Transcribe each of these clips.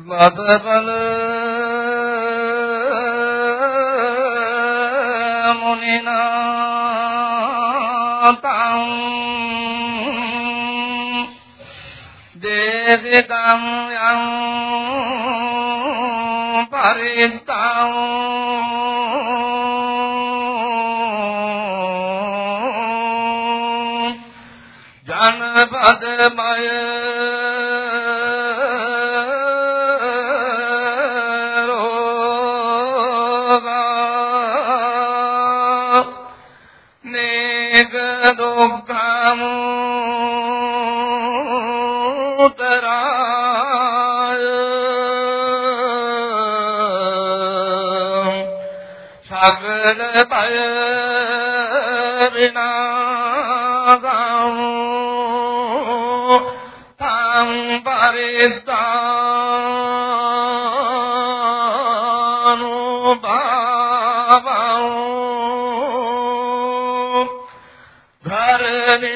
වදබල මුනිනාතං දේසිතං යං පරිත්තං ජනපදමය දුක්ඛමුතරාය සකල බය විනාගම් තං පරිත්තානුභාවං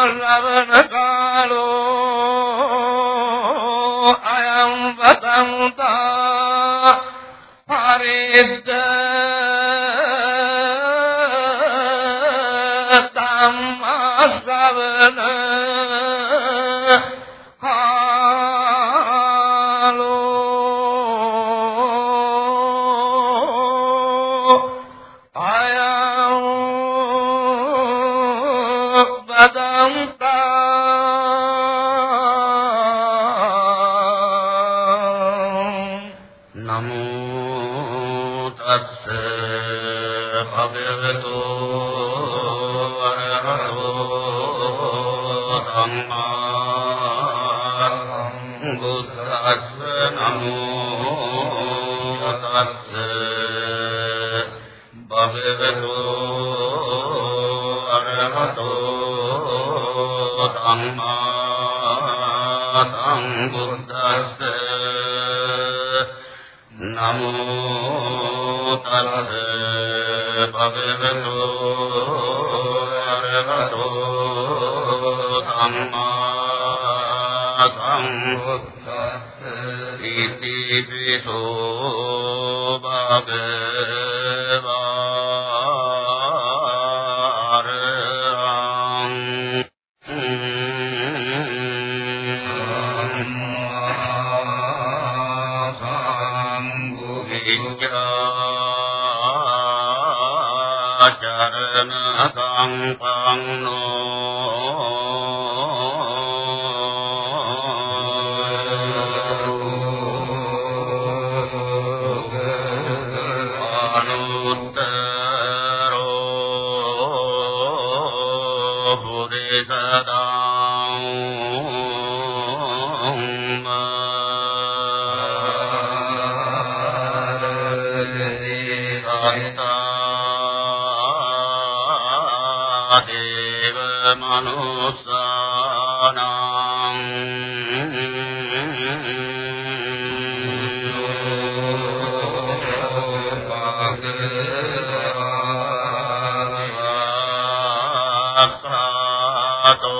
දේවා සුනමුත සම්මා සම්බුද්දස්ස නමෝ තස්ස භගවතු අරහතෝ සම්මා සම්බුද්දස්ස ඉති පිසෝ ಸದಾ ो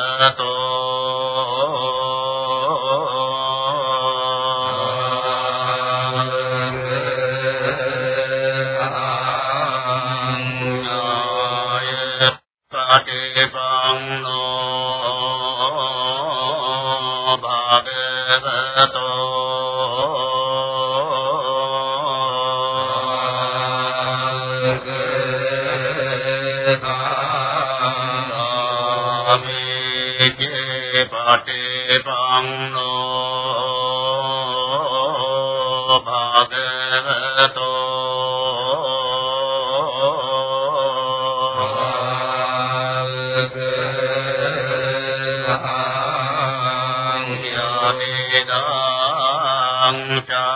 පන්නෝ භගවතෝ සංචා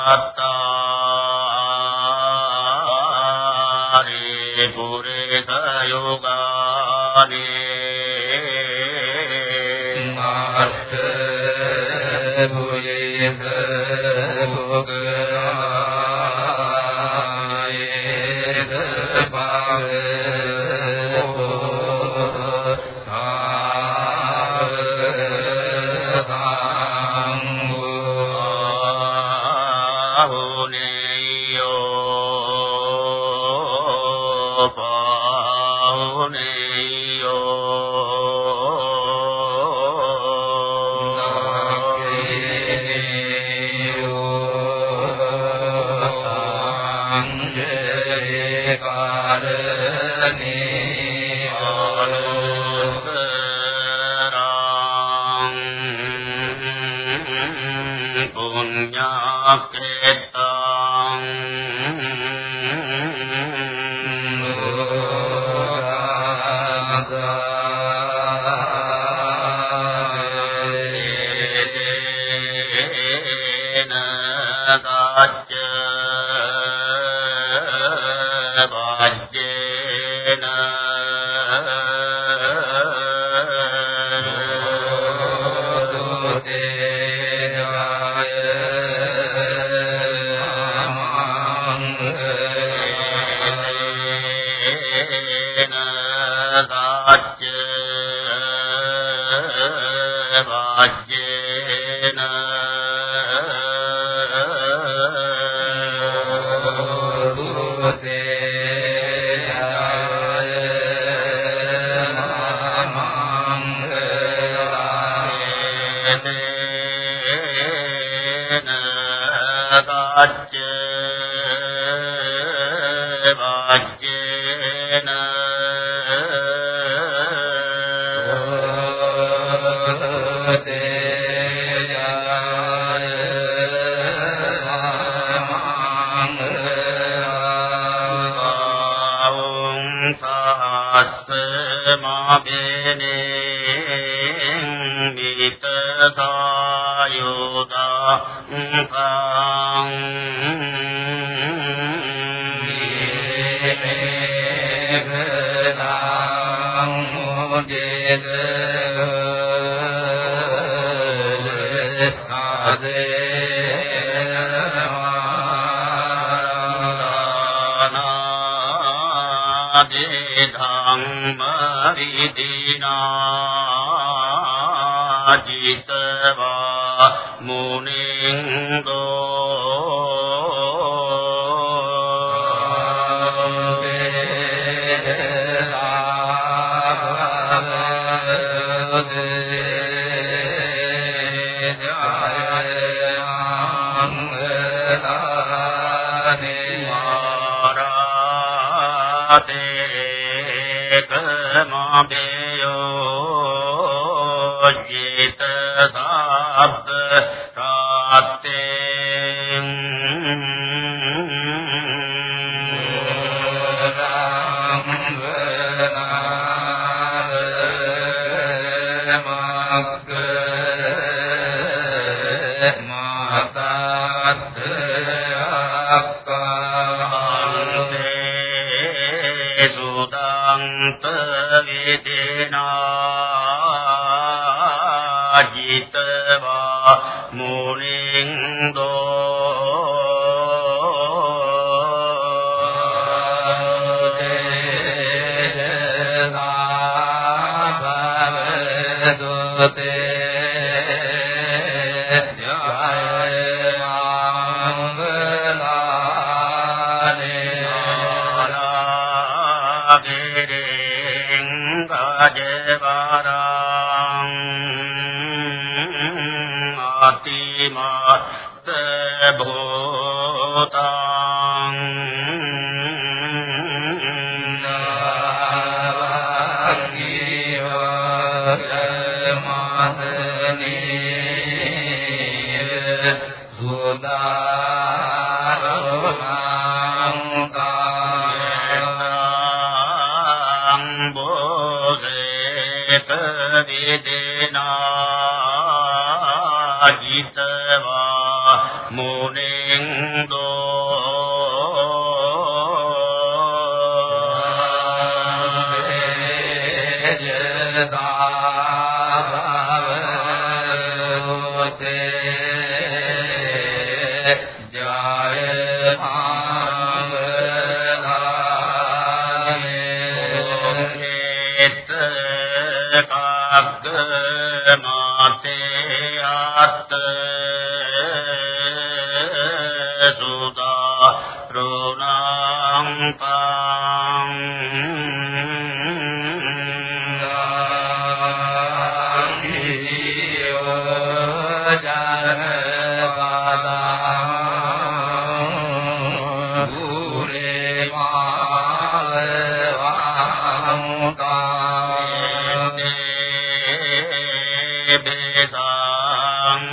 God කායෝදා කං දේත ආදේ ධම්මරි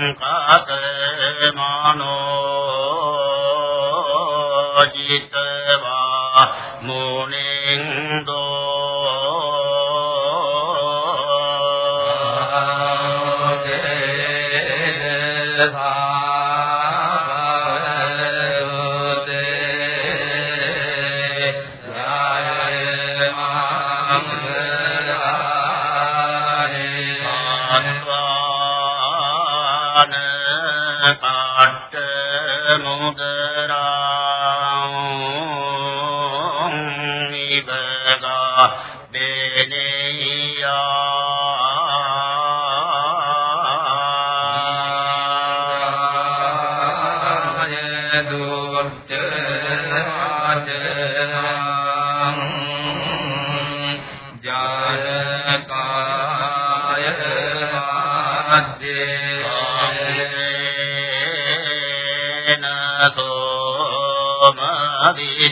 සංකාතේ මානෝ ජිතවා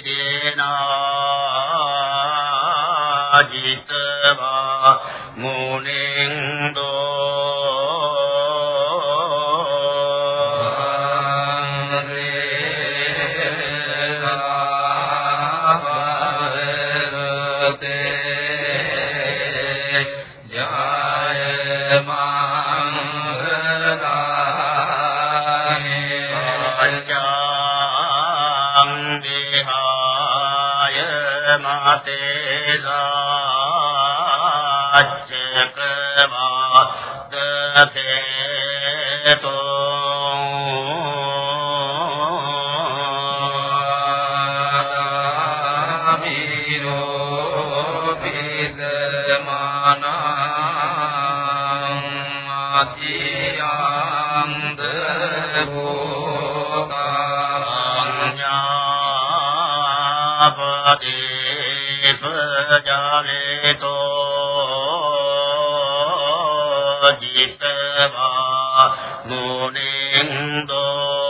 දේනා ජිතවා සවා ගුණෙන් දෝ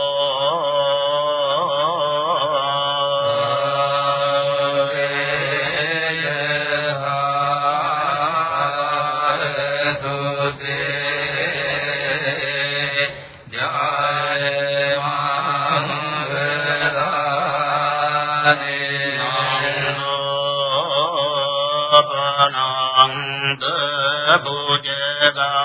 भुजगा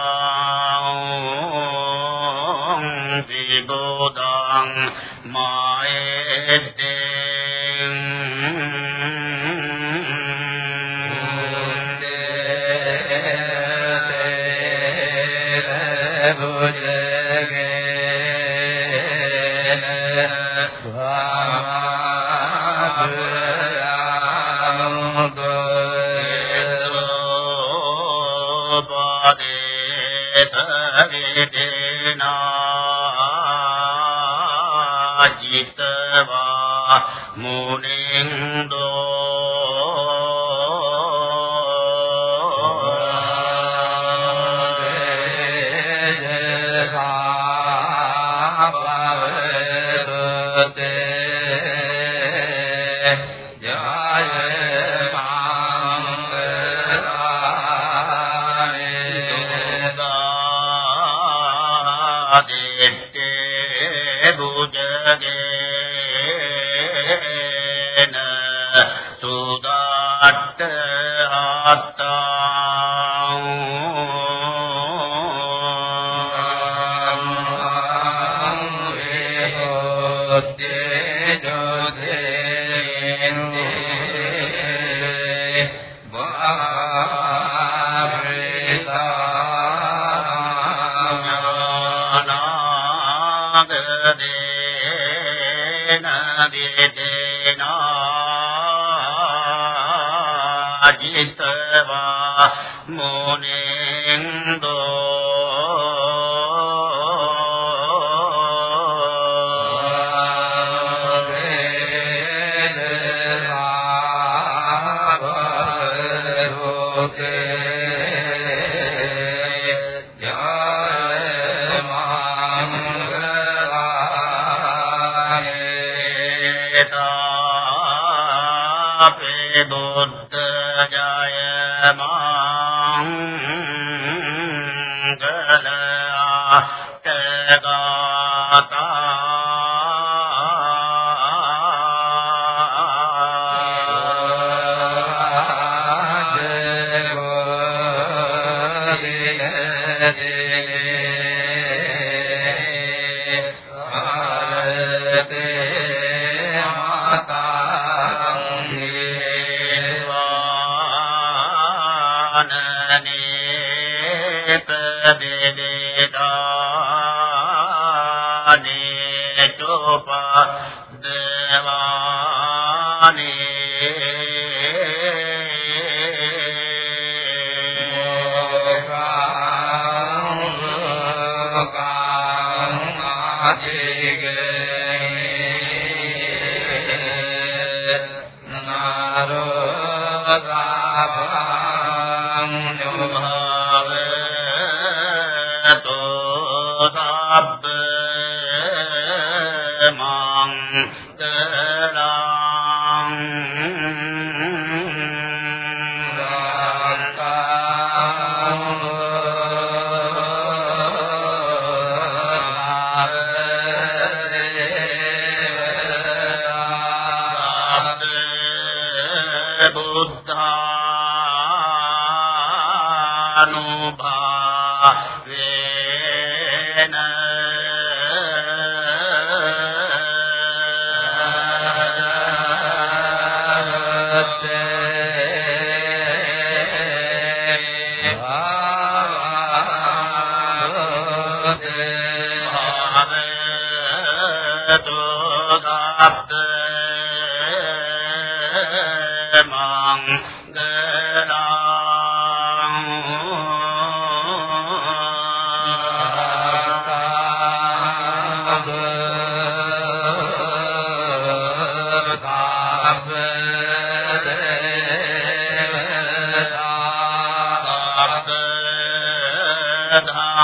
වෙනවා.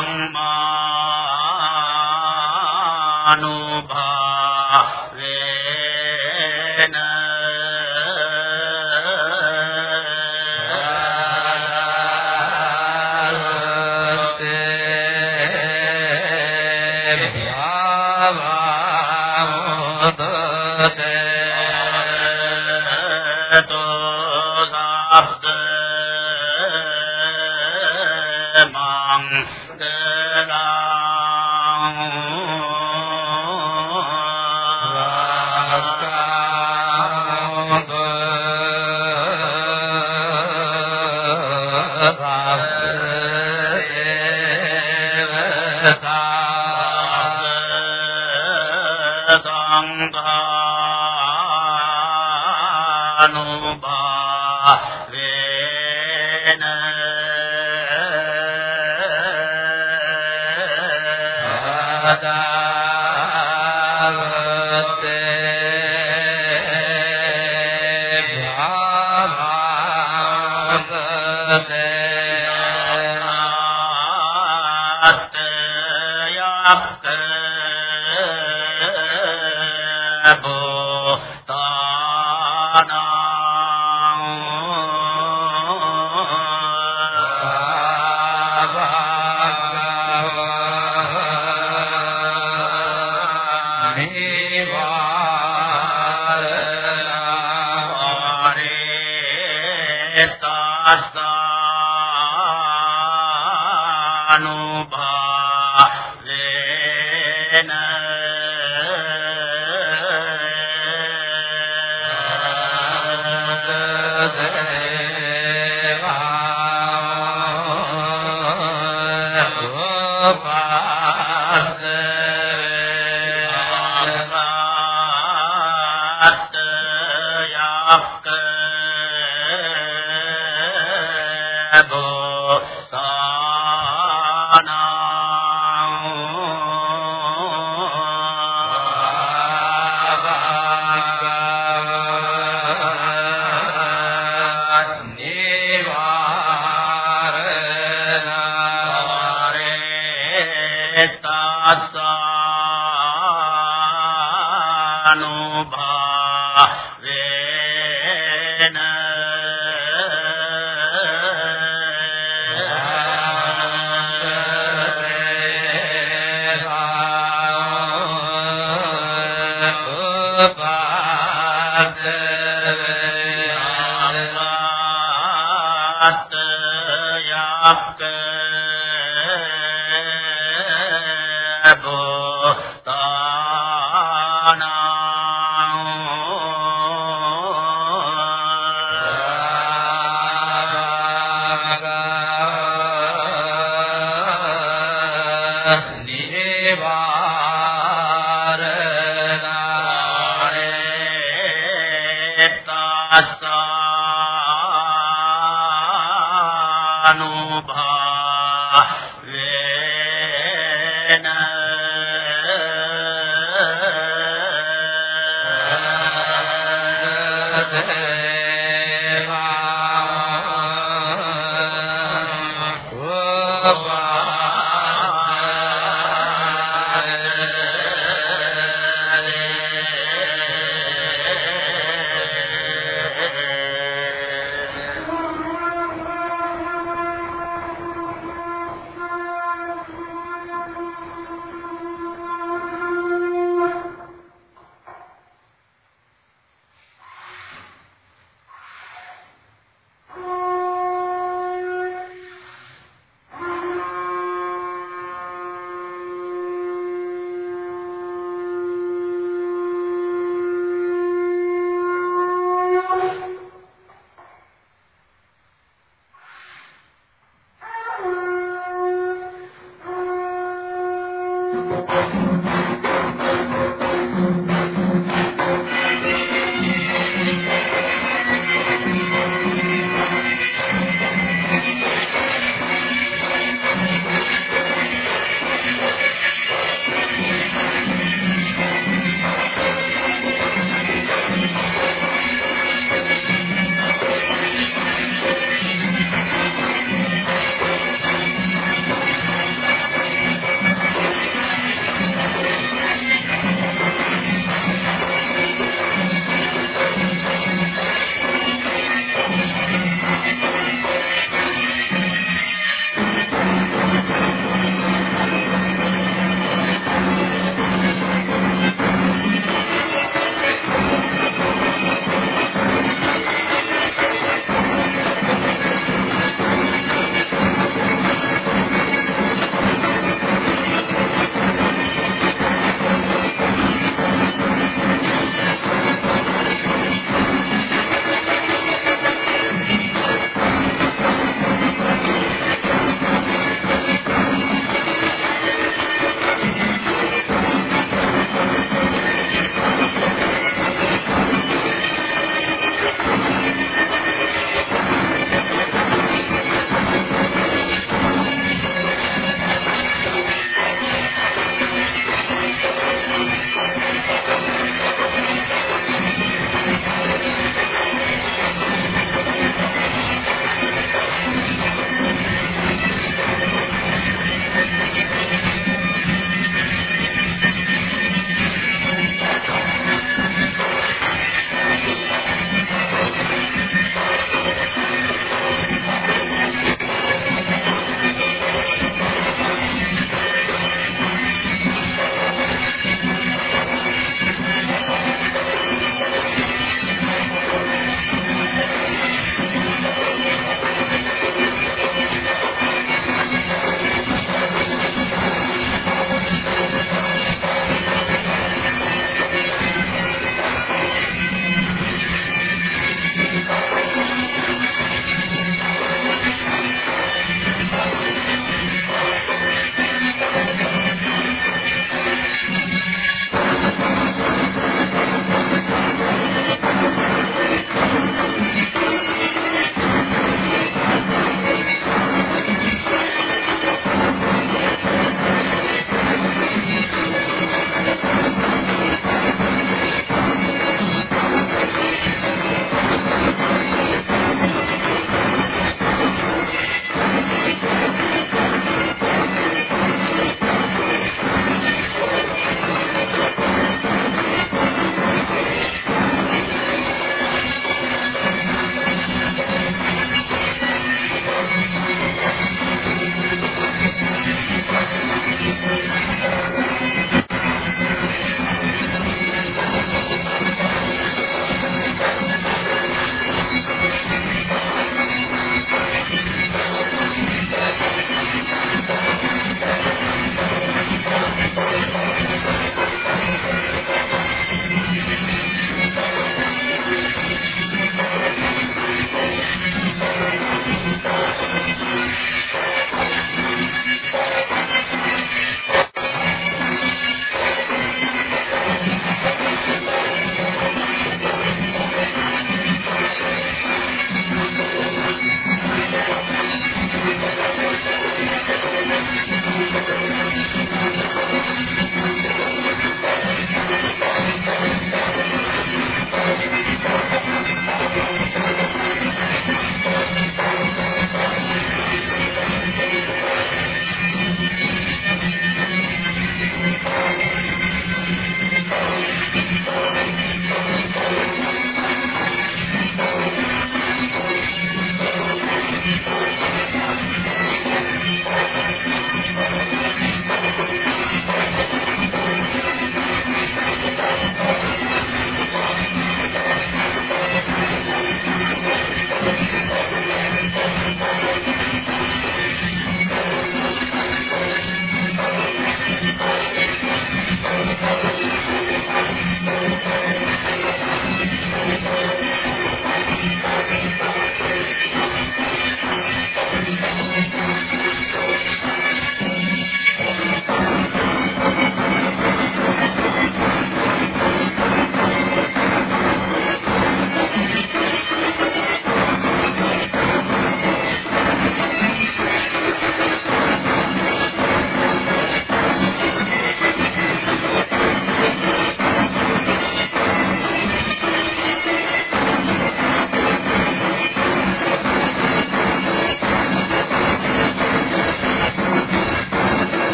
Sang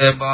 Yeah, but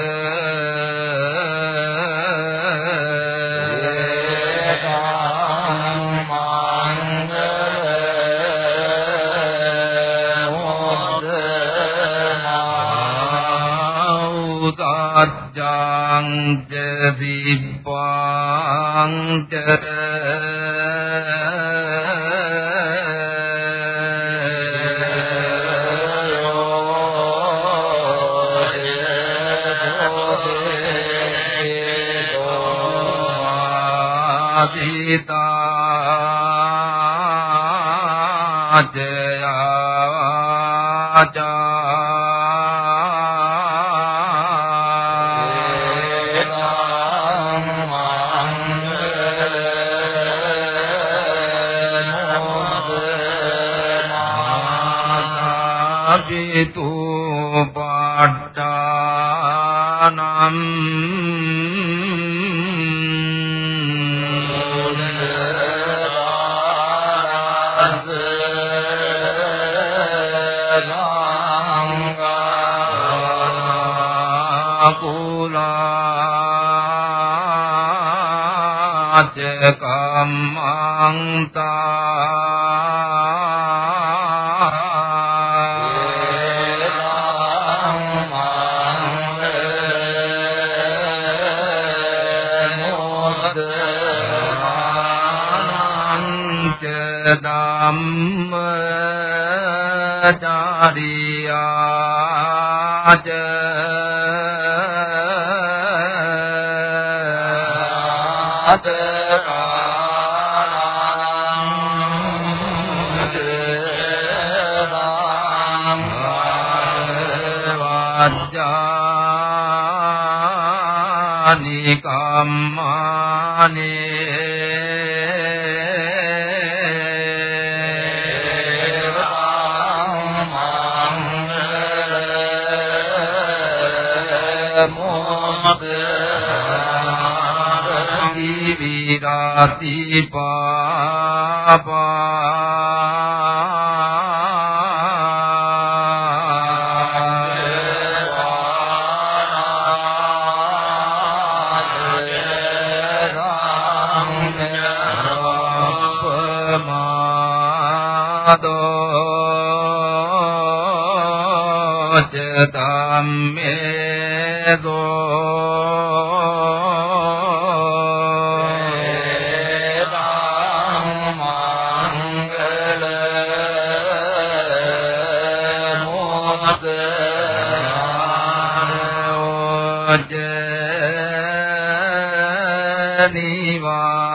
සීතා ජයාචා ධම්ම චාරියාච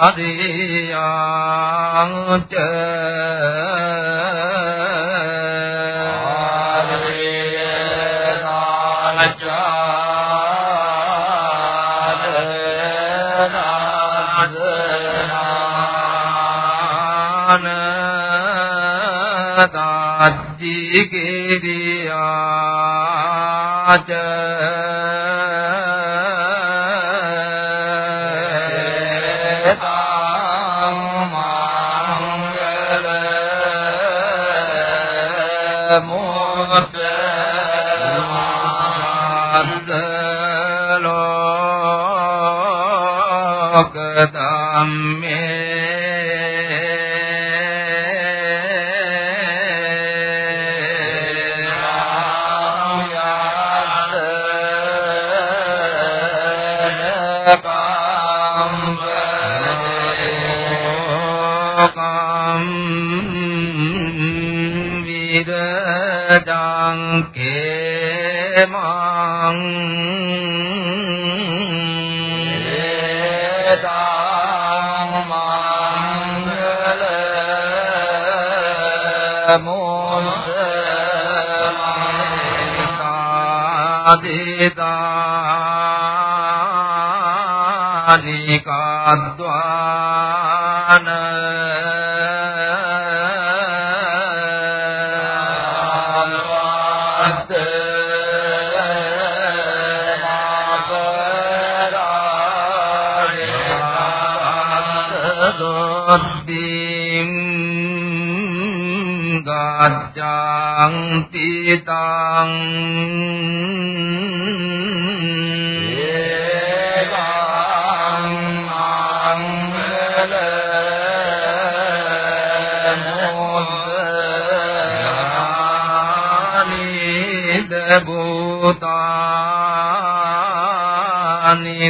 චාරියාච තාජ්ජිකිරියාච මොත දේතා නිකාද්වාන ගච්ඡanti තං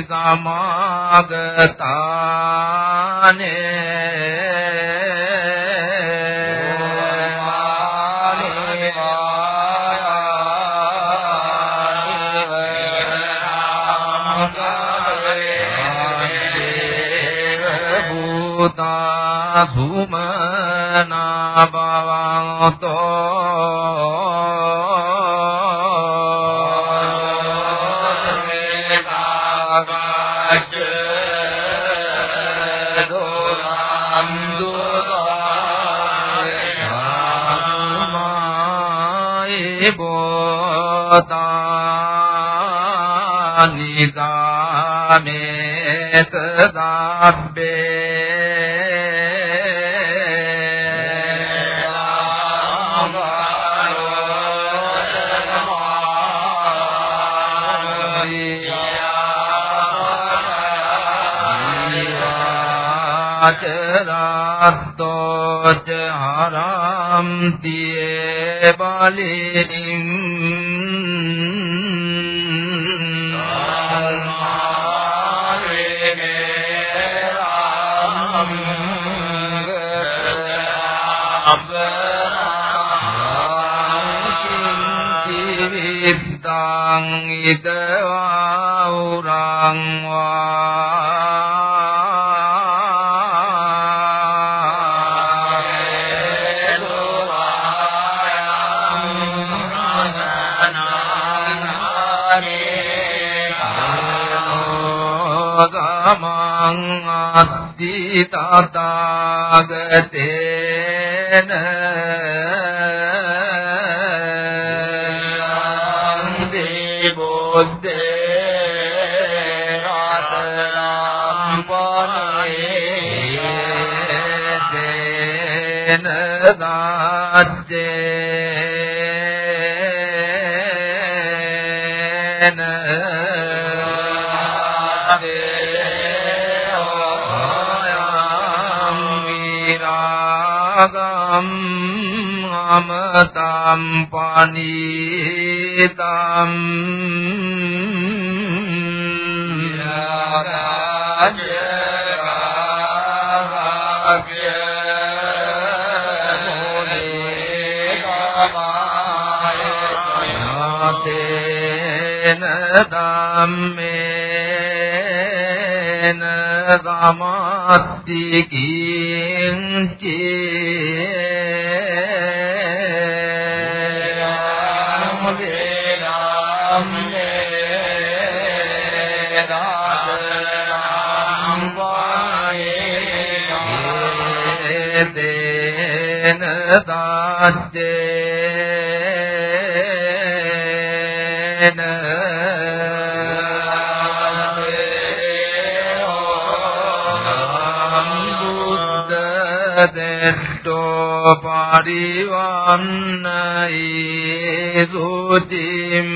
සමාගතානේ බෝතා නිදාමේත චරත්තෝච හරම්තියේ බලිනින් විත්තං ඉදවා උරං ගමං අත්ති තථාගතේන අමතම් පනීතම් තේන ධම්මේන ගමත්ති කිංචි තේන දාජ්ජේන දෙට්ටෝ පරිවන්නයි සුචිම්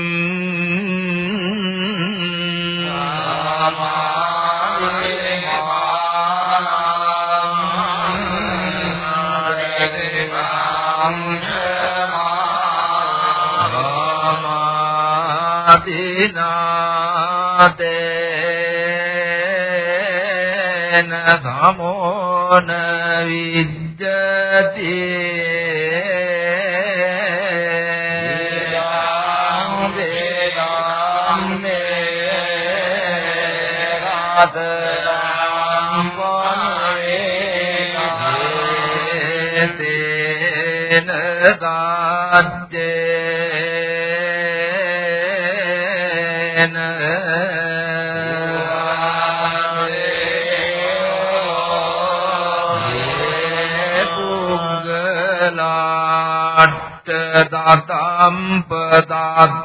ධම්මේ රාතනං වනේ තේන දාජ්ජේන දාතම් පදාත්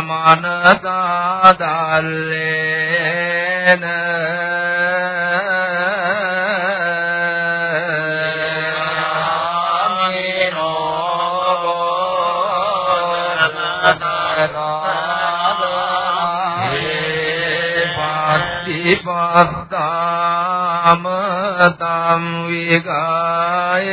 මනසා දල්ලේන පත්තාම තම් විගාය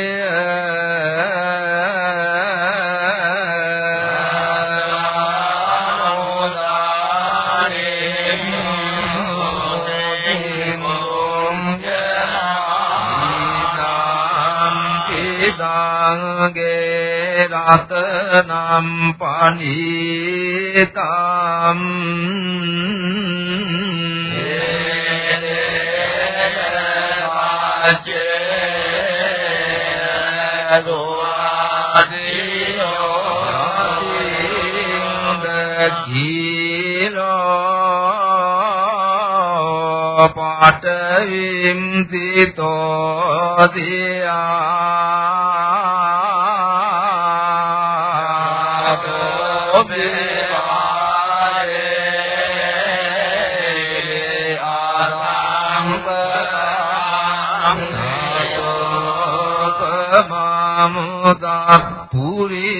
ගේ රතනම් පනිතම් පාටවිම් සිතෝ දියා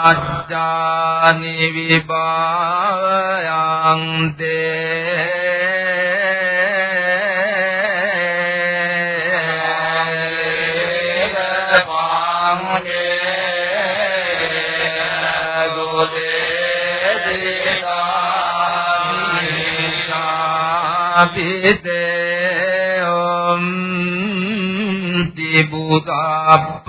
පනිතම් දාජ්ජානි විභායං පිතේ ඔම් තිබුතප්ප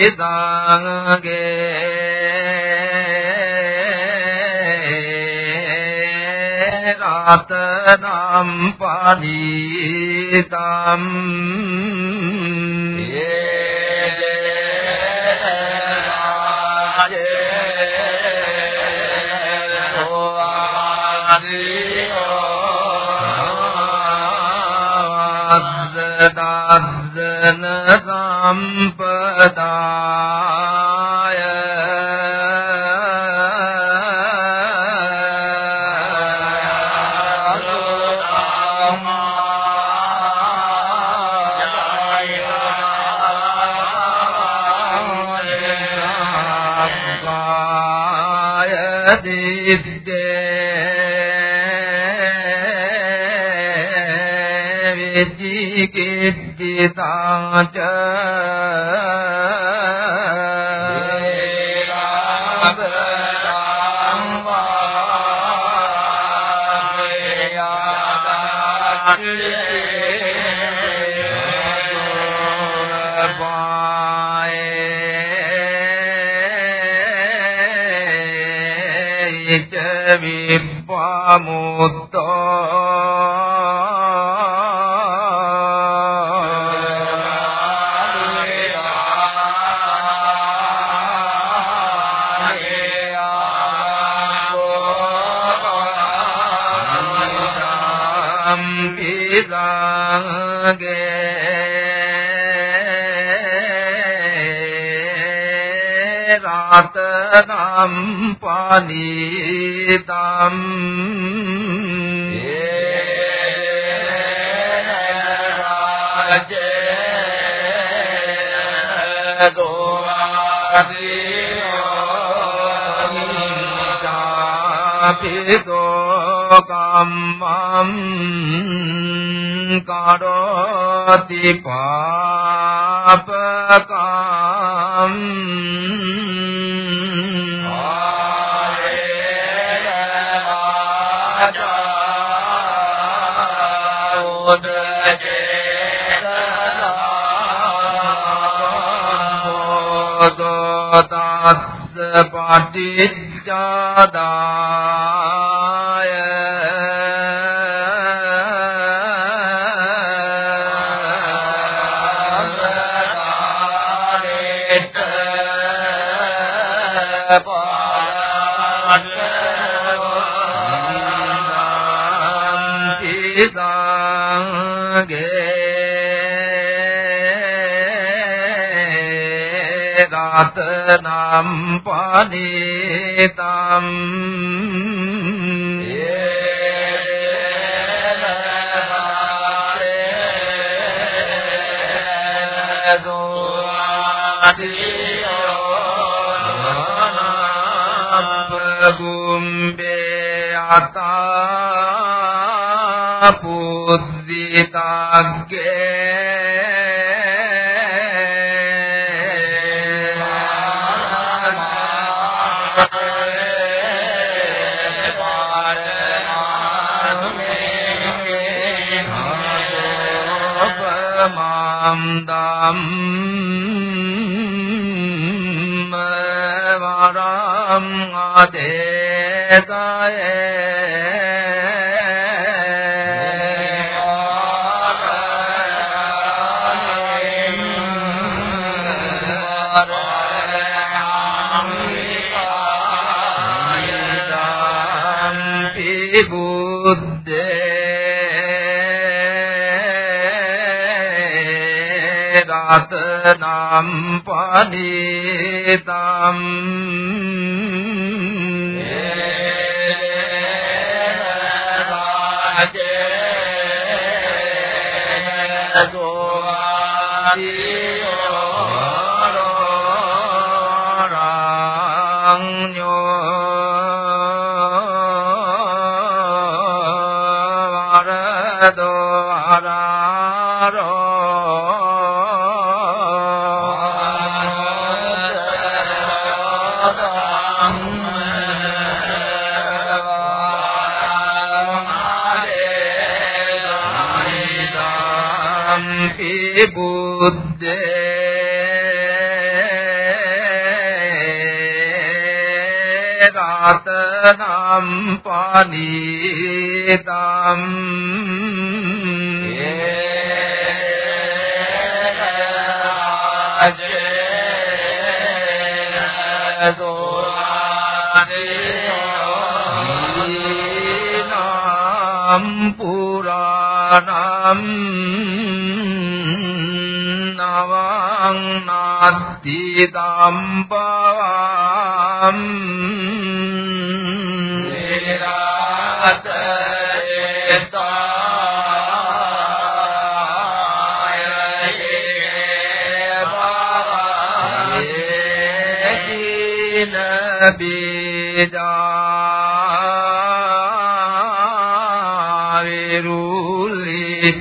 පිදාගේ රතනම් පනිතම් දද්දන සම්පදාය විචිකිච්ඡිතාච රාතනම් පනිතම් දෝවාදී කම්මම් කරෝති පාපකම්. තස්ස පටිච්චාදාය රතනම් පනිතම් ගුම්බේ අතා දම් ආදේ බුද්දේ රතනම් පනිතම් බුද්දේ රතනම් පනිතම් නම් පුරාණම් නවං නාත්ති දම්පවම් බීජා විරුලි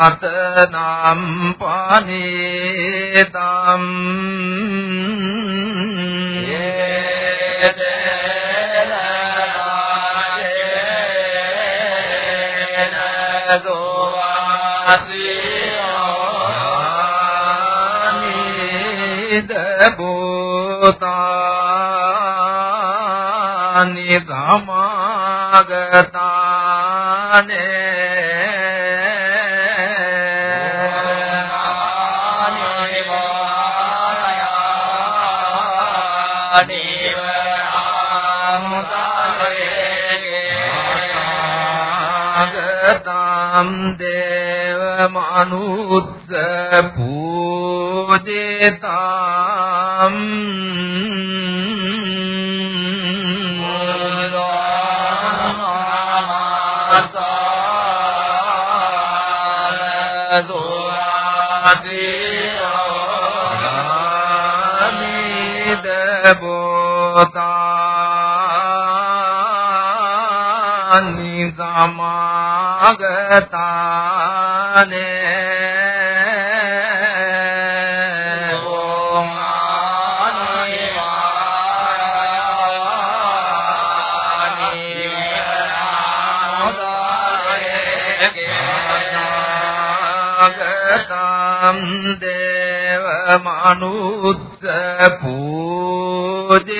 පිදංගේ රතනම් පනිතම් භූතානි ගතම් දේව මනුස්ස පූජිතම්. බෝතානි සමාගතානේ ගතම් දේව මනුස්ස පූජිතම්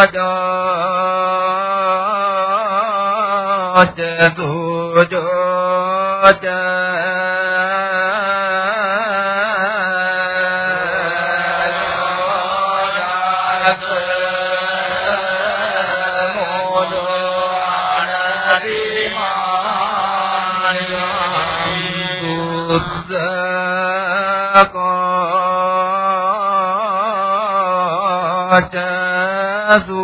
අගාච දුජෝච But, uh...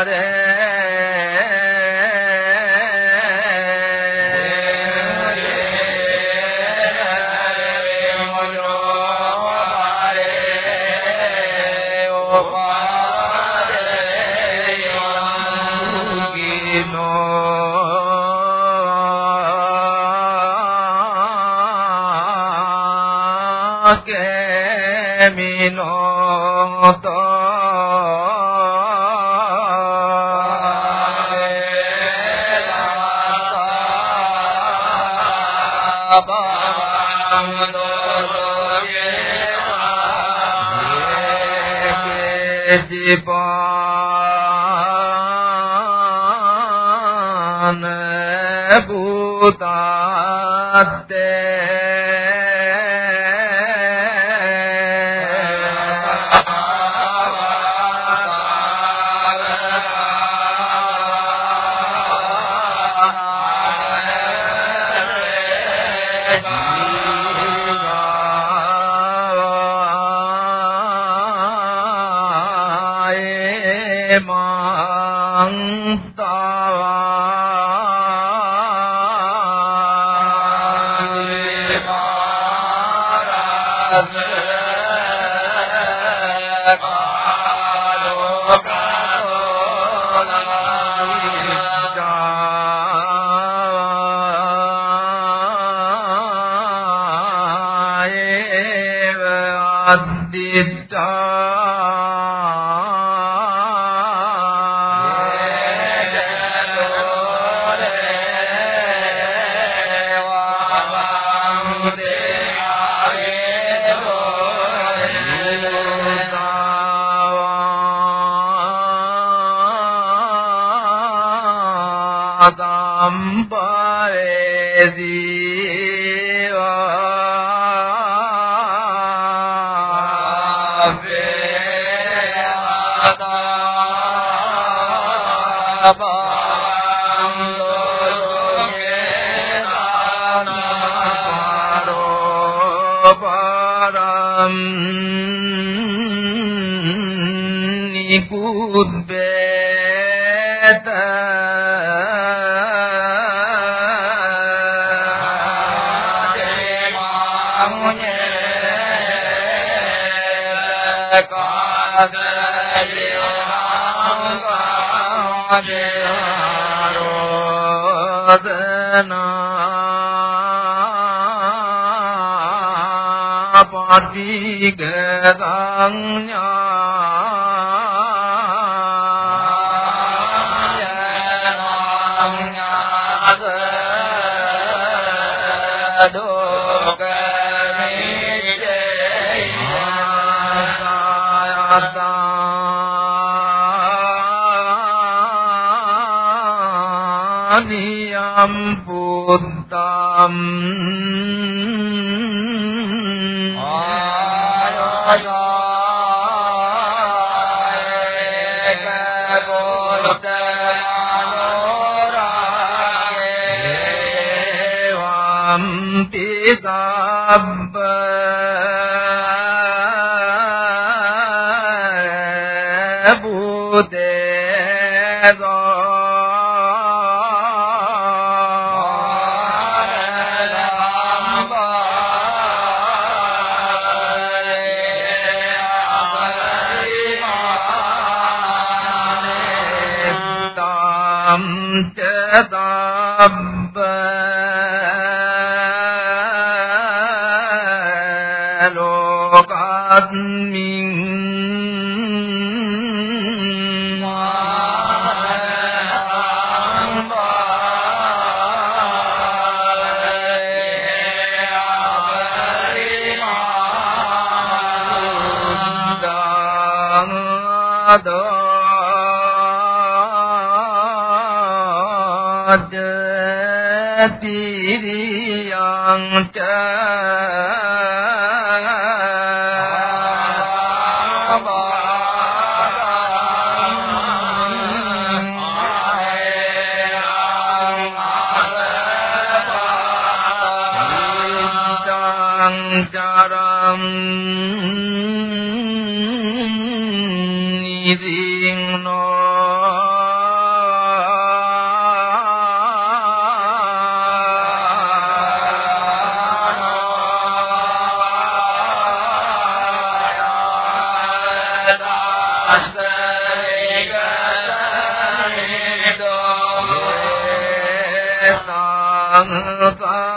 ஆகாத දීපාන ආරෝදනා පාටිග සංඥා දෝක නියම් පුත්තම් සබ්බ තිරියං ච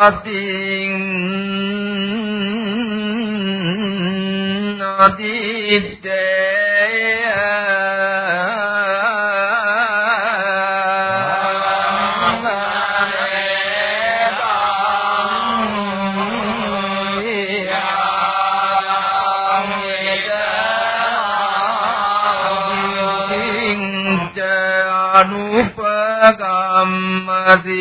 පතින් අදිත්තේ අනුපගම්මති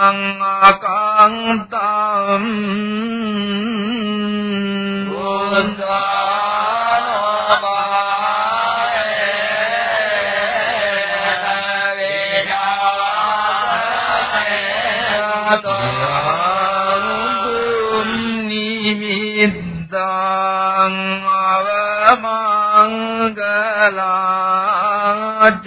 දුද්දුපිනං අකංතම් නිමිද්දං අවමංගලාච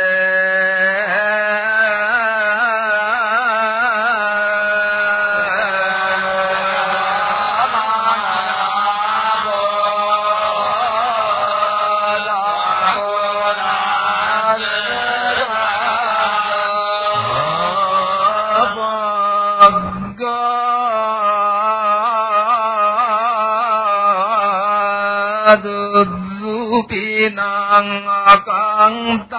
ච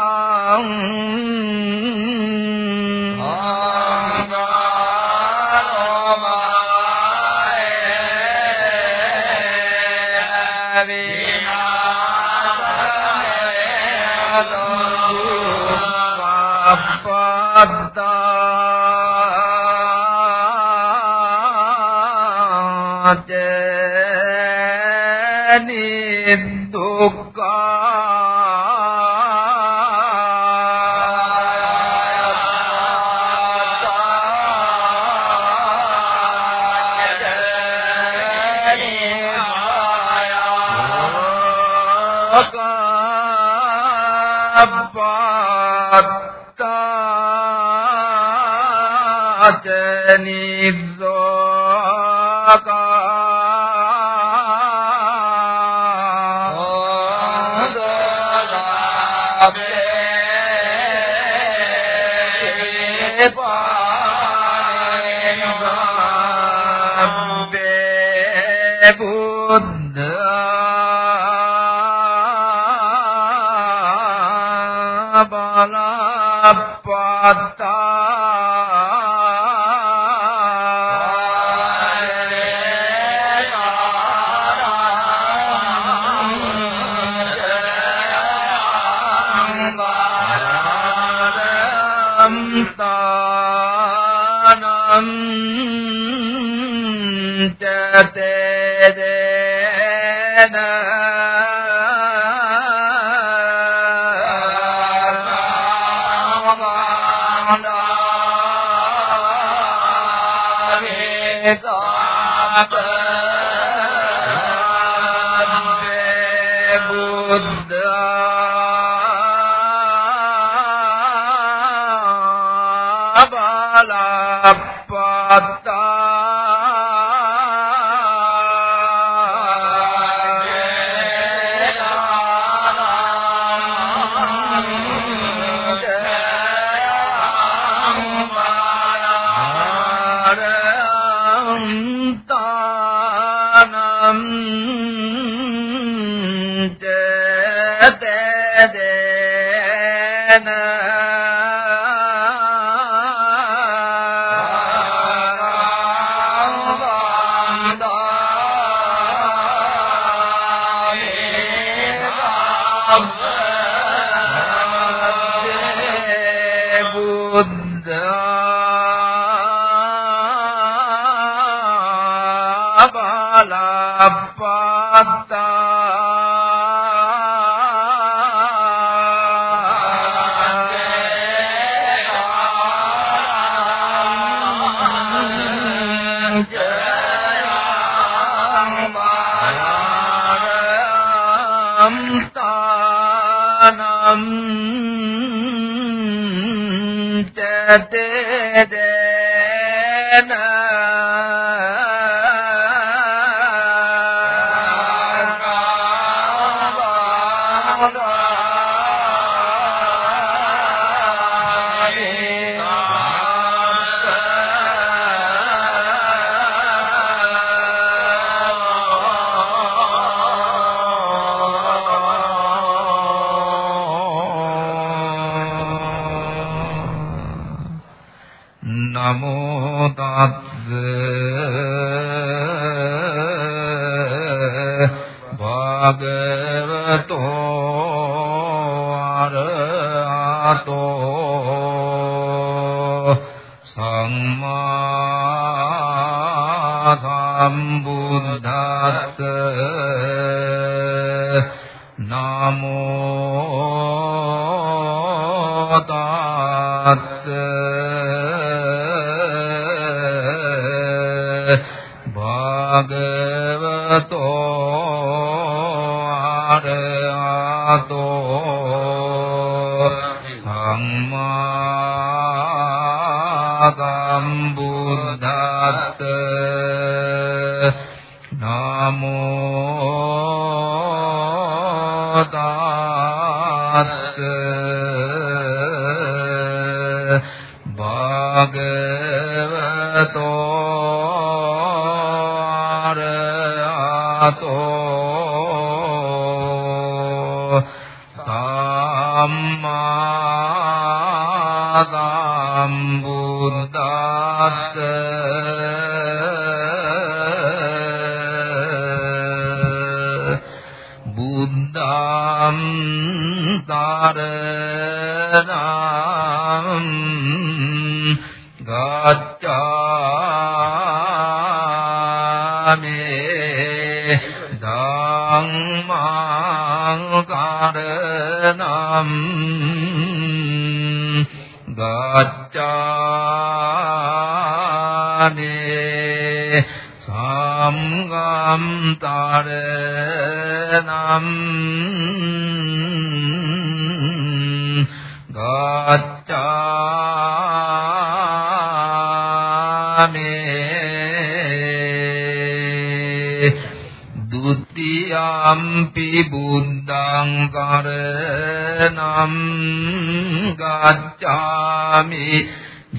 නේ චතේ දේන I did na ගච්ඡානේ සංගම් තරණම් ගච්ඡානේ ဒ ුතියම්පි ගච්ඡාමි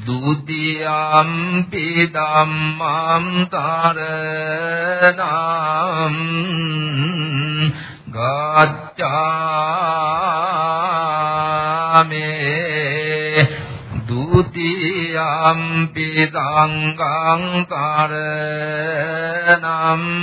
දුතියම්පි ධම්මං තරණං ගච්ඡාමි. දුතියම්පි සංඝං තරණං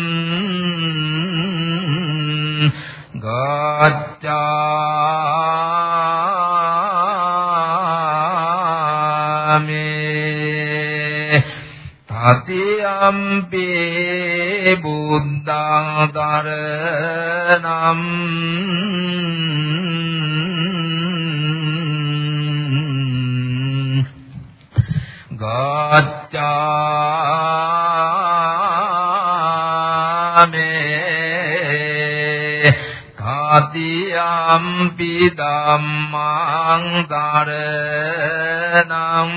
බුද්ධං තරනම් ගච්ඡාමේ කතියම්පි ධම්මං තරනම්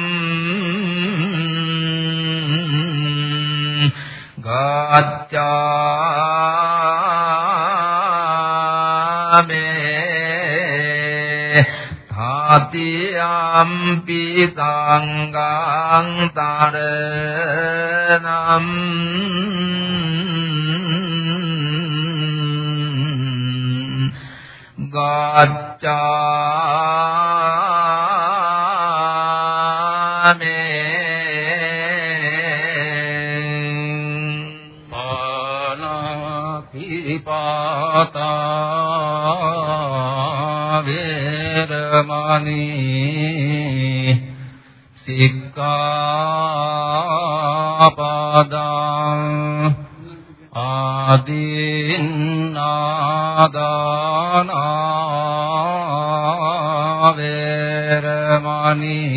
තාතියම්පි සංඝං තරනම් වේරමණී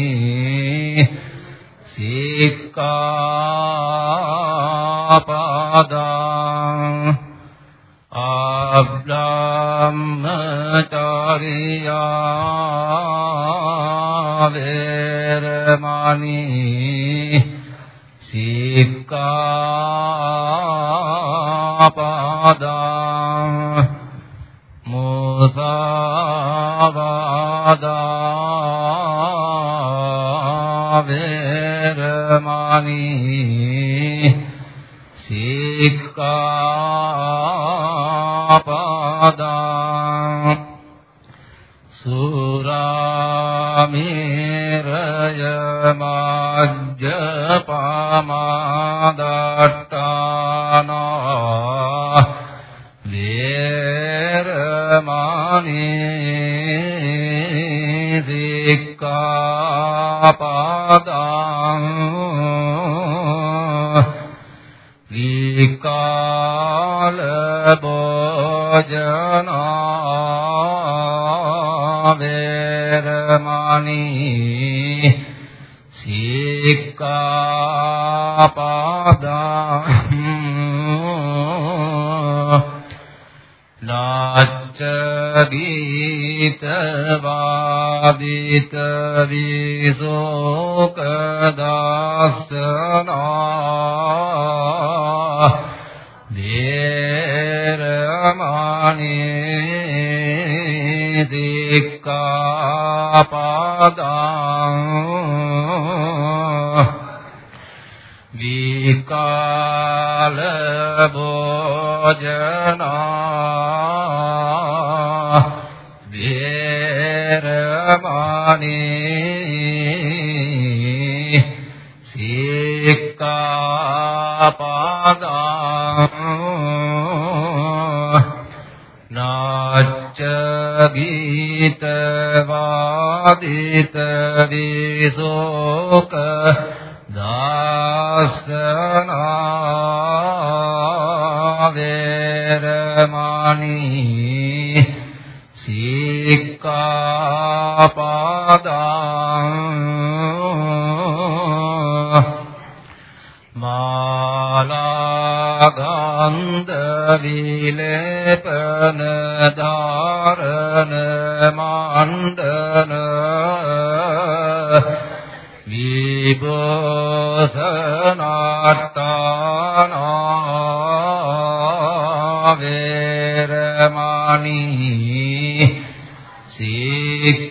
සික්ඛාපදං වේරමණී සික්ඛාපදං නාච්ච ගීත වාදිත විසෝක සික්ඛාපදං විකාල භෝජනා වේරමණී සික්ඛාපදං නාච්ච ගීත වාදිත විසෝක දාසනා වේරමණී සික්ඛාපදං මාලාගන්ධ වේරමණී සික්ඛාපදං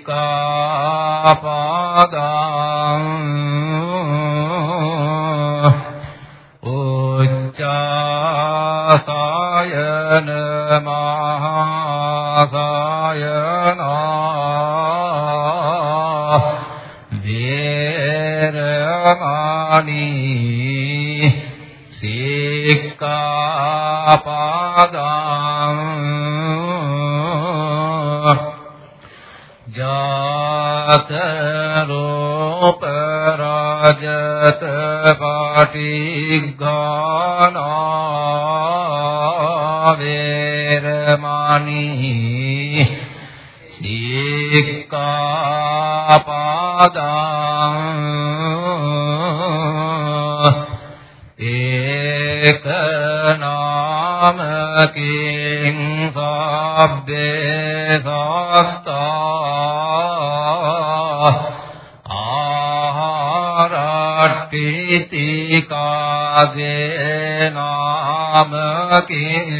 උච්චාසයන මහාසයනා වේරමණී සික්ඛාපදං පාටිඝානා වේරමණී සික්ඛාපදං ඒක නාමකින් සබ්බේ සත්තා ආරට්ඨිති කාගේ නාමකින්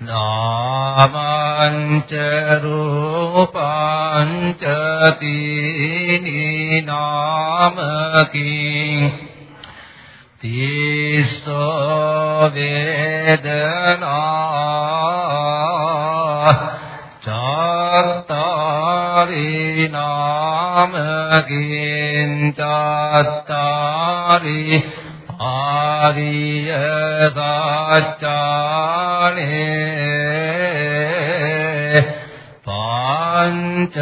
නාමංච රූපංච තීනි නාමකින් තිස්සෝ වේදනා චත්තාරි නාමකින් චත්තාරි ආරිය සත්‍යානේ පංච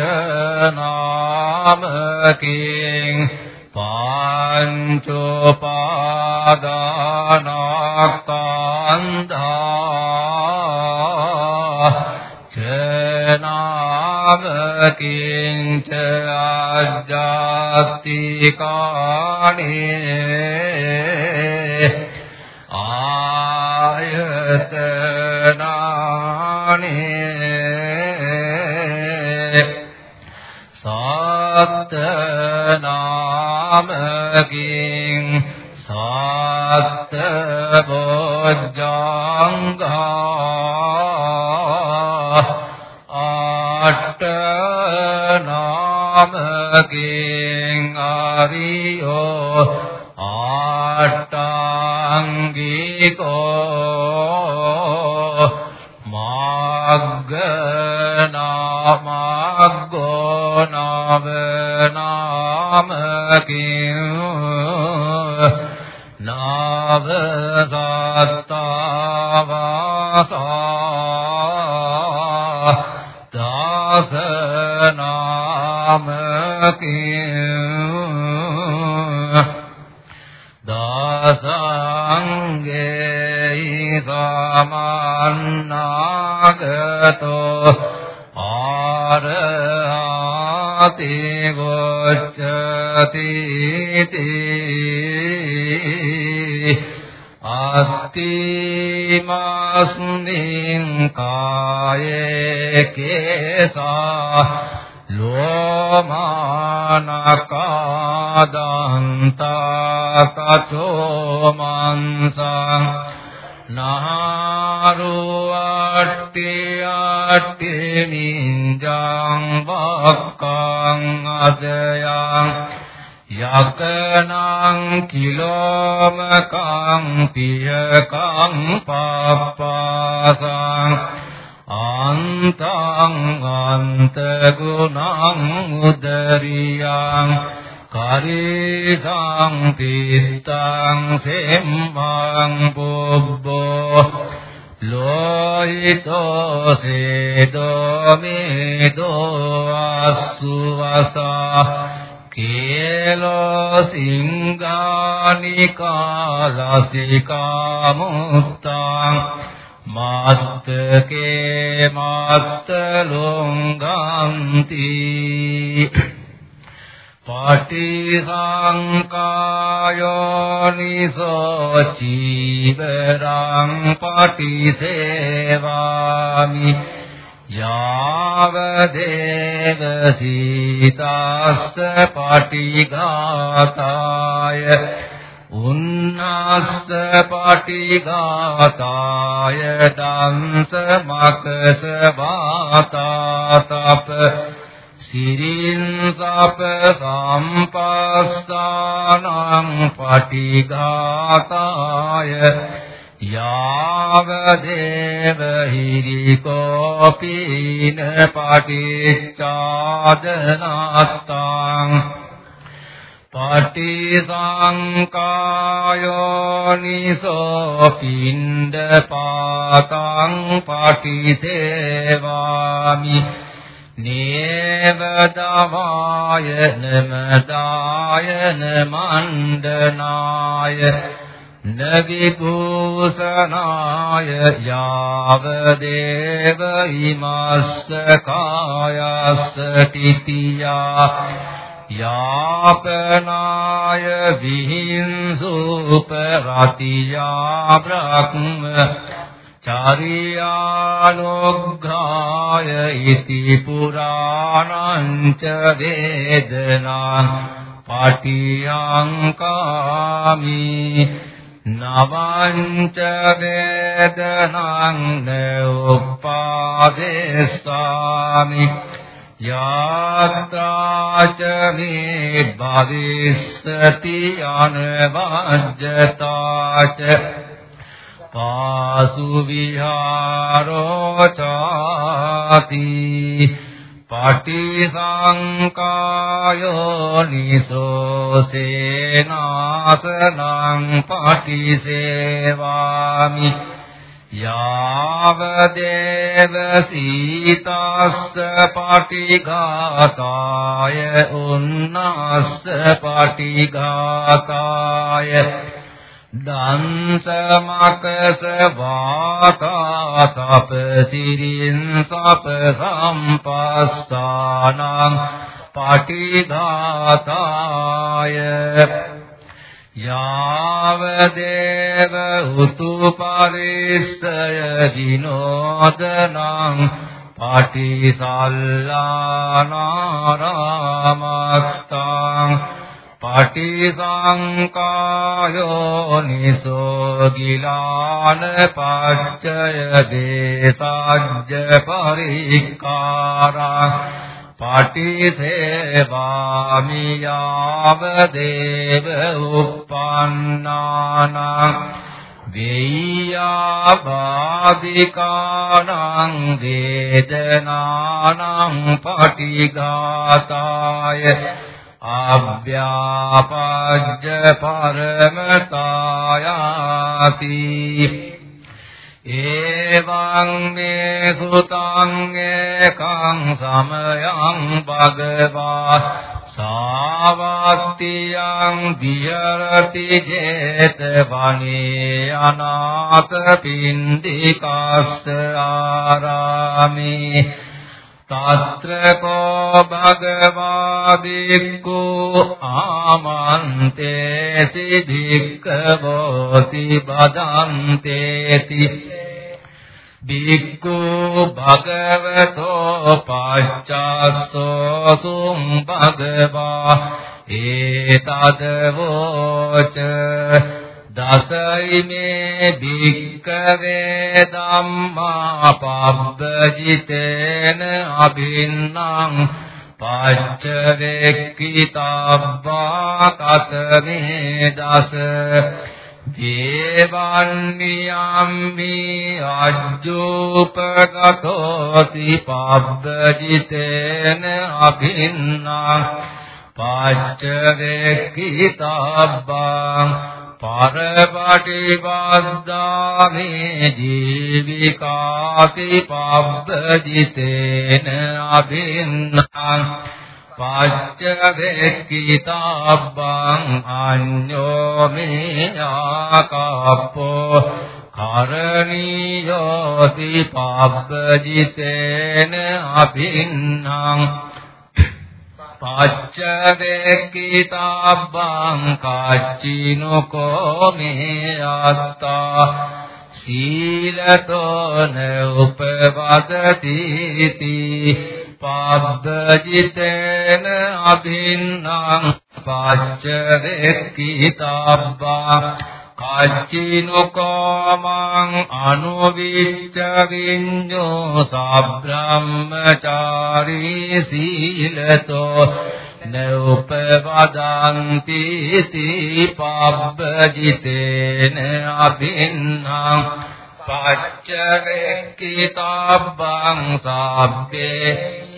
නාමකින් පංචෝපාදානස්කන්ධා චනාමකින්ච අජ්ජාතිකානේ නාමකින් සත්ත බොජ්ජංගා අට නාමකින් ආරියෝ ආට්ටංගිකෝ මග්ගනාමග්ගෝ නව නාමකින් නාව සත්තාවාසා දාස නාමකින් දාසංගේ සමන්නාගතෝ ආරහති ගොච්ඡති තී අත්තිමස්මින් කායේ කේසා ලෝමානකාදන්තා කතෝ මන්සං නාරුවට්ටි අට්ටි නිංජං වක්කං අදයං යකනං කිලෝමකං පියකං පප්පාසං අන්තං අන්ත ගුණං උදරියං කරිසං තිත්තං සෙම්මං පුබ්බෝ ලෝහිතෝ සේදෝ මේදෝ අස්සුවසා කේලෝ සිංගානිකාලසිකා මුස්තං මත්තකේ මත්තලොංගන්ති පටිසංකායෝ නිසෝ චීවරං පටිසේවාමි යාව දේව සීතස්ස පටිඝාතාය උන්නස්ස පටිඝාතාය දංස මකස වාතාතප සිරින් සප සම්පස්සානං පටිඝාතාය යාව දේව හිරි කෝපීන පටිච්චාදනත්තං පටිසංකායෝ නිසෝ පින්ඩ පාතං පටිසේවාමි නේවදවාය නමදාය නමණ්ඩනාය නවිභූෂනාය යාව දේව ඉමස්ස කායස්ස තිතියා යාපනාය විහිංසුපරතියා බ්‍රහ්ම චාරියානුග්ඝාය ඉති පුරාණං ච වේදනා පටියංකාමි නවංච වේදනං උපාදේස්සාමි යාත්‍රාච මේ භවිස්සති අනවජ්ජතාච පාසු විහාරෝ චාති පටිසංකායෝ නිසෝසේනාසනං පටිසේවාමි යාව දේව සීතස්ස පටිඝාතාය උන්නස්ස පටිඝාතාය දන්සමකස වාතා තපසිරින් සප සම්පස්සානං පටිඝාතාය යාව දේව උතු පරිස්සය දිනෝදනං පටිසල්ලානාරාමත්තං පටිසංකායෝ නිසෝ ගිලාන පච්චය දේසජ්ජ පරික්කාරං පටිසේවාමි යාව දේව උප්පන්නානං වේයාබාධිකානං වේදනානං පටිඝාතාය අභ්‍යාපජ්ජ පරමතායාති ඒවං මේ සුතං ඒකං සමයං භගවා සාවත්තියං විහෙරති 제තවනේ අනාථ පින්දිකස්ස ආරාමේ තත්‍රකෝ භගවා බික්ඛු ආමන්තේ සිද්ධික්ඛවෝති බදන්තේති බික්ඛු භගවතෝ පච්චස්සෝ සුම් භගවා ඒතදවෝච දසයිනේ භික්කවේ ධම්මා පබ්බජිතේන අභින්නම් පච්ච වේක්කිතබ්බා කතමේ දස දේවන්නියම්මි අජ්ජෝපගතෝති පබ්බජිතේන අභින්නම් පච්ච වේක්කිතබ්බා පරපටිපද්දාමේ ජීවිකාති පබ්බජිතේන අබින්නං පච්ච වෙක්කිතබ්බං අඤ්ඤෝ මේයාකප්පෝ කරණීයෝති පබ්බජිතේන අබින්නං පච්චවේක්කිතබ්බං කච්චිනකෝ මේ අත්තා සීලතෝන උපවදති පබ්බජිතේන අභින්නම් පච්චවේක්කිතබ්බං කච්චිනුකාමං අනුවිච්ච විඤ්ඤෝ සබ්‍රාහ්මචාරී සීලතෝ නෝපවදන්ති පබ්බජිතේන අභින්නම් පච්චවේක්කිතබ්බං සබ්බේ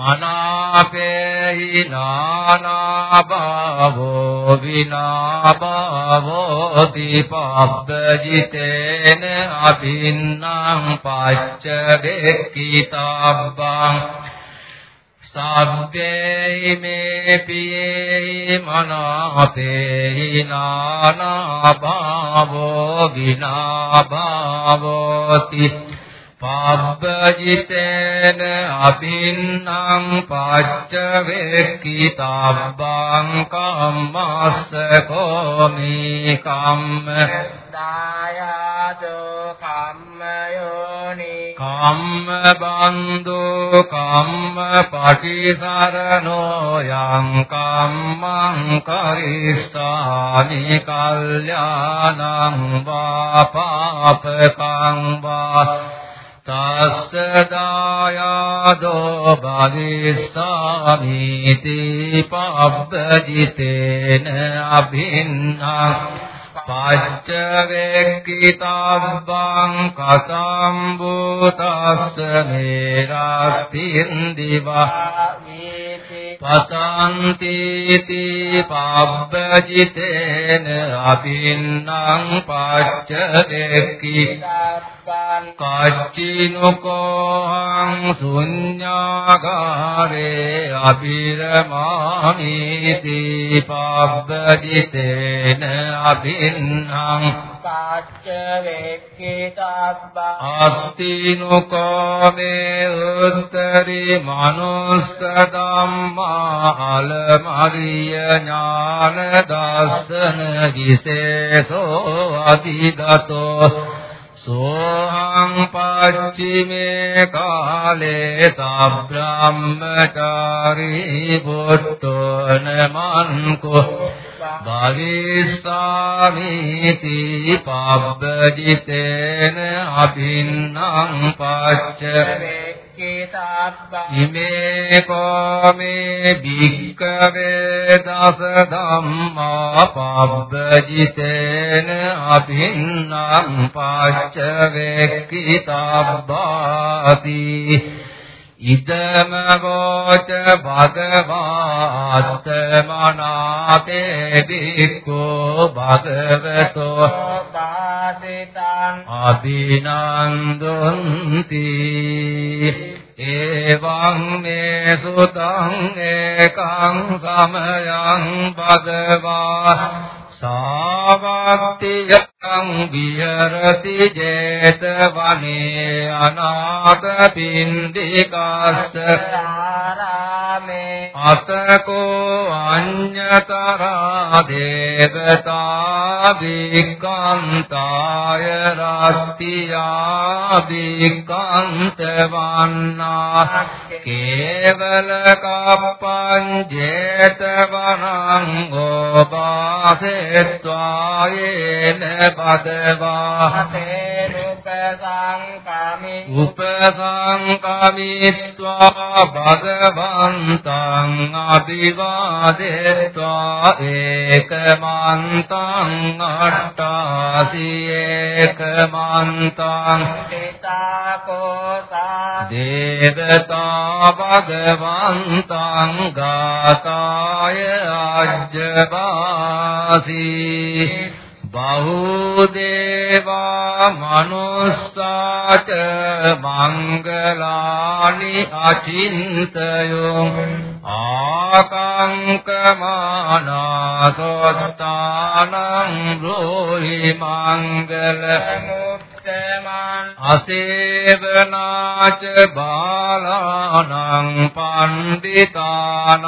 අනාපේහි නානා භවෝ විනා භවෝ දීපබ්බජිතේන අභින්නම් පච්ච දෙක්කිතබ්බං සබ්බේ මේ පියේ මනාපේහි නානා භවෝ විනා භවෝති පබ්බජිතේන අභින්නම් පච්ච වේක්කිතබ්බං කම්මස්ස කෝමි කම්ම දායාදෝ කම්මයෝනි කම්ම බන්දෝ කම්ම පටිසරණෝ යං කම්මං කරිස්සාමි කල්යාණං වා පාපකං වා තස්ස දායාදෝ භවිස්සාමිති පබ්බජිතේන අභින්නා පච්ච වේක්කිතබ්බං කතම් භූතස්ස මේරත්තින් දිවා පතන්ති තී පබ්බජිතේන අභින්නම් පච්ච වේක්කි කච්චිනුකෝහං ශුඤ්ඤාගාරේ අබිරමාණීති පබ්බජිතේන අභින්නම් පච්ච වේක්කිතබ්බං අත්තිනුකෝමේ උත්තරී මනුස්ස ධම්මා අලමරිය ඥාන දස්සන විශේෂෝ අතිගතෝ සෝහං පච්චිමේ කාලේ සබ්‍රාහ්මචාරී බුද්ධෝන මන්කෝ භවිස්සාමිති පබ්බජිතේන අභින්නම් පච්ච වේක්කිතබ්බං ඉමේ කෝමේ භික්කවේ දස ධම්මා පබ්බජිතේන අභින්නම් පච්ච වේක්කිතබ්බාති ඉදම වෝච භගවාත් මනාතේ බික්ඛෝ භගවතෝ පාසිතං අභිනන්දන්ති එවං මේ සුතං ඒකං සමයං භගවා සාවත්තියං විහෙරති 제තවනේ අනාථ පින්ඩිකස්ස ආරාමේ අතකෝ අඤ්ඤතරා දේවතා වික්ඛන්තාය රත්තියා වික්ඛන්ත වන්නා කේවල කප්පං 제තවනං ඕපාසෙත්වායේන බදවා තේනුපසංකමි උපසංකමිත්වා භගවන්තං අභිවාදෙත්වා ඒකමන්තං අට්ඨාසි ඒකමන්තං සිතාකෝසා දේවතා භගවන්තං ගාතාය අජ්ජවාසී බහුදේවා මනුස්සාච මංගලානි අචින්තයෝ ආකංකමානසොත්තානං රෝහි මංගල මුත්තමන් අසේවනාච බාලානං පණ්ඩිතානං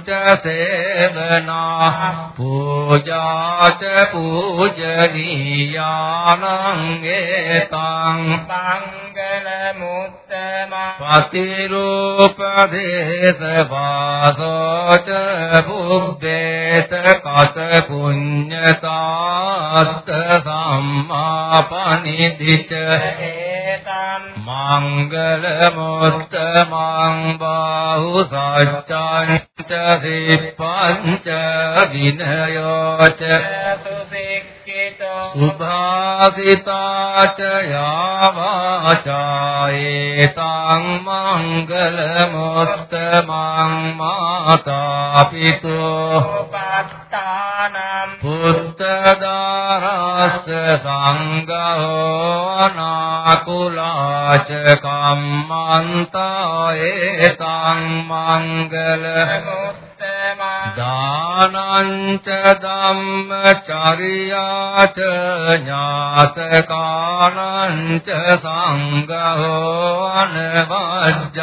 ච සේවනා පූජාච පූජනීයානං ඒතං මංගල මුත්තමන් පතිරූපදේශ වාසෝච බුබ්බේත කත පුඤ්ඤතාත්ත සම්මාපනිදිච ඒතං මංගල මුත්තමං බාහු සච්ඡං ච සිප්පං ච විනයෝච සුසික්ඛිතෝ සුභාසිතාච යාවාචායේතං මංගල මොත්තමං මාතා පිතෝ පත්තානම් පුත්තදාරස්ස සංඝෝ අනාකුලාච කම්මන්තායේතං මංගල දානංච ධම්මචර්යාච ඥාතකානංච සංඝෝ අනවජ්ජානි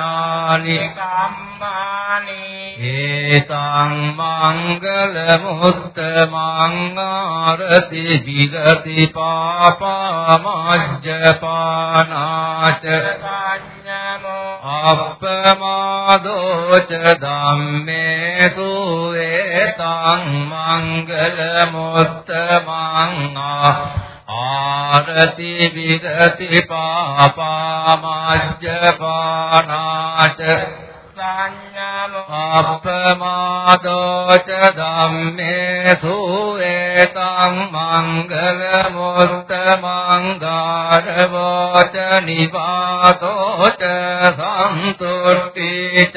කම්මානි ඒතං මංගල මුත්තමං ආරති විරති පාපා මජ්ජපානාච අප්පමාදෝච ධම්මේසු ඒතං මංගල මුත්තමං ආරති විරති පාපා මජ්ජපානාච සංඥමෝ අප්පමාදෝච ධම්මේසු ඒතං මංගල මුත්තමං ගාරවෝච නිවාතෝච සන්තුට්ඨිච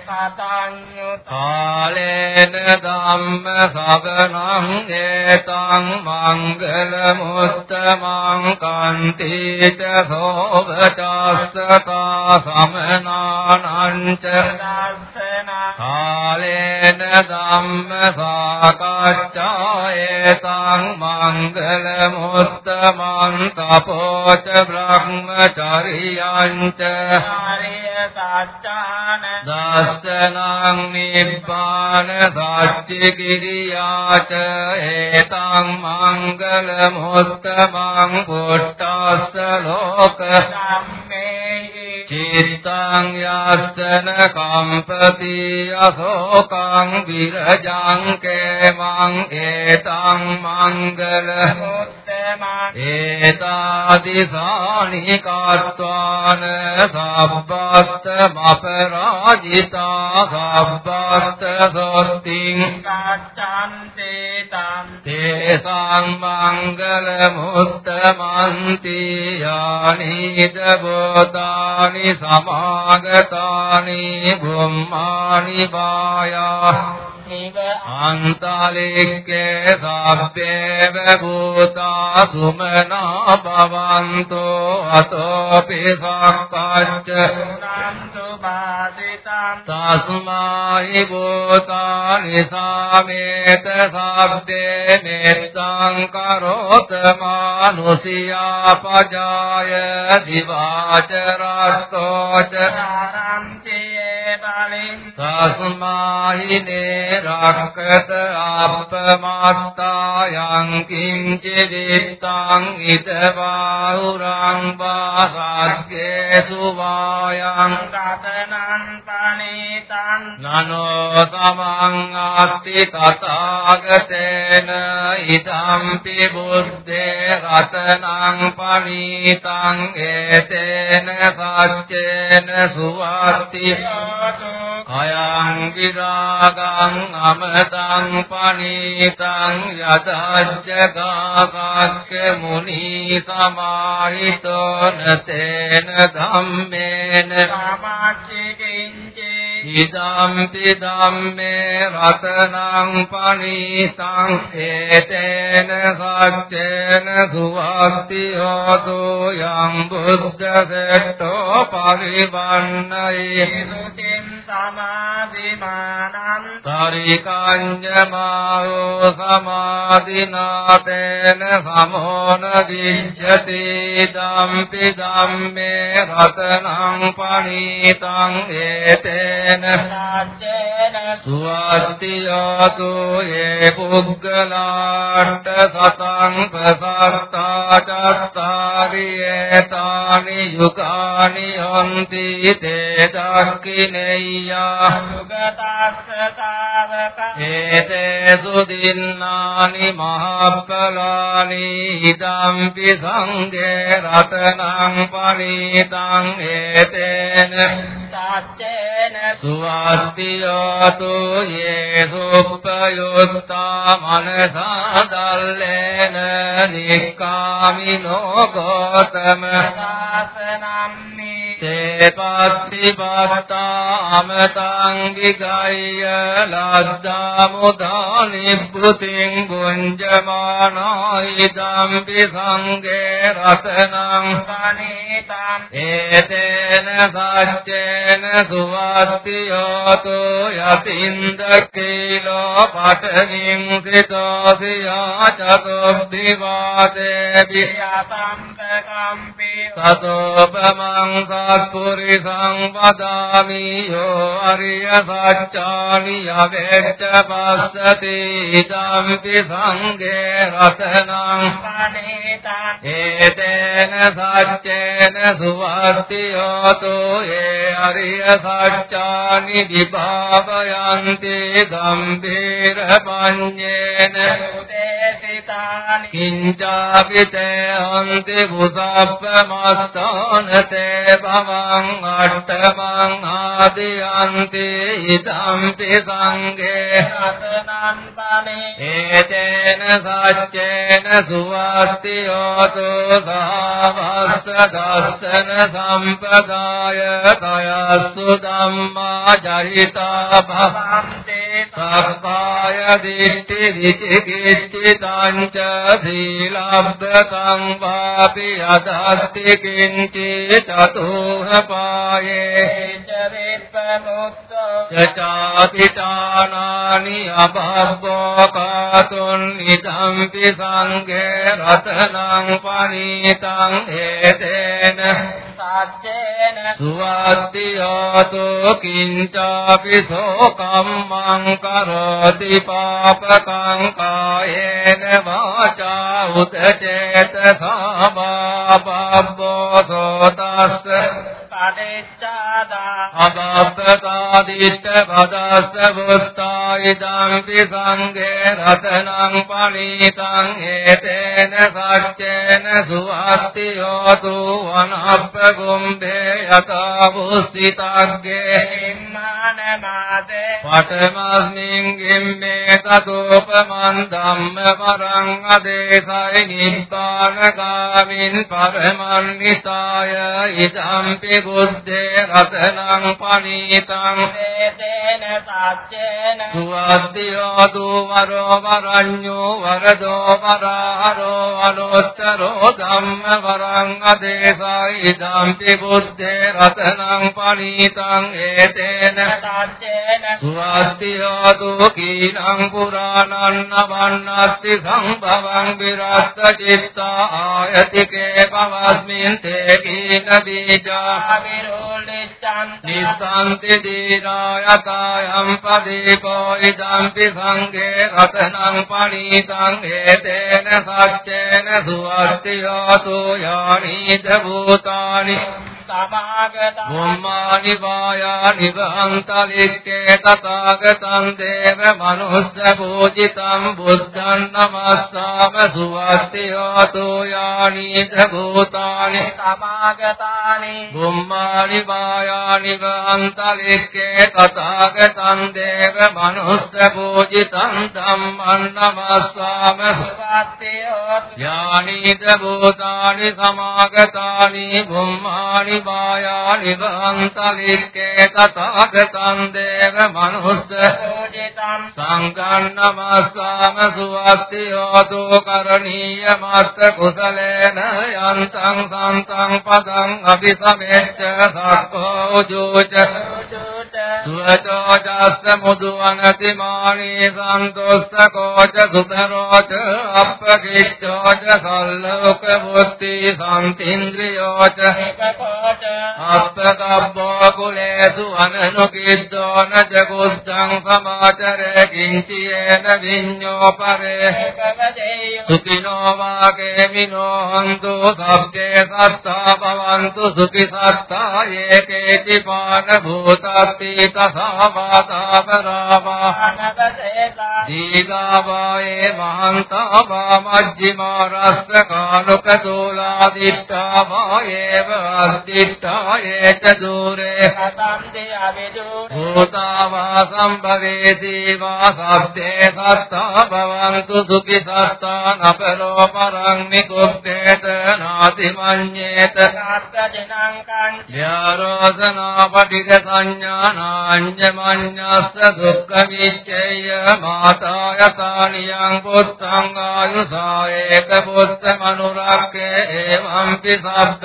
සතඤ්ඤුත කාලේන ධම්ම සවනං ඒතං මංගල මුත්තමං කන්තිච සෝවචස්සතා සමනානං ච දස්සන කාලේන ධම්ම සාකච්ඡායේතං මංගල මුත්තමං තපෝච බ්‍රහ්මචරියං ච ආරිය සත්‍යාන දස්සනං නිබ්බාන සච්චි කිරියාච ඒතං මංගල මුත්තමං පුට්ටස්ස ලෝක ධම්මේහි චිත්තං යස්සන කම්පති අශෝකං විරජං කේමං ඒතං මංගල උත්තමං ඒතාදිසානි කତ୍වාන සබ්බත් මපරාජිතා සබ්බත් සොත්තිං සච්ඡන්තේ තං තේසං මංගල මුත්තමන්ති යානිද බෝතානි සමාගතානි බුම්මානි වායා अन्तालिके साव्यव भूता सुमना भवन्तोऽतोऽपि शाकाश्चिता सासु मायि भूतानि साव्येत शब्देनेतां करोत मानुषियापजाय दिवा च रात्रौ च පජාය දිවාචරත්තෝච ආරම්තියේ බලින් තස්මාහි නේරක්කත අප්පමත්තා යං කිංචිදිත්තං ඉදවාහුරං වාරග්ගේසු වායං රතනං පනිතං නනෝ සමං අත්ති තථාගතේන ඉදම්පි බුද්දේ රතනං පනිතං ඒතේන සච්චේන සුවත්ති යෝතු අයං විරාගං අමතං පනීතං යතජ්ජගාසක්ක මුනි සමාහිතෝ නතේන ධම්මේන ඉදම්පි ධම්මේ රතනං පනීතං ඒතේන සච්චේන සුවත්ති හෝතු යං බුද්ධ සෙට්ටෝ පරිවන්නයි ඉරුතින් සමාධිමානං තරිකංජමායෝ සමාධිනාතේන සමෝන දිජ්ජති දම්පි ධම්මේ රතනං පනීතං ඒතේන සච්චේන සුවත්තියතු ඒ පුද්ගලාට සතං ප්‍රසත්තා චත්තාරි ඒතානි යුගානි හොන්ති තේ දක්ඛිනෙය්‍ය අරියා සුගතස්ස තාවක ඒතේසු දින්නානි මහප්පලානි ඉදම්පි සංඝේ රතනං පනිතං ඒතේන සච්චේන සුවත්තියෝතු යේසුප්පයුත්තා මනසා දල්ලේන නික්කාමිනෝ ගෝතම දාසනම්මි තේපත්තිපත්තා අමතං විගය්‍ය ලද්දා මුදා නිබ්බුතින් ගුංජමානයි දම්පි සංඝේ රතනං පනිතං ඒතේන සච්චේන සුවත්තියෝතු යතින්ද කීලෝ පඨනින් සිතෝසියා චතුබ්බිවාදේ යසම්පකම්පි සතෝපමං සත්පුරිසං වදාමි ो अर्यसाच्चानि ये च भाषति दम्पि सङ्गे रसनां एतेन साच्येन सुवस्ति यतो ये अर्यसाच्चानि विभावयन्ति गम्भीरपान्येन उपदेशिता किञ्चापि ते अन्ति भुसभ्यमास्तोन ते भवाङ्गाष्टमा භවං අට්ඨමං ආදියන්ති ඉදම්පි සංඝේ රතනං පනේ ඒතේන සච්චේන සුවත්තියෝතු සාවස්ස දස්සන සම්පදාය කයස්සු ධම්මා ජහිතා භව භවන්තේ සබ්බාය දිට්ඨි විචිකිච්ඡිතං ච සීලබ්බකං වාපි අදත්ති කිංචි චතුහ පායේ ච විප්පමුත්තෝ චාපිතානානි අබබ්බෝ කාතුන් ඉදම්පි සංඝේ රතනං පනිතං හේතේන සච්චේන සුවත්තියෝතු කිංචාපි සෝකම්මං කරෝති පාපකං කායේන වාචා උදචේත සාබාබ්බෝ සෝතස්ස පටිච්චාදා අබබ්බකාදිත්ත පදස්ස බුත්තායිදම්පි සංඝේ රතනං පනිතං හේතේන සච්චේන සුවත්තියෝතු වනප්ප ගුම්භේ යතා බුස්සිතග්ගේ හිම්මාන මාසේ පඨමස්මින් ගිම්මේ තතෝපමන් ධම්ම පරං අදේසයි නිබ්බාන ගාමින් පරමන් නිසාය ඉදම්පි බුද්ධේ රතනං පනිතං වේදේන සච්චේන සුවද්දියෝතු වරෝ වරඤ්ඤෝ වරදෝ වරහරෝ අනුත්තරෝ ධම්ම වරං අදේසයි ධම්පි බුද්ධේ රතනං පනිතං ඒතේන සච්චේන සුවද්දියෝතු කීලං පුරාණං නවන්නත්ති සම්භවං විරස්ත චිත්තා ආයතිකේ පවස්මින් තේ කීන බීජා අවිරෝලිච්ඡන්ත නිස්සන්ති දීරායතායම් පදීපෝ ඉදම්පි සංඝේ රතනං පණීතං හේතේන සච්චේන සුවත්තියෝතු යානීද භූතානි සමාගතං බුම්මානි වායානි වහන්තලික්කේ තථාගතං දේව මනුස්ස පූජිතං බුද්ධං නමස්සාම සුවත්තියෝතු යානීද භූතානි සමාගතානි බුම්මානි වායානි වහන්තලික්කේ තථාගතං දේව මනුස්ස පූජිතං ධම්මං නමස්සාම සුවත්තියෝත් යානීද භූතානි සමාගතානි බුම්මානි වායානි වහන්තලික්කේ තථාගතං දේව මනුස්ස පූජිතං සංගන්නමස්සාම සුවත්තියෝතු කරණීය මත්ත කුසලේන යන්තං සන්තං පදං අபிසමෙච්ච සක්ඛෝ ජෝච සුජුත සුවචෝ ජස්ස මුදුවනති මානී සන්තොස්ස කෝච සුතරෝච අප්පකිච්ඡෝච සල්ලෝක බුද්ධි සම්තින්ද්‍රියෝච ඒකෝච අප්පකබ්බෝ කුලේසු අනනුකිද්දෝ න ජගුද්ධං සමාචරේ කිංචියේන විඤ්ඤෝ පරේ සුඛිනෝ වාගේ මිනෝ හන්තු සබ්බේ සත්තා භවන්තු සුඛි සත්තා एतेति पारभूतास्तीतसा वा तापरावा दीगा वा एन्ता वा मज्जिमारस्य कालुकदोलादिष्टा वा एवदिष्टाय च दूरे। भूता वा संभवेशि वा सत्ये सर्ता भवन्तु सुखिसर्ता न कलोपराङ् गुप्येत नाति मन्येत रोऽसनापदिकसञ्ज्ञानाञ्जमन्यस्त दुःखमित्येय माताय तानि यम् पुत्रङ्गायुषा एकपुत्रमनुराक्षे एवम्पि शब्द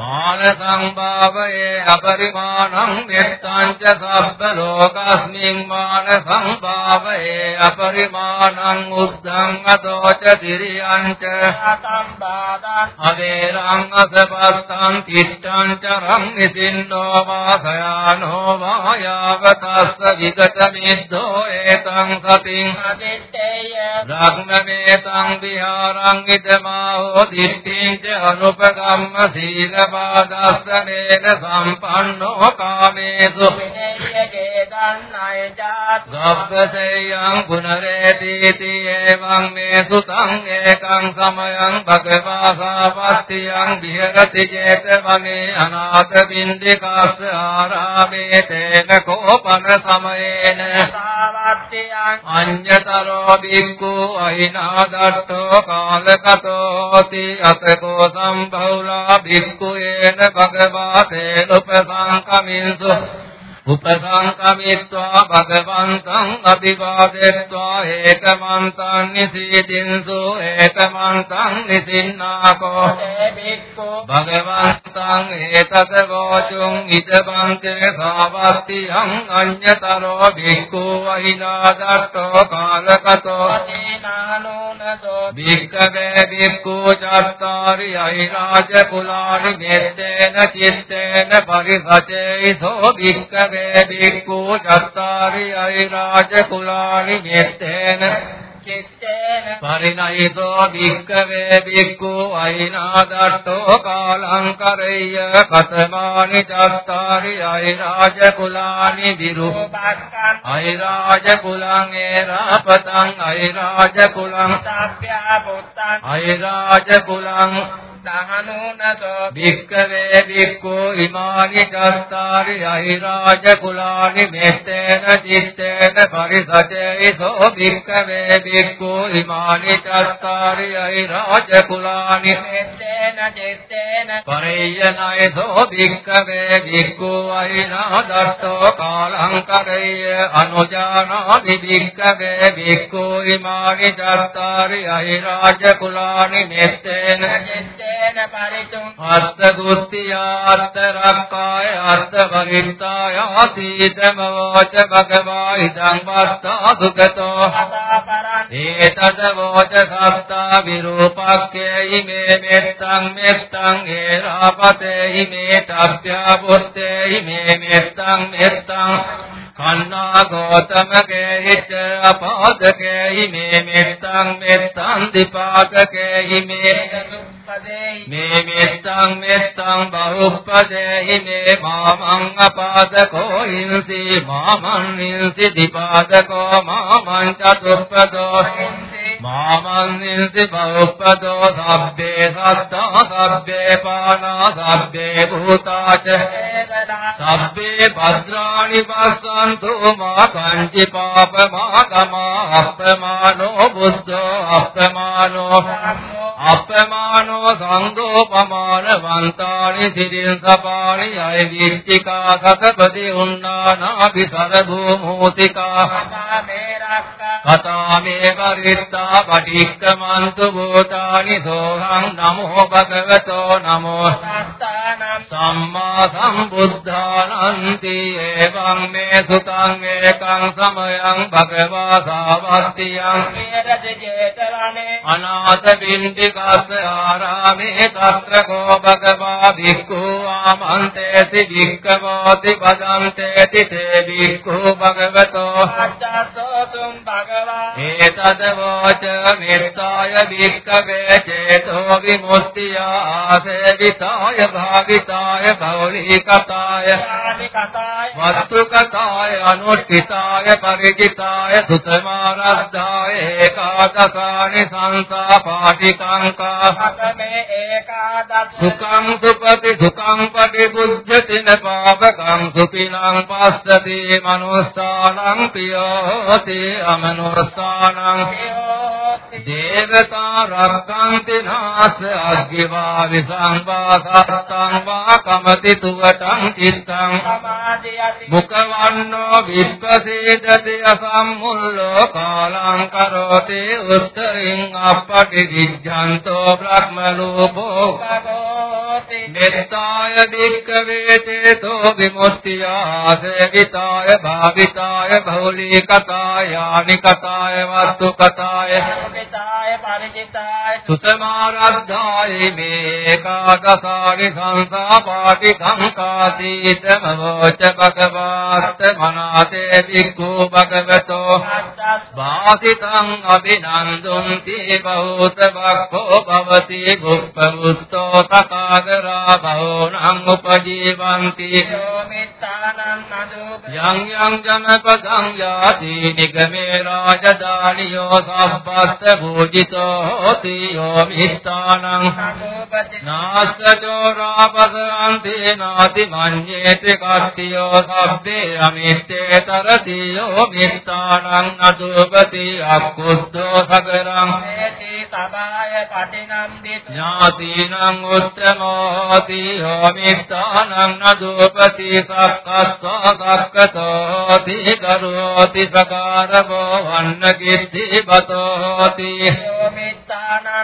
मानसम् भावये अपरिमाणम् नित्ताञ्च शब्द लोकस्मिन् मानसम्भावये अपरिमाणम् बुद्धम् अदौच तिर्याञ्च अवेराङ्ग ලෝකස්මින් මාන සංභාවයේ අපරිමාණං උද්ධං අදෝ ච තිරියං ච සම්බාධං අවේරං අසපත්තං තිට්ඨං චරං නිසින්නෝ වාසයානෝ වායාවතස්ස විගත මිද්දෝ ඒතං සතින් අදිත්තේය රාග්නමේතං විහාරං ඉදමාහෝ දිට්ඨිං ච අනුපගම්ම සීලපාදස්සනේන සම්පන්නෝ කාමේසු විනේයගේ දන්නය ජාතු ගබ්බසේයං පුනරේතිති එවං මේ සුතං ඒකං සමයං භගවා සාපත්තියං විහෙරති චේතවනේ අනාථ බින්දිකාස්ස ආරාමේ තේන කෝපන සමයේන. සාවත්තියං අඤ්ඤතරෝ බික්ඛු අහිනාදට්ඨෝ කාලකතෝති අතකෝ සම්භෞලා බික්ඛු යේන භගවා තේනුපසංකමින්සු උපසංකමිත්වා භගවන්තං අභිවාදෙත්වා ඒකමන්තං නිසීදින්සු ඒකමන්තං නිසින්නාකෝ ඒ බික්ඛු භගවන්තං ඒතද වෝචුං ඉදබන්තේ සාවත්තියං අඤ්ඤතරෝ භික්ඛු වහිනාදට්ඨෝ කාලකතෝ අනේනානෝනසෝ භික්ඛවේ භික්ඛු චත්තාරි අහිරාජ කුලානි මෙත්තේන චිත්තේන පරිසචේසෝ භික්ඛවේ භික්ඛු චත්තාරි අහිරාජ කුලානි මෙත්තේන. චිත්තේන පරිණයිසෝ භික්ඛවේ භික්ඛු අයිනාදට්ඨෝ කාලං කරෙය්‍ය කතමානි චත්තාරි අයිරාජ කුලානි විරු. බක්කං අයිරාජ කුලං ඒරාපතං අයිරාජ කුලං සබ්භ්‍යා පුත්තං. අයිරාජ කුලං දහනුනසෝ භික්ඛවේ භික්ඛු ඉමානි චත්තාරි අයිරාජ කුලානි මෙත්තේන චිත්තේන පරිසචේසෝ භික්ඛවේ භික්ඛු ඉමානි චත්තාරි අයිරාජ කුලානි මෙත්තේන චිත්තේන පරේයනයසෝ භික්ඛවේ භික්ඛු අයිනාදත්තෝ කාලං කරේය අනුජානාති භික්ඛවේ භික්ඛු ඉමානි චත්තාරි අයිරාජ කුලානි මෙත්තේන චිත්තේන පරිතුං අත්ථ කුත්තියා අත්ථ රක්කාය අත්ථ පරිත්තාය ආසීතමවෝච භගවා ඉදං වත්තා සුගතෝ අසාපරං ඒතද වෝච සත්තා විරූපක්ඛේ ඉමේ මෙත්තං මෙත්තං හේරාපතේ ඉමේ තබ්බ්‍යා පුත්තේ ඉමේ මෙත්තං මෙත්තං කන්නා ගෝතමකේ හිත අපාදකේ ඉමේ මෙත්තං මෙත්තං දීපාදකේ ඉමේ දුප්පදේ මේ මෙත්තං මෙත්තං බහුප්පදේහි මේ මාමං අපාදකෝ ඉන්සි මාමං ඉන්සි දීපාදකෝ මාමං චතුප්පදෝ මාමං ඉන්සි බහුප්පදෝ සබ්බේ සත්තා සබ්බේ පානා සබ්බේ භූතාච සබ්බේ භද්‍රාණි පස්සන්තු මා කංචි පාප මා ගමා අප්පමානෝ බුද්ධෝ අප්පමානෝ අප්පමානෝ සංඝෝ පමාන වන්තානි සිරින් සපානි අය විච්චිකා සතපති උන්නානාපි සරභූමෝතිකා කතා මේ පරිත්තා පටික්කමන්තු භූතානි සෝහං නමෝ භගවතෝ නමෝ. සම්මා සම්බුද්ධානන්ති එවං මේ සුතං ඒකං සමයං භගවා සාවත්තියං අනාථ බින්දි පණ්ඩිකස්ස ආරාමේ తත්‍ර කෝ භගවා භික්ඛු ආමන්තේති භික්ඛවෝති පදන්තේති තේ භික්ඛු භගවතෝ අච්චසෝසුම් භගවා ඒතද වෝච මෙත්තාය භික්ඛවේ චේතෝ විමුක්තිය ආසේවිතාය භාවිතාය භෞලිකතාය ආනිකතාය වස්තුකතාය අනුට්ඨිතාය පරිචිතාය සුතමාරද්ධාය ඒකාදසානි සංසා පාටිකංකා අකමේ ඒකාදස් සුඛං සුපති සුඛං පටිබුද්ධතින පාපකං සුඛිනං පස්සති මනුස්සානං පියෝති අමනුස්සානං දේවතා රක්ඛන්ති නාස අග්ගිවා විසංවා සත්තං වා කමති තුවටං චිත්තං සමාධියති මුඛවන්නෝ විප්පසීදති අසම්මුල්ලෝ කාලං කරෝති උත්තරින් අපටි විජ්ජන්තෝ බ්‍රහ්ම ලෝභෝ භගෝති මෙත්තාය භික්ඛවේ චේතෝ විමුක්තියා සේවිතාය භාවිතාය භෞලිකතාය ආනිකතාය වස්තුකතාය සමිතාය පරිචිතාය සුසමාරද්ධාය මේකාදසානි සංසා පාටි සංකාසීතම වෝච භගවාත් මනාතේ වික්ඛු භගවතෝ අච්චස් වාසිතං අභිනන්දුන්ති බහූත බක්ඛෝ භවති ගුප්පමුත්තෝ සකාගරා බහෝනං උපජීවಂತಿ යෝමිත්තානං නදුප යං යං ජනපදං යාති නිගමේ රාජධානියෝ සම්පත්ත භූජිතෝ හෝති යෝ මිත්තානං නදුපති නාස්සජෝ රාපසන්ති නාති මඤ්ඤේති කට්ඨියෝ සබ්බේ අමිත්තේ තරතියෝ මිත්තානං නදුපති අක්කුද්ධෝ සකරං මේති සබාය පටිනම් දිතු ඥාතිනං උත්තමෝති ति अमितानां न दोपति सागतोति करोति सकार गो वर्णकीर्ति बतोमित्तानां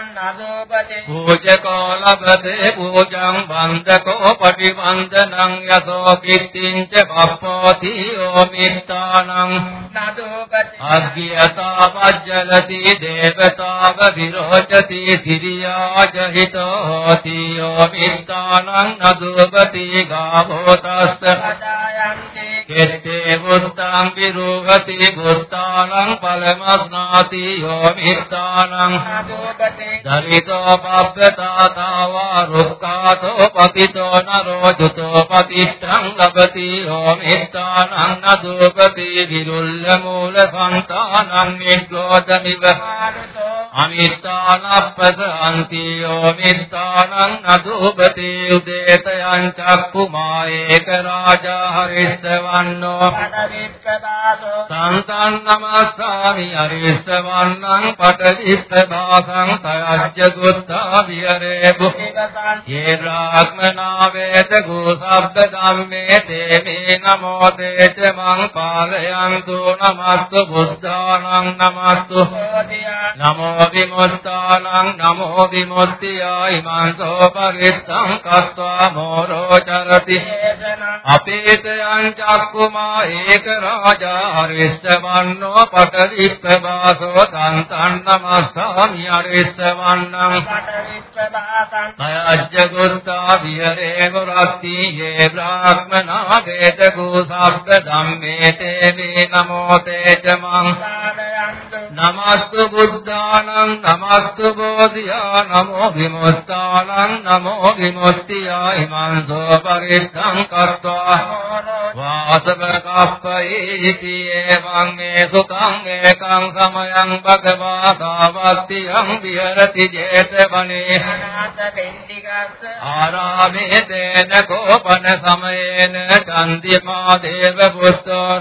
न दोपति। भोजक लगदे पूजं बन्दकोपटि वन्दनं यसो गीर्तिं च भोति ओमित्तानां नदुपति भज्ञतावज्जलति देवता वृचति धिरि आजयितो හෝති යෝ මිත්තානං නදුපති ගාවෝ තස්ස පදායන්ති. කෙත්තේ බුත්තං විරෝහති බුත්තානං පලමස්නාති යෝ මිත්තානං නදුපති දරිතෝ පබ්බතාතාවා රුක්ඛාතෝ පතිතෝ නරෝ ජුතෝ පතිත්තං ලබති යෝ මිත්තානං නදුපති විරුල්ල මූල සන්තානං නිග්‍රෝධමිව මානුතෝ අමිත්තානප්පස අන්තියෝ මිත්තානං උපතී උදේතයං චක්කුමායේක රාජා හරිස්සවන්නෝ පඩවිප්පදාසෝ සංතං නමස්සාමි හරිස්සවන්නං පඩවිප්පදාසං තයජ්ජ ගුත්තා විහරේ බුකිකසං යේ රාග්මනා වේත ගෝසබ්බ ධම්මේ තේමේ නමෝ දේච මං පාලයන්තු නමස්තු බුද්ධානං නමස්තු නමෝ විමුක්තානං නමෝ විමුක්තියයි මං සෝපරිත් බහිස්සං කස්වා මෝරෝ චරති අපේතයන් චක්කුමා ඒක රාජා හරිස්සමන්නෝ පටවිප්පවාසෝ තන්තං නමස්සාමි හරිස්සමන්නම් පටවිප්පවාසං ගුත්තා විහරේ ගොරත්ති යේ බ්‍රාහ්මනා ගේතකෝ සබ්බ ධම්මේ තේමේ නමෝ තේජමං නමස්තු බුද්ධානං නමස්තු බෝධියා නමෝ විමුක්තානං නමෝ විමුක්තියා හිමංසෝ පරිත්තං කତ୍වා වාසව කප්පේති එවං මේ සුතං ඒකං සමයං භගවා සාවත්තියං විහෙරති 제තවනේ අනාථ පින්ඩිකස්ස ආරාමේ තේන කෝපන සමයේන චන්දිමා දේව පුත්‍රෝ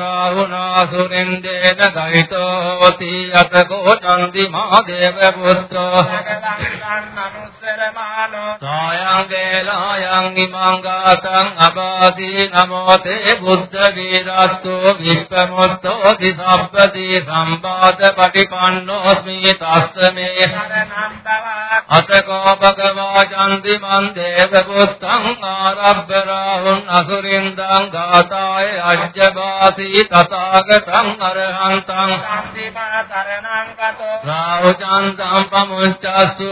රාහුනා සුරින්දේන ගහිතෝති යතකෝ චන්දිමා දේව පුත්‍රෝ භගවන්තං අනුස්සරමානෝ සායං වේලායන් ඉමං ගාතං අබාසී නමෝ තේ බුද්ධ වීරත්තෝ විප්පමුත්තෝ දිසබ්බති සම්පාත පටිපන්නෝස්මි තස්සමේ සරණං තවා අතකෝ භගවා චන්දි මන් දේව පුත්තං ආරබ්බ රාහුන් අසුරින්දං ගාතාය අජ්ජබාසී තථාගතං අරහන්තං සම්දිමා සරණං කතෝ රාහුචන්තං පමුච්චස්සු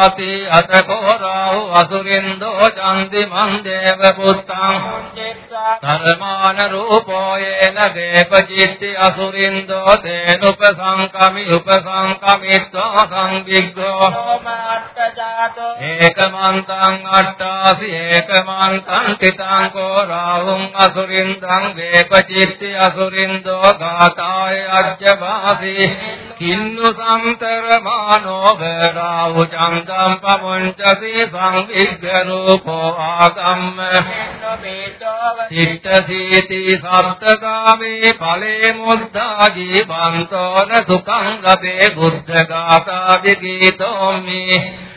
බුද්ධාලෝකානුකම්පකාති අතකෝ රාහු අසුරින්දෝ චන්දි මන් දේව පුත්තං චිත්තා ධර්මාන රූපෝ යේන දේපචිත්ති අසුරින්දෝ තේනුපසංකමි උපසංකමිත්වා සංවිග්ගෝ සෝමාට්ඨ ජාතෝ ඒකමන්තං අට්ඨාසි ඒකමන්තං තිතං කෝ රාහුං අසුරින්දං වේපචිත්ති අසුරින්දෝ ගාතාය අජ්ජවාසි කින්නු සම්තරමානෝ වරාහු චන්දම් පමුංචසි සංවිග්ග රූපෝ ආගම්ම එන්නෝ බේතෝ චිත්තසීති සප්තකාමේ ඵලේ මුද්ධා ජීවන්තෝන සුඛං ලබේ බුද්ධ ගාථා විගීතෝමි ලෝචේ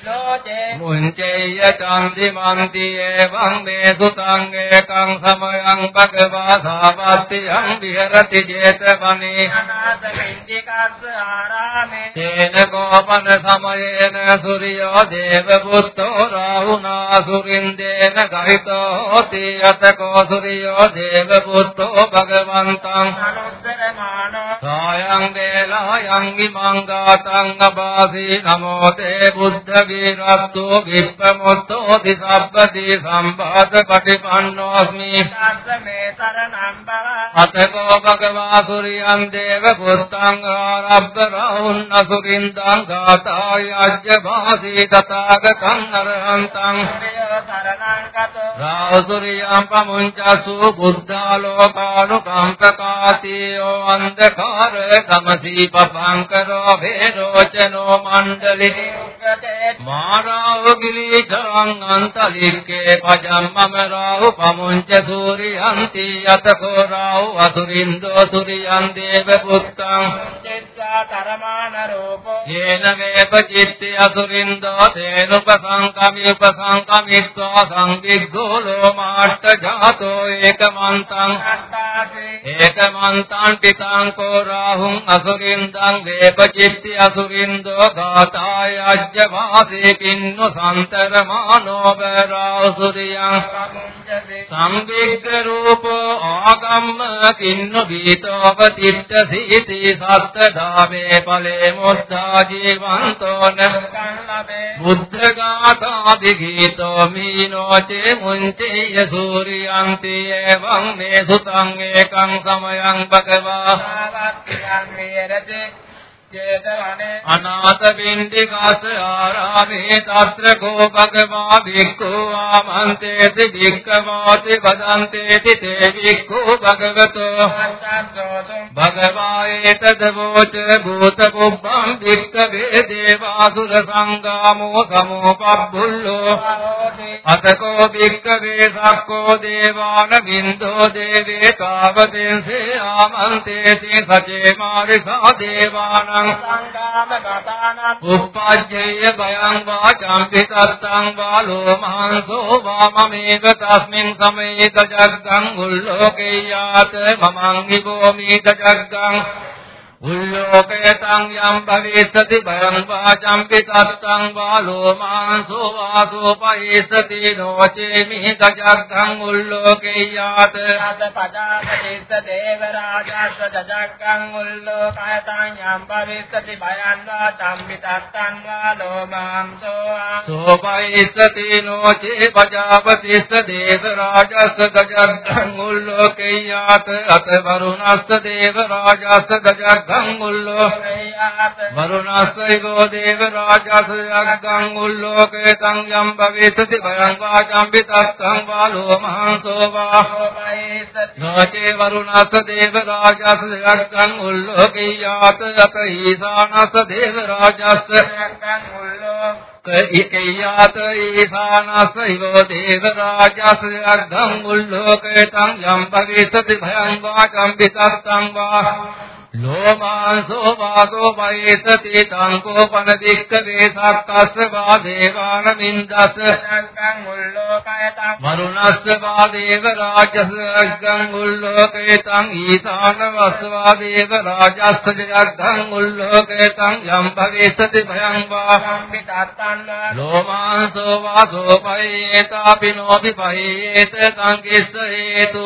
මුංචේය චන්දි මන්ති එවං මේ සුතං ඒකං සමයං භගවා සාවත්තියං විහෙරති 제තවනේ අනාථ පින්ඩිකස්ස ආරාමේ තේන කෝපන සමයේන සූර්යෝ දේව පුත්තෝ රාහුනා සුරින්දේන ගහිතෝ හෝති අතකෝ සූර්යෝ දේව පුත්තෝ භගවන්තං අනුස්සරමානෝ සායං වේලායං ඉමං ගාතං අබාසී නමෝ තේ බුද්ධ වීරත්තෝ විප්පමුත්තෝ දිසබ්බති සම්බාධ පටිපන්නෝස්මි. තස්ස මේ සරණං බව අතකෝ භගවා සූර්යං දේව පුත්තං ආරබ්බ රාහුන් අසුරින්දං ගාතාය අජ්ජභාසී තථාගතං අරහන්තං. සූර්යෝ සරණං කතෝ රාහුසුරියං පමුංචසු බුද්ධාලෝකානුකම්පකාතියෝ අන්ධකාර ගමසී පපංකරෝ වේරෝචනෝ මණ්ඩලි. උග්ගතේ මාරාවගිලි චරං අන්තලික්කේ පජම්මම රාහු පමුංච සූරියන්ති යතකෝ රාහු අසුරින්දෝ සුරියන් දේව පුත්තං චිත්තා තරමාන රූපෝ යේන වේප චිත්ති අසුරින්දෝ තේනුපසංකමි උපසංකමිත්වා සංවිග්ගෝ ලෝමාට්ඨ ජාතෝ ඒකමන්තං අට්ඨාසේ ඒකමන්තං පිතං කෝ රාහුං අසුරින්දං වේප චිත්ති අසුරින්දෝ ගාතාය අජ්ජවාසේ කින්නු සන්තරමානෝ බරාසුරියං ප්‍රමුංජසේ සංවිග්ග රූපෝ ආගම්ම කින්නු බීතෝප තිත්ත සීති සත්ත ධාමේ ඵලේ මුද්ධා ජීවන්තෝන කං ලබේ බුද්ධ ගාථා විගීතෝ මීනෝචේ මුංචේ සූරියන්ති එවං මේ සුතං ඒකං සමයං භගවා සාවත්තියං විහෙරති චේතවනේ අනාථ පින්ඩිකස ආරාමේ తත්‍ර කෝ භගවා භික්ඛු ආමන්තේති භික්ඛවාති වදන්තේති තේ භික්ඛු භගවතෝ අත්තසෝතුම් භගවා ඒතද වෝච භූත පුබ්බං භික්ඛවේ දේවාසුර සංගාමෝ සමෝපබ්බුල්ලෝ. හෝති අතකෝ භික්ඛවේ සක්කෝ දේවාන බින්දෝ දේවේ කාවදෙන්සේ ආමන්තේති සචේ මාරිසා දේවානං සංගාම ගතානං උප්පජ්ජේය භයං වාචම්පි තත්තං බාලෝ මහන්සෝ වාමමේව තස්මින් සමේ දජග්ගං උල්ලෝකේයාත මමං විභෝමි දජග්ගං උල්ලෝකේතං යම් භවිස්සති භයං වාචම්පි තත්තං බාලෝ මහන්සෝ වාසෝ පහිස්සති නොචේමි දජග්ගං උල්ලෝකේයාත අද පජාපතිස්ස දේව රාජස්ස ජජක්කං උල්ලෝකයතං යම් භවිස්සති භයං වා චම්පිතත්තං වා ලෝමාංසෝ සෝපයිස්සති නොචේ පජාපතිස්ස දේව රාජස්ස දජග්ගං උල්ලෝකේයාත අත වරුණස්ස දේව රාජස්ස දජග්ගං උල්ලෝ ආයත වරුණස්සයිකෝ දේව රාජස්ස දජග්ගං උල්ලෝකේ තං යම් භවිස්සති භයං වාචම්පි තත්තං වාලෝ මහන්සෝ වා. සෝපයිස්සති නොචේ වරුණස්ස දේව රාජස්ස දජග්ගං උල්ලෝකේයාත අත ඊසානස්ස දේව රාජස්ස ජජක්කං උල්ලෝ ඉකයාත ඊසානස්ස ඉවෝ දේව රාජස්ස අර්ධං උල්ලෝකේතං යම් භවිස්සති භයං වාචම් පිතස්සං වා ලෝමාංසෝ වාසෝ වයසති තං කෝපන දික්කවේ සක්කස්ස වා දේවාන මින්දස්ස ජජක්කං උල්ලෝකයතං වරුණස්ස වා දේව රාජස්ස අග්ගං උල්ලෝකේතං ඊසාන වස්වා දේව රාජස්ස ජග්ගං උල්ලෝකේතං යම් භවිස්සති භයං වා චම්පිතත්තං වා ලෝමාංසෝ වාසෝ පයේතාපි නොපි පයේත සංකිස්ස හේතු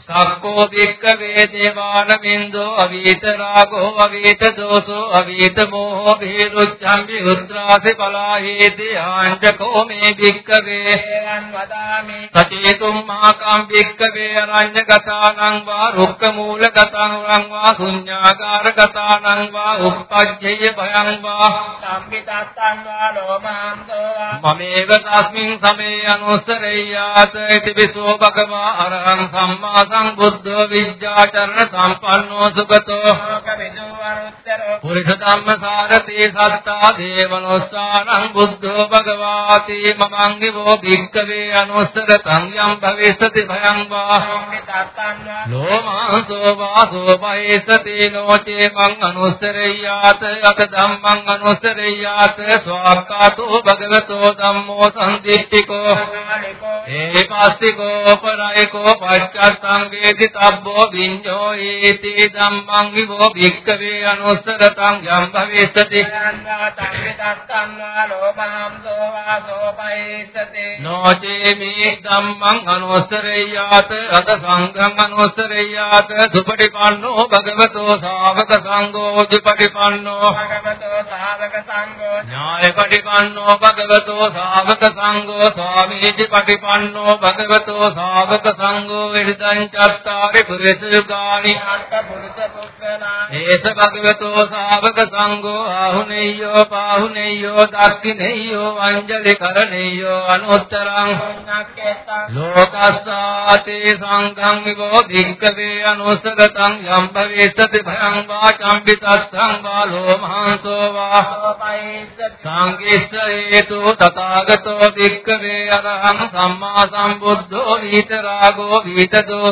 සක්කෝ භික්කවේ දේවානමින්දෝ අවීත රාගෝ අවීත දෝසෝ අවීත මෝහෝ භීරුච්ඡම් විඋත්‍රාසි පලාහේති ආංජකෝ මේ භික්කවේ එවං වදාමි. සචේතුම් මහකම් භික්කවේ අරඤ්‍යගතානං වා රුක්ක මූලගතං වා ශුඤ්ඤාකාරගතානං වා උප්පජ්ජය භයං වා. සම්පිතත්තං වා ලෝමහංසෝ වා. මමේව තස්මින් සමේ අනුස්සරෙය්‍යාත ඉති විසෝ භගවා අරහං සම්මා සම්බුද්ධෝ විද්‍යාචරණ සම්පන්නෝ සුගතෝ ලෝක විදුවරුත්තරෝ පුරිස ධම්මසාරති සත්තා දේවනොස්සානං බුද්ධෝ භගවාති මමංගිවෝ භික්ඛවේ අනුස්සරතං යම් භවිස්සති භයං වා සම්පිතත්තං වා ලෝමාසෝ වාසෝ පහේසති නොචේ මං අනුස්සරෙය්‍යාත අත ධම්මං අනුස්සරෙය්‍යාත ස්වාක්ඛාතෝ භගවතෝ ධම්මෝ සම්දිට්ඨිකෝ කාලිකෝ ඒ පස්සිකෝ පරයිකෝ පච්චත්තං වේදි තබ්බෝ විඤ්ඤෝ ඒති ධම්මං විවෝ භික්ඛවේ අනුස්සරතං යම් භවිස්සති වා සම්පිතත්තං වා ලෝමහංසෝ වා සෝපයිසති නොචේ මේ ධම්මං අනුස්සරෙය්‍යාත අත සංඝං අනුස්සරෙය්‍යාත සුපටිපන්නෝ භගවතෝ ශාවක සංඝෝ සුපටිපන්නෝ භගවතෝ සාවක සංඝෝ ඥායපටිපන්නෝ භගවතෝ ශාවක සංඝෝ ස්වාමීති පටිපන්නෝ භගවතෝ ශාවක සංඝෝ විරිදං චත්තාරි පුරිසුකානි අන්ත පුරුෂ පුක්ඛනා ඒස භගවතෝ ශාවක සංඝෝ ආහුනේයෝ පාහුනේයෝ දක්ඛිනේයෝ අංජලි කරණේයෝ අනුත්තරං පුඤ්ඤක්කේතං ලෝකස්සාතේ සංඝං විවෝ භික්ඛවේ අනුස්සගතං යම් භවේසති භයං වා චම්පිතස්සං වා ලෝමහංසෝ වා සෝපයිසති සංකිස්සේතු තථාගතෝ භික්ඛවේ අරහං සම්මා සම්බුද්ධෝ විතරාගෝ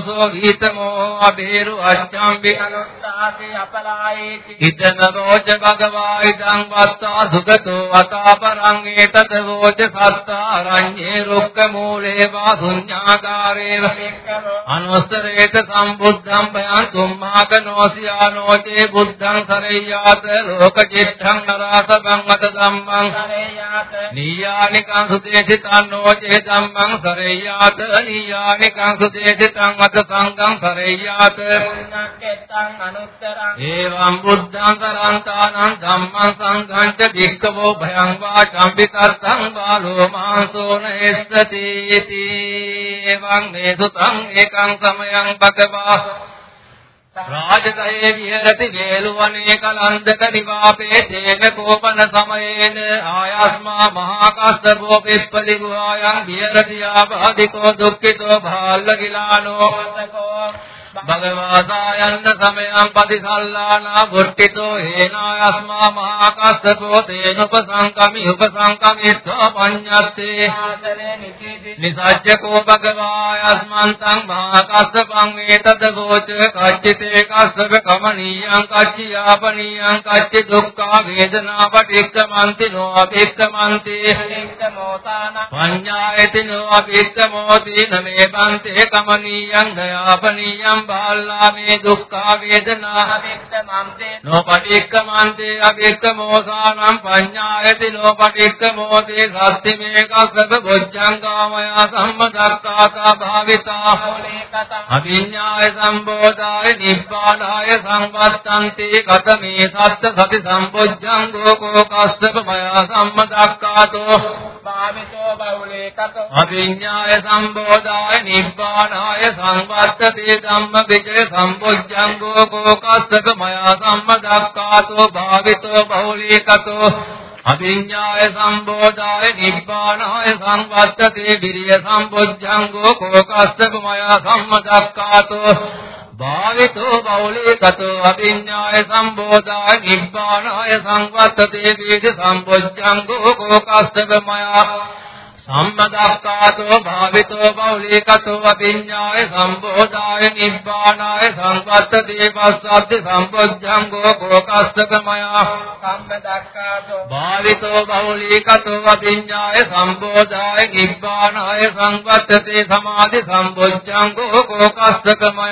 විතදෝසෝ විතමෝ අබේරු අච්ඡම්බි අනුත්තාසි අපලායේති ඉදන රෝච භගවා ඉදං වත්තා සුගතෝ අතාපරං ඒතද රෝච සත්තාරඤ්ඤේ රුක්ක මූලේ වා ශුඤ්ඤාකාරේව වික්කමෝ අනුස්සරේත සම්බුද්ධං භයං තුම්මාකනෝසියානෝචේ බුද්ධං සරෙය්‍යාත ලෝකචිත්තං නරාසබං අත ධම්මං සරේයාත නීයානිකං සුදේශිතන්නෝචේ ධම්මං සරෙය්‍යාත නීයානිකං සුදේශිතං අත සංඝං සරෙය්‍යාත පුඤ්ඤක්කේතං අනුත්තරං. ඒවං බුද්ධං සරන්තානං ධම්මං සංඝං ච භික්ඛවෝ භයං වා චම්පිතත්තං බාලෝ මාංසෝ නේස්සති इति එවං මේ සුතං ඒකං සමයං භගවා රාජදයේ විහෙරති වේලුවනේ කලන්දක නිවාපේ තේන කෝපන සමයේන ආයස්මා මහා කස්සපෝ පිප්පලි ගුහායන් විහෙරති ආබාධිකෝ දුක්ඛිතෝ භාල්ලගිලානෝ සකෝ භගවාසායන්න සමයං පදිසල්ලානා වෘට්ටිතෝ හේනායස්මා මහා කස්සපෝ තේන උපසංකමි උපසංකමිත්වා පඤ්ඤත්තේ ආසනේ නිසීදි නිසජ්ජකෝ භගවායස්මන්තං මහා කස්සපං ඒතද වෝච කච්චිතේ කස්සප කමනීයං කච්චියාපනීයං කච්චි දුක්ඛා වේදනා පටික්කමන්ති නෝ අපික්කමන්ති වික්කමෝසාන පඤ්ඤායති නෝ අපික්කමෝති නමේ බන්තේ කමනීයං දයාපනීයං බාල්ලාමේ දුක්ඛා වේදනා වික්කමන්තේ නෝ පටික්කමන්තේ අපික්කමෝසානම් පඤ්ඤායති නෝ පටික්කමෝති සත්තිමේ කස්සප බොජ්ජංගාමය සම්මදක්ඛාතා භාවිතා මොලේකතං අභිඤ්ඤාය සම්බෝධාය නිබ්බානාය සංවත්තන්ති කතමේ සත්ත සති සම්බොජ්ජංගෝ කෝ කස්සප මය සම්මදක්ඛාතෝ භාවිතෝ බහුලේකතෝ අභිඤ්ඤාය සම්බෝධාය නිබ්බානාය සංවත්තති ධම්ම විජය සම්බොජ්ජංගෝ කෝ කස්සප මය සම්මදක්ඛාතෝ භාවිතෝ බහුලීකතෝ අභිඤ්ඤාය සම්බෝධාය නිබ්බානාය සංවත්තති විරිය සම්බොජ්ජංගෝ කෝ කස්සප මය සම්මදක්ඛාතෝ භාවිතෝ බෞලීකතෝ අභිඤ්ඤාය සම්බෝධාය නිබ්බානාය සංවත්තති විරිය සම්බොජ්ජංගෝ කෝ කස්සප මය සම්මදක්කාතෝ භාවිතෝ බෞලීකතෝ අභිඤ්ඤාය සම්බෝධාය නිබ්බානාය සංවත්තති පස්සද්දි සම්බොජ්ජංගෝ කෝකස්සකමය සම්පදක්ඛාතෝ භාවිතෝ බෞලීකතෝ අභිඤ්ඤාය සම්බෝධාය නිබ්බානාය සංවත්තති සමාධි සම්බොජ්ජංගෝ කෝකස්සකමය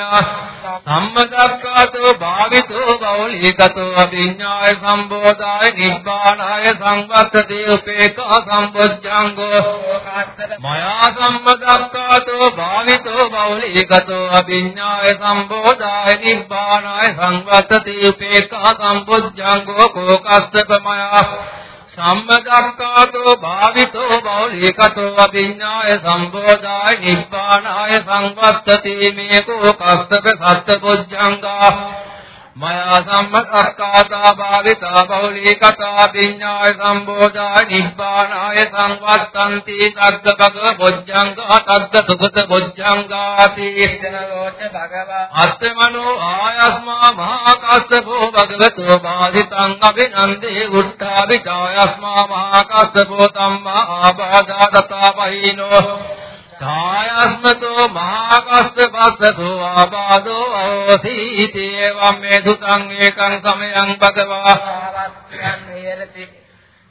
සම්මදක්ඛාතෝ භාවිතෝ බෞලිකතෝ අභිඤ්ඤාය සම්බෝධාය නිබ්බානාය සංවත්තති උපේකා සම්බොජ්ජංගෝ මයා සම්මදක්ඛාතෝ භාවිතෝ බෞලිකතෝ අභිඤ්ඤාය සම්බෝධාය නිබ්බානාය සංවත්තති උපේකා සම්බොජ්ජංගෝ කෝකස්සප මයා සම්මදක්කාතෝ භාවිතෝ බෞලිකතෝ අභිඤ්ඤාය සම්බෝධාය නිබ්බානාය සංවත්තති මේ කෝ කස්සප සත්පුජ්ජංගා මයා සම්මක්ඛාතා භාවිතා බෞලීකතා විඤ්ඤාය සම්බෝධා නිබ්බානාය සංවත්තන්ති සග්ග භග බොජ්ජංගා තග්ග සුගත බොජ්ජංගාති ඉතනෝච භගවා අත්තමනෝ ආයස්මා මහා කස්සපෝ භගවතෝ බාධිතං අබිනන්දේ උත්තා විචායස්මා මහා කස්සපෝ තම්මා ආබාධා දතා පහිනෝ ඡායස්මතෝ මහා කස්සපස්සසෝ ආබාධෝ අවසීති එවම් මේ සුතං ඒකං සමයං භගවා. ආවත්යන් හේරති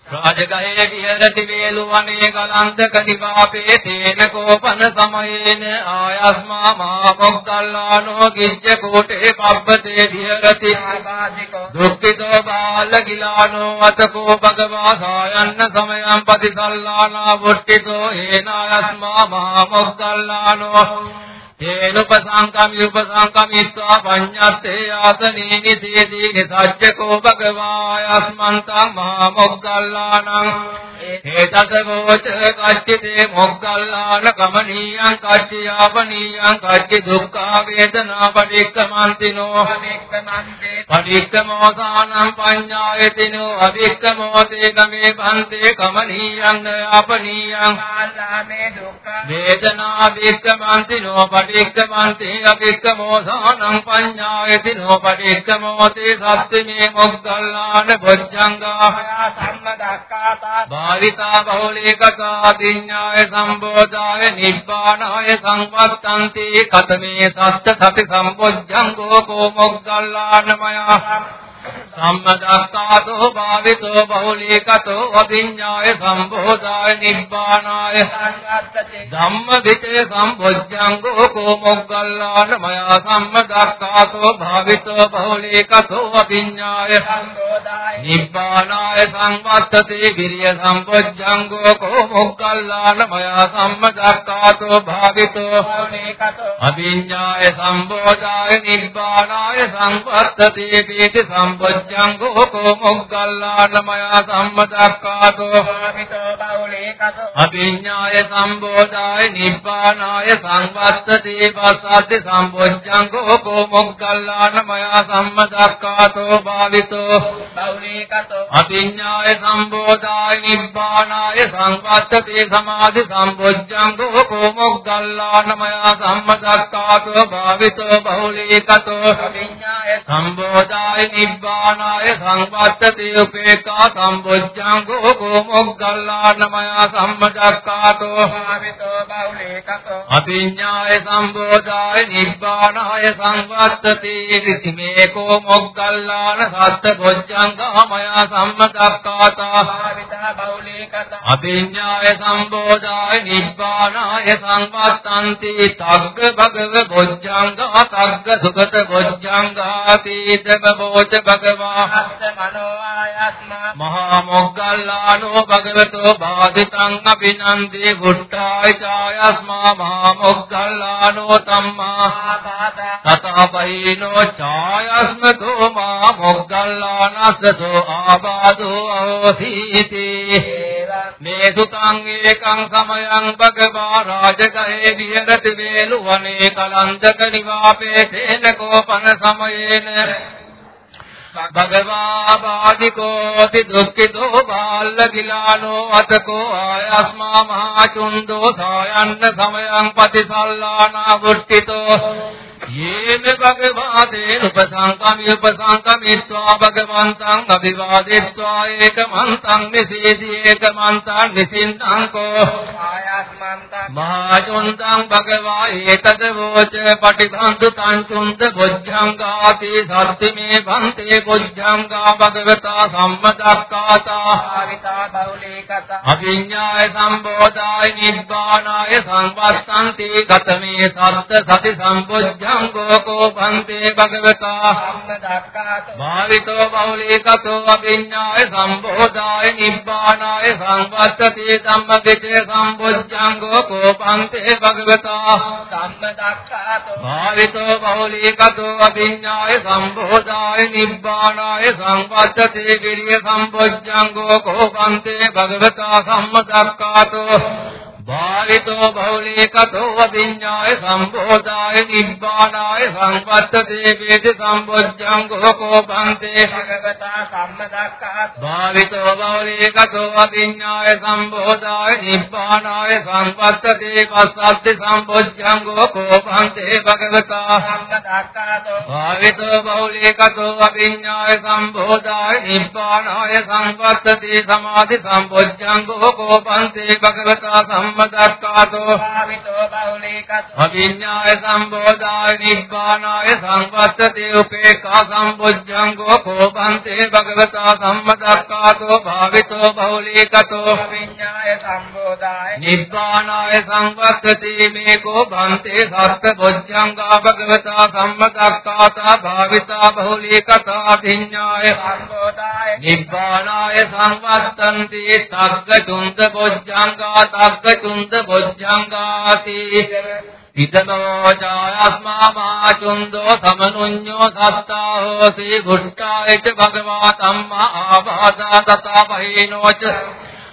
රාජගහේ විහෙරති වේලු වනේ ගලන්තක දිවාපේ තේන කෝපන සමයේන ආයස්මා මහා මොග්ගල්ලානෝ කිච්ච කෝටේ පබ්බතේ විහෙරති. ආබාධිකෝ දුක්ඛිතෝ බාල කිලානෝ අතකෝ භගවා සායන්න සමයං පතිසල්ලානා වොට්ටිතෝ හේනායස්මා මහා මොග්ගල්ලානෝ. තේන උපසංකමි උපසංකමිත්වා පඤ්ඤත්තේ ආසනී නිසීදී නිසච්චකෝ භගවායස්මන්තං මහා මොග්ගල්ලානං හේතසවෝච කච්චිතේ මොග්ගල්ලාන කමනීයං කච්චියාපනීයං කච්චි දුක්ඛා වේදනා පටික්කමන්තිනෝ අනෙක්කමන්තේ පටික්කමෝසානං පඤ්ඤායතිනෝ අවික්කමෝතේ ගමේ පන්තේ කමනීයං අපනීයං කාලාමේ දුක්ඛ වේදනා වික්කමන්තිනෝ පටික්කමන්තේ අවික්කමෝසානං පඤ්ඤායතිනෝ පටික්කමෝතේ සත්‍තිමේ මොග්ගල්ලාන බොජ්ජංගා මයා සම්මදක්ඛාතා භාවිතා බහුලීකතා දිඤ්ඤාය සම්බෝධාය නිබ්බානාය සංවත්තන්ති කතමේ සත්‍ය සති සම්බොජ්ජංගෝ කෝ මොග්ගල්ලානමයා සම්මදක්කාතෝ භාවිතෝ බහුලීකතෝ අභිඤ්ඤාය සම්බෝධාය නිබ්බානාය සංවත්තති ධම්ම විචේ සම්බොජ්ජංගෝ කෝ මොග්ගල්ලාන මයා සම්මදක්කාතෝ භාවිතෝ බහුලීකතෝ අභිඤ්ඤාය සම්බෝධාය නිබ්බානාය සංවත්තති විරිය සම්බොජ්ජංගෝ කෝ මොග්ගල්ලාන මයා සම්මදක්කාතෝ භාවිතෝ බෞලීකතෝ අභිඤ්ඤාය සම්බෝධාය නිබ්බානාය සංවත්තති පීති සම්බොජ්ජංගෝ කෝ මොග්ගල්ලාන මයා සම්මදක්කාතෝ භාවිතෝ බෞලීකතෝ අභිඤ්ඤාය සම්බෝධාය නිබ්බානාය සංවත්තති පස්සද්දි සම්බොජ්ජංගෝ කෝ මොග්ගල්ලාන මයා සම්මදක්කාතෝ භාවිතෝ බෞලීකතෝ අභිඤ්ඤාය සම්බෝධාය නිබ්බානාය සංවත්තති සමාධි සම්බොජ්ජංගෝ කෝ මොග්ගල්ලාන මයා සම්මදක්කාතෝ භාවිතෝ බහුලීකතෝ අවිඤ්ඤාය සම්බෝධාය නිබ්බානාය සංවත්තති උපේකා සම්බොජ්ජංගෝ කෝ මොග්ගල්ලාන මයා සම්මදක්කාතෝ භාවිතෝ බෞලීකතෝ අභිඤ්ඤාය සම්බෝධාය නිබ්බානාය සංවත්තති රිතිමේ කෝ මොග්ගල්ලාන සත්ත බොජ්ජංගා මයා සම්මදක්කාතා භාවිතා බෞලීකතෝ අභිඤ්ඤාය සම්බෝධාය නිබ්බානාය සංවත්තන්ති තග්ග භගව බොජ්ජංගා තග්ග සුගත බොජ්ජංගාති දබ බෝච භගවා අත්ත මනෝ ආයස්මා මහා මොග්ගල්ලානෝ භගවතෝ බාධිතං අභිනන්දේ බුද්ධාය ඡායස්මා මහා මොග්ගල්ලානෝ තම්මා ආපාදා තතපයිනෝ ඡායස්මතෝ මා මොග්ගල්ලානස්සසෝ ආබාධෝ අවසීති මේ සුතං ඒකං සමයං භගවා රාජගහේ විහෙරති වේලු වනේ කලන්දක නිවාපේ තේන කෝපන සමයේන භගවා බාධිකෝති දුක්ඛිතෝ බාල්ල කිලානෝ අතකෝ ආයස්මා මහා චුන්දෝ සායන්න සමයං පතිසල්ලානා වුට්ටිතෝ යේන භගවා දේන උපසංකමි උපසංකමිත්වා භගවන්තං අභිවාදෙත්වා ඒකමන්තං නිසීති ඒකමන්තං නිසින්තං කෝ ආයස්මන්තං මහාචුන්තං භගවා ඒතද වෝච පටිභන්තු තංචුන්ත බොජ්ජංගාති සත්තිමේ භන්තේ බොජ්ජංගා භගවතා සම්මදක්කාතා භාවිතා බෞලීකතෝ අභිඤ්ඤාය සම්බෝධාය නිබ්බානාය සංවත්තන්ති ගතමේ සත්ත සති සම්බොජ්ජං සම්බොජ්ජංගෝ කෝපන්තේ භගවතා සම්මදක්ඛාතෝ. භාවිතෝ බෞලීකතෝ අභිඤ්ඤාය සම්බෝධාය නිබ්බානාය සංවත්තති ධම්මවිචේ සම්බොජ්ජංගෝ කෝපන්තේ භගවතා සම්මදක්ඛාතෝ. භාවිතෝ බෞලීකතෝ අභිඤ්ඤාය සම්බෝධාය නිබ්බානාය සංවත්තති විරිය සම්බොජ්ජංගෝ කෝපන්තේ භගවතා සම්මදක්ඛාතෝ භාවිතෝ බහුලීකතෝ අභිඤ්ඤාය සම්බෝධාය නිබ්බානාය සංවත්තතේ වේද සම්බොජ්ජංගෝ කෝපන්තේ භගවතා සම්මදක්ඛාතෝ භාවිතෝ බහුලීකතෝ අභිඤ්ඤාය සම්බෝධාය නිබ්බානාය සංවත්තතේ පස්සද්ද සම්බොජ්ජංගෝ කෝපන්තේ භගවතා සම්මදක්ඛාතෝ භාවිතෝ බහුලීකතෝ අභිඤ්ඤාය සම්බෝධාය නිබ්බානාය සංවත්තතේ සමාධි සම්බොජ්ජංගෝ කෝපන්තේ භගවතා සම්මදක්කාතෝ භාවිතෝ බහුලීකතෝ අවිඤ්ඤාය සම්බෝධාය නිබ්බානාය සංවත්තති උපේක්ඛා සම්බුද්ධංගෝ කෝපන්තේ භගවතා සම්මදක්කාතෝ භාවිතෝ බහුලීකතෝ විඤ්ඤාය සම්බෝධාය නිබ්බානාය සංවත්තති මේ කෝපන්තේ සත්ත බොද්ධංගා භගවතා සම්මදක්කාතා භාවිතා බහුලීකතා අවිඤ්ඤාය සම්බෝධාය නිබ්බානාය සංවත්තන්ති තග්ග චුන්ද බොද්ධංගා තග්ග චුන්ද බොද්ධංගාති ඉදමෝ ජායස්මා මාචුන්දෝ සමනුඤ්ඤෝ සත්තා හෝසි ගුට්ටායච භගවා තම්මා ආවාදා තථා පහිනෝච.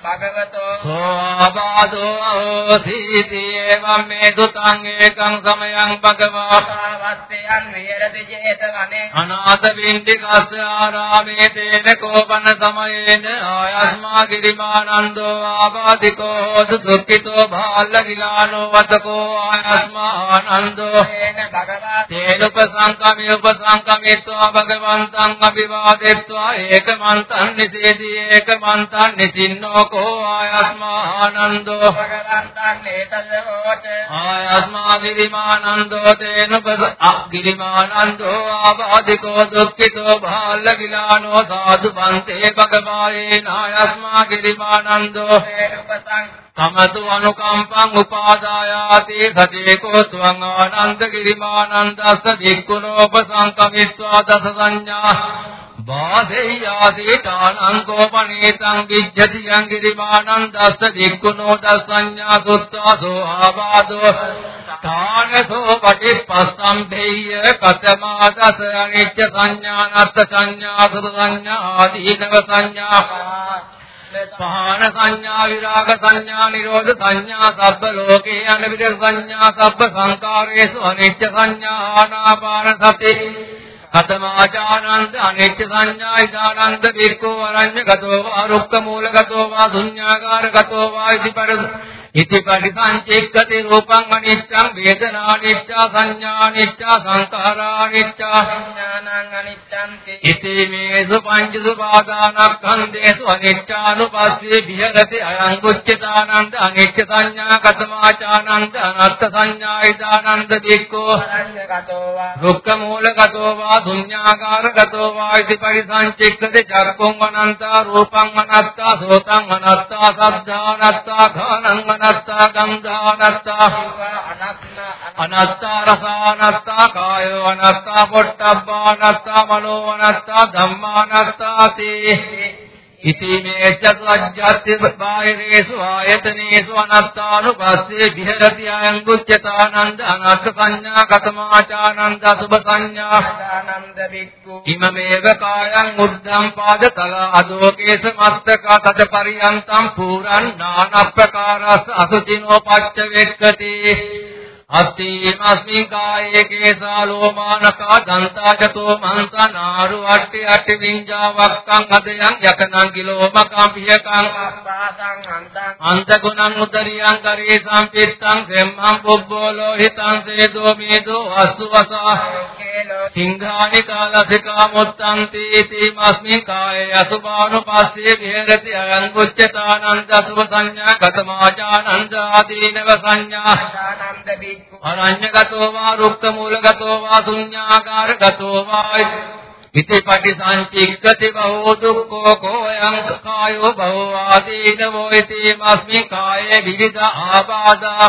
භගවතෝ සෝවාදෝ සීතියේවම් මේ සුතං ඒකං සමයං භගවාතාවත්තයන් විහෙරති චේතවනේ අනාථ බින්දිකස්ස ආරාමේ තේන කෝපන සමයේන ආයස්මා ගිරිමානන්දෝ ආබාධිකෝ හෝතු දුක්ඛිතෝ භාල්ල ගිලානෝ වතකෝ ආයස්මා ආනන්දෝ තේන භගවා තේන උපසංකමේ උපසංකමේत्वा භගවන්තං අභිවාදෙත්වා ඒකමන්තං නිසේදී ඒකමන්තං නිසින්නෝ කෝ ආයස්මා ආනන්දෝ භගවන්තං නේතසෝච ආයස්මා ගිරිමානන්දෝ තේන උපස ගිරිමානන්දෝ ආබාධිකෝ දුක්ඛිතෝ භාල්ල ගිලානෝ සාදු බන්තේ භගවායේ නායස්මා ගිරිමානන්දෝ තේන උපසං තමතු අනුකම්පං උපාදායාති සතේකෝ ත්වං ආනන්ද ගිරිමානන්දස්ස වික්ඛුනෝපසංකමිත්වා දස සංඥා. වාසෙය්‍යාසීතානං කෝපනීතං විජ්ජති යං ගිරිමානන්දස්ස වික්ඛුනෝ දස සංඥා සුත්තා සෝ ආවාදෝ තානසෝ පටිපස්සම් දෙය්‍ය කතමා දස අනිච්ච සංඥානත්ත සංඥා සුභ සංඥා ආදීනව සංඥා. පහන සංඥා විරාග සංඥා නිරෝධ සංඥා සබ්බ ලෝකේ අනිවිද සංඥා සබ්බ සංකාරේසු අනිච්ච සංඥා ආනාපාන සති. කතමාචානන්ද අනිච්ච සංඥා ඉදානන්ද වික්ඛෝ අරඤ්‍ය ගතෝ වා රුක්ක මූල ගතෝ වා ශුඤ්ඤාකාර ගතෝ වා ඉති පරිස ඉති පරිසංචෙක්කති රූපං අනිච්ඡං වේදනානිච්ඡා සංඥානිච්ඡා සංඛාරානිච්ඡා. ඥානං අනිච්ඡන්ති. ඉති මේසු පංචසු පාදානක්ඛන්දේසු අනිච්ඡානුපස්සේ විහෙරති අයං කුච්චතානන්ද අනිච්ච සංඥා කතමාචානන්ද අනත්ත් සංඥා ඉදානන්ද දික්කෝ අරඤ්‍යගතෝ වා දුක්ඛ. මූලගතෝ වා ශුඤ්ඤාකාරගතෝ වා ඉති පරිසංචෙක්කති චක්කුං අනන්තා රූපං අනත්තා සෝතං අනත්තා සද්ධා අනත්තා ඝානං අනත්තා ගන්ධා අනත්තා අනස්න අනත්තා රසානත්තා කායෝ අනත්තා පොට්ටබ්බා අනත්තා මනෝ අනත්තා ධම්මා අනත්තාති ඉති මේ චතුජ්ජත්ති බාහිරේසු ආයතනේසු අනත්තානුපස්සේ විහෙරති අයං දුච්චතානන්ද අනත්ත සංඥා කතමාචානන්ද සුභ සංඥා ආනන්ද වික්ඛු ඉමමේව කායං උද්ධං පාදතල අදෝකේස මත්තක තද පරියන්තං පුරන් නානප්පකාරස් අසුචිනෝ පච්ච වෙක්කති අත්ථීමස්මින් කායේ කේසා ලෝමානකා දන්තා චතෝ මංසනාරු අට්ටි අට්ටි විඤ්ඤාවක්කං අදයන් යකනං කිලෝමකං පියකං අපාසං අන්තං අන්තගුණං උදරියං කරේ සම්පිත්තං සෙම්මං පුබ්බෝලෝ හිතං සේදෝ මේදෝ අස්සු වසා කේලෝ සිංහානි කාලසිකා මුත්තන්ති තීමස්මින් කායේ අසුභානුපස්සේ විහෙරති අයං කුච්චතානන්ද අසුභ සංඥා කතමාචානන්ද ආදීනව සංඥා ආනන්ද වික්ඛු අරඤ්‍යගතෝ වා රුක්ක මූලගතෝ වා ශුඤ්ඤාකාරගතෝ වා ඉති පටිසංචික්කති බහෝ දුක්ඛෝ කෝයං කායෝ බහෝ ආදීනවෝ ඉති මස්මින් කායේ විවිධ ආබාධා.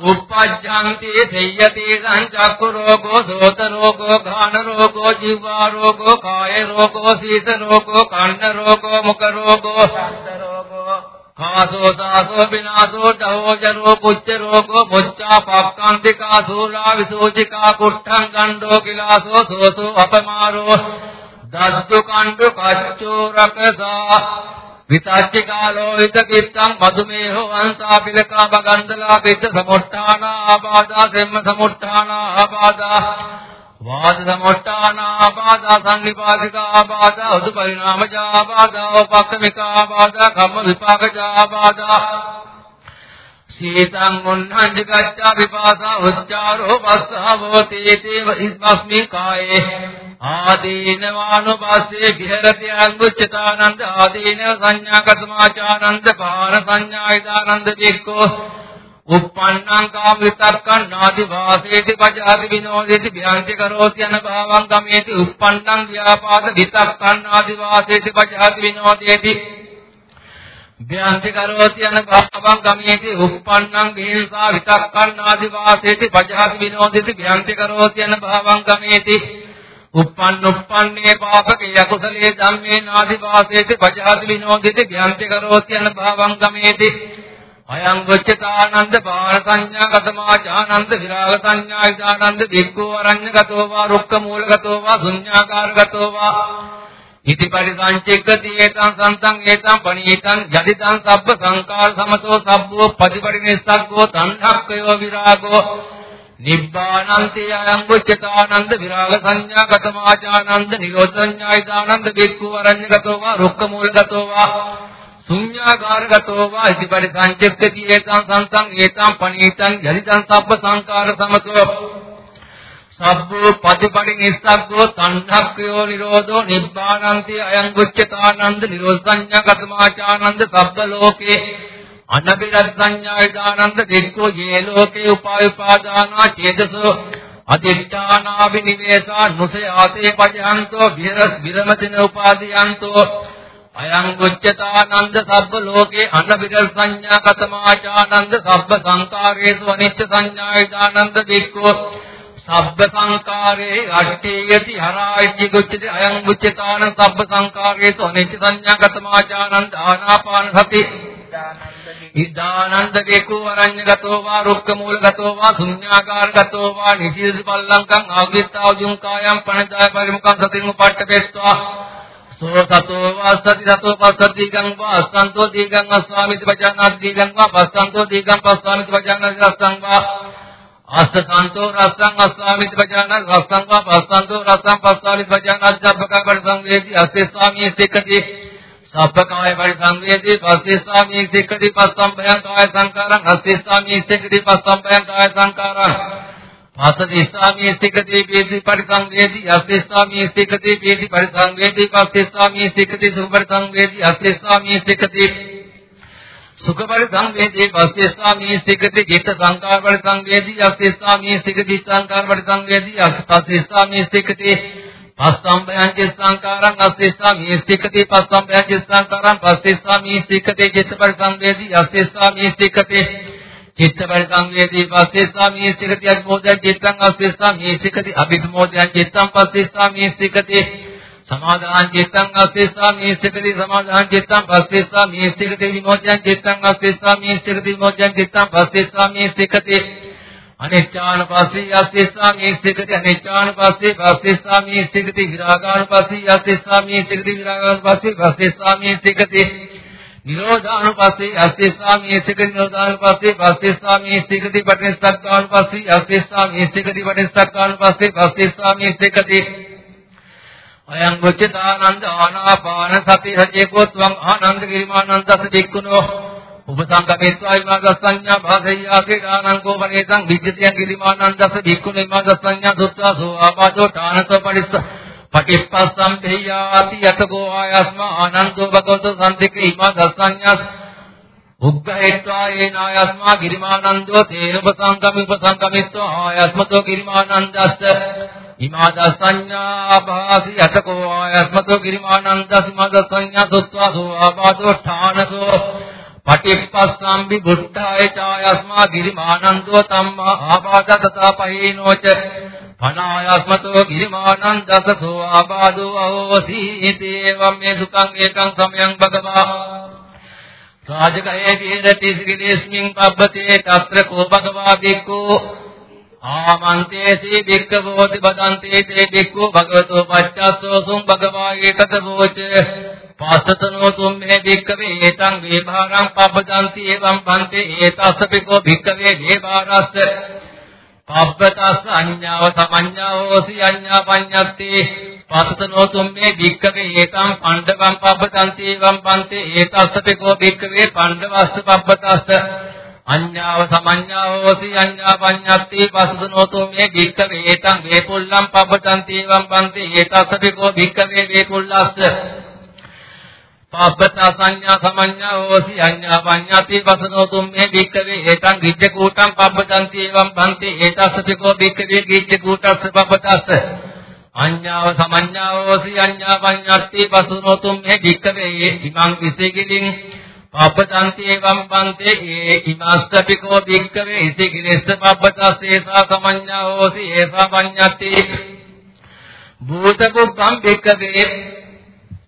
uppajjanti seyyati සංචක්කු රෝගෝ සෝත රෝගෝ ගාන රෝගෝ ජීවා රෝගෝ කාය රෝගෝ සීත රෝගෝ කන්න රෝගෝ මුඛ රෝගෝ ශබ්ද රෝගෝ. කාසෝ සාසෝ විනාසෝ ඩහෝ ජරෝ පුච්ච රෝගෝ මුච්ඡා පක්ඛන්තිකා සූලා විසෝචිකා කුට්ඨං ගණ්ඩෝ කිලාසෝ සෝසෝ අපමාරෝ දත්තු කණ්ඩු කච්චෝ රකසා විතච්ච කාලෝ හිත කිත්තං මధుමේහෝ වංසා පිලකා බගන්දලා පිට සමුට්ඨාන ආබාධා සෙම්ම සමුට්ඨාන ආබාධා වාද සමුට්ඨාන ආබාධා සංනිපාතික ආබාධා උදු පරිණාමජ ආබාධා උපක්ඛමික ආබාධා කම්ම විපාකජ ආබාධා සීතං උන්හංජ ගච්ඡා විපාසා උච්චාරෝ පස්සාවෝති තේව ඉස්මස්මි කායේ। ආදීනවානුපස්සේ විහෙරති අංගුච්චතානන්ද ආදීනව සංඥාගතමාචානන්ද පාන සංඥායිදානන්ද වික්කෝ uppannං කාම විතක්කං නාදි වාසේති පජාති විනෝදේති භ්‍යන්ති කරෝති යන භාවං ගමේති uppannං ව්‍යාපාද විතක්කං නාදි වාසේති පජාති විනෝදේති භ්‍යන්ති කරෝති යන භාවං ගමේති uppannං ගේසා විතක්කං නාදි වාසේති පජාති විනෝදේති භ්‍යන්ති කරෝති යන භාවං ගමේති uppannuppanne පාපකේ යකුසලේ ධම්මේ නාදි වාසේති පජාති විනෝදිත ඥාන්ති කරෝති යන භාවං ගමේති අයං වච්චතානන්ද පාර සංඥා ගතමා ඥානන්ද විරාග සංඥා ඥානන්ද වික්ඛෝ අරඤ්‍යගතෝ වා රුක්ක මූලගතෝ වා ශුඤ්ඤාකාරගතෝ වා ඉති පරිසංචෙක්කති ඒතං සන්තං ඒතං පණීතං ජදිතං සබ්බ සංකාර සමතෝ සබ්බෝ පටිපරිනිස්සග්ගෝ තණ්හක්කයෝ විරාගෝ නිබ්බානන්ති අයං උච්චතානන්ද විරාග සංඥා ගතමාචානන්ද නිරෝධ සංඥායිදානන්ද බික්ඛු වරඤ්‍යගතෝ වා රුක්ක මූලගතෝ වා ශුඤ්ඤාගාරගතෝ වා ඉතිපරි සංචෙත්තති ඒතං සංසං ඒතං පණීතං යදිතං සබ්බ සංකාර සමතෝ සබ්බෝ පටිපටි නිස්සග්ගෝ තණ්හක්ඛයෝ නිරෝධෝ නිබ්බානන්ති අයං උච්චතානන්ද නිරෝධ සංඥා ගතමාචානන්ද සබ්බ ලෝකේ අනබිරත්ඥායදානන්ද දෙක්කෝ යේ ලෝකේ උපායපාදානා චේතසෝ අදිත්‍යානාබිනිවේසා නුසයාතේ පජහන්තෝ විරස් විරමතින උපාදීයන්තෝ අයං උච්චතානන්ද සබ්බ ලෝකේ අනබිරස් සංඥා කතමාචානන්ද සබ්බ සංකාරේසු අනිච්ච සංඥායදානන්ද දෙක්කෝ සබ්බ සංකාරේ අට්ඨේයති හරායිච්ච ගොච්චති අයං උච්චතාන සබ්බ සංකාරේසු අනිච්ච සංඥා කතමාචානන්ද ආනාපාන සති. ඉදානන්ද වේකෝ අරඤ්‍යගතෝ වා රුක්ක මූලගතෝ වා ශුඤ්ඤාකාරගතෝ වා නිසීද පල්ලංකං ආග්‍රිත්තා උජුංකායම් පණදාය පරිමුඛං සතින් උපට්ඨපෙත්වා. සෝ සතෝ වාසති සතෝ පස්සති ගං වා අස්සන්තෝ දීගං අස්වාමිති වජානාති දීගං වා පස්සන්තෝ දීගං පස්වාමිති වජානාති රස්සං වා අස්සසන්තෝ රස්සං අස්වාමිති වජානාති රස්සං වා පස්සන්තෝ රස්සං පස්වාමිති වජානාති සබ්බකා පරිසංවේති අස්සේ ස්වාමී සික්කති සබ්බකාය පරිසංවේදී පස්සේ සික්ඛති පස්සම්බයං කාය සංකාරං හස්සේ සික්ඛති පස්සම්බයං කාය සංකාරං පස්සති ස්වාමී සික්ඛති පීති පරිසංවේදී යස්සේ ස්වාමී සික්ඛති පීති පරිසංවේදී පස්සේ ස්වාමී සික්ඛති සුඛ පරිසංවේදී යස්සේ ස්වාමී සික්ඛති සුඛ පරිසංවේදී පස්සේ ස්වාමී සික්ඛති චිත්ත සංකාර පරිසංවේදී යස්සේ ස්වාමී සික්ඛති සංකාර පරිසංවේදී යස්සේ ස්වාමී සික්ඛති පස්සම්බයං චිත්තංකාරං අස්සෙස්සා මීස්තිකති පස්සම්බයං චිත්තංකාරං පස්සෙස්සා මීස්තිකති චිත්ත පරිසංවේදී අස්සෙස්සා මීස්තිකති චිත්ත පරිසංවේදී පස්සෙස්සා මීස්තිකති අභිමෝදයං චිත්තං අස්සෙස්සා මීස්තිකති අභිමෝදයං චිත්තං පස්සෙස්සා මීස්තිකති සමාදාන චිත්තං අස්සෙස්සා මීස්තිකති සමාදාන චිත්තං පස්සෙස්සා මීස්තිකති විමෝචයං චිත්තං අස්සෙස්සා මීස්තිකති විමෝචයං චිත්තං පස්සෙස්සා මීස්තිකති අනිච්ඡාන පස්සේ යස්සෙස්සාමී සිකති අනිච්ඡාන පස්සේ පස්සෙස්සාමී සිකති විරාගාන පස්සේ යස්සෙස්සාමී සිකති විරාගාන පස්සේ පස්සෙස්සාමී සිකති නිරෝධාන පස්සේ යස්සෙස්සාමී සිකති නිරෝධාන පස්සේ පස්සෙස්සාමී සිකති පටිච්චසමුප්පාදාන පස්සේ යස්සෙස්සාමී සිකති පටිච්චසමුප්පාදාන පස්සේ පස්සෙස්සාමී සිකති අයං වච්චතානන්ද ආනාපාන සති සචේකෝත්වං ආනන්ද ගිරිමානන්දස දික්කුණෝ උපසංගමේත්වා විමාගස්සඤ්ඤා භාසෙය්‍යාසේ දානං කෝපනේතං විජ්ජතියං කිරිමානන්දස භික්ඛුනේ විමාගස්සඤ්ඤා සුත්වා සෝ ආපාදෝ ඨානසෝ පරිස්ස පටිප්පස්සම් තේයාති යතකෝ ආයස්ම ආනන්දෝ භගවතෝ සම්තික විමාගස්සඤ්ඤාස් උග්ගහෙත්වා ඒනායස්මා ගිරිමානන්දෝ තේන උපසංගමි උපසංගමිත්වා ආයස්මතෝ ගිරිමානන්දස්ස ඉමාදස්සඤ්ඤා භාසි යතකෝ ආයස්මතෝ ගිරිමානන්දස් ඉමාදස්සඤ්ඤා සුත්වා සෝ ආපාදෝ ඨානසෝ පටිප්පස්සම්බි බුද්ධාය ඡායස්මා ගිරිමානන්දෝ තම්මා ආපාදතතා පහේනෝච පනායස්මතෝ ගිරිමානන්දසසෝ ආපාදෝ අවෝසීති එවම් මේ සුඛං ඒකං සමයං භගවා. රාජකයේ විහෙරති සිගිලේස්මින් පබ්බතේ తත්‍ර කෝ භගවා බික්කෝ ආමන්තේසී බික්කවෝති බදන්තේ තේ බික්කෝ භගවතෝ පච්චස්සෝ සුම් භගවා ඒකත වෝච පාසතනෝ තුම්මේ භික්කවේ ඒතං වේභාරං පබ්බදන්ති එවං පන්තේ ඒතස්සපිකෝ භික්කවේ වේභාරස්ස. පබ්බතස්ස අඤ්ඤාව සමඤ්ඤාවෝසි අඤ්ඤා පඤ්ඤත්ති පාසතනෝ තුම්මේ භික්කවේ ඒතං පණ්ඩවං පබ්බදන්ති එවං පන්තේ ඒතස්සපිකෝ භික්කවේ පණ්ඩවස්ස පබ්බතස්ස අඤ්ඤාව සමඤ්ඤාවෝසි අඤ්ඤා පඤ්ඤත්ති පාසතනෝ තුම්මේ භික්කවේ ඒතං වේපුල්ලං පබ්බදන්ති එවං පන්තේ ඒතස්සපිකෝ භික්කවේ වේපුල්ලස්ස පාපත සංඥා සමඤ්ඤා හෝසි අඤ්ඤා පඤ්ඤාති වසනෝ තුම්මේ භික්කවේ ඒතං ගිජ්ජ කූටං පබ්බතන්ති එවං බන්ති ඒතස්සපිකෝ භික්කවේ ගිජ්ජ කූටස්ස පබ්බතස්ස. අඤ්ඤාව සමඤ්ඤා හෝසි අඤ්ඤා පඤ්ඤාති වසනෝ තුම්මේ භික්කවේ ඉමං විසේකිලින් පබ්බතන්ති එවං බන්ති ඒ ඉමස්සපිකෝ භික්කවේ ඉසේකිලෙස්ස පබ්බතස්ස ඒසා සමඤ්ඤා හෝසි ඒසා පඤ්ඤාති. භූත කුප්පං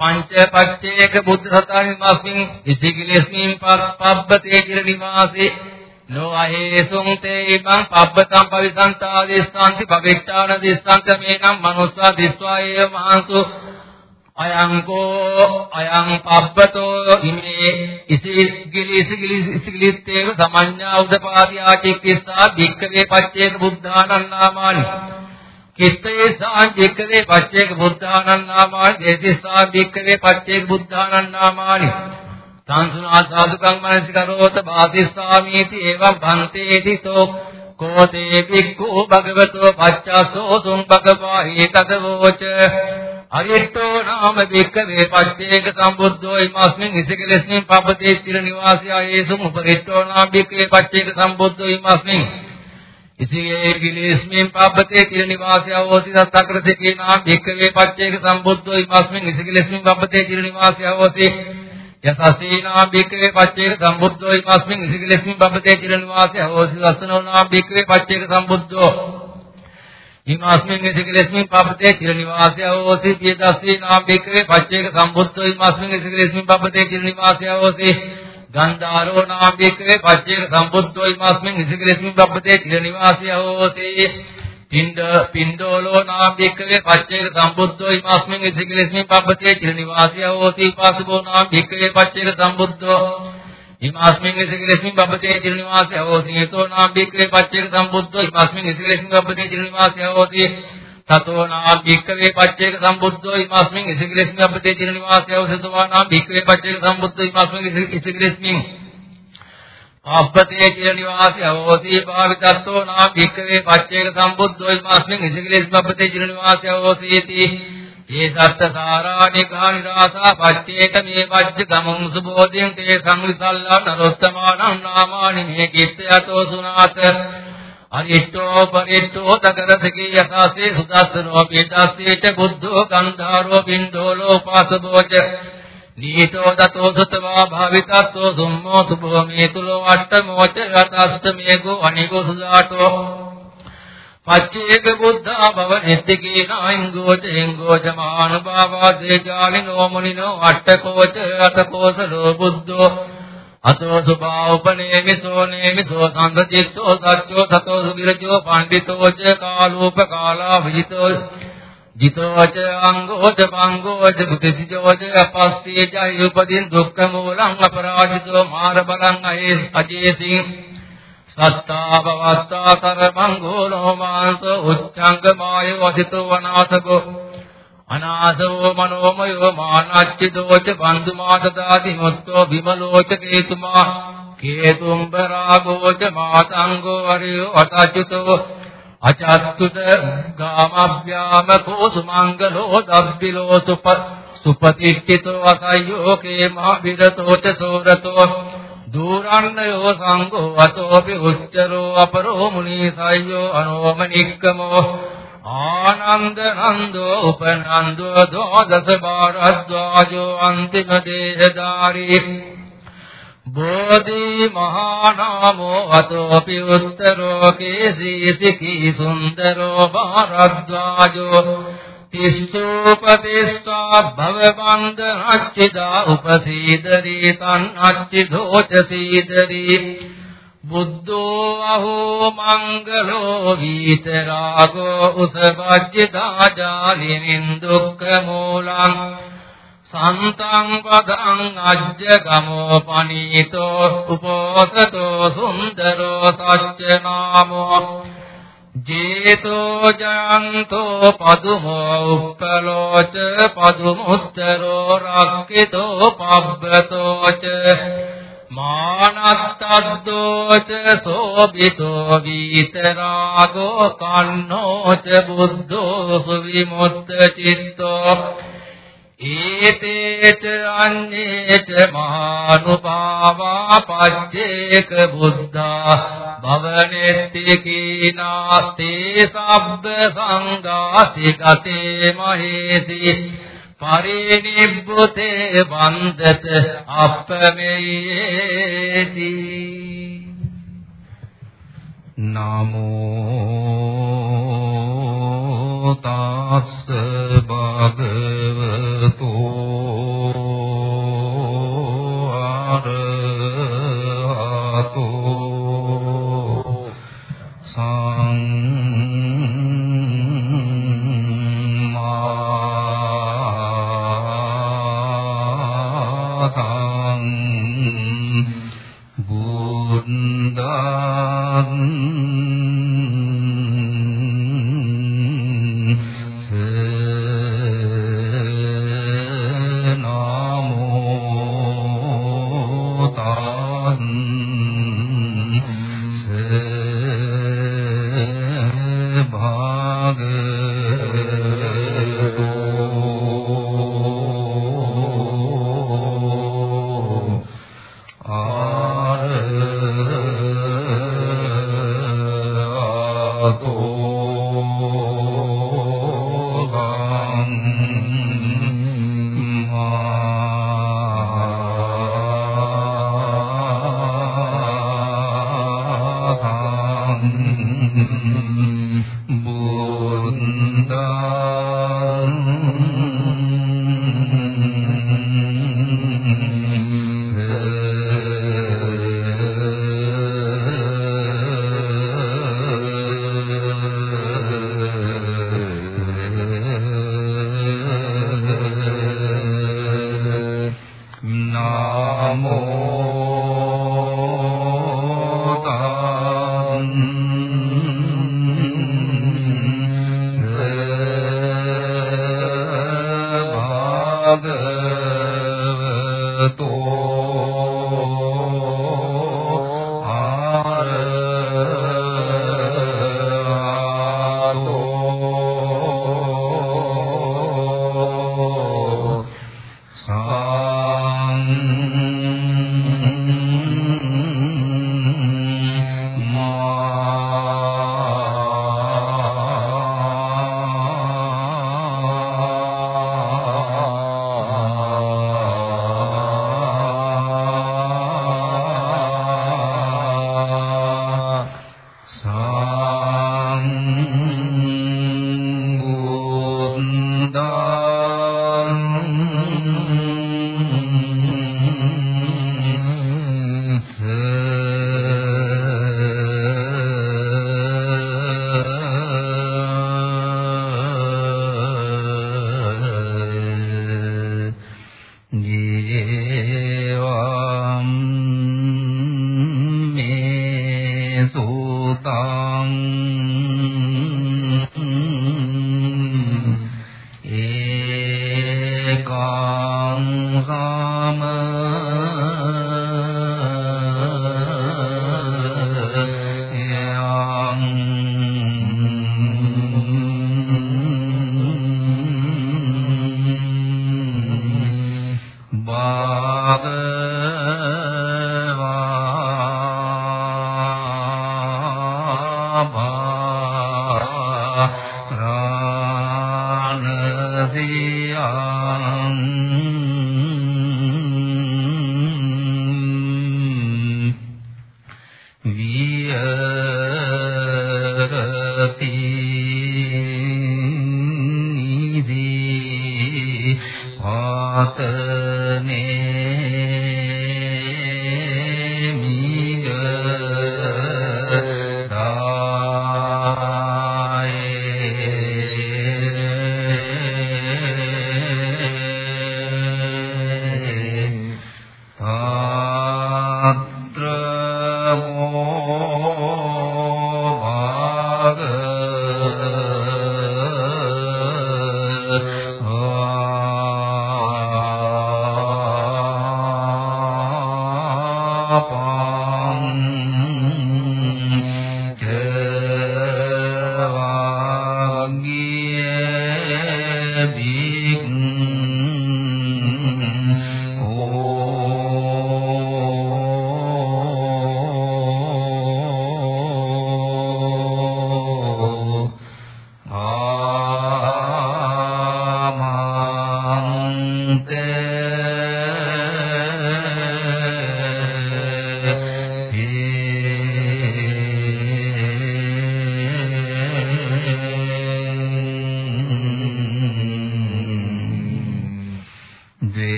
භික්කවේ පංච පච්චේක බුද්ධ සතාවිමස්මින් ඉසිකිලෙස්මින් පබ්බතේ චිර නිවාසේ. නෝ අහේසුං තේ ඉමං පබ්බතං පවිසන්තා දිස්සාන්ති පවිට්ඨාන දිස්සාන්ත මේනම් මනුස්සා දිස්වා ඒව මහන්සු අයංකෝ අයං පබ්බතෝ ඉමේ ඉසිකිලි ඉසිකිලි ඉසිකිලිත්තේව සමඤ්ඤා උදපාදී ආචික්කස්සා භික්ඛවේ පච්චේක බුද්ධානං නාමානි කිත්තේ සාංජිකවේ පච්චේක බුද්ධානං නාමානි දේතිසා භික්ඛවේ පච්චේක බුද්ධානං නාමානි සංසුනා සාදුකං මනසිකරෝත බාතිස්සාමීති එවං භන්තේති තෝ. කෝතේ භික්ඛු භගවතෝ පච්චාසෝ සුම් භගවා ඒතදවෝච අරියට්ඨෝ නාම භික්ඛවේ පච්චේක සම්බුද්ධෝ ීමස්මින් ඉසිකලස්මින් පබ්බතේ තිර නිවාසය ඒසුම් උපරිට්ඨෝ නාම භික්ඛවේ පච්චේක සම්බුද්ධෝ ීමස්මින් ඉසියේ කිලේස්මින් පබ්බතේ තිර නිවාසය හෝති සත්‍ක්‍රතිකේ නාම භික්ඛවේ පච්චේක සම්බුද්ධෝ ීමස්මින් ඉසිකලස්මින් පබ්බතේ තිර නිවාසය හෝති යසසී නාම භික්ඛවේ පච්චේක සම්බුද්ධෝ ීමස්මින් ඉසිකලස්මින් පබ්බතේ තිර නිවාසය හෝති සස්සනෝ නාම භික්ඛවේ පච්චේක සම්බුද්ධෝ ීමස්මින් ඉසිකලස්මින් පබ්බතේ තිර නිවාසය හෝති පියදස්සී නාම භික්ඛවේ පච්චේක සම්බුද්ධෝ ීමස්මින් ඉසිකලස්මින් පබ්බතේ තිර නිවාසය හෝති ගන්ධාරෝ නාමයකේ පච්චේක සම්බුද්ධෝ ීමස්මින් ඉසිකලස්මින් බබ්බතේ චිර නිවාසය හෝති පින්ඩ පින්ඩෝලෝ නාමයකේ පච්චේක සම්බුද්ධෝ ීමස්මින් ඉසිකලස්මින් බබ්බතේ චිර නිවාසය හෝති පාසුබෝ නාමයකේ පච්චේක සම්බුද්ධෝ ීමස්මින් ඉසිකලස්මින් බබ්බතේ චිර නිවාසය හෝති හේතෝ නාමයකේ පච්චේක සම්බුද්ධෝ ීමස්මින් ඉසිකලස්මින් බබ්බතේ චිර නිවාසය හෝති තතෝ නාම භික්ඛවේ පච්චේක සම්බුද්ධෝ ීමස්මින් ඉසිග්‍රේස්මින් අපතේ චිර නිවාසය අවසතවා නාම භික්ඛවේ පච්චේක සම්බුද්ධෝ ීමස්මින් ඉසිග්‍රේස්මින් අපතේ චිර නිවාසය අවෝසී භාවිතත්තෝ නාම භික්ඛවේ පච්චේක සම්බුද්ධෝ ීමස්මින් ඉසිග්‍රේස්මින් අපතේ චිර නිවාසය අවෝසීති ඒ සත්ත සාරාණි කානිරාසා පච්චේක මේ පච්ච ගමං සුබෝධියං තේ සංවිසල්ලා නරොත්තමානං නාමානි මේ කිත්තයතෝ සුනාත. අනිට්ඨෝ පරිට්ඨෝ තකරසකී යසාසේ සුදස්සනෝ පීතස්සේච බුද්ධෝ කන්ධාරෝ පින්ඩෝ ලෝපාසබෝච නීතෝ දතෝ සතවා භාවිතස්සෝ සුම්මෝ සුභෝ මේතුලෝ අට්ඨමෝච යතස්තමේගෝ අනිගෝ සුදාටෝ පච්චේක බුද්ධා භව නිත්තිකේ නායිංගෝ චෙංගෝ චමානුභාවා දේජාලිනෝ මුනිනෝ අට්ඨකෝච අතකෝසලෝ බුද්ධෝ අතෝ සුභා උපනේමිසෝ නේමිසෝ සංගතිත්තෝ සත්‍යෝ සතෝ සුවිරජෝ පණ්ඩිතෝ ච කාලෝප කාලා විජිතෝ ජිතෝ ච අංගෝ ච පංගෝ ච බුද්ධිජෝ ච අපස්සේ ච යුපදින් දුක්ඛ මූලං අපරාජිතෝ මාර බලං අයේ අජේසින් සත්තා භවත්තා කරමංගෝ ලෝමාංස උච්ඡංග මාය වසිතෝ වනාසකෝ අනාසවෝ මනෝමයෝ මානච්චිදෝච බන්දුමාතදාති මුත්තෝ විමලෝච කේතුමා කේතුම්බරාගෝච මාතංගෝ අරියෝ අතච්චුතෝ අචත්තුත ගාමභ්‍යාම කෝසුමංගලෝ දබ්බිලෝ සුප සුපතිට්ඨිතෝ අසයෝ කේමා විරතෝච සෝරතෝ දූරන්නයෝ සංඝෝ අතෝපි උච්චරෝ අපරෝ මුනීසයෝ අනෝමනික්කමෝ ආනන්ද නන්දෝ උපනන්දෝ දෝදස බාරද්වාජෝ අන්තිම දේහදාරී බෝධි මහා නාමෝ අතෝපි උත්තරෝ කේසීසිකී සුන්දරෝ භාරද්වාජෝ තිස්සෝපතිස්සා භවබන්ද අච්චිදා උපසීදරී තන් අච්චිදෝච සීදරී බුද්ධෝ අහෝ මංගලෝ වීතරාගෝ උසබජ්ජිතා ජාලිනින් දුක්ඛ මූලං සන්තං පදං අජ්ජගමෝ පනීතෝ උපෝසතෝ සුන්දරෝ සච්චනාමෝ ජේතෝ ජයන්තෝ පදුමෝ උප්පලෝච පදුමුස්තරෝ රක්කිතෝ පබ්බතෝච මානත්තද්දෝච සෝබිතෝ වීතරාගෝ කන්නෝච බුද්ධෝ සුවිමුත්ත චිත්තෝ ඊතේච අන්නේච මානුභාවා පච්චේක බුද්ධා භවනෙත්ති කීනාතේ සබ්බ සංඝාති ගතේ මහේසි පරිනිබ්බුතේ වන්දත අපමෙයේති නමෝ තස්ස භගවතෝ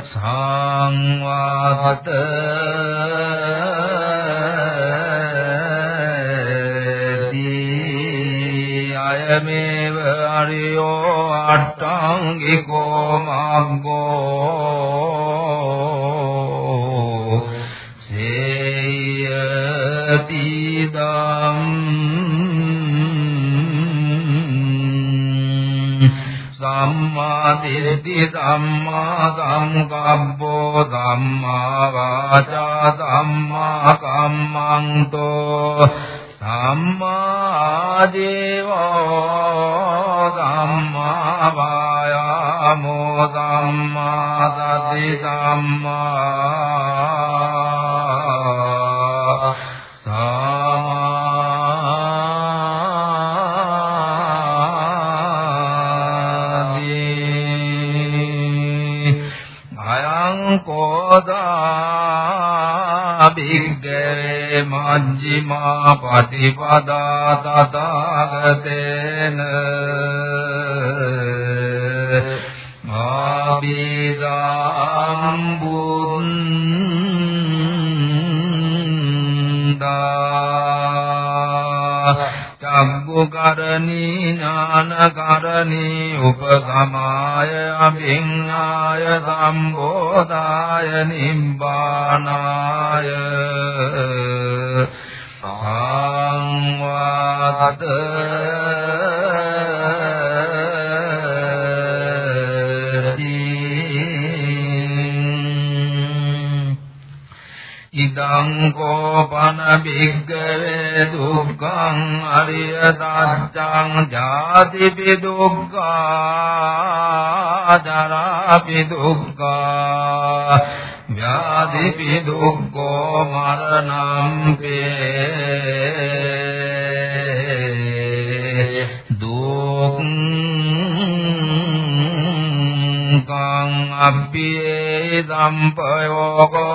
නිබ්බානාය පටිපදා තථාගතේන ආබිදාම් බුද්දා චග්ගුකරණී ඥානකරණී උපසමාය අභිඤ්ඤාය සම්බෝධාය නිබ්බානාය කෝපන බිග්ගවේ දුක්ඛං අරිය සත්‍යං ජාතිපි දුක්ඛා ජරාපි දුක්ඛා ව්‍යාධිපි දුක්ඛෝ මරණං පේ දුක් දුක්ඛං අබ්බේ සම්පයෝගෝ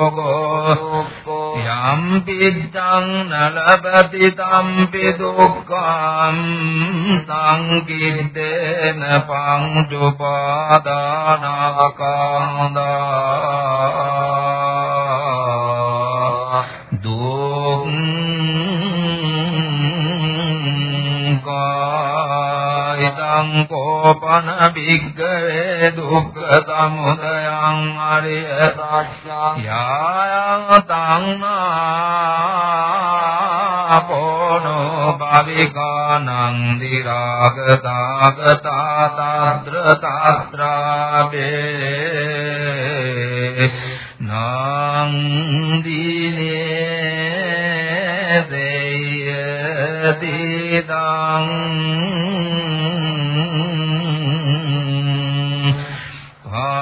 විප්පයෝගෝ යම් පිටං නලබති තම්පි දුක්ඛං සංකිද්දේන පංචුපාදානකන්දා දුක්ඛ ඉදං කෝපන බිග්ගවේ දුක්ඛ සමුදයං අරිය සත්‍යං යායං තංනා පොනෝ භවිකානං දිරාගතාගතා තාත්‍ර තාත්‍රාබේ නං දිනේ දෙය දිදං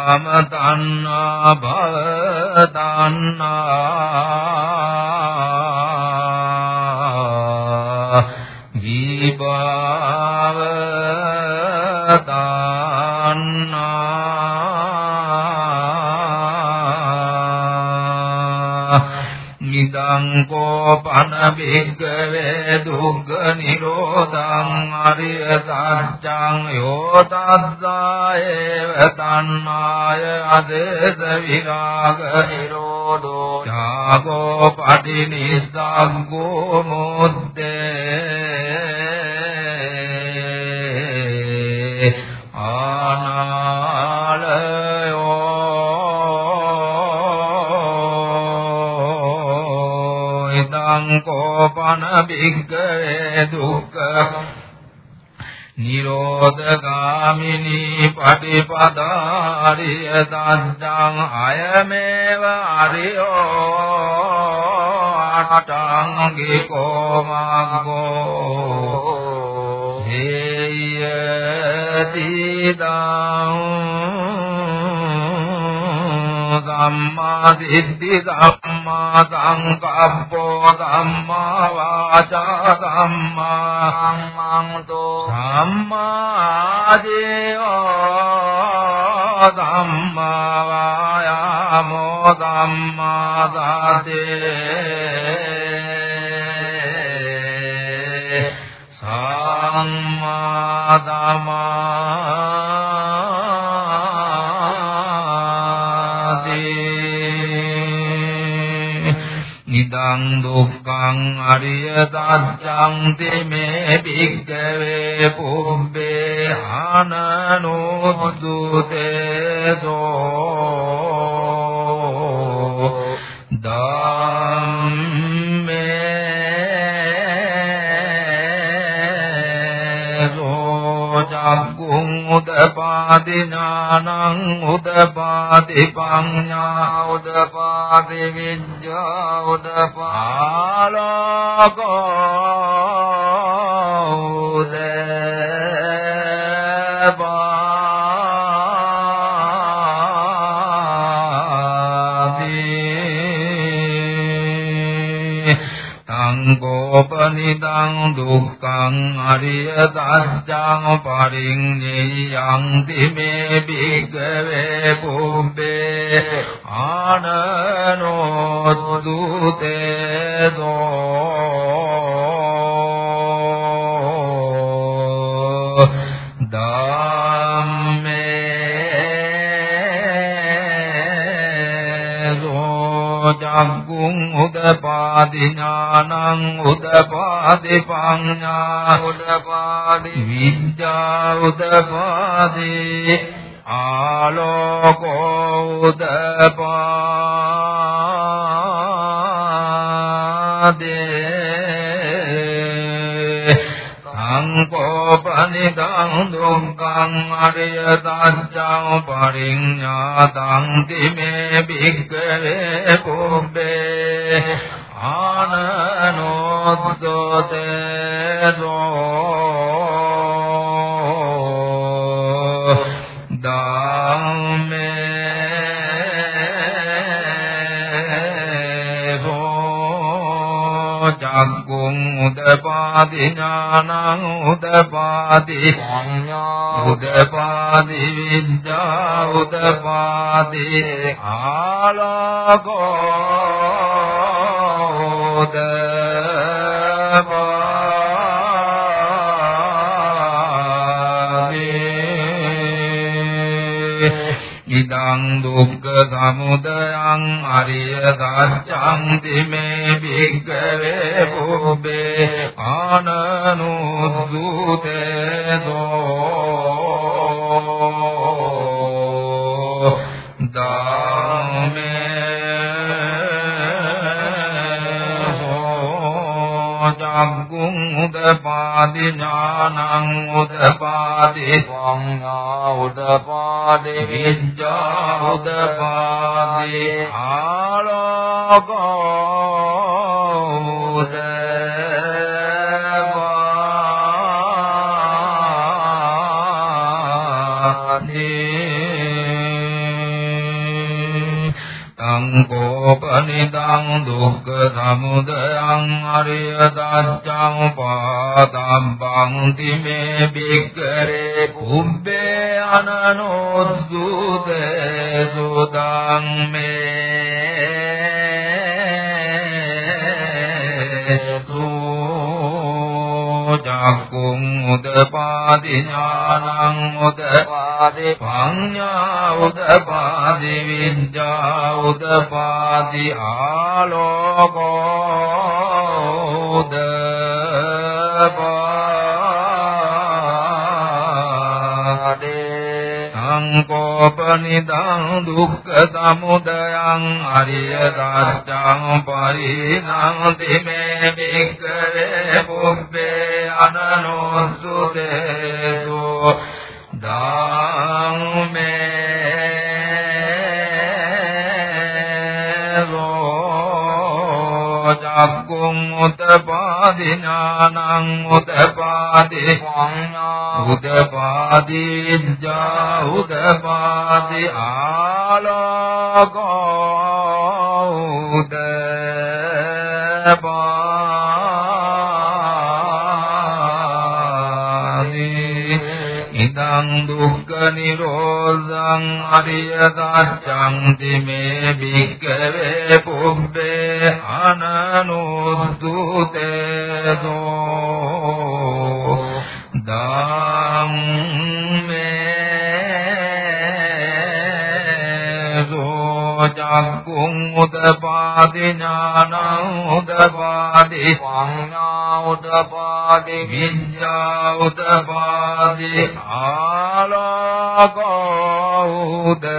කාම තණ්හා භව තණ්හා නිදං කෝපන බිග්ගවේ දුක්ඛ නිරෝධං අරිය සත්‍යං යෝ තද්දායව තණ්හාය අදේස විරාග නිරෝධෝ ඡාගෝ පටිනිස්සග්ගෝ මුද්දේ කෝපන බිග්ගවේ දුක්ඛ නිරෝධගාමිනී පටිපදාරිය සත්‍යං අයමේව අරියෝ අටංගිකෝ මග්ගෝ හේයතිදං සම්මා දිට්ඨි සම්මා සංකප්පෝ සම්මා වාචා සම්මා සම්මන්තෝ සම්මා ජීවෝ සම්මා වායාමෝ සම්මා සතියේ සම්මා ධම්මාදී නිදං දුක්ඛං අරිය සත්‍යං තෙමේ භික්ඛවේ පුබ්බේ ආනනෝද්දුතේ දෝ උදපාදි ඥානං උදපාදි පඤ්ඤා උදපාදි විද්‍යා උදපාලකෝ උදපාදී සංකෝපනිදං දුක්ඛං අරිය සත්‍යං පරිඤ්ඤයං දිමේ භික්ඛවේ පුබ්බේ ආනනෝද්දුතේ දෝ උදපාදි ඥානං උදපාදි පඤ්ඤා උදපාදි විද්‍යා උදපාදි ආලෝකෝ උදපාදේ සංකෝපනිදං දුක්ඛං අරිය සත්‍යං පරිඤ්ඤාතං තිමේ භික්ඛවේ පුබ්බේ. ආනනෝද්දෝතේ දෝ ධම්මේ භෝ චක්කුං උදපාදි ඥානං උදපාදි සංඥා උදපාදි විද්‍යා උදපාදි ආලෝකෝ උදපාදි ඉදං දුක්ඛ සමුදයං අරිය සත්‍යං තිමේ භික්ඛවේ පුබ්බේ ආනනුද්දුතේ දෝ චග්ගුං උදපාදි ඥානං උදපාදි වංගා උදපාදි විද්‍යා උදපාදි ආලෝකෝ කෝපනිදං දුක්ඛ සමුදයං අරිය සත්‍යං පාතම්බං තිමේ බික්කරේ කුබ්බේ අනනෝද්දුතේ සුදං මේ චක්කුං උදපාදි ඥානං උදපාදි පඤ්ඤා උදපාදි විද්‍යා උදපාදි ආලෝකෝ උදපාදේ සංකෝපනිදං දුක්ඛ සමුදයං අරිය සත්‍යං පරිණාමති මේ වික්ඛවේ පුබ්බේ අනනෝසුතේසු ධම්මේ චක්කුං උතපාදි ඥානං උතපාදි උදපාදි විද්‍යා උදපාදි ආලෝකෝ උදපාදි නිරෝධං අරිය සත්‍යං දිමේ භික්ඛවේ පුබ්බේ අනනුද්දුතේ දෝ ධම්මේ චක්කුං උදපාදි ඥානං උදපාදි වංගා උදපාදි විඤ්ඤා උදපාදි ආලෝකෝ උදපාදි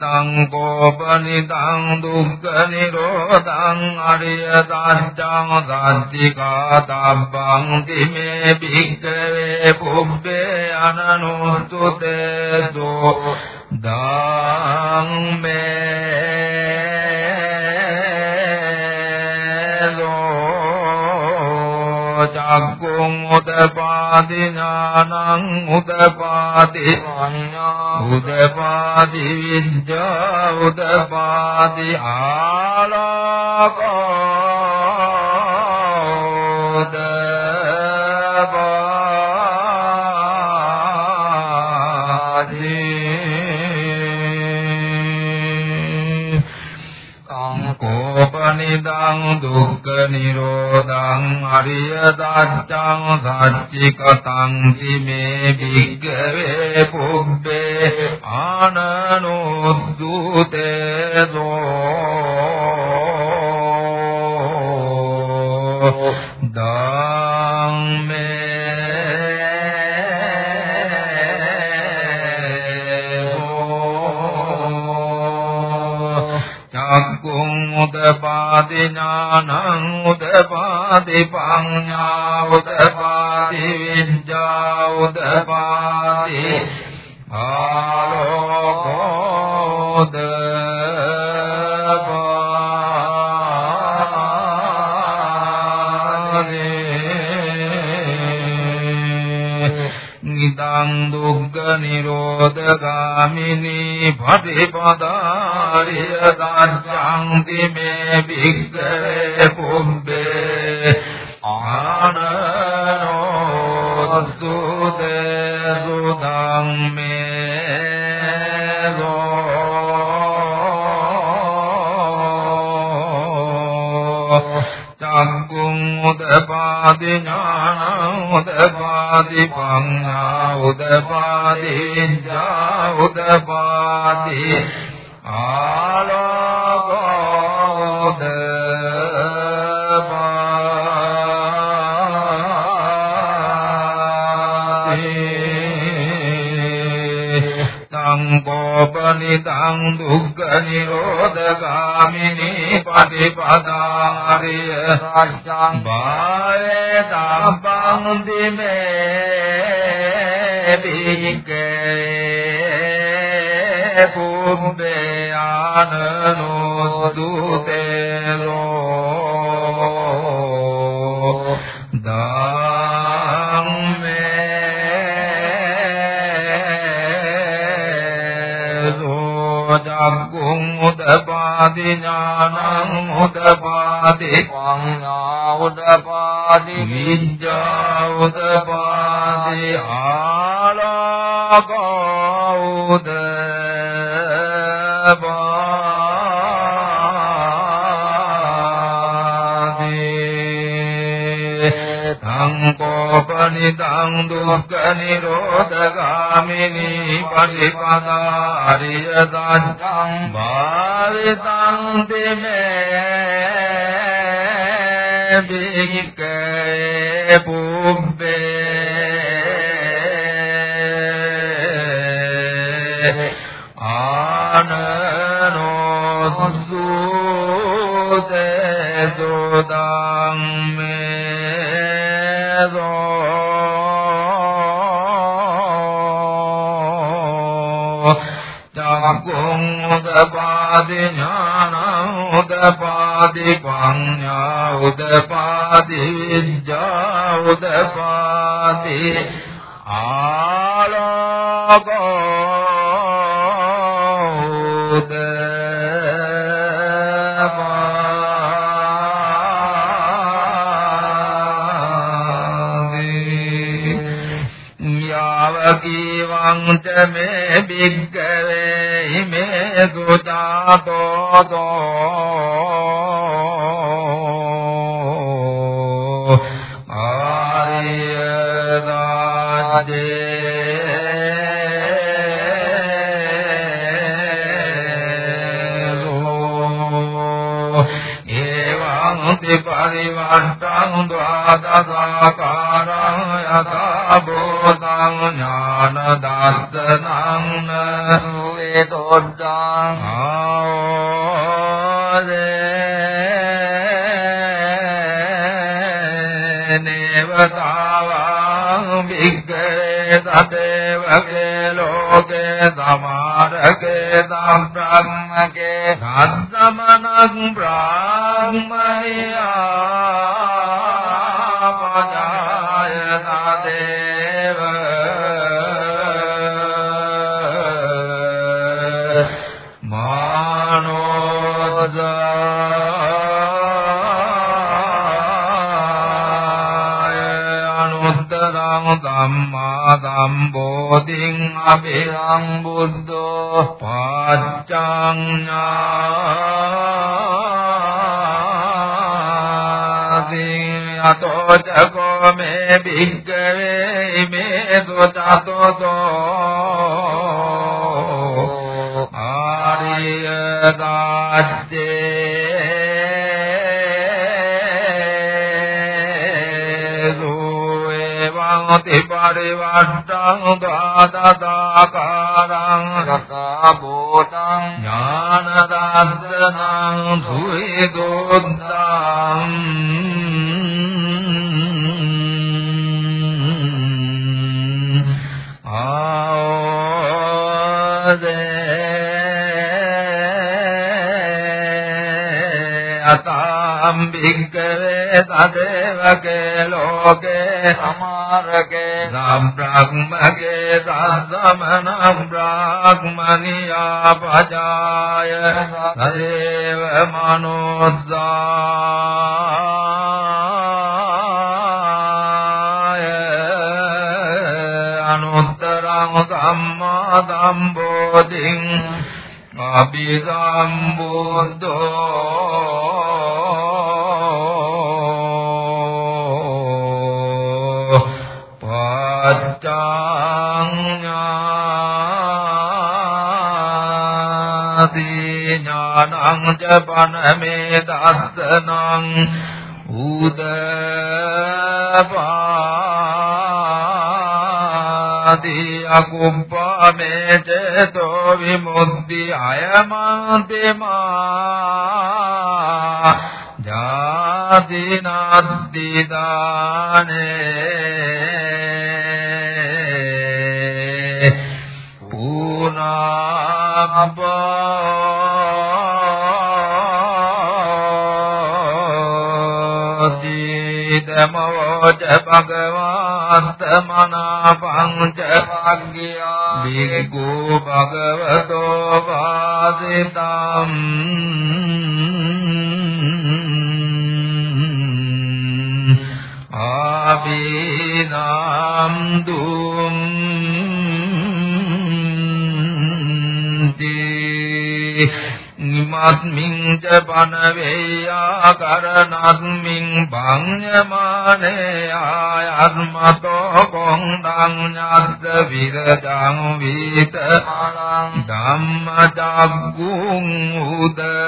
සංකෝපනිදං දුක්ඛ නිරෝධං අරිය සත්‍යං සත්‍තිකා තබ්බං තිමේ භික්ඛවේ පුබ්බේ අනනුත්තුතේ දෝ. ධම්මේ චක්කුං උදපාදි ඥානං උදපාදි උදපාදි විද්‍යා උදපාදි ආලෝකෝ කෝපනිදං දුක්ඛ නිරෝධං අරිය සත්‍යං සච්චිකතං තිමේ විග්ගවේ පුබ්බේ ආනනෝද්දුතේ දෝ උදපාදි ඥානං උදපාදි පඤ්ඤා උදපාදි විඤ්ඤා උදපාදි ආලෝකෝ නිදං දුක්ඛ නිරෝධගාමිනී පටිපදාරිය සත්‍යං තිමේ විග්ගවේ පුබ්බේ ආනනෝ සුදේ සුදං මේ ගෝ චක්කුං උදපාදි ඥානං උදපාදි පඤ්ඤා උදපාදේජ්ජා උදපාදේ ආලෝකෝද බෝපනිදං දුක්ඛ නිරෝධගාමිනී පටිපදාරිය. සත්‍යං බාවේ සම්බන්දිමේ දිමේ බිකේ පුබ්බේ ආනනෝ දුතේලෝ ජග්ගුං උදපාදි ඥානං උදපාදි පඤ්ඤා උදපාදි විඤ්ඤා උදපාදි ආලෝකෝ උදපාදි සංකෝපනිදං දුක්ඛ නිරෝධගාමිනී පටිපදාරිය දං භාවිතං දෙමේ. බිකේ පුබ්බේ ඥානං උදපාදි පඤ්ඤා උදපාදි විද්‍යා උදපාදි ආලෝකෝ යාවකීවං ච මේ බිග්ගවේ ඉමේ සුතාතෝ තෝ ආරිය දාජේ එවං ති පරිවර්තං ද්වාදසාකාරං යථා භූතං ඥාන දස්සනං වේදෝද්දාං භික්ඛවේ සතේවකේ ලෝකේ සමාරකේ සම්බ්‍රහ්මකේ සද්දමනං බ්‍රාහ්මණියා පජාය සදේව මානෝදාය අනුත්තරං ධම්මා සම්බෝධින් අභිරං බුද්ධෝ පාච්ඡාඤ්ඤාදී අතෝ චකෝ මේ භික්ඛවේ මේ සුතතෝ ආරිය දාජ්ජේ සෝවං ති පරිවට්ටං දාදදාකාරං රතා භූතං ඥාන දස්සනං ධුයි දොද්දං ආදේ අතම් භික්කවේ තදේවකේ ලෝකේ සමාරකේ සම්බ්‍රහ්මගේ සද්දමනම් බ්‍රාහ්මනියා පජාය සදේව මනෝද්දාය අනුත්තරං සම්මා සම්බෝධින් අභිසම්බුද්ධෝ පච්චාඤ්ඤාති ඥානං ච පනමේ දස්සනං උදපාති අකුප්පා මේ චේතෝ විමුක්ති අයමන්ති මා ජාති නද්දි දානේ පුනාබ්බෝති ධමවච භගවන්ත මනාපං ච භග්ගයා බිග්ගු භගවතෝ වාදිතම් ආබීනම් දුම් නිමත්මින් ච පන වේයා කරණත්මින් භඤ්ඤමානේ ආයත්මතෝ කොණ්ඩං ඤද්ද විරජං වීත ධම්මජග්ගුං උදපාදේ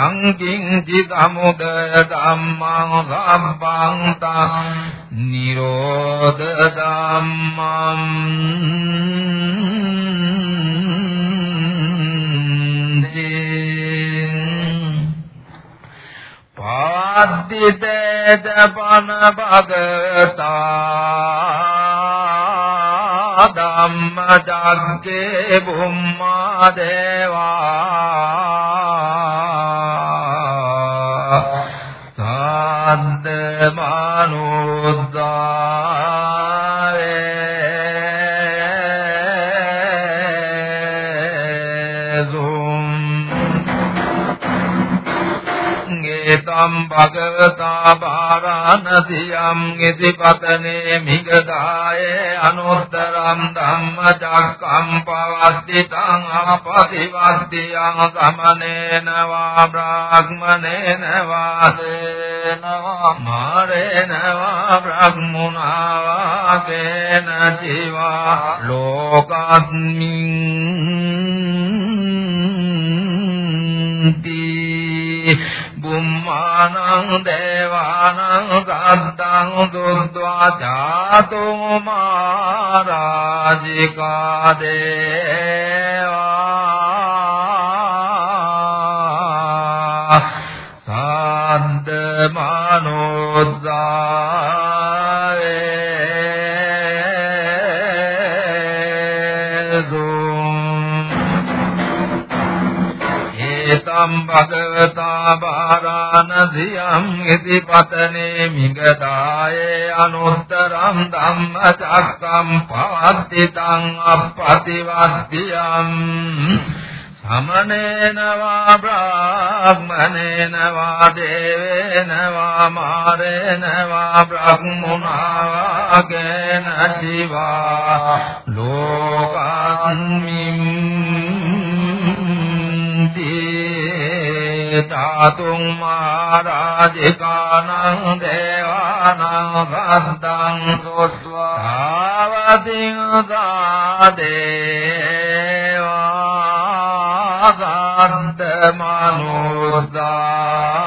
යං කිංචි සමුද ධම්මං සම්පං තං නිරෝධ ධම්මං පාද්දිතේත පන භගතා ධම්මජග්ගේ බුම්මා දේවා සද්ද තම් භගවතා බාරාණසියම් ඉතිපතනේ මිගදායේ අනුත්තරම් ධම්මචක්කම් පවද්දි තං අපතිවද්දියං සමනේන වා බ්‍රාහ්මනේන වාදේන වා මාරේන වා බ්‍රහ්මුණා වාකේන ජීවා ලෝකස්මින් බුම්මානං දේවානං සද්දං දුද්වා ජාතෝ මාරාජිකා දේවා සද්ද තම් භගවතා බාරාණසියම් ඉති පතනේ මිගදායේ අනුත්තරම් ධම්මචක්කම් පවද්දි තං අප්පතිවද්දියම්. සමනේන වා බ්‍රාහ්මනේන වා දේවේන වා මාරේන වා බ්‍රහ්මුණා වාගේන ජීවා. ලෝකස්මින් ධාතුං මාරාජිකානං දේවානං සද්දං සොත්වා ආවතිං සාදේවා සද්ද මනුද්දායේ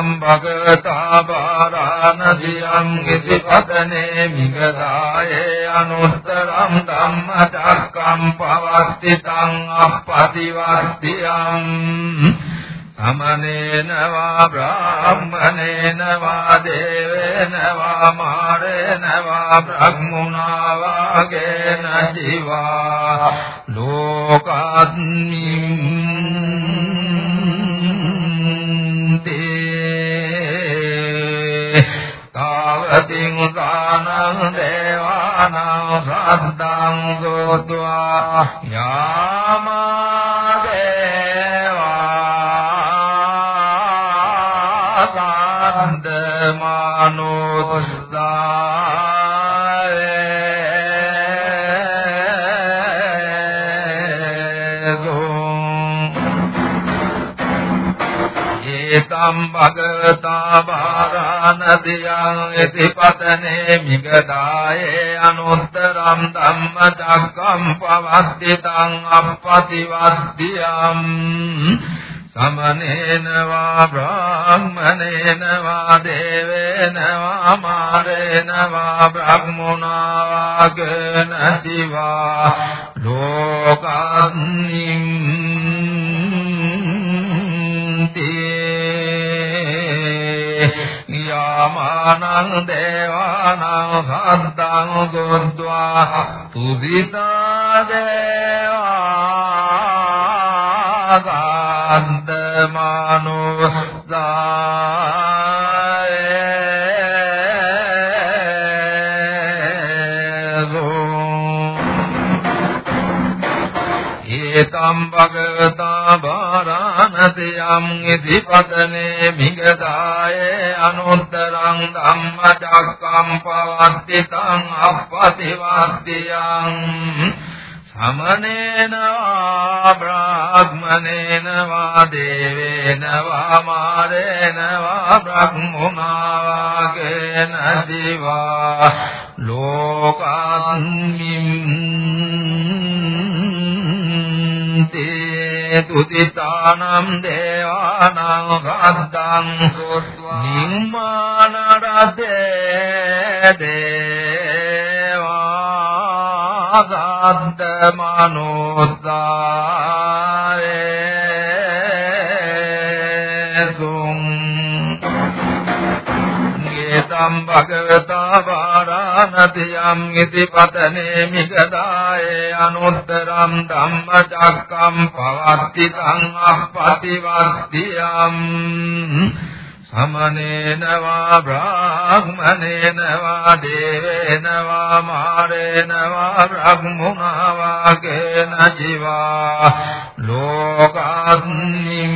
තම් භගතා බාරාණසියම් ඉති පතනේ මිගදායේ අනුත්තරම් ධම්මචක්කම් පවත්ති තං අප්පතිවත්තියම් සමනේන වා බ්‍රාහ්මනේන වා දේවේන වා මාරේන වා බ්‍රහ්මුණා වාගේන ජීවා ලෝකස්මින් තාවතින් උදානං දේවානං සද්දං ගෝत्वा යාමා දේවා සද්ද මනෝද්දාය ඒතම් භගවතා බාරා බාරාණතියං ඉතිපතනේ මිගදායේ අනුත්තරම් ධම්මචක්කම් පවත්තිතං අප්පතිවද්දියම්. සමනේන වා බ්‍රාහ්මනේන වා දේවේන වා මාරේන වා බ්‍රහ්මුණා වා ගනතිවා ලෝකන්නින්ති යාමානං දේවානං සද්දං ගොද්වා තුසිතා දේවා ඒතම් භගවතා බාරාණතියම් ඉදිපතනේ මිගදායේ අනුත්තරං ධම්මචක්කම් පවත්තිතං අප්පතිවත්තියං සමනේන වා බ්‍රාහ්මනේන වා දේවේන වා මාරේන වා බ්‍රහ්මුණා වා කේන දිවා ලෝකස්මින් තුතිතානම් දේවානං ගද්දං නිම්මාන රතේ දේවා සද්ද මනෝත්තාරේසුං ඒතම් භගවතා වාරාණතියම් ඉති පතනේ මිගදායේ අනුත්තරම් ධම්මචක්කම් පවත්ති තං අප්පතිවත්තියම්. සමනේන වා බ්‍රාහ්මනේන වා දේවේන වා මාරේන වා බ්‍රහ්මුණා වා කේන ජීවා. ලෝකස්මින්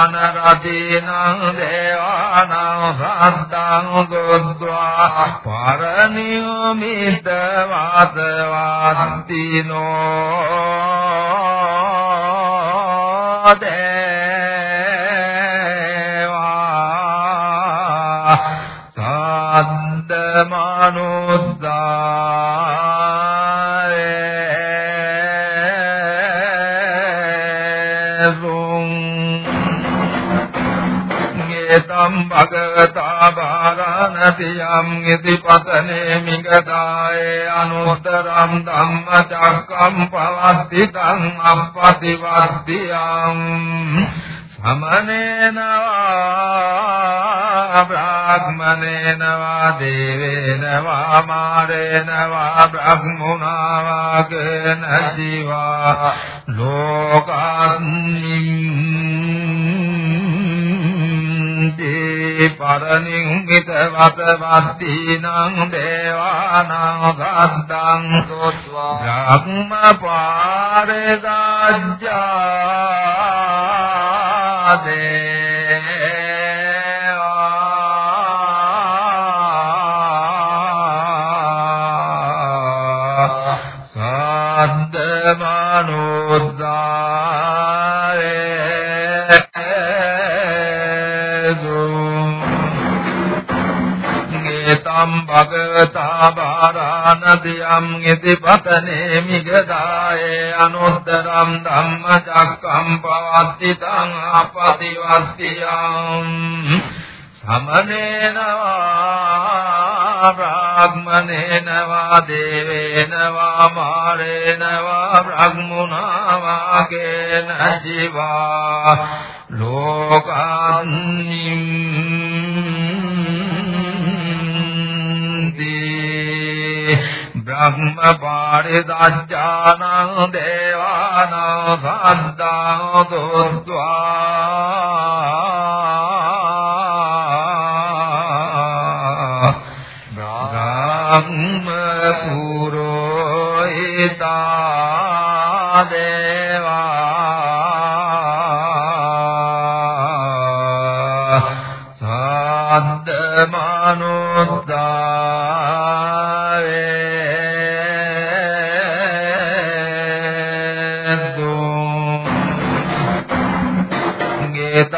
නිම්මාන රතේනං දේවානං සද්දං ගොද්වා පරණියමිත වාතවාත්තිනෝ දේවා සද්ද ඒතම් භගවතා බාරාණතියම් ඉතිපතනේ මිගදායේ අනුත්තරම් ධම්මචක්කම් පවත්තිතං අප්පතිවද්දියම් සමනේන වා බ්‍රාහ්මනේන වා දේවේන වා මාරේන වා බ්‍රහ්මුණා වා කේන ජීවා ලෝකස්මින් තේ පරණින්ගිත වතවත්තීනං දේවානං සද්දං සොත්වා බ්‍රහ්ම පාරදාජ්ජා ඒතම් භගවතා බාරාණතියම් ඉතිපතනේ මිගදායේ අනුත්තරම් ධම්මචක්කම් පවත්තිතං අපතිවත්තියම් සමනේන වා බ්‍රාහ්මනේන වා දේවේන වා මාරේන වා බ්‍රහ්මුණා වා කේන ජීවා ලෝකන්ති බ්‍රහ්ම පාරිදජ්ජානං දේවානං සද්දා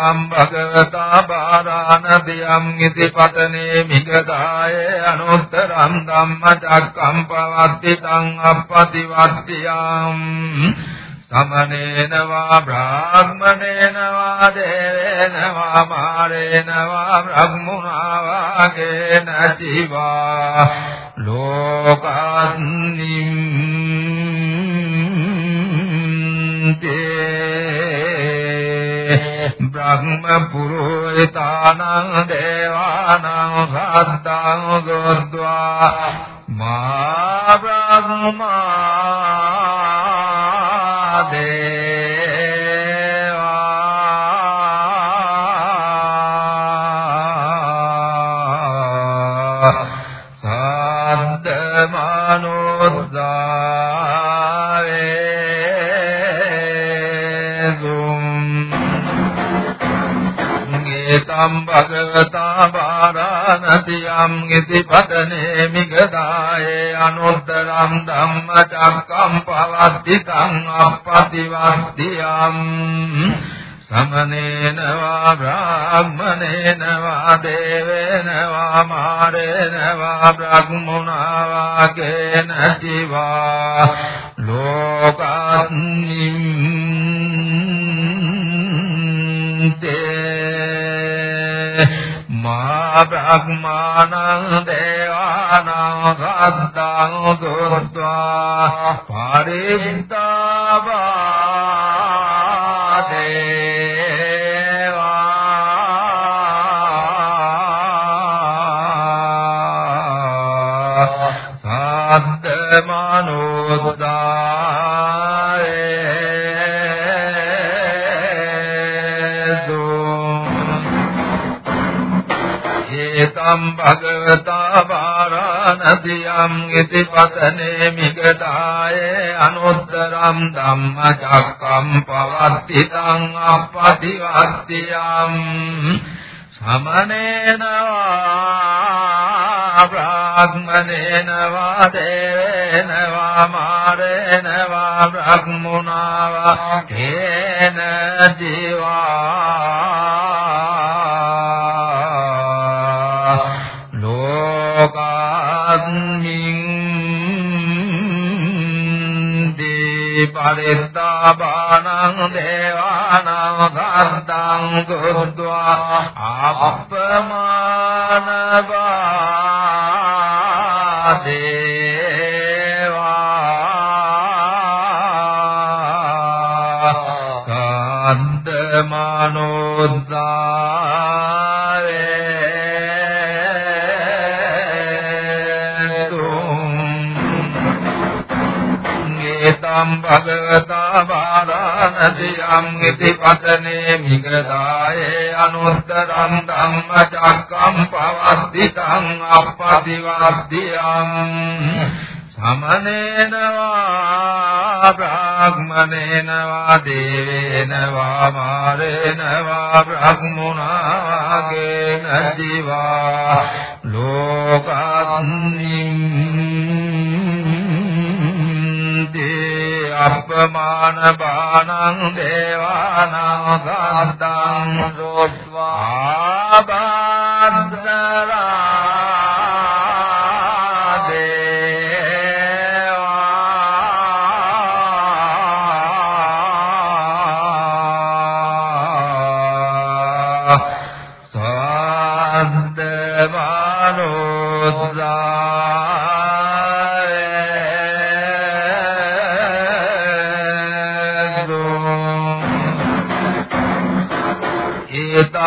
ඒතම් භගවතා බාරාණතියම් ඉති පතනේ මිගදාය අනුත්තරම් ධම්මචක්කම් පවත්ති තං අප්පතිවත්තියම්. සමනේන වා බ්‍රාහ්මණේන වා දේවේන වා මාරේන වා බ්‍රහ්මුණා වාගේන ජීවා. ලෝකන්නින්තේ බ්‍රහ්ම පුරෝහිතානං දේවානං සද්දං ගොද්වා මා බ්‍රහ්මා දේවා භගවතා බාරාණතියම් ඉති පතනේ මිගදායේ අනුත්තරම් ධම්මචක්කම් පවත්ති තං අප්පතිවත්තියම් සමනේන වා බ්‍රාහ්මනේන වා දේවේන වා මාරේන වා බ්‍රහ්මුණා වාගේන ජීවා ලෝකන්නින්තේ බ්‍රහ්මානං දේවානං සද්දං දුත්වා පරිත්තාවා දේවා සද්ද මනෝද්දාරේසු ඒතම් භගවතා බාරාණතියම් ඉති පතනේ මිගදායේ අනුත්තරම් ධම්මචක්කම් පවත්ති තං අප්පතිවත්තියම් සමනේන වා බ්‍රාහ්මනේන වා දේවේන වා මාරේන වා බ්‍රහ්මුණා වා කේන ජීවා දී පරිත්තාබානං දේවානං සද්දං ගුද්වා අපමානවා දේවා කද්දමනෝද්දාරේතුම් භගවතා බාරාණතියම් ඉති පතනේ මිගදායේ අනුත්තරං ධම්මචක්කම් පවත්ති තං අප්පතිවත්තියම් සමනේන වා බ්‍රාහ්මනේන වා දේවේන වා මාරේන වා බ්‍රහ්මුණා වාගේන දිවා ලෝකන්නින්දේ අපමාන බානං දේවානං සද්දං රොත්වා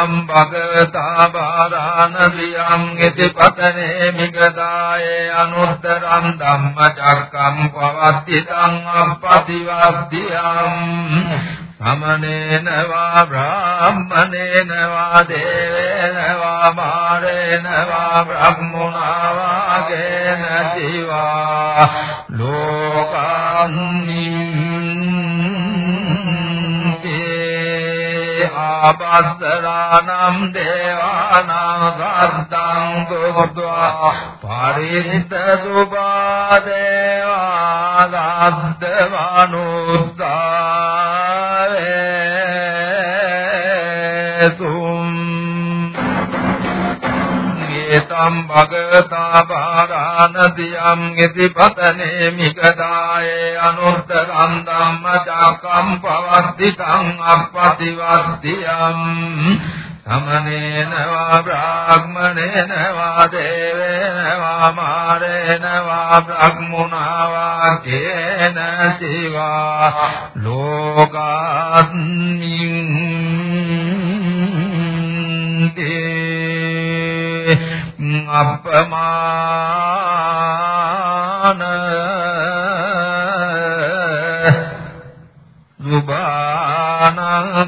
ඒතම් භගවතා බාරාණතියම් ඉති පතනේ මිගදායේ අනුත්තරම් ධම්මචක්කම් පවත්ති තං අප්පතිවද්දියම් සමනේන වා බ්‍රාහ්මනේන වා දේවේන වා මාරේන වා බ්‍රහ්මුණා වාගේන ජීවා ලෝකන්නින්තේ ආපස්සරානම් දේවානං සද්දං ගොද්වා පරිත්ත සුභා දේවා සද්ද ඒතම් භගවතා බාරාණතියම් ඉතිපතනේ මිගදායේ අනුත්තරං ධම්මචක්කම් පවත්ති තං අප්පතිවත්තියම් සමනේන වා බ්‍රාහ්මණේන වා දේවේන වා මාරේන වා බ්‍රහ්මුණා වා කේන සිවා ලෝකාස්මින් අපමාන සුභානං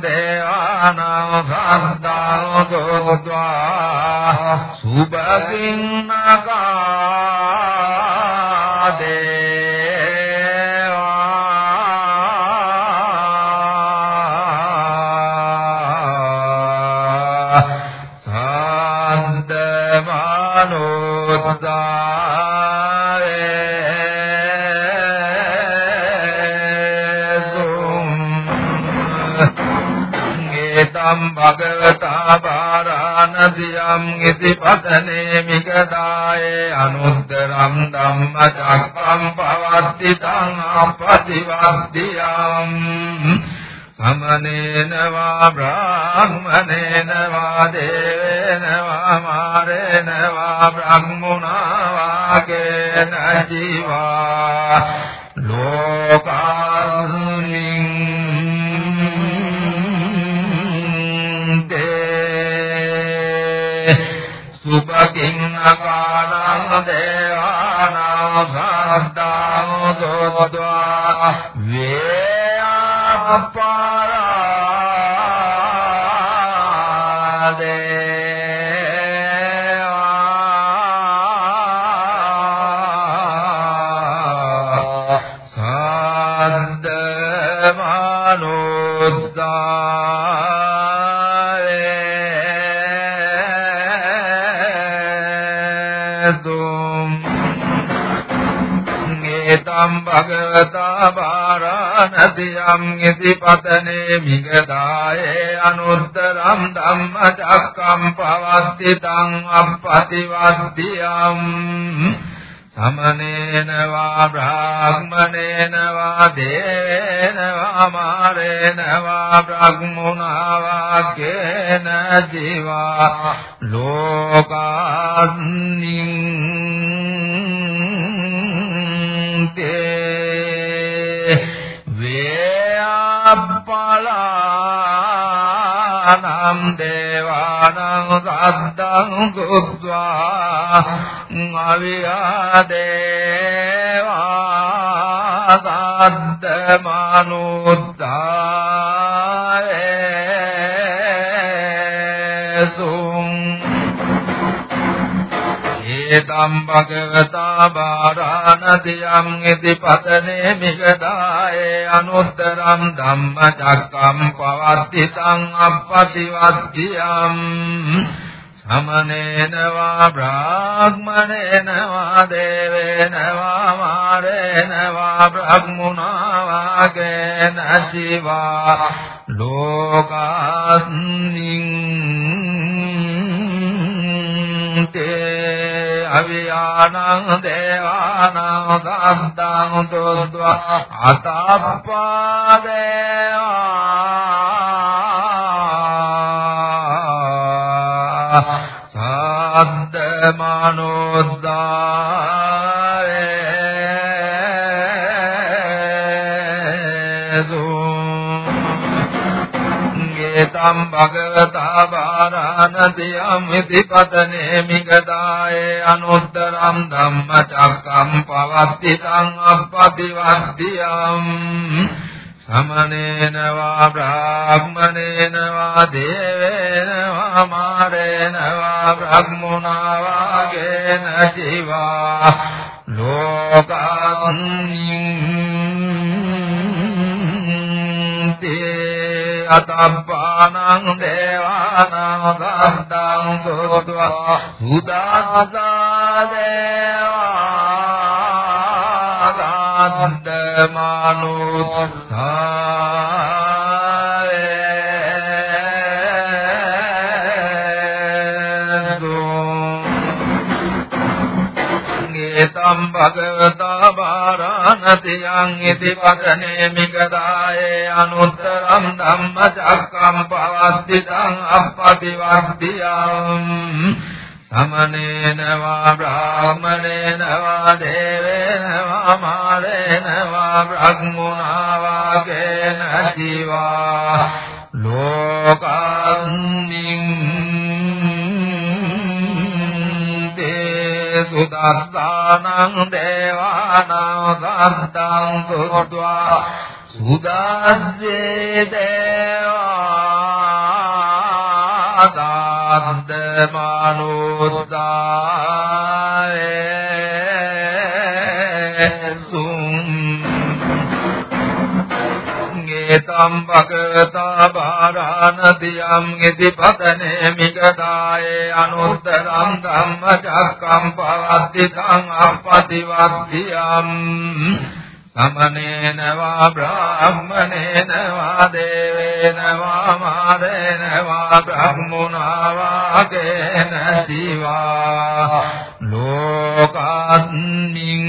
දේවානං සද්දාං සෝද්වා සුභකින්නකාදේ තම් භගවතා බාරාණසියම් ඉතිපතනේ මිගදායේ අනුත්තරම් ධම්මචක්කම් පවත්ති තං අපතිවද්දියම් සමනේන වා බ්‍රාහ්මනේන වා දේවේන වා මාරේන වා බ්‍රහ්මුණා වාකේන ජීවා ලෝකාස්මින් සුභකින් අකාලං දේවානං සද්දාං දොද්වා වේයාපාරාදේ තම් භගවතා බාරාණතියම් ඉතිපතනේ මිගදායේ අනුත්තරම් ධම්මචක්කම් පවත්ති තං අප්පතිවද්දියම් සමනේන වා බ්‍රාහ්මනේන වා දේන වා මාරේන වා බ්‍රහ්මුණා වා කේන ජීවා. ලෝකාස්මින් වේපලානම් දේවානං සද්දං කුත්වා අවියාදේවා සද්ද ඒතම් භගවතා බාරාණතියම් ඉතිපතනේ මිගදායේ අනුත්තරම් ධම්මචක්කම් පවත්ති තං අප්පතිවත්තියම් සමනේන වා බ්‍රාහ්මණේන වා දේවේන වා මාරේන වා බ්‍රහ්මුණා වා කේන ජීවා ලෝකාස්මින් අවියානං දේවානං සද්දං තුද්වා අතප්පා දේවා සද්ද මනෝද්දායේ තම් භගවතා බාරාණතියම් ඉතිපතනේ මිගදායේ අනුත්තරම් ධම්මචක්කම් පවත්ති තං අප්පතිවද්දියම් සමනේන වා බ්‍රාහ්මනේන වා දේවේන වා මාරේන වා බ්‍රහ්මුණා වාගේන ජීවා ලෝකාන්නින් යතප්පානං දේවානං දන්තං සෝත්වා. සුදාසා දේවා ගාන්තමානුත්ථා සම්භගවත ඒතම් භගවතා බාරාණතියං ඉති පදනේ මිගදායේ අනුත්තරම් ධම්මචක්කම් පවත්තිතං අප්පතිවද්දියං සමනේන වා බ්‍රාහ්මනේන වා දේවේන වා මාලේන වා බ්‍රහ්මුණා වාගේන ජීවා ලෝකන්නින් සුදස්සානං දේවානං සද්දං සුත්වා සුදස්සේ දේවා සද්ද මනුස්සායේ ඒතම් භගවතා බාරාණතියම් ඉති පතනේ මිගදායේ අනුත්තරං ධම්මචක්කම් පවද්දිතං අප්පතිවද්දියම් සමනේන වා බ්‍රාහ්මනේන වා දේවේන වා මාරේන වා බ්‍රහ්මුණා වාගේන දිවා ලෝකන්නින්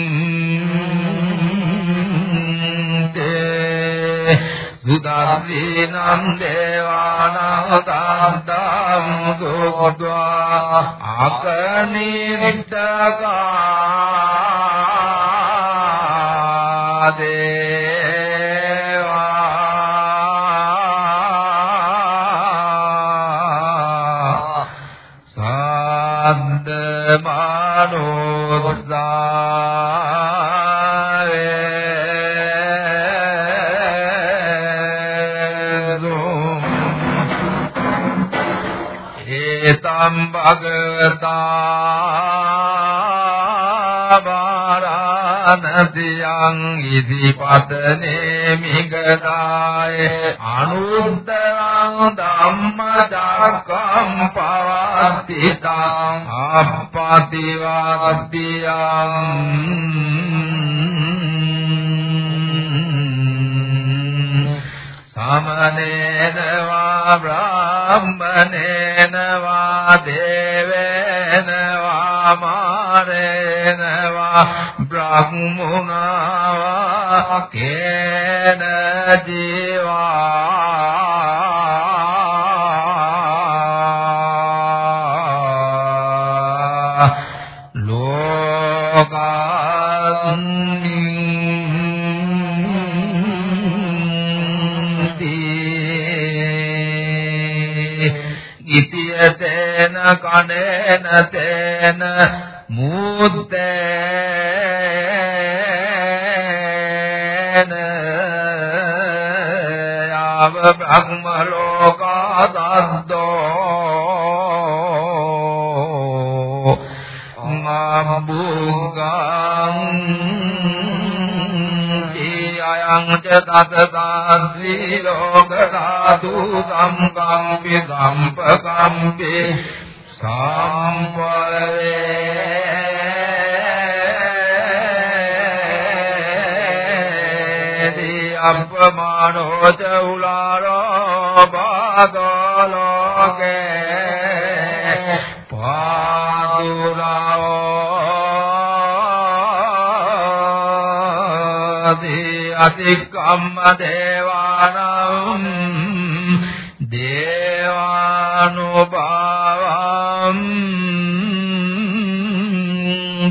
තේ සුදස්සීනං දේවානං සද්දං දුක්ඛා අකනිට්ඨකා දේවා සද්ද භගවතා වාරාණසියං ඉදිපතනේ මිගදාය. අනුත්තරං ධම්මචක්කම් පවත්තිතං අප්පතිවද්දියං සමනේන වා බ්‍රාහ්මනේන වා දේවේන වා මාරේන වා බ්‍රහ්මුණා වා කේන ජීවා ඉතියතේන කණේන තේන මුත්තේන. යාව බ්‍රහ්ම ලෝකා දද්දෝ අයං ච තතසාද්දී ලෝක ධාතු සම්කම්පි සම්පකම්පි සම්පවේ අපමානෝ ච උලාරෝ බාදෝ ලෝකේ අතික්කම්ම දේවානම් දේවානුභාවම්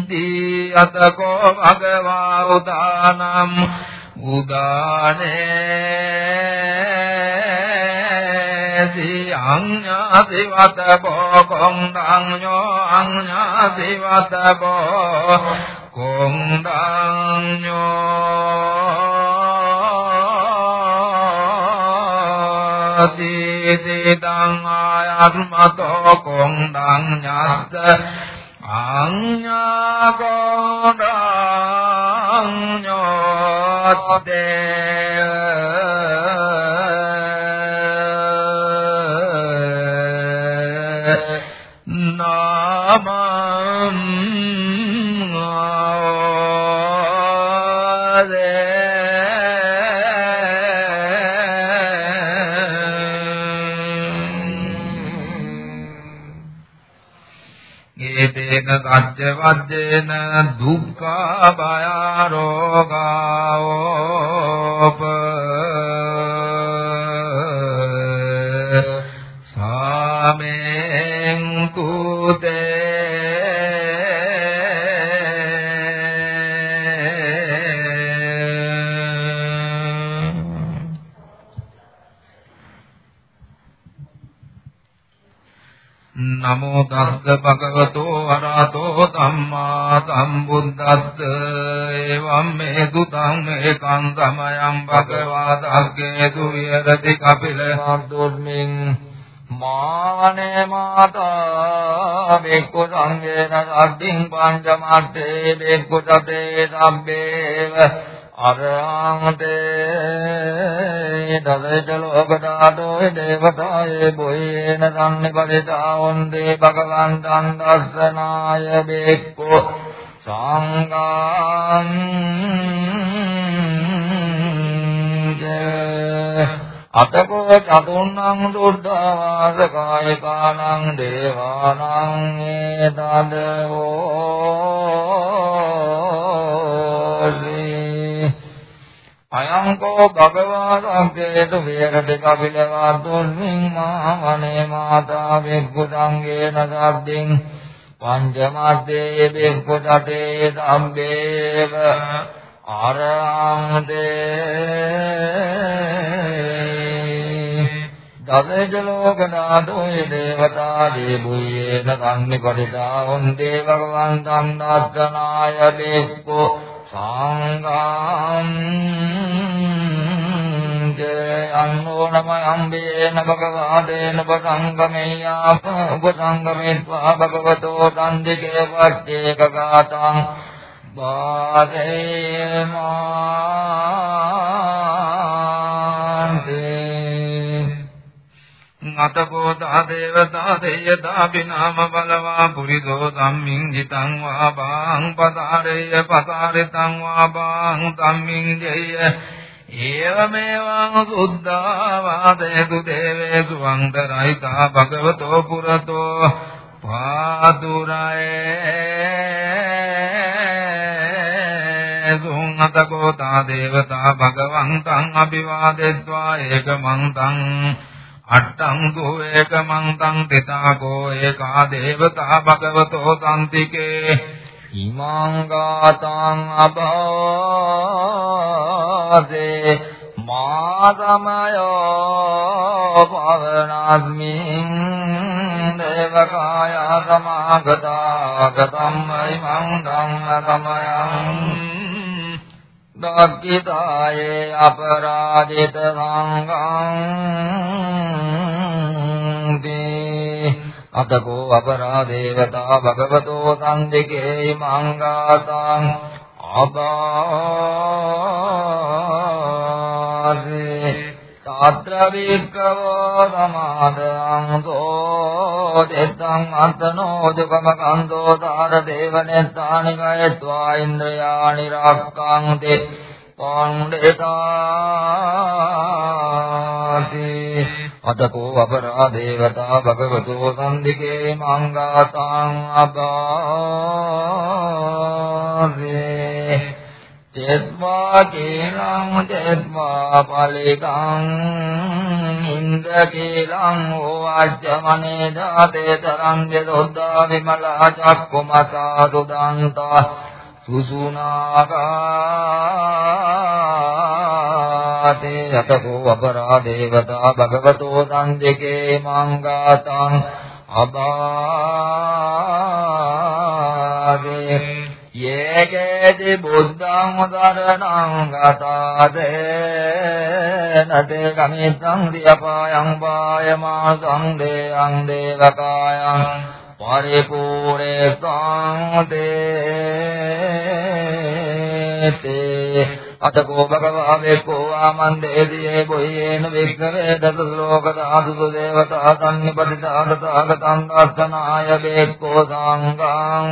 දී අතකෝ භගවා උදානම් උදානේ සි අඤ්ඤාසිවත බෝ කොංගඤ්ඤෝ අඤ්ඤාසිවත බෝ කොංගඤ්ඤෝ තීසිතං ආයත්මතෝ කොංගඤ්ඤස්ස අඤ්ඤාගෝණඤ්ඤෝත්තේ නාමං ඒතේන සත්‍ය වද්දේන දුක්ඛ භය රෝගාෝප සාමෙන් තුතේ නමෝ තස්ස භගවතෝ අරහතෝ සම්මා සම්බුද්දස්ස එවම් මේ දුතං මේකං සමයං භගවා ධග්ගේතු විහෙරති කපිල දුර්මින් මානේ මාතා බෙක්කු සංගේන සද්දින් පංචමත්තේ බෙක්කු තතේ සම්බේව අරහන්තේ දසජ ලෝකදාතෝ දේවතායේ බොයේන සම්නිපරිතා වන්දේ භගවන්තං දස්සනාය බේක්කෝ සංඝං අතකෝ චතුන්නං දුද්ධවාසකායකානං දේවානං ඒතදවෝ අයංකෝ භගවා සංකේතු විහෙරති කපිලවා දුන්නින් මාමනේ මාතා බෙක්කු සංගේන සබ්දින් පංචමද්දේ බෙක්කු තතේ ධම්බේව ආරාන්තේ දසජ ලෝකනාදෝය දේවතා දේබුයේන කන්නිපරිතා වන්දේ භගවන්තං දස්සනාය බෙක්කෝ සංඝං අන්නෝ නම අම්බේන භගවාදේන පසංගමෙය්‍යාප උපසංගමෙත්වා භගවතෝ තන්දිකේ වච්චේක ගාතං බාදේමාන්තේ අතකෝ තා දේවතා දෙයතා බිනාම බලවා පුරිසෝ සම්මින් ජිතං වා බාං පසාරේය පසාරිතං වා බාං සම්මින් ජය ඒවමේවං සුද්ධා වාදේතු දේවේසු වංතරයිතා භගවතෝ පුරතෝ පාදුරයේ සුං අතකෝ තා දේවතා භගවන්තං අභිවාදෙත්වා ඒකමන්තං අට්ඨං දෝ ඒකමං තං තිතාකෝ ඒකා දේවතා භගවතෝ සම්තිකේ ඉමං ගාතං අභාසේ මා සමයෝ පවනස්මින් දේවකාය සමාගතා ගතම් ඉමං ධම්ම සමයං දක්ඛිතායේ අපරාජිත සංඝං දේ අතකෝ අපරාදේවතා භගවතෝ සම්දිකේ මංගාතං අබාසේ තාත්‍ර වික්කවෝ සමාදං තෝ දෙත්තං අත්තනෝ දුකම කන්தோ තාර දේවනෙත්තානි ගයත්වා ඉන්ද්‍රයානි රක්ඛන්ති පණ්ඩිතාති. අතකෝ අපරාදේවතා භගවතෝ සම්දිකේ මංගාතං අබාසේ චේත්වා කේලං චේත්වා පලිකං ඉන්ද කේලං ඕවාච්චමනේ දාතේ තරං දෙදොද්දා විමලා චක්කුමතා සුදන්තා සුසුනාකාතේ යතකෝ අපරාදේවතා භගවතෝ සංජකේ මංගාතං අබාගේ යේකේති බුද්ධං උදරණං ගතාදේ නතේ කමිත්තං දියපායං පායමාසං දේයං දේවකායං පරිපූරේ සංදේතේ අතකෝ භගවා වේකෝ ආමන්දේදී බොයේන වික්ඛවේ දස ශ්ලෝක සාදු දේවතා තන්නිපතිතාග තාගතං දස්සනාය වේකෝ සංඝං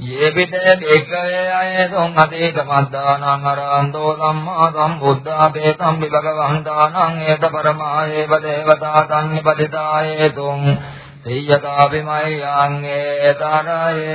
යේ පිටේ බේකවේ අයසොං අතීත මද්දානං අරහන්තෝ සම්මා සම්බුද්ධාතේ සම්බි භගවන්තානං ඒත පරමායේ දේවතා තන්නිපතිතායේ තුං සියතාපිමයං ඒතරයේ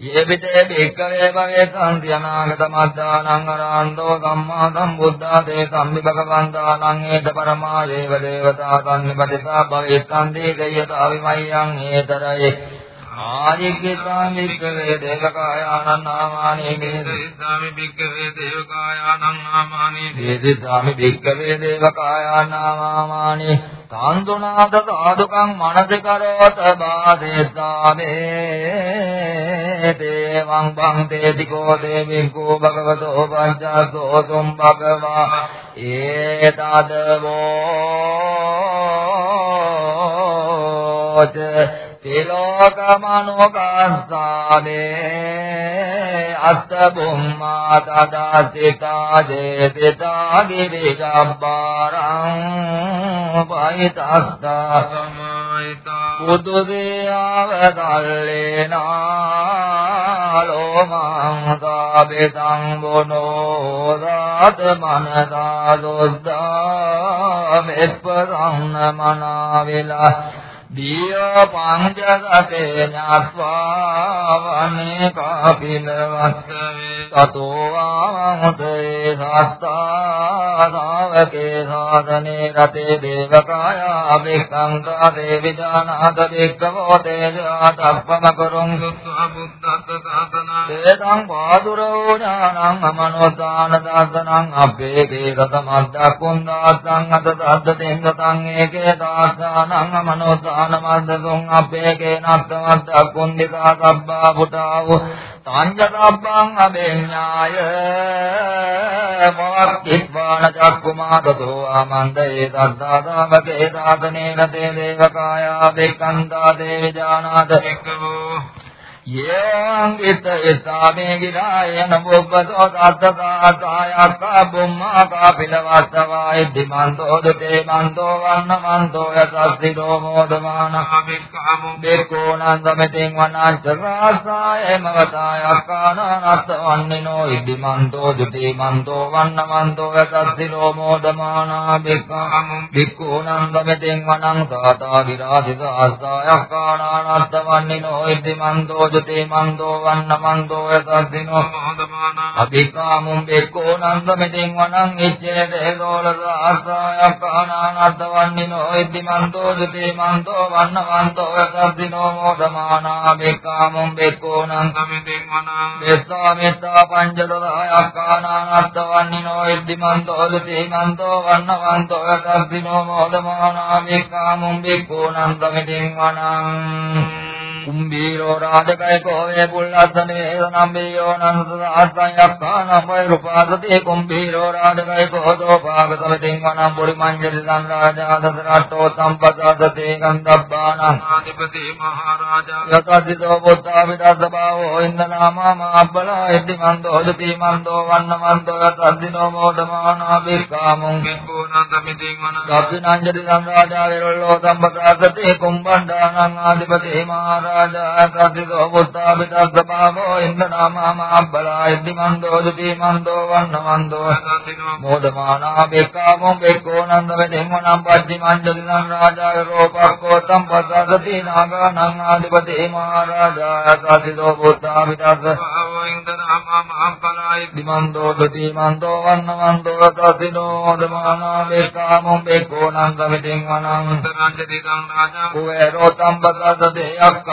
යේපිතේ භික්ඛවේ භවේතං අනාගත මද්දානං අරහන්තෝ සම්මා සම්බුද්ධා තේ සම්මි භගවන්තානං ඒත පරමා දේව දේවතා සම්නිපතිතා භවේතං දීගයතා විමයං ඒතරයේ ආදිග්ගතා භික්ඛවේ දේවකායානං නාමානි දේසිතාමි භික්ඛවේ දේවකායානං නාමානි දේසිතාමි භික්ඛවේ දේවකායානං නාමානි. කාන්තුනාද සාදුකං මනස කරවත බාදේතාමේ දේවං බන්තේති කෝ දේවිකෝ භගවතෝ පංචසෝ තුම් භගවා. ඒතදවෝච තිලෝකමනෝකස්සානේ අත්ත බුම්මා තදාසිතා ජේතිතා ගිරිජබ්බාරං පයිතස්සා සමායිතා බුදු දේවදල්ලේනා ලෝමං සාබෙතං බොනෝ සාත මනසා සොද්දා මෙප්පසං මනාවිලා දිය පංචසතේ ඥාත්වා වනේ කාපිලවත් තතෝ ආමතේ සත්තා සාවකේ සාධනේ රතේ දේවකාය අබික්ඛංකා දේවිදානාද බික්ඛවෝ තේජාතප්පම කරුං සුත්වා බුද්ධත්ත සාසනා තේතං පාදුරෝ ඥානං අමනෝදාන දාසනං අපේ කේකත මද්දකුන්දාසං අත දද්ද තෙංගතං ඒකේ දාසනං අමනෝදාන මද්දසුං අපේ කේනත්ත මද්දකුන්දිකා සබ්බා පුටාව තංජතබ්බං අබේඥාය මොක්කිත්වාන චක්කුමාදතෝ ආමන්දේ දද්දාදාවකේ දාතනේන තේ දේවකායා බෙක්කන්තා දේවි ජානාද භික්ඛවෝ යං ඉත ඉතාමේ ගිරායන බොබ්බතෝ තත්තසාසායක්ඛා බුම්මා කාපිලවස්සවා ඉද්දිමන්තෝ දුතේ මන්තෝ වන්නමන්තෝ යසස්සිරෝ මෝදමාන භික්ඛාමෝ බේකෝ නන්දමෙතෙන් වනාංච රාසාය මවතායක්ඛානනත් වන්නිනෝ ඉද්දිමන්තෝ දුතේ මන්තෝ වන්නමන්තෝ යසස්සිරෝ මෝදමාන බේකාමෝ බික්ඛෝ නන්දමෙතෙන් වනං සාතා ගිරාදිසාසායක්ඛානනත් වන්නිනෝ ඉද්දිමන්තෝ දුතේ මන්තෝ වන්නමන්තෝ යසස්සිනෝ. මොහදමානා අභිකාමුම් බෙක්කෝ නන්දමෙතින් වනං ඉච්ඡේද ඒකෝලස ආසායක්ඛානානද්ද වන්නිනෝ. ඉද්දිමන්තෝ දුතේ මන්තෝ වන්නමන්තෝ යසස්සිනෝ. මොදමානා බෙක්කාමුම් බෙක්කෝ නන්ද සමිතින් වනා. දෙස්සා මෙත්තා පංචදසායක්ඛානානද්ද වන්නිනෝ. ඉද්දිමන්තෝ දුතේ මන්තෝ වන්නමන්තෝ යසස්සිනෝ. මොදමානා බෙක්කාමුම් බෙක්කෝ නන්දමෙතින් වනං. කුම්බීරෝ රාජකය කෝවේ පුල්ලස්සන වේදනම් බියෝ නන්ද ආසයක්ඛානම් වෛ රූපාසතේ කුම්බීරෝ රාජකය කෝදෝ පාග සමතින් වනම් පුරි මංජලි සංරාජා දසරට්ඨෝ සම්පසාදතේ ගන්ධබ්බානං ආදිපති මහරජා යතදිතෝ බුද්ධා විදස්ස භාවෝ ඉන්දනාමා මාබ්බලා ඉද්දි මන්දෝ දුති මන්දෝ වන්න මන්දෝ යතද්දිනෝ මෝදමානා බික්කාමුං භික්ඛූ නන්දමිතින් වනා සබ්බිනංජලි සංරාජා විරල්ලෝ සම්පසාදතේ කුම්බණ්ඩානං ආදිපති මහරජා සද්දිතෝ බුද්ධා විදස්ස භාවෝ ඉන්දනාමා මාබ්බලා ඉද්දි මන්දෝ දුති මන්දෝ වන්න මන්දෝ. සතිනෝ මෝදමානා බෙක්කාමෝ බෙක්කෝ නන්ද වෙදෙන් වනම් පච්චි මණ්ඩලි සංරාජා රෝපක්කෝ සම්පසාදති නාගානං ආදිපති මහරජා සද්දිතෝ බුද්ධා විදස්ස භාවෝ ඉන්දනාමා මහම්පලායි දිමන්තෝ දුතිමන්තෝ වන්නමන්තෝ තසිනෝ දමානා බෙක්කාමෝ බෙක්කෝ නං සමිතින් වනං උත්තරංජති සංරාජා කුවේරෝ සම්පසසතේ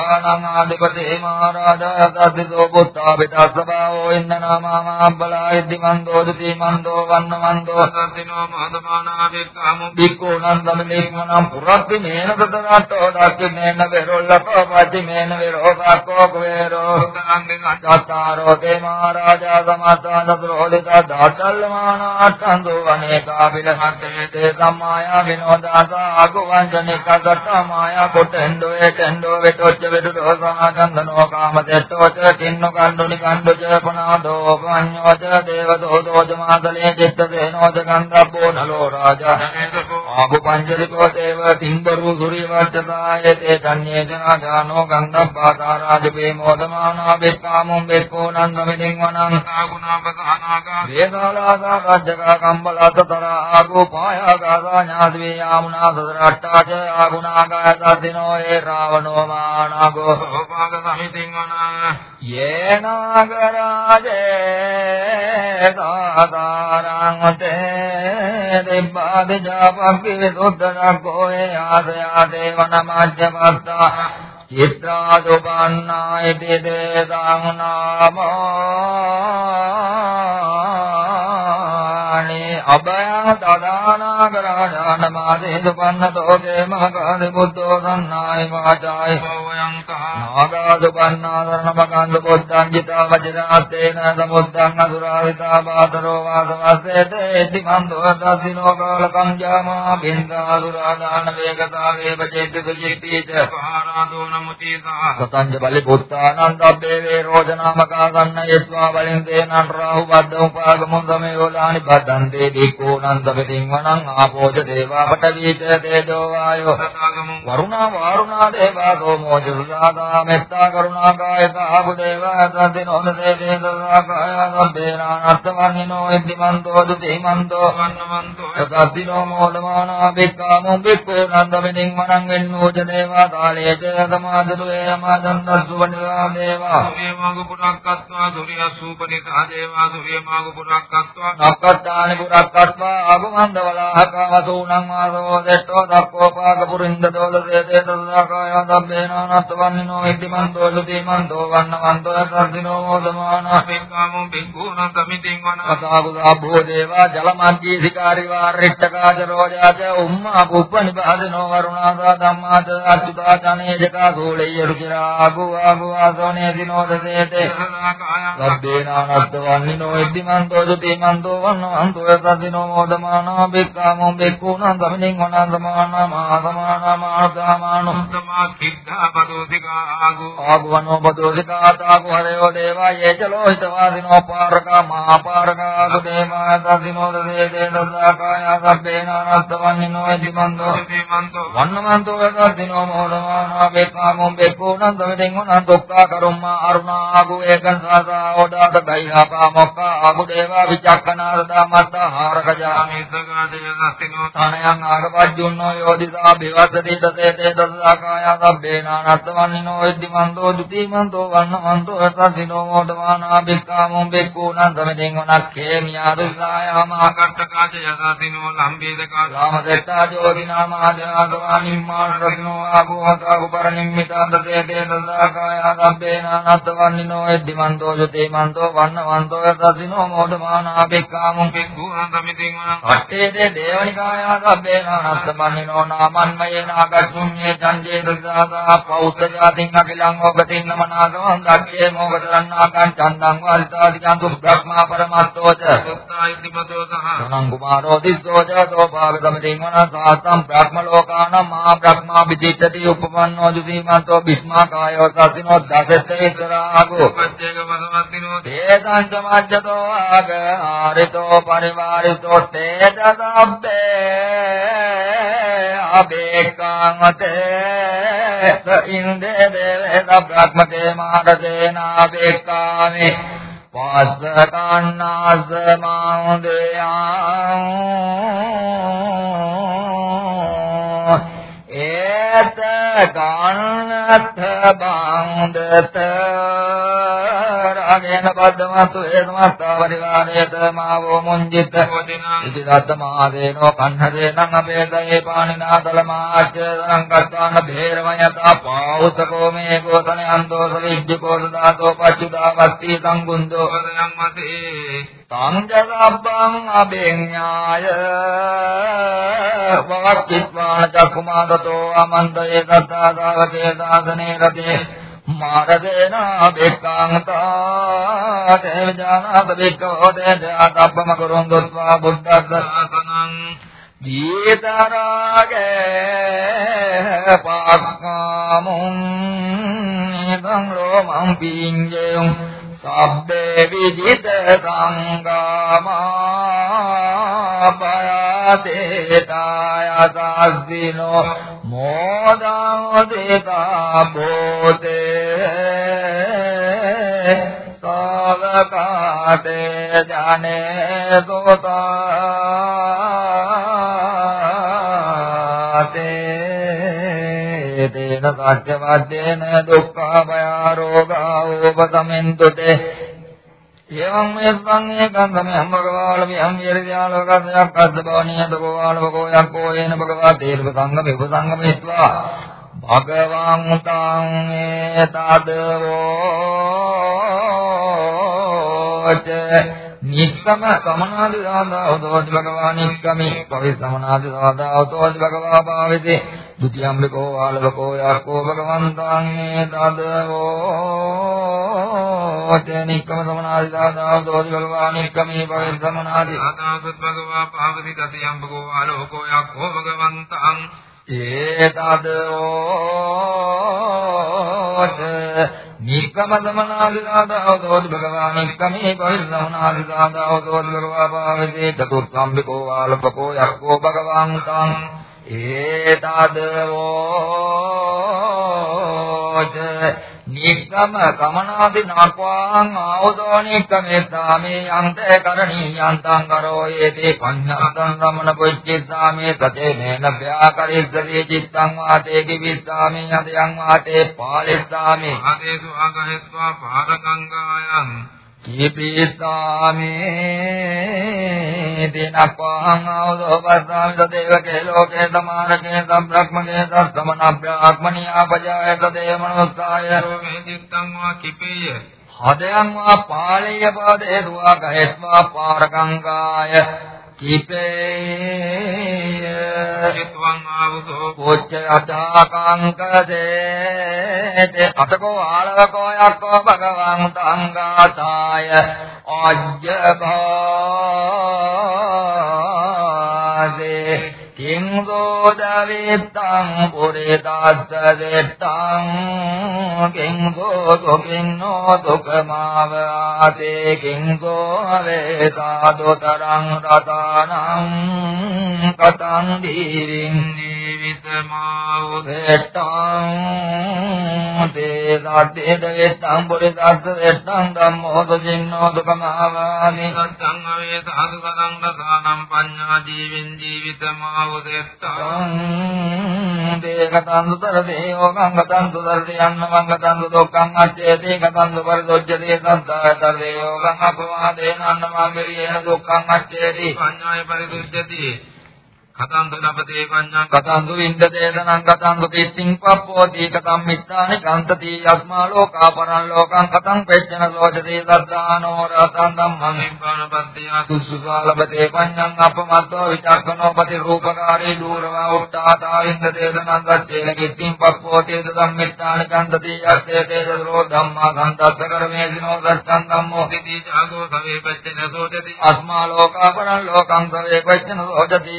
අක්ඛානං ආදිපතේ මහරජා තසිතෝ බුද්ධා විදස්ස භාවෝ ඉන්දනාමා බලා ඉද්දිමන්තෝ දුතිමන්තෝ වන්නමන්තෝ සතිනෝ මොහදමානා භික්ඛාමෝ බික්කෝ නන්දමනේ මනම් පුරක්ති මේන දතරට්ටෝ දක්ඛිනේන වෙරොල්ලකෝ පච්චි මේන වෙරෝපක්කෝ කුවේරෝ උත්තරංගෙන් චත්තාරෝ තේ මහරජා සමස්තනතරෝලිත දාතල්මානාට්ඨන්දෝ අනේකාපිල හත්තේ සම්මායා විනෝදාස ආගවංජනික ගත මායා කොටෙන්ඩෝ එටෙන්ඩෝ වෙටොච්ච විදුලෝ සාචන්දනෝ කාමසෙට්ඨෝ ච කින්නු කණ්ඩුනි කණ්ඩු ච පනාදෝ පඤ්ඤෝ ච දේවදෝ දෝජ මාසලේ චිත්තසේනෝ ච ගන්ධබ්බෝ නලෝ රාජා ආභු පංචලිකෝ දේව තිම්බරු සුරිවච්ඡතායේ තන්නේ ජනාජානෝ ගන්ධබ්බාතා රාජපේ මොදමානා බෙක්කාමුම් බෙක්කෝ නන්දමිනින් වනං සාගුණාපසහනාගා වේදාලාසා කජ්ජකා කම්බලතරා ආගෝ පායාගාසා ඥාතිවේ යාමුනා සතරට්ටා ච ආගුණාගාය සද්දිනෝ ඒ රාවණෝ මානාගෝ සෝපාග සමිතින් වනා යේනාගරාජේ සාදාරං තේ දෙබ්බාද ජාපක්ඛේ සුද්ධනක්ඛෝ ඒ ආසයා දේවනමජ්ජපස්සා චිත්‍රාදුපන්නාය දේදාං නාමානේ අභයං තදානාගරාජාන මාදේ දුපන්නතෝ දේ මහකාදේ බුද්ධෝ සන්නාය වාචාය භවයං කහ නාගාදුපන්නාදරණමකන්ද බුද්ධං ජිතා වජිනාත්තේන සමුද්දං අසුරාදිතා බාතරෝ වාසවස්සේත එති මන්දෝ දසිනෝ කාලකං ජාමා බින්දාසුරාදාන වේගතා වේපචේති සුචිත්තීච. පහාරාදෝ නමුචීතා සතංජ බලි පුත්තානන්දබ්බේ වේ රෝජනාමකා ගන්න යත්වා වලින් තේනන් රාහු බද්ද උපාගමුන් සමේ යෝලානි බද්දන්තේ බික්ඛූ නන්දපතින් වනං ආපෝජ දේවා පටවීච තේජෝ වායෝ. වරුණා වාරුණා දේවා සෝමෝජ සදාදා මෙත්තා කරුණා කායත ආගුදේවා සද්දිනෝ නදේ සදාකාය සම්බේනානත්ත වන්නිනෝ ඉද්දිමන්තෝ දුතිමන්තෝ වන්නවන්තෝ සද්දිනෝ මෝදමානා බෙක්කාමෝ බෙක්කෝ නන්දමිනින් මනං වෙන්නෝජ දේවා තාලේච සමාදලු ඒමාදන්තස්සු වනිදා දේවා. සූර්යමාග පුරක්කත්වා සූර්යසූපනිතා දේවා සූර්යමාග පුරක්කත්වා නක්කත්තානි පුරක්කත්වා ආගමන්දවලාහක වසූනං වාසෝ දෙට්ඨෝ දක්ඛෝපාක පුරින්ද දෝලසේ තේතසාකාය සම්බේනානත්ත වන්නිනෝ ඉද්දිමන්තෝ දුතිමන්තෝ වන්නවන්තෝ සද්දිනෝ මෝදමානා බෙක්කාමෝ බෙක්කූණ සමිතින් වනා අතාගුදා භෝදේවා ජලමග්ගී සිකාරි වාරිට්ඨකාජ රෝජාච උම්මා කුප්පනිපාදිනෝ වරුණාසා ධම්මාච අච්චුතා චනේජකා සෝලෙය්‍ය රුචිරා ආගු ආගු ආසෝනේ දිනෝදසේතේ සදාකාය ලබ්බේනානත්ත වන්නිනෝ ඉද්දිමන්තෝ ජුතිමන්තෝ වන්නවන්තෝ සද්දිනෝ මෝදමානා බෙක්කාමෝ බෙක්කුණං ගමිනින් වනන්දමානා මාසමානා මාසමානෝ උත්තමා කිද්ධා පදෝතිකා ආගෝ ආගවනෝ බදෝසිකාතාකු හරයෝ දේවා යේචලෝ හිතවාදිනෝ පාරකා මහාපාරකා සුදේමා සද්දිනෝ දේ දේ දදාකාය සබ්බේනානත්ත වන්නිනෝ ඉද්දිමන්තෝ සුදීමන්තෝ වන්නමන්තෝ සද්දිනෝ මෝදමානා බෙක්කාමෝ බෙක්කුණං ගමිනින් වනන්තොක්කා කරුම්මා අරුණා ආගු ඒකං සාසා ඕදාත ගයිහාපා මොක්කා ආගු දේවා විචක්කනා සදාමත්ත හාරකජා ආමිසගාදය නස්තිනෝ තනයන් ආගපජ්ජුන්නෝ යෝදිසා බිවස්සති තතේ තේ දසාකාය සබ්බේනානත්ත වන්නිනෝ ඉද්දිමන්තෝ දුතිමන්තෝ වන්නමන්තෝ සද්දිනෝ මෝදමානා බෙක්කාමෝ බෙක්කුණං ගමිනින් වනක්ඛේ මියා දුසායම ආකට්ඨකාච යසතිනෝ ලම්බේදකා රාමදත්තා ජෝතිනා මහදයාගවා නිම්මාන රතිනෝ ආගෝහතා කුපරනිම්මිතාන්ත තේ තේ දසාකාය සබ්බේනානත්ත වන්නිනෝ ඉද්දිමන්තෝ දුතිමන්තෝ වන්නමන්තෝ සද්දිනෝ මෝදමානා බෙක්කාමෝ බෙක්කූණ සමිතින් වනා අට්ඨේතේ දේවනිකායා සබ්බේනානත්ත මන්නිනෝ නාමන්මයේන ආගච්ඡුඤ්ඤේ චන්දේ දසාසා පෞත්ත ජාතින් අකිලං ඕගතින්න මනාසවං දක්ඛේ මොගතරන්නාකං චන්දං වාල්තාදි චන්තු බ්‍රහ්මා පරමත්තෝච. සත්තා ඉතිමතෝ සහ සනං කුමාරෝ දිස්සෝච සෝභාගතමතින් වනසාසම් බ්‍රහ්ම ලෝකානම් මහා බ්‍රහ්මා විදිත්තති උපමන්නෝ දුසීමන්තෝ බිස්මා කායෝ සසිනෝ දසෙත්තේ කරාගෝ පච්චේක වසවත්තිනෝ තේසං සමජ්ජතෝ ආග ආරිතෝ පරිවාරිතෝ තේජසබ්බේ අබේකාංගතේ ස ඉන්දේ දේවේත බ්‍රහ්මකේ මහරතේනා බේකාමේ පස්ස කන්නාස මාදයං ඒත ගන්නත් බන්දත රාගේන පද්දමතු ඒතමස්තා පරිවාරේත මාවෝ මුංජිත වදිනං ඉති දත්තමාදේනෝ කන්නදේනං අපේදයේ පාණිනා තලමාච්චරං කත්තාන භේරමයතා පාඋසකෝ මේ ගෝතන අන්දෝස විජ්ජකෝ දාතෝ පච්චුදා වස්ති සංගුන්දෝ වදයන් මතේ සංජසබ්බං අබෙඤ්ඤාය වක්කිත්වාන චක්කුමාදතෝ අමන්තේ දත්තාදාවතේ දාසනේ රතේ මාරදේන බෙක්කාංතා දේවජානාත බෙක්කෝ දේජාතබ්බම කරුන් දොත්වා බුද්ධස්ස සාසනං දීතරාගේ පාක්කාමුං සමේතං රෝමං පීඤ්ඤයං සබ්බේ විදිත සංගාමා පයතේතායතස්සිනෝ මෝදාවදේකා බෝතේ සාවකාතේ ජනේ දෝතාතේ තේන සත්‍ය වද්දේන දුක්ඛ භය රෝගා උපසමෙන්තු තේ එවං මේ සංඝේකං සමයං භගවාල විහං විරියාලෝකසයක් අද්ද භවනියත කෝවාල කෝයක් කෝයේන භගවා තේරුක සංඝ මෙව සංඝමෙත්වා භගවං තං ඒතදවෝච නික්කම සමනාදි සාදා උදෝති භගවා නික්කමි පවිසමනාදි සාදා උදෝති භගවා භාවිතේ ဒုတိယံ බකෝ ආලවකෝ යක්කෝ භගවන්තං ඒතදවෝ තේනික්කම සමනාදි සාදා උදෝති භගවා නික්කමි පවිසමනාදි සාදා උදෝති භගවා භාවිතේ තතියම් බකෝ ආලවකෝ යක්කෝ භගවන්තං ඒතදෝච නික්කම සමනාදිසාදාවතෝති භගවා නික්කමේ පවිස්සමනාදිසාදාවතෝති භගවා පාවසේ චතුත්ථම්බිකෝ ආලපකෝ යක්කෝ භගවං තං ඒතදෝච නික්කම කමනාදි නාපවාං ආවදෝනික්කමෙත්තාමේ යන්ත කරණීයං තං කරෝයේති පඤ්ඤාතං සමන පුච්චිත්තාමේ තතේ නේන ව්‍යාකරිස්සති චිත්තං වාතේ කිවිස්සාමේ යදයන් වාතේ පාලිස්සාමේ ආදේසු ආගහෙත්වා පාරගංගායන් කීපීස්සාමේ දිනපහං ආවදෝපස්සාමි තදේවකේ ලෝකේ සමානකේ සම්බ්‍රහ්මකේ සම්මන බ්‍රාහ්මණී ආපජායත දේමනෝස්සාය මේ චිත්තං වා කිපේය. හදයන් වා පාලේය පාදේ සුවා ගහෙත්වා පාරගංගාය කිපේය චිත්වං ආවුදෝ පොච්ච අදාකංකදේ අතකෝ ආලවකෝ යක්කෝ භගවං තංගාතාය අජ්ජ භාසේ කිං දෝදවිත්තං පුරිතස්ස දෙත්තං කිං දෝතෝ කින්නෝ දුකමාව ආසේ කිං දෝ වේසාදෝතරං රතානං කතං දීවින් ජීවිතමාවුද දෙත්තං තේ සද්දේ දෙත්තං පුරිතස්ස දෙත්තං ධම්මෝ දුකින්නෝ දුකමාවානි සත්තං අවේ සාදු සදං රසානම් පඤ්ඤා ජීවින් ජීවිතමාවුදෙත්තා දේකතං සුතර දේයෝගං ගතං සුතර යන්න මංගතං දුක්ඛං අච්චේති ගතං සුපර දොච්චදී සද්දායතර දේයෝගං අපවාදේන අන්න මංගරියේන දුක්ඛං අච්චේති පඤ්ඤාය පරිදුජ්ජති කතං දුලපතේ පඤ්ඤං කතං දුවින්දතේ දනං කතං දුකිත්තිං පප්පෝති කතං මිත්තානි කන්තති යස්මා ලෝකා පරං ලෝකං කතං පෙච්චන සෝචති සද්ධානෝ රතං ධම්මං නිබ්බානපත්තිය සුසුසාලපතේ පඤ්ඤං අපමත්තෝ විචක්කනෝ පති රූපකාරී දූරවා උට්ටාතා වින්දතේ දනං ගච්ඡේන කිත්තිං පප්පෝති කතං මිත්තානි කන්තති යස්සේ තේජෝ ධම්මා සන්තස්ස කරමේ දිනෝ සච්ඡං ධම්මෝ දිති ජාගෝ සවේ පච්චන සෝචති අස්මා ලෝකා පරං ලෝකං සවේ පච්චන සෝචති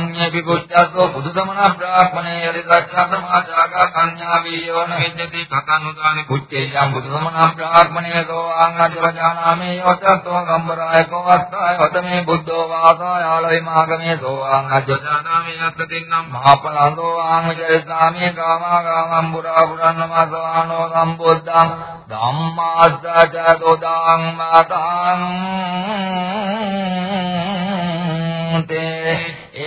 අඤ්ඤේ විපුච්ඡස්සෝ බුදුසමන බ්‍රාහ්මණේ යදි සත්‍ය සමාජාගා කන්‍යා වීයෝන විද්‍යති කතං උදානි පුච්චේයම් බුදුසමන බ්‍රාහ්මණේ සෝවාං අජරජානාමේ යොතත්ෝ ගම්බරාය කෝවස්සාය වතමේ බුද්ධෝ වාසාය ආලවිමාගමේ සෝවාං අජ ජානාමේ යත්ත දින්නම් මහපලන්தோ ආංගචරිතාමේ කාමා කාමම් පුරා පුරන්නමසවානෝ සම්බුද්ධං ධම්මාස්සච දෝදාං මාතං තේ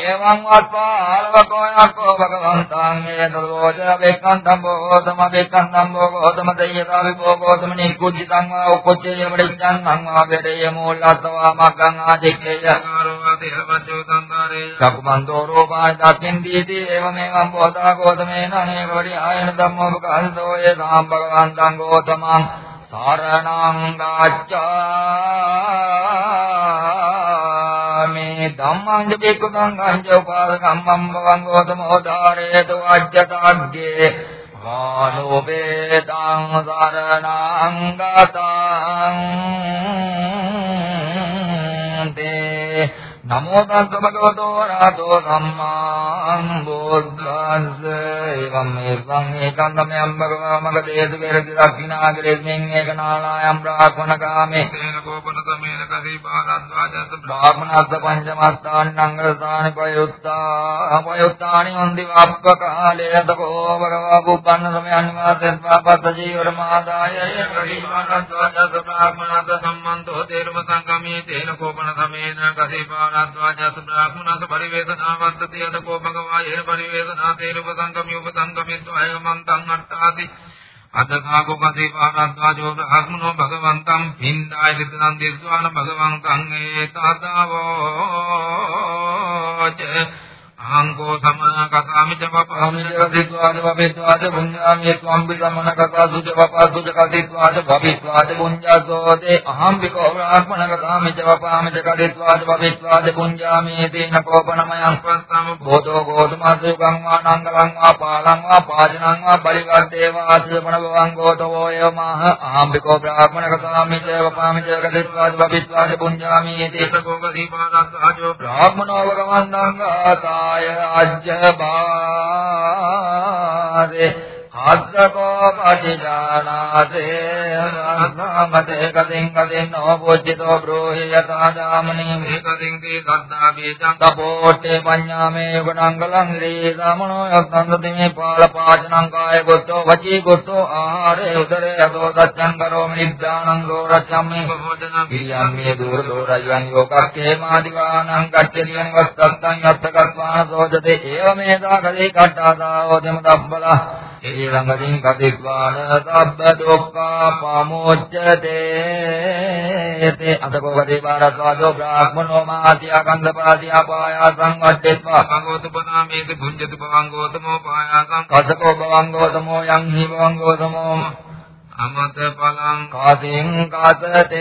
එවං වත්වා ආලවකෝ යක්කෝ භගවන්තං ඒතදෝච බෙක්ඛන්තං බෝධම බෙක්ඛන්තං බෝධම දෙයතා විභෝගෝතම නිකුජ්ජිතං වා උක්කොච්චේ වඩිච්ඡං මං වා බෙරේ මූලස්සවා මග්ගං ආදික්කේය කාරෝ තේරවච්චෝ සංකාරේ චකුමන්තෝ රෝපාය දක්ඛින් දීති එවමෙවං බෝධා ගෝතමේන අනේක වඩි ආයන ධම්මෝ කල්තෝ ඒ සාම් භගවන්තං ගෝතමං සරණං ගච්ඡාමි ධම්මං ජපේකු සංඝං ච උපාසකම් මම්බවං ගෝතමෝ ධාරේතු අජ්ජතග්ගේ වානෝපේතං සරණං ගතං තේ නමෝ තස්ස භගවතෝ රහතෝ සම්මා බුද්දස්ස එවම් මේකං ඒකං තමයම් භගවා මග දේතු පෙරති දක්ඛිනාගරෙස්මින් ඒක නාලායම් බ්‍රාහ්මණ කාමේ තේන කෝපන තමේන කසී පාරද්වාජස බ්‍රාහ්මනස්ස පංචමස්ථානි නංගලසානි පයුත්තා පයුත්තානි වන්දි වප්ප කාලේ තකෝ භගවා පුබ්බන්න සමයන් වාසෙත් පාපත්ත ජීවර මාදාය කසී පාරද්වාජස බ්‍රාහ්මනස්ස සම්මන්තෝ තේරම සංගමී තේන කෝපන තමේන කසී පාරද්වාජස බ්‍රාහ්මනස්ස පරිවේදනාවන්තති යද කෝ භගවා යේන පරිවේදනා තේරම සංගමී උපසංගමිත්වා අයමන්තං අට්ඨාති. අදකාකෝ කසේ පාරද්වාජෝ බ්‍රහ්මනෝ භගවන්තං පින්දාය සිතනං දිස්වාන භගවන්තං ඒතදාවෝච අහංකෝ සමන කතාමි ච පපාමි ච දිත්වාද වපේත්වාද පුඤ්ඤාමි ත්වම්බි සමන කතා සුජ පපාසුජ කතිත්වාද භවිත්වාද පුඤ්ඤාසෝතේ අහම්බිකෝ බ්‍රාහ්මණ කතාමි ච පපාමි ච කතිත්වාද භවිත්වාද පුඤ්ඤාමි තේන කෝපනමයං පස්සම බෝධෝ ගෝතමසුකං වා නංගලං වා පාලං වා පාජනං වා බලිවර්තේවා ආසමන භවං ගෝතවෝ යමහ අහම්බිකෝ බ්‍රාහ්මණ කතාමි ච පපාමි ච කතිත්වාද භවිත්වාද පුඤ්ඤාමි තේන ඒකෝ කසී පාරද්වාජෝ බ්‍රාහ්මනෝ වගමන්දං ගාතාය අජ්ජබාදේ අද්දකෝ පටිජානාතේ රාමතේ කදින් කදින් නෝපොච්චිතෝ බ්‍රෝහි යතා දාමනී ඒකදින් තේ සද්ධා බීජං තපෝට්ඨේ පඤ්ඤාමේ යුගණංගලං ශ්‍රී සමනෝ යත්තන්ති මේ පාල පාචනං කාය ගොත්තෝ වචී ගොත්තෝ ආහාරේ උදරේ යතෝ සත්‍යං කරෝමි නිබ්බානං දෝරච්ඡම්මේ භෝජනං පිරියම්මේ දුර දෝරයන් යෝකක්ඛේ මාදිවානං ගච්ඡතියන් වස්සත්තං යත්තකස්වාන සෝජතේ ඒව මේ සාකලේ කට්ටාදාවෝ දෙම දබ්බලා ඊළඟදින් කතිස්වාන සබ්බ දුක්ඛා පමුච්ඡතේ. තේ අතකෝගදී බාරස්වාදෝ බ්‍රාහ්මනෝ මාතියා කන්දපාතියා පායාසං වඩ්ඩෙත්වා භගවතුපනාමේත භුඤ්ජතු භවං ගෝතමෝ පායාසං කසකෝ භවං ගෝතමෝ යං හි භවං ගෝතමෝ අමත පලං කාසින් කාතතේ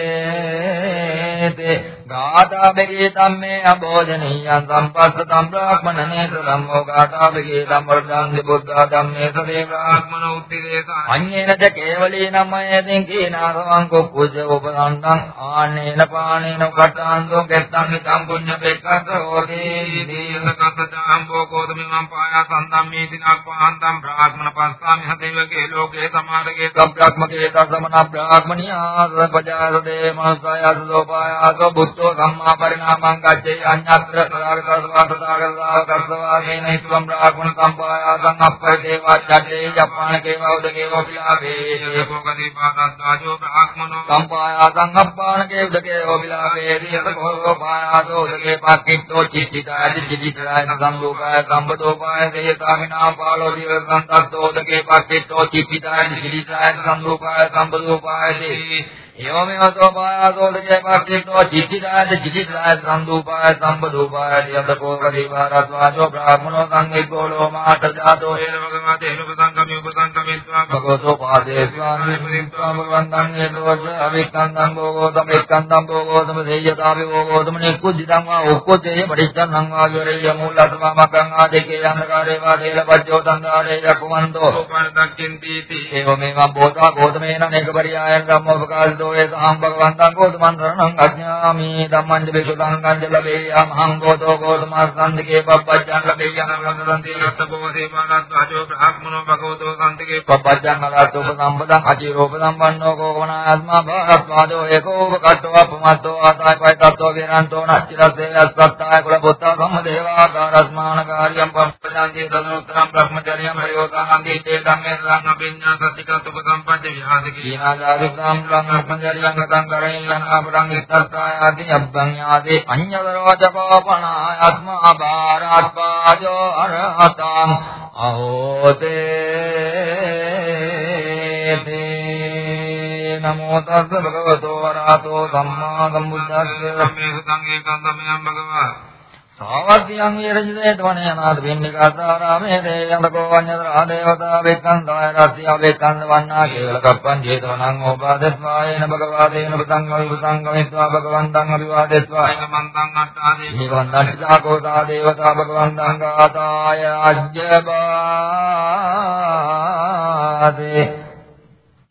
ගාථාබගේ ධම්මේ අබෝධනීයං සම්පස්සතම් බ්‍රාහ්මණනේ සම්මෝ ගාථාබගේ ධම්මර්ධං බුද්ධා ධම්මේ සදේ බ්‍රාහ්මණ උත්තිදේස අඤ්ඤේන ච කේවලී නමයෙන් කීනාසවං කුක්කුජ උපසන්නං ආනේන පානේන කටාන්තෝ කෙත්තං හිතං පුඤ්ඤ පෙක්කත හෝති. දීයස කතදාම් බෝකෝතමිමං පායාසං ධම්මේතිනක් පහන්තම් බ්‍රාහ්මණ පස්සාමි හදේවගේ ලෝකේ සමාරගේ සබ්‍රාහ්මකේ දසමන බ්‍රාහ්මනියා සපජාසදේ මහසායස සෝපායාසෝ බුද්ධෝ සම්මා පරිණාමං ගච්ඡේ අඤ්ඤත්‍ර සාගතස්වාසතාගතාවකස්සවාසේන හිත්වම් බ්‍රාහ්මණ සම්පායාසං අප්පරිදේවා චඩේ ජපානකේ වෞදකේ වපිලාභේ ඒකෝකදී පාරද්වාජෝ බ්‍රාහ්මනෝ සම්පායාසං අප්පානකේ උදකේ වපිලාභේ දියතකෝ පායාසෝ උදකේ පක්කිට්ඨෝ චිත්තිතාය චිත්තිතාය සම්බෝපාය සම්බදෝපාය දේයතාමිනා පාලෝ දිව සංතස්සෝ උදකේ පක්කිට්ඨෝ චිත්තිතාය චිත්තිතාය සම්බෝපාය සම්බදෝපාය දේ එවමෙවතෝ පායාසෝදකේ පක්ඛිතෝ චිත්තිදාය චිත්තිදාය සම්දූපාය සම්බදූපාය යතකෝ කදීවාරත්වාචෝ බ්‍රාහ්මනෝ සංඝේකෝ ලෝමාට ජාතෝ හේන භගවතේ උපසංගමි උපසංගමිත්වා භගවතෝ පාදේ ස්වාමී පුරිත්වා භගවන්තං හේතෝච අවික්ඛන්තං භෝගෝ තමෙක්ඛන්තං භෝගෝ තම දෙය්‍යතාවි භෝගෝ තම නෙක්කුද්ධිතං වා උක්කොතේ පටිච්චං වා විරේය මූලස්වා මකං ආදේකේ අන්ධකාරේ වා දේලපජ්ජෝ තංගාරේ යකුමන්තෝ රූපාන දක්ඛින්ති ඒවමේවම් බෝධා ගෝතමේන අනේක පරියායන් ධම්මෝපකාශ දෝයේ සහම් භගවන්තං ගෝතමං සරණං අඥාමි ධම්මං දෙවිසු සංඝං ලැබේයා මහං ගෝතෝ ගෝතමස්සන්තිකේ පබ්බජ්ජං ලැබේයං ගන්ධන්ති යත්තකෝසේ පාරද්වාජෝ බ්‍රාහ්මනෝ භගවතෝ සම්තිකේ පබ්බජ්ජං අරහතෝ සම්පදං අචිරෝප සම්පන්නෝ කෝවනාත්මා භාරත්වාදෝ ඒකෝප කට්ඨෝ අපමත්තෝ ආසාය පයිතත්ෝ විරන්තෝ නච්චිරසේ අස්සත්තාය කුල බුත්තා සම්මදේවා කාරස්මාන කාර්යම් පම්පජන්ති තදනුත්තරම් බ්‍රහ්මචර්යම් ප්‍රයෝගාං දීතේ ධම්මේ සරණ අභිඥා සත්‍තිකත් උපසම්පජ්ජ විහාදිකී ඊනාදාරිකම් බ්‍රහ්මචර්යං ගතං කරේයං අපරං ඉත්තස්සාය ආදී අබ්බං යාදේ අඤ්ඤතරවචකෝපනා ආත්මා භාරත්වාදෝ අරහතං අහෝතේ නමෝ තස්ස භගවතෝ වරහතෝ සම්මා සම්බුද්දස්ස ධම්මේ සුතං ඒකං ධම්මයන් භගවා සාවද්‍යං විරජිතේ තවනේ අනාථ පින්නිකාසාරාමේ දේයන්තකෝ වඤ්ඤතරා දේවතා වෙක්කං දාය රාත්‍රිය වෙක්කං වන්නා කේවල කප්පං ජේතවනං ඕපාදස්වායේන භගවාදේන පුතං විපුතං භගවන්තං අභිවාදෙත්වා ඒකමන්තං අට්ඨාදී නිවන්දන්තිතාකෝ සා දේවතා භගවන්තං ගාතාය අජ්ජබාදේ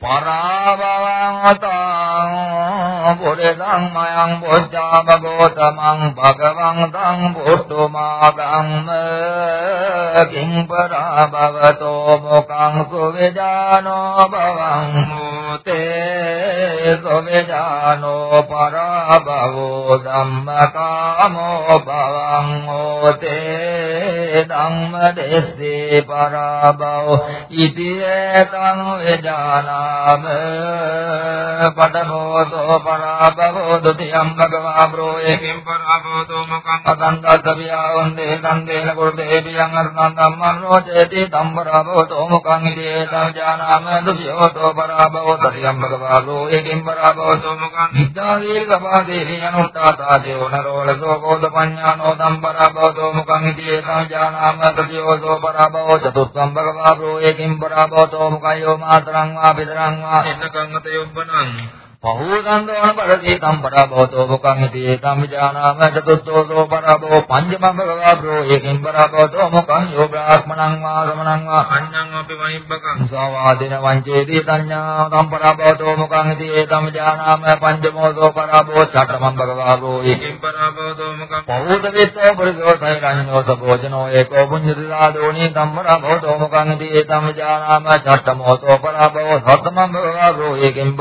පරාභවං පුරිසං මයං බොජ්ජා භගවතමං භගවං තං පුට්ඨමාගම්ම කිං පරා භවතෝ මොකං සුවිජානෝ භවං මෝතේ සුවිජානෝ පරා භවෝ ධම්මකාමෝ භවං මෝතේ ධම්ම දෙස්සේ පරා භවෝ ඉතියතං විජානාම පඨමෝතෝ පරාභවෝ ဒ ුතියම් භගවා බ්‍රෝයකින් පරාභවෝ මොකං අදන්තස්සවියා වන්දේ සම්දේන කුරුතේ පියං අර්ථං ධම්මං රෝචේති ධම්මරාභවෝ මොකං ඉදී තං ජානාම ဒ ුතියෝතෝ පරාභවෝ තතියම් භගවා බ්‍රෝයකින් පරාභවෝ මොකං නිද්දාදීර් ගපාදේනි අනුත්තාතා දේව නරෝලසෝ කෝද පඤ්ඤානෝ ධම්මරාභවෝ මොකං ඉදී තං ජානාම ဒ ුතියෝතෝ පරාභවෝ චතුත්ථම් භගවා බ්‍රෝයකින් පරාභවෝ මොකයෝ මාතරං වා පිතරං වා එන්නකං අත යොබ්බනං පහෝදන්දවන පරදී සම්පරාභවතෝ මොකං ඉති ඒකම් විජානාම චතුත්ථෝසෝ පරාභව පංචමං භගවා ප්‍රෝ ඒකෙන් පරාභවතෝ මොකං යෝ බ්‍රාහ්මණං වා සමනං වා අඤ්ඤං අපි වහිබ්බකං සවාදින වංචේති සංඥා සම්පරාභවතෝ මොකං ඉති ඒකම් විජානාම පංචමෝසෝ පරාභව චට්ඨමං භගවා ප්‍රෝ ඒකෙන් කිම් පරාභවතෝ මොකං පහෝද විත්තෝ පුරිසෝ සෛරඤ්ඤෝ සබෝජනෝ ඒකෝ පුඤ්ඤති සාදෝනි සම්පරාභවතෝ මොකං ඉති ඒකම් විජානාම චට්ඨමෝසෝ පරාභව සත්තමං භගවා ප්‍රෝ ඒකෙන්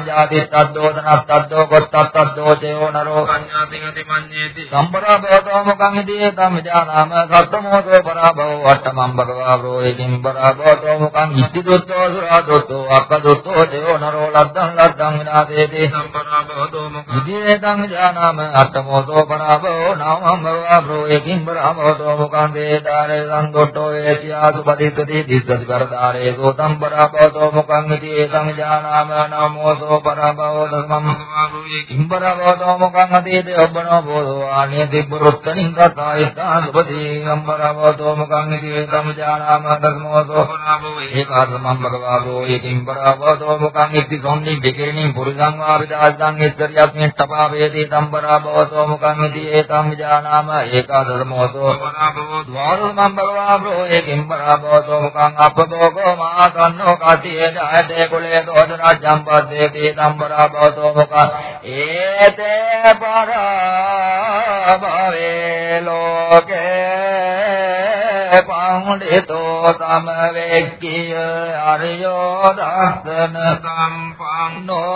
පරාභවතෝ මොකං පඤ්ඤාතිත්තද්දෝ තනත්තද්දෝ කොත්තත්තද්දෝ චයෝ නරෝ පඤ්ඤාතින් අති මඤ්ඤේති සම්පරා භවතෝ මොකං ඉදී තම් ජානාම සත්තමෝතෝ පරාභව වට්ටමං භගවා රෝයකින් පරාභවතෝ මොකං ඉති දුත්තෝ සුරා දුත්තෝ අක්ක දුත්තෝ චයෝ නරෝ ලද්දං ලද්දං විනාශේති සම්පරා භවතෝ මොකං ඉදී තම් ජානාම අට්ඨමෝතෝ පරාභව නාමං භගවා රෝයකින් පරාභවතෝ මොකං දේදාරේ සංදොට්ටෝ වේසියා සුපදිත්තති දිස්සති පරදාරේ සෝතම් පරාභවතෝ මොකං ඉදී තම් ජානාම නමෝ බෝධෝ පරබෝ ධම්මං කිම්බරබෝධෝ මොකං අතීතේ ඔබ්බනෝ බෝධෝ ආනිය දිබ්බරුත්තනින් ගතායිතා සුපදී අම්බරබෝධෝ මොකං ඉති වේතම් ජානාම ධර්මෝධෝ පරබෝ ඒකාසමං භගවාදෝ ඒකිම්බරබෝධෝ මොකං ඉති සොන්නි දෙකේනින් පුරුෂං වාවිදාසං ඉස්සරියස්මින් තපා වේදී තම්බරබෝධෝ මොකං ඉති ඒතම් ජානාම ඒකාදසමෝධෝ පරබෝ ද්වාදසමං භගවාදෝ ඒකිම්බරබෝධෝ මොකං අපබෝගෝ මාතන්නෝ කතියේ ජායතේ කුලේ දෝදරාජ්ජම් පද්දේ තේ සම්බරා භවතෝ මොකං ඒතේ පරාභවේ ලෝකේ පංඩිතෝ තම වෙක්කිය අරියෝ දස්සන සම්පන්නෝ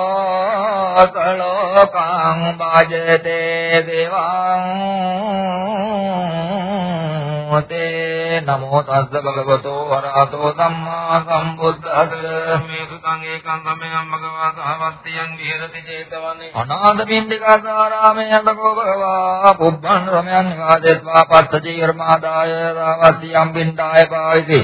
සලෝකං භජතේ දේවං නමෝතේ නමෝ තස්ස භගවතෝ වරහතෝ සම්මා සම්බුද්දස්ස මේ සුතං ඒකං සමයං භගවා සහවත්තියං විහෙරති චේතවනේ අනාථ පින්ඩිකාසාරාමේ යතකෝ භගවා පුබ්බන් සමයන් නිවාදෙත්වා පත්ත ජීර්මාදාය සහවත්තියං පින්ඩාය පාවිති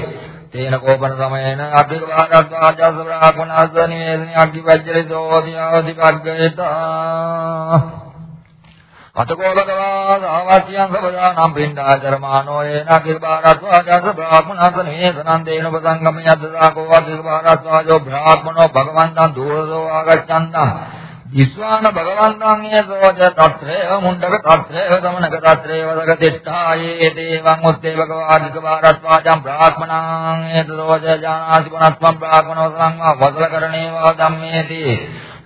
තේන කෝපන සමයේන අධික භාරද්වාජස බ්‍රාහ්මණස්ස නිවේදනි අග්ගිවජ්ජලිතෝ දියාවති පග්ගේතා. අතකෝ භගවා සාවාසියං සබදානම් පින්ඩාචරමානෝ ඒනකිල් බාරස්වාජස බ්‍රාහ්මණං නේසනං දේන පසංගම යද්දසාකෝ අධික බාරස්වාජෝ බ්‍රාහ්මනෝ භගවන්තං දූරසෝ ආගච්ඡන්තං විස්වාන භගවන්තාංගේ සෝජ තත්‍රය මුණ්ඩක තත්‍රය සමනක තත්‍රය වදක දෙට්ඨායේ දේවං උත්තේ භගවාදික බාරස්වාජං බ්‍රාහ්මණං හේත සෝජ ජානාති ගුණස්වම් බ්‍රාහ්මණෝ සංවා වසල කරණේවා ධම්මේති.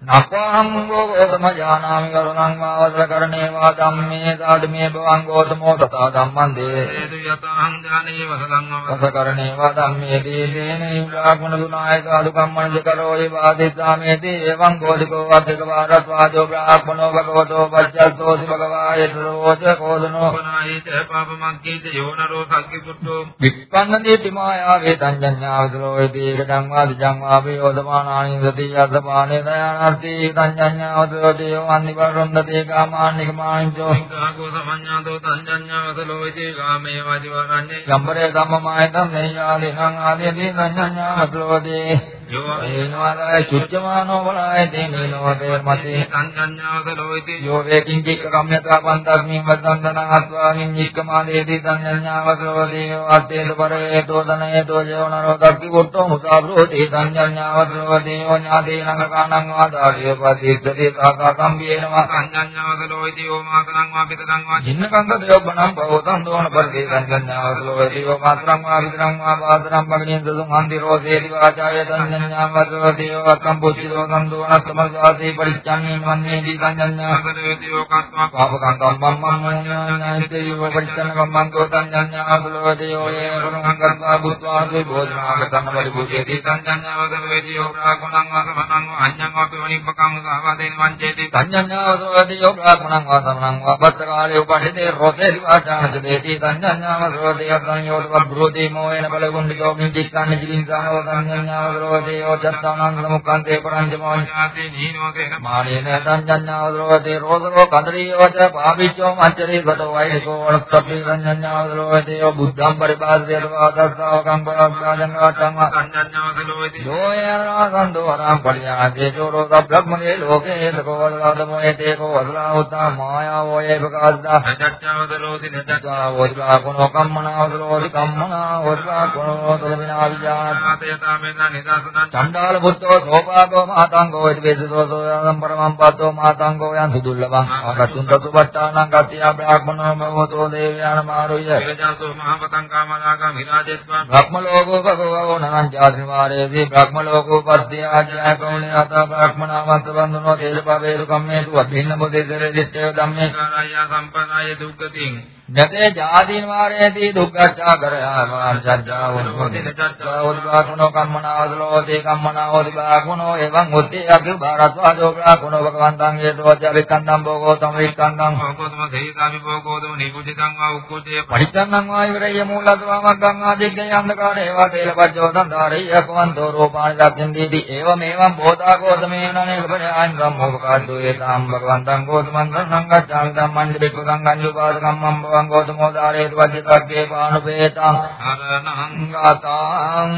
නක්වාහං ගෝතම ජානාමි වරණං වාවසල කරණේ වා ධම්මේ සාධමේ භවං ගෝතමෝ තථා ධම්මං දේ හේතු යතං ඥානේ වසලං වස කරණේ වා ධම්මේ දීතේන ඉබ්‍රාහ්මණ දුනාය සාදු කම්මං කරෝ ඒ වාදිස්සාමේති එවං ගෝධිකෝ වද්දක වාරත් වාදෝ බ්‍රාහ්මණෝ භගවතෝ පච්චස්සෝසි භගවායතෝච කෝදනෝ පනායිත පාපමග්ගීත යෝනරෝ සක්කිකුට්ටෝ විප්පන්න දීතිමායා වේතංජඤ්ඤාවසලෝ ඒතේක ධම්මාදි ජංවාපේ යෝදමානානි සති යද්දපානේ දයාන සති සංඥාවතෝ දේව අනිවරොන්දතේ කාමානිකමානිචෝ ගාගෝ සමඤ්ඤාතෝ සංඥාවතලෝ ඉති ගාමේ වාදිවාරඤ්ඤේ ගම්බරේ ධම්මමායතම් නේයාලිනං ආදීදී සංඥාවතෝ දේ යෝ ඒනවාදය චුච්චමානෝ වලායතේ නීනෝතේ මතේ සංඥාවතලෝ ඉති යෝ වේකින් චික්ක කම්යතා පන්තස්මින් වදන්දන ආස්වාගින් චික්කමාදේති සංඥාවතෝ දේ අත්තේත පරේතෝ දනේතෝ ජීවනරෝ දක්ඛි වොට්ටෝ මුසාබ්‍රෝති සංඥාවතෝ දේ ඥාදේනං කාණං වාද ආර්ය පදිද්දේ සාකාකම් වේනවා සංඥාවතලෝ ඉති ඕමාකරං වා පිටරං වා ජින්නකංග දේවබණං භවතං දෝන පරිදේ සංඥාවතලෝ ඉති ඕමාතරං වා පිටරං වා වාතරං භගණින් දසුං හන්දි රෝසේති වාචාය සංඥා සංඥා වදෝති යෝකම් පුච්චිතෝ සම්දෝ අනස්සමසාසේ පරිච්ඡන්නේ මන්නේදී සංඥා වදෝති යෝකත්වා පාපකං කම්මං මම්මඤ්ඤායතේ යෝ පරිච්ඡන්න කම්මං කෝ සංඥා වදෝති යෝ යේ කරුණං කත්වා බුද්ධාසේ බෝධනාගතං පරිපූජේති සංඥා වදෝති යෝ ප්‍රාගුණං වාසමනං අඤ්ඤං වාපි වනිප්පකං සාවාදේන වංචේති සංඥා වදෝති යෝ ප්‍රාගුණං වාසමනං වාපත්ත කාලේ උපහිතේ රොතේ වාචානත දේති සංඥා වදෝති යත්තං යෝ බ්‍රෝති මොයන බලගුණ්ඩි යෝගින් චිත්තන්න ජිලින්සානෝ සංඥා වදෝති යෝ චත්තානං සමුක්ඛන්තේ පරංජමෝ ඥාති නීනෝතේන මානේන සංඥා වදෝති රෝසකෝ කදරියෝ ච පාපිච්චෝ මච්චරේ ගතෝ වෛකෝ වරත්තප්පේ සංඥා වදෝති යෝ බුද්ධං පරිපාදේ දවාදස්සාවකම් බාදං වාටං සංඥා වදෝති යෝයනා සන්දෝරං පරියාදේ චෝරෝ සබ්බ්‍රහ්මනේ ලෝකේ සකෝවදාදමෝයතේ කෝ වදලා උත්තා මායාවෝයේ ප්‍රකාශදා සංඥා වදෝති නච වදලා කුණෝ කම්මනා වදලෝති කම්මනා වදලා කුණෝ තදමිනා විජාත ආතයතාමෙන් නිදාසනං චණ්ඩාල පුත්තෝ සෝපාගෝ මාතංගෝ ඉති වේසතෝ සෝයම් පරමං පත්තෝ මාතංගෝ යන් සුදුල්ලබං ආගතුන් තතුපට්ඨානං ගතියා බ්‍රාහ්මනෝ මවතෝ දේවයාන මාරුය විරජාතෝ මහපතං කාමරාගං විරාජෙත්වා බ්‍රහ්ම ලෝකෝ භගවෝ නනං ජාතිවාරේදී බ්‍රහ්ම ලෝකෝ පත්‍යාජය කෝණේ අත බ්‍රහ්මනාමත් වන්දනෝ තේජපවේරු කම්මේතු අභින්න මොදේදරේ දිත්තේ ධම්මේ. කාරය සම්පනාය දුක්ඛතින් නතේ ජාතින් වාරේදී දුක්ඛච්ඡා කරයාමාන සත්‍යා වුනෝති නච්ඡා උද්වාකුණෝ කම්මනාවදලෝති කම්මනාවෝති. බාකුණෝ එවං උත්තේ අකි භාරත්වාදෝ බාකුණෝ භගවන්තං හේතෝ ජවික්ඛන්දං භෝගෝ සමවික්ඛන්දං භෝගෝතම සේතාමි භෝගෝතම නිකුජිතං වා උක්කුජේ පරිච්ඡන්නං වායුරය මූලද්වාමග්ගං ආදිග්ගය අන්ධකාරේ වා තේලපජ්ජෝ දන්දාරේ යකවන්තෝ රූපාණි දක්ඛින්දීති ඒව මේවං බෝධා ගෝතමේනනේ කපණාන් බ්‍රහ්මෝපකාද්දෝ ඒතාම් භගවන්තං ගෝතමං සංගච්ඡාමි ධම්මං බික්ඛු සංගං උපාදකම්මං භවං ගෝතමෝ ධාරේතු වජ්ජතග්ගේ පානුපේතං ආරණං ගාතං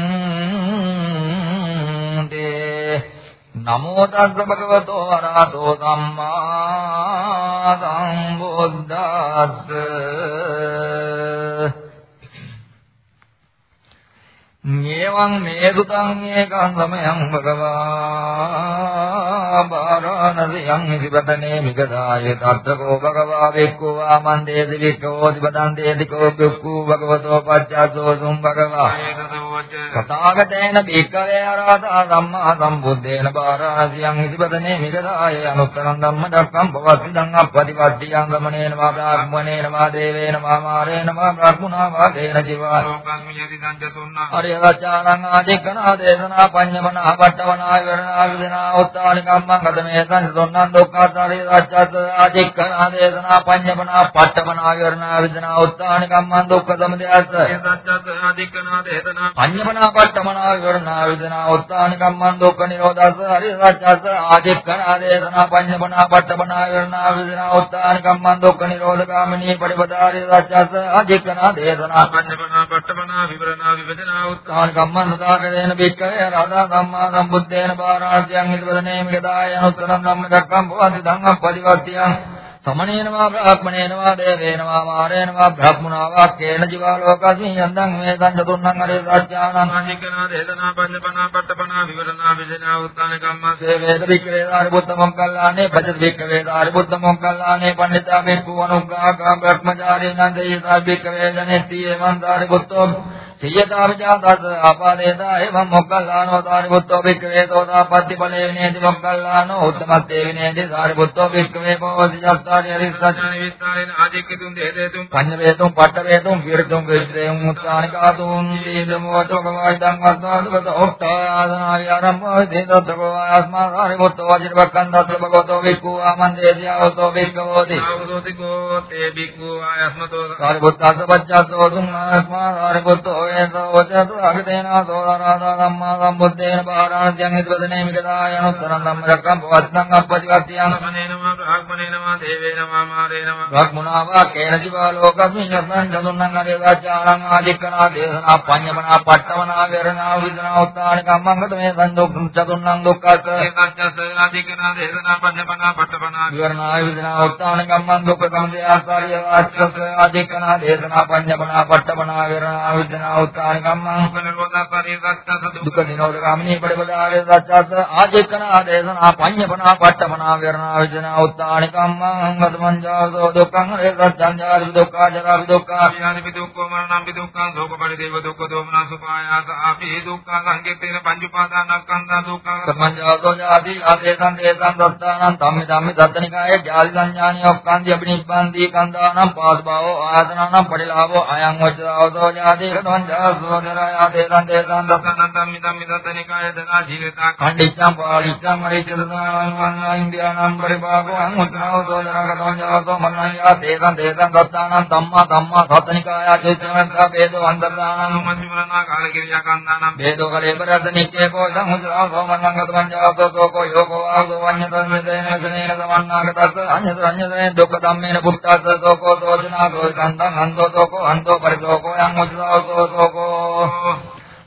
දේ නමෝ තස්ස භගවතෝ අරහතෝ සම්මා සම්බුද්දස්ස. මේවං මේ සුතං ඒකං සමයං භගවා බාරාණසියං ඉතිපතනේ මිගදාය තත්ත්‍රකෝ භගවා වෙක්කෝ ආමන්දේ දිවික්කෝ දිපදන්තේ දිකෝ බෙක්කෝ භගවතෝ පච්චාසෝ සුම් භගවා තථාගතේන භික්ඛවේ අරහතා සම්මා සම්බුද්දේන බාරාණසියං ඉතිපතනේ මිගදාය අනුත්තරං ධම්ම දක්ඛම් පවත්ති දං අප්පටිපත්තියං ගමනේන වා බ්‍රාහ්මණේන වා දේවේන වා මාරේන වා බ්‍රහ්මුණා වා දේන ජීවා ලෝකස්මියති සංජතුන්නා අරියවචාරං ආදිකනා දේශනා පඤ්ඤමනා පට්ඨවනා විවරණා විදනා උත්තානි කම්මං ගතමේ සංසොන්නං දුක්ඛාතරේ සත්‍යත් ආදිකනා දේශනා පඤ්ඤමනා පට්ඨවනා විවරණා විදනා උත්තානි කම්මං දුක්ඛ සමුදයස්ස සත්‍යත් ආදිකනා දේතනා පඤ්ඤමනා පට්ඨවනා විවරණා විදනා උත්තානි කම්මං දුක්ඛ නිරෝධස්ස අරියවචාස ආදිකනා දේශනා පඤ්ඤමනා පට්ඨවනා විවරණා විදනා උත්තානි කම්මං දුක්ඛ නිරෝධගාමිනී පරිපදාරේ සත්‍යත් ආදිකනා දේශනා පඤ්ඤපනා පට්ඨපනා විවරණා විවදනා උත්තාන කම්මං සදාකරේන බික්කවේ රාදා සම්මා සම්බුද්දේන බාරාණ්‍යං හිතවදනේ මිගදාය අනුත්තරං ධම්ම දක්ඛම් භවන්ති ධම්මං පරිවර්තියං සමනේනවා බ්‍රාහ්මණේනවා දේවේනවා මාරේනවා බ්‍රහ්මුණා වාක්කේන ජීවා ලෝකස්මින් යන්දං මේ සංජතුන්නං අරේ සත්‍යානං ආදිකනා දේතනා පඤ්ඤපනා පට්ඨපනා විවරණා විදනා උත්තාන කම්මස්ස සේවේද බික්කවේ සාරිපුත්ත මොක්කල්ලානේ පජත් බික්කවේ සාරිපුත්ත මොක්කල්ලානේ පණ්ඩිතා බෙක්කු අනුග්ගාකා බ්‍රහ්මචාරී නන්දේ සාබික්කවේ ජනෙත්ති එවං සාරිපුත්තෝ සියතාවජාතස ආපාදේතා එවං මොක්කල්ලානෝ සාරිපුත්තෝ බික්කවේ සෝතාපට්ටි ඵලේ විනේති මොක්කල්ලානෝ උත්තමත්තේ විනේති සාරිපුත්තෝ බික්කවේ පෝසි ජස්තාරි හරිස්සච ඥාන විස්තරේන ආදික්කතුන් දේතේතුන් පඤ්ඤ වේතුම් පට්ඨ වේතුම් කීර්තුම් විද්දේම් උත්සානිකාතුම් දීදමෝ චෝකවායිදං වස්නාදුගත ඔක්ඛාසනාවි ආරම්භෝ දේතත්කෝ ආස්මා සාරිපුත්තෝ වජිරවක්ඛන් දත්ත භගවතෝ වික්ඛු ආමන්දේසියවතෝ වික්ඛවෝති ආවදෝතිකෝ තේ බික්ඛු ආයස්මතෝ සාරිපුත්තස්ස පච්චස්සෝ දුම්මාස්මා සාරිපුත්තෝ වේසෝ වචතු අගතේනා සෝදරාදා සම්මා සම්බුද්දේන පාරාණ්‍යං හිතවදනේ මිගදාය අනුත්තරං ධම්ම දක්ඛම් පවත්තං අප්පටිවත්තියං සමනේනවා බ්‍රාහ්මණේනවා දේවේනවා මාරේනවා බ්‍රහ්මුණාවා කේන ජීවා ලෝකස්මින් යසං චතුන්නං අරියදාචාරං ආදික්කනා දේශනා පඤ්ඤමනා පට්ඨවනා වේරණා විදනා උත්තාන කම්මංගත මේ සංදොක් චතුන්නං දුක්ඛත් ඒකච්ඡස ආදිකනා දේශනා පඤ්ඤපනා පට්ඨපනා විවරණා විදනා උත්තාන කම්මං දුක්ඛ සමුදය ආස්කාරිය වාචක ආදික්කනා දේශනා පඤ්ඤමනා පට්ඨවනා වේරණා විදනා වේදනා උත්තාන කම්මං දුක්ඛ නිරෝධාකාරී සත්‍යස දුක්ඛ නිරෝධ ගාමිනී පරිපදාරේ සත්‍යස්ස ආජේකනා දේශනා පඤ්ඤපනා පට්ඨමනා විරණා වේදනා උත්තාන කම්මං ගතමං ජාසෝ දුක්ඛං හරේ සත්‍යං ජාති දුක්ඛා ජරා දුක්ඛා ආපියානි දුක්ඛෝ මරණං දුක්ඛං සෝක පරිදේව දුක්ඛ දෝමනස සුපායාස ආපි දුක්ඛං සංකේතේන පංච උපාදානස්කන්ධා දුක්ඛං ගතමං ජාසෝ ජාති ආදේසං දේසං දත්තානං ධම්මි ධම්මි දත්තනිකායේ ජාති සංඥානිය ඔක්කාන්ති අබිනිබ්බන්ති කන්දානම් පාස්භාවෝ ආයතනනම් පරිලාභෝ අයං වච්චාවතෝ ජාති ගතමං ජාසෝ ජරා ආදේසං දේසං දත්තානං දස්සනන්තම් මිදම් මිදතනිකාය දනා ජීවිතා කණ්ඩිච්ඡං පාලිච්ඡං මරිච්ඡදනාං ඉන්දියානම් පරිභාගෝ අං උත්තරෝ ජනකතං ජාතෝ මරණං තේසං තේසං දත්තානං ධම්මා ධම්මා සතනිකාය චෛත්‍යවන්තා වේදෝ අන්තර්දානං මජ්ජිමරණා කාලකිරියා කන්දානම් වේදෝ කලේ පරද්ද නිච්චේ කෝ සම්මුද්‍රා සෝමනං ගතං ජාතෝ සෝකෝ යෝකෝ ආදෝ වඤ්ඤතං මෙදේන සනේන සමන්නාගතස්ස අඤ්ඤත අඤ්ඤතේ දුක්ඛ ධම්මේන පුට්ඨස්ස සෝකෝ සෝජනා සෝකන්තං අන්තෝ සෝකෝ අන්තෝ පරිසෝකෝ යං උච්චාවතෝ සෝකෝ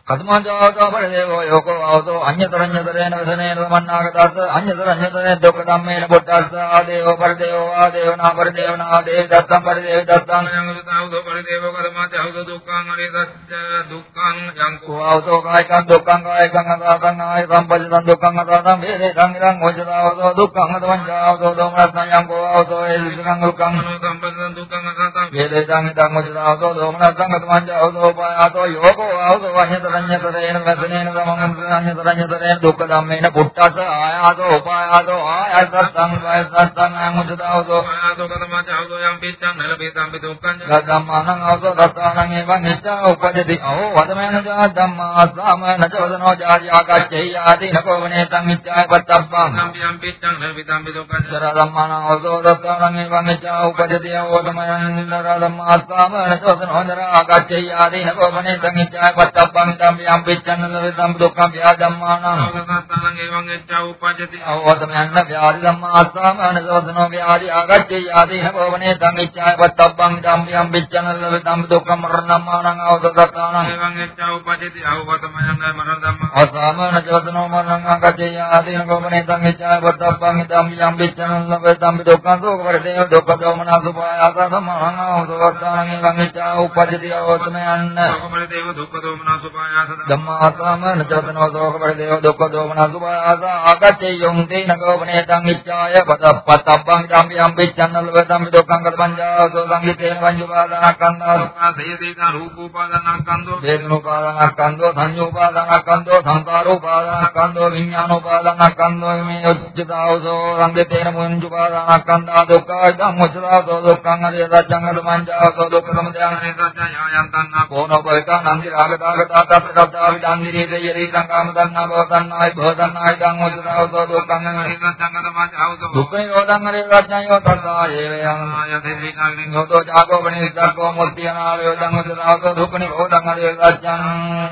කතමාජාතෝ පරිදේවෝ යෝකෝ ආවතෝ අඤ්ඤතරඤ්ඤතරේන වසනේන සමන්නාගතස්ස අඤ්ඤතරඤ්ඤතරේ දුක්ඛ ධම්මේන පුට්ඨස්ස ආදේවෝ පරිදේවෝ ආදේවනා පරිදේවනා ආදේව දත්තම් පරිදේව දත්තම් යංගුතාවදෝ පරිදේවෝ කදමාචෞදෝ දුක්ඛං අනේ සත්‍ය දුක්ඛං යංකෝ. ආවතෝ කායිකං දුක්ඛං කායිකං අසාතං ආය සම්පජ්ජතං දුක්ඛං අසාතං වේදේ සංගිරං හොජ්ජතාවතෝ දුක්ඛං අදවංජාවතෝ දෝමනස්සං යංකෝ ආවතෝ ඒ දුක්ඛං. දුක්ඛං සම්පදං දුක්ඛං අසතං වේදේ සංගිතං හොජ්ජතාවතෝ දෝමනස්සං අදවංජාවතෝ පායතෝ යෝකෝ ආවතෝ වඤ්ඤතරඤ්ඤතරේන වසනේන සමංගඤ්ඤතරඤ්ඤතරේන දුක්ඛ ධම්මේන පුට්ඨස ආයාතෝ උපායාතෝ ආයසත්තං වයසත්තං අමුදතාවතෝ ආයතෝ කදමාචෞදෝ යම් පිච්ඡං නලපේතම් දුක්ඛං ධම්මානං අවසෝ දත්තානං එවං ඉච්ඡා උපජති අහෝ වදමයන ජා ධම්මා සාම නච වදනෝ ජාති ආකච්ඡේ ආදී නකෝවනේ තං ඉච්ඡාය පත්තබ්බං සම්පියම් පිච්ඡං නලපේතම් දුක්ඛං දර ධම්මානං අවසෝ දත්තානං එවං ඉච්ඡා උපජති අහෝ වදමයන දර ධම්මා සාම නච වදනෝ ජරා ආකච්ඡේ ආදී නකෝවනේ තං ඉච්ඡාය පත්තබ්බං ධම්මියම් පිච්ඡං නලපේතම් දුක්ඛං ව්‍යා ධම්මානං සත්තානං එවං එච්ඡා උපජ්ජති. අහෝ වදමයන ව්‍යාධි ධම්මා සාම නච වදනෝ ව්‍යාධි ආකච්ඡේ ආදී නකෝවනේ තං ඉච්ඡාය පත්තබ්බං ධම්මියම් පිච්ඡං නලපේතම් දුක්ඛං මරණම්මානං අවසෝ දත්තානං එවං එච්ඡා උපජ්ජති. අවවතමයන් මරණ ධම්ම අසාමන ජවතනෝ මරණං අගතේ ආදීන ගෝමනේ තං ඉච්ඡාය වත්තප්පං ඉදම් යම් විච්ඡනං ලබෙතම් දුක්ඛං සෝක පරිදේ දුක්ඛ දෝමන සුපායාස සමහං අවසෝත්තානං එවං ඉච්ඡා උපජ්ජති. අවතමයන් සෝකමල දේව දුක්ඛ දෝමන සුපායාස ධම්මාසාමන ජවතනෝ සෝක පරිදේ දුක්ඛ දෝමන සුපායාස ආගතේ යොං තේන ගෝමනේ තං ඉච්ඡාය වත්තප්පං ඉදම් යම් විච්ඡනං ලබෙතම් දුක්ඛං කල්පංජාසෝ සංගීතේන වංජුපාදානකන්දා සේදේන රූපෝපාදානස්කන්ධෝ වේදනෝපාදානස්කන්ධෝ සංයෝපාදානස්කන්ධෝ සංකාරෝපාදානස්කන්ධෝ විඥානෝපාදානස්කන්ධෝ මේ උච්චතාවසෝ සංගතේන මුංජුපාදානස්කන්ධා දුක්ඛ ධම්මෝචතාවසෝ දුක්ඛං අරිය සත්‍යං අදමංජාවසෝ දුක්ඛ සමුදයං අනේ සත්‍යය යන්තන්න කෝනෝ පවිතා නන්දි රාගදාගතා තත්ත්‍රද්දා විදන්දිරේ දෙයරි සංකාම දන්නා බව දන්නායි භව දන්නායි ධම්මෝචතාවසෝ දුක්ඛං අනේ සත්‍යං කදමාචෞදෝ දුක්ඛ නිරෝධං අරිය සත්‍යං තස්සා ඒවයං ආයතේ විකාග්නින් නෝතෝ ජාගෝ බණිද්දක්කෝ මුත්‍තියනාලයෝ ධම්මෝචතාවසෝ දුක්ඛ නිරෝධං අරිය සත්‍යං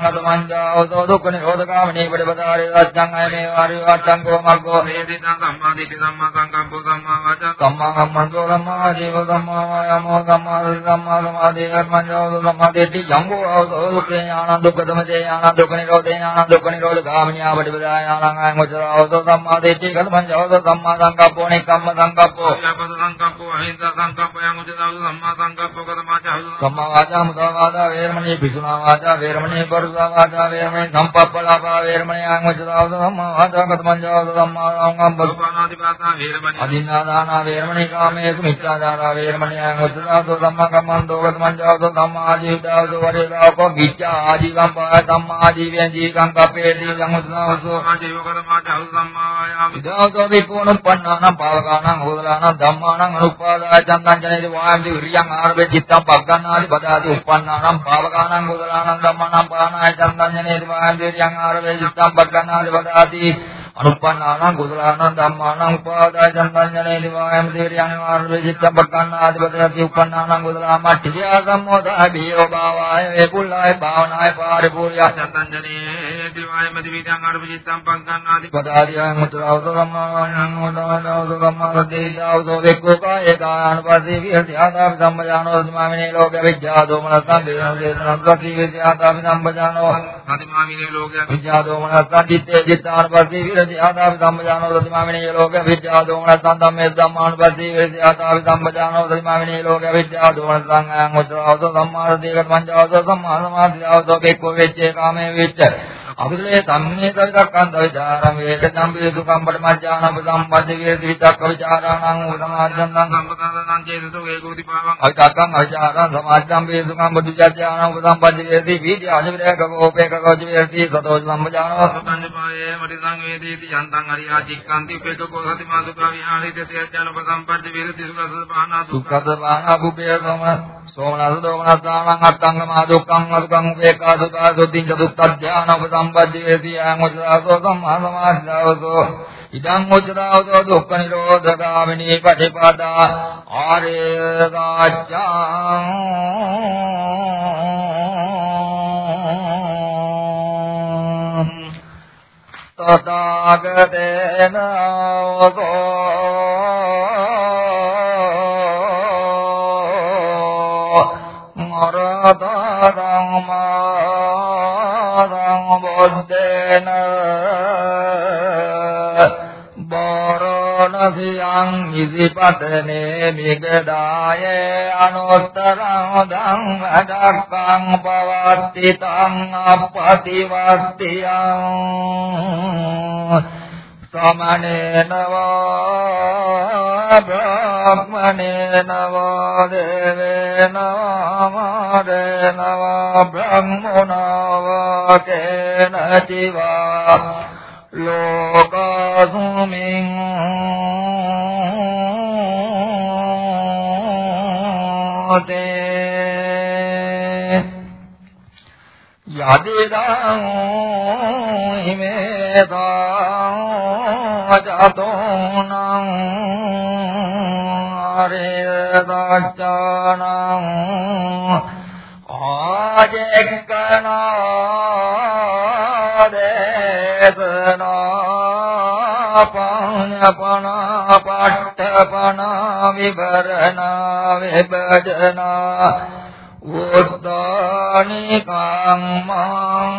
අදමංජාවසෝ දුක්ඛ නිරෝධගාමිනී පරිපදාරේ සත්‍යං අයමේ වාරි වට්ටං මග්ගෝ. සේදිතං සම්මාදිට්ඨි සම්මා සංකම්පෝ සම්මා වාචා සම්මා කම්මන්තෝ සම්මා ජීව සම්මා වායාමෝ සම්මා සති සම්මා සමාධි කර්මඤ්ඤෝ සම්මා දිට්ඨි යංගෝ අවසෝ දුක්ඛේ ඥානං දුක්ඛ සමුදය ඥානං දුක්ඛ නිරෝධේ ඥානං දුක්ඛ නිරෝධ ගාමිනියා පටිපදා ඥානං අයං උච්චතාවසෝ සම්මා දිට්ඨි කර්මඤ්ඤෝ සම්මා සංකප්පෝ නික්කම්ම සංකප්පෝ යපද සංකම්පෝ අහිංසා සංකම්පෝ යං උචතාව සම්මා සංකම්පෝ කදමාචෞදෝ සම්මා වාචා මුදා වාචා වේරමණී පිසුනා වාචා වේරමණී පරුසා වාචා වේරමණී සම්පප්පලාපා වේරමණී අයං උච්චතාවසෝ සම්මා වාචා කර්මඤ්ඤෝ සම්මා සංකම්ප සෝපානාදිපාතා වේරමණී අදින්නාදානා වේරමණී කාමේසු මිච්ඡාචාරා වේරමණී අංගොත්තදාසෝ ධම්මා කම්මන්තෝ ගතමංජාසෝ ධම්මා ආජීවදාසෝ වරේදාකෝ මිච්ඡා ආජීවම් පාය ධම්මා ආජීවයන් ජීකං කපේදී සංගොත්තදාසෝ ආජීව කදමාචෞදෝ සම්මා වායාමි විදාසෝ විපෝනුප්පන්නානම් පාවකානම් හෝදලානම් ධම්මානම් අනුපාදාය චන්දං ජනේති වායම්ති විරියං ආරබේ චිත්තං පග්ගන්නාදි පදාති උප්පන්නානම් පාවකානම් හෝදලානම් ධම්මානම් පානාය චන්දං ජනේති වායම්ති විරියං ආරබේ චිත්තං පග්ගන්නාදි පදාති අනුප්පන්නානං කුසලානං ධම්මානං උපාදාය චන්දඤ්ඤනේ දිවායම දේරියං ආරවේ චිත්තම් පක්ඛන්න ආදිපතයති උප්පන්නානං කුසලාමට්ඨියා සම්මෝදා බියෝ භාවාය වේපුල්ලාය භාවනාය පාරිපූර්ය චන්දංජනේ දිවායම දිවිදං අරුපිතං පංකන්නාදි පදාරියං මුද්‍රාවස සම්මානං මොදානවස සම්මාදේදාවස වෙක්කෝකාය දානපසේ විහෙති ආදාපි සම්මජානෝ සමාමිනේ ලෝක විද්‍යා දෝමනසං දේන දේශනං සති විද්‍යා ආදාපි සම්මජානෝ සතිමාමිනේ ලෝකයක් විද්‍යා දෝමනසං දිත්තේ දිත්තානපසේ විහෙති විරති ආදාපි සම්පජානෝ ප්‍රතිමාවිනේ ලෝක විද්‍යා දෝමනස්සං ධම්මේ ධම්මානුපස්සී විරති ආදාපි සම්පජානෝ ප්‍රතිමාවිනේ ලෝක විද්‍යා දෝමනස්සං අයං උච්චවත සම්මාදේකට පංචවත සම්මා සමාධියවත බෙක්කෝ වෙච්චේ කාමේ වෙච්ච අකුසලේ සම්මේ කවිතක්කන්ත විචාරම් වේක සම්පේ දුකම් පඩ මජ්ජානප සම්පද්ද විරති විතක්ක විචාරාණං උදමාජ්ජන්තං සම්පදානං චේතසෝ ඒකෝති පාවං අවිතක්කං අවිචාරං සමාජ්ජම් වේ දුකම් පඩ විචාරාණං උදම්පද්ද විරති වීර්ය අජවිරේක කෝපේක කෝච විරති සතෝ සම්පජානව පංචපායේ මටිසං වේදීති යන්තං අරියා චික්කන්ති උපේකෝ සති මාදුකා විහාරිත තේජන උපසම්පද්ද විරති සුඛස පානා දුක්ඛස පානා බුපේ සම සෝමනස දෝමනස්සානං අත්තංග මා දුක්ඛං අදුක්ඛං උපේකා දුකා සුද්ධිං චතුත්ථඥාන උපසම්පද්දේති යං උචාසෝ සම්මා සමාධිසෝ ඉදං උචරාවතෝ දුක්ඛ නිරෝධගාමිනී පටිපදා. ආරේ ගාච්ඡා තථාගතේන මරතං මාදං බුද්දේන බරණසියං ඉසිපතනේ මිගදායේ අනුත්තරං ධම්ම දක්ඛං පවත්ති තං අපතිවස්තියං සමනේන වා බ්‍රහ්මනේන වා දේවේන මාරේන වා බ්‍රහ්මනා වා කේන චිවා ලෝකසුමින් තේ යදිදං හිමේතා ජතෝනං අරේදච්චානං ආජෙක්කනා දේශනා පඤ්ඤපනා පට්ඨපනා විවරණා විභජනා උද්දානි කම්මං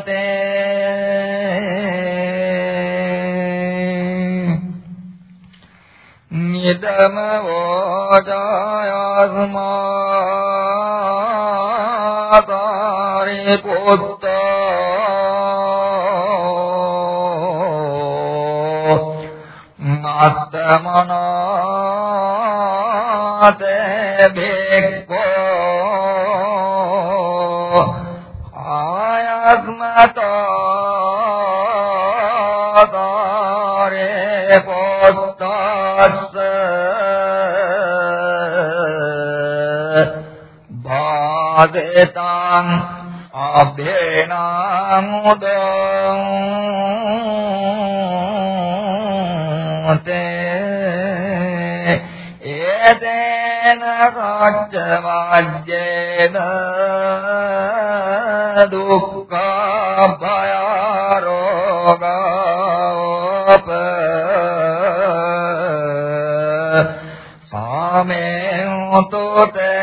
තේ නිදම වෝජායස්මාතාරි පුත්තෝ අත්තමනාතේ භික්ඛෝ ආයස්මතාරේ පුත්තස්ස භාදේතං අබ්බේනාමුදෝතේ ඒතේන රාජ්‍යවාජ්‍යේන දුක්ඛ භය රෝගෝප සාමේ උතෝතේ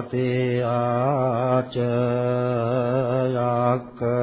නිසේදේසෝ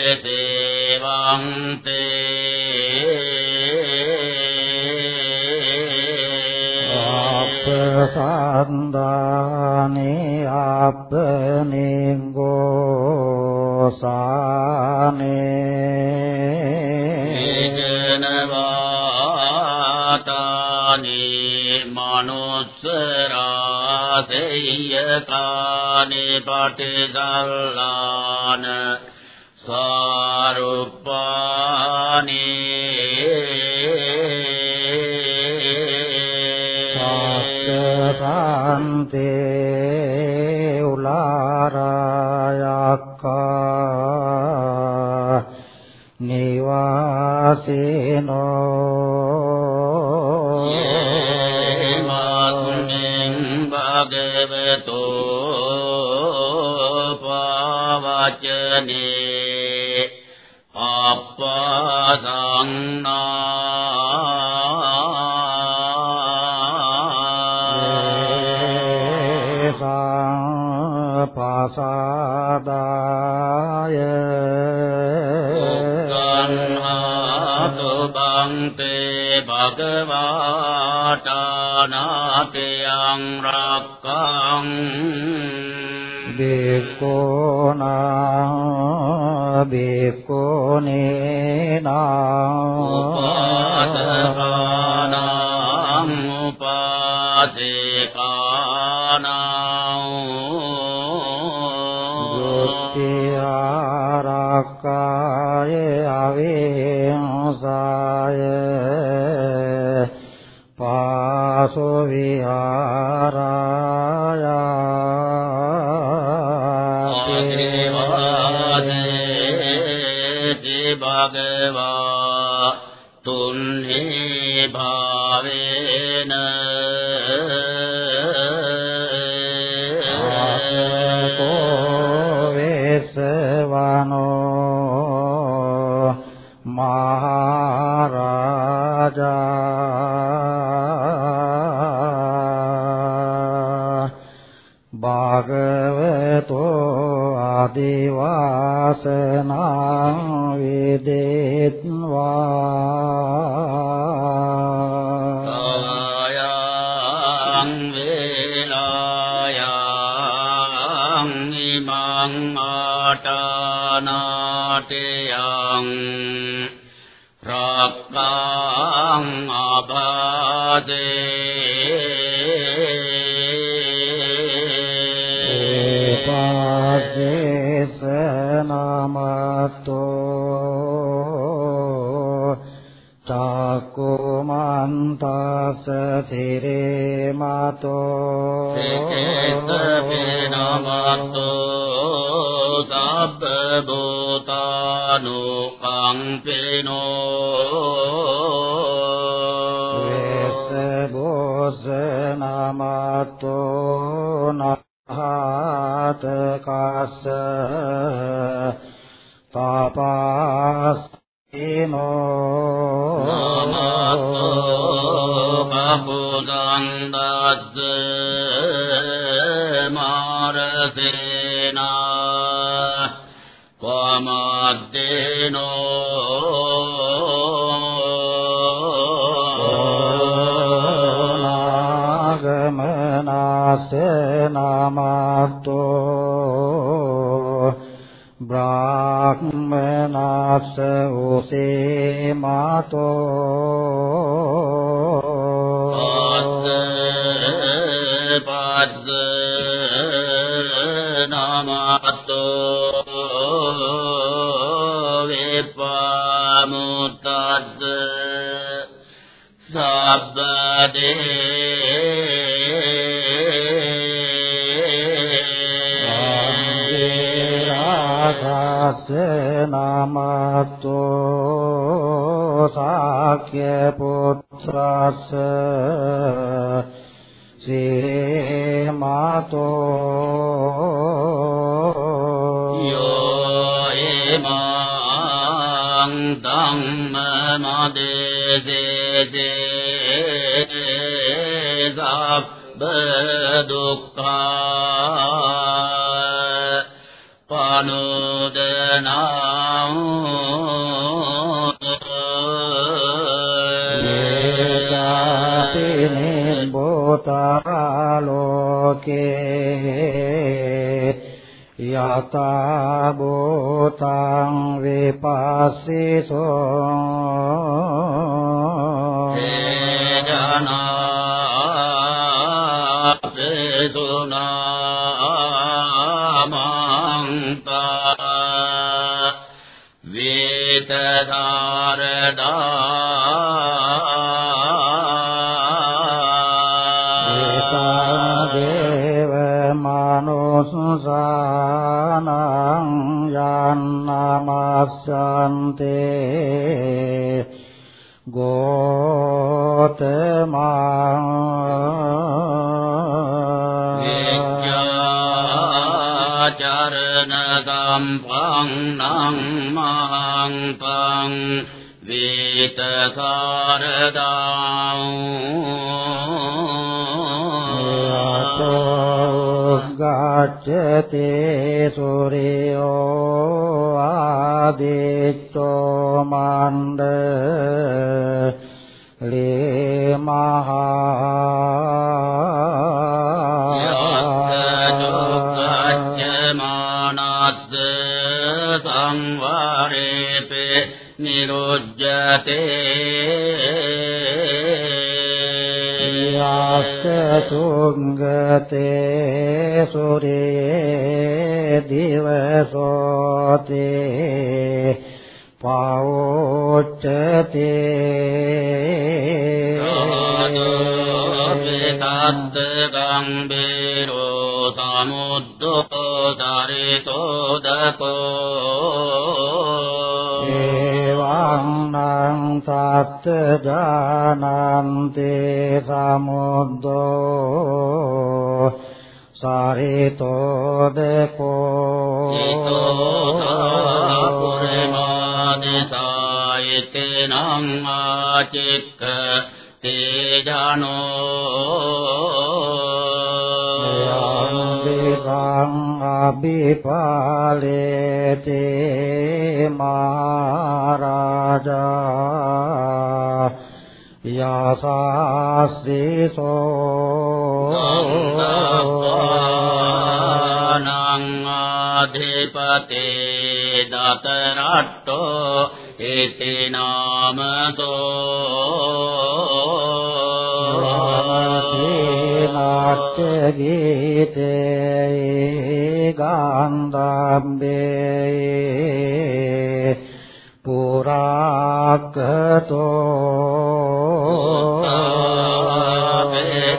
පාටේ සේවං තේ අපසන්දානේ අපනිංගෝ සානේ ඒකනවාතානි මනුස්සරාසෙය්‍යකානි පටිදල්ලාන සාරුප්පානි සාන්තේ උලාරායක්කා නිවාසිනෝ මස්මින් භගවතෝ පාවචනේ අපසංනා පාසාදාය උක්කන්හාතු බන්තේ භගවාටානාතයං රක්කං බේකෝනා බේකෝනේනා උපාසකානං උපාසේකානං ආරක්කාය අවිංසාය සෝ විහාරායාති භගවා තුන්හි භාවේන ආකෝ වේසවනෝ මහරජා භාගවතෝ ආදිවාසනං විදෙත්වා කායං වේලායං ඉමං ආටානාටයං රක්ඛං ආභාසේ පාජේස නමතෝ චාකුමන්තස සිරේ මතෝ නමස්සෝ සබ්බ භූතානෝ කම්පිනෝ වේස බෝස නමතෝ නහත කස්ස තාපස්සිනෝ කපුදං දස්ස මාරසේනා පමද්දේනෝ නාගමනාස නමතෝ බ්‍රාහ්මනාස උසේ මතෝ පස්ස නමතෝ වේපාමුතස්ස සබ්බදේ රාගස නමතෝ සාක්‍ය පුත්‍රස්ස සිරේ මතෝ යෝ එමං ධම්ම මදේදේ සබ්බ දුක්ඛා ඒකාපි නිබ්බෝතාලෝකේ යතා භූතං විපස්සිතෝ දේව යන්නමස්සන්තේ ගෝතමා සම්පං නං මාං වේත සාරදා ගච්ඡති සූර්යෝ ආදිච්චෝ මණ්ඩ ලේ මහා නිරුජ්ජතේ තුංගතේ සූර්යේ දිවසෝතේ පවෝච්චතේ පිතත්ත ගම්බීරෝ සමුද්දෝ දරිතෝදකෝ එවං නං තත් ජානන්තේ සමුද්දෝ සාරිතෝදකෝ පුරමාදිසායිතේ නං ආචික්ක තේජානෝ යං विपलेते माराजा य सास्ति सो नधिपते नक इति नामतो ගීතේ ගාන්ධම්බේ පුරාගතෝ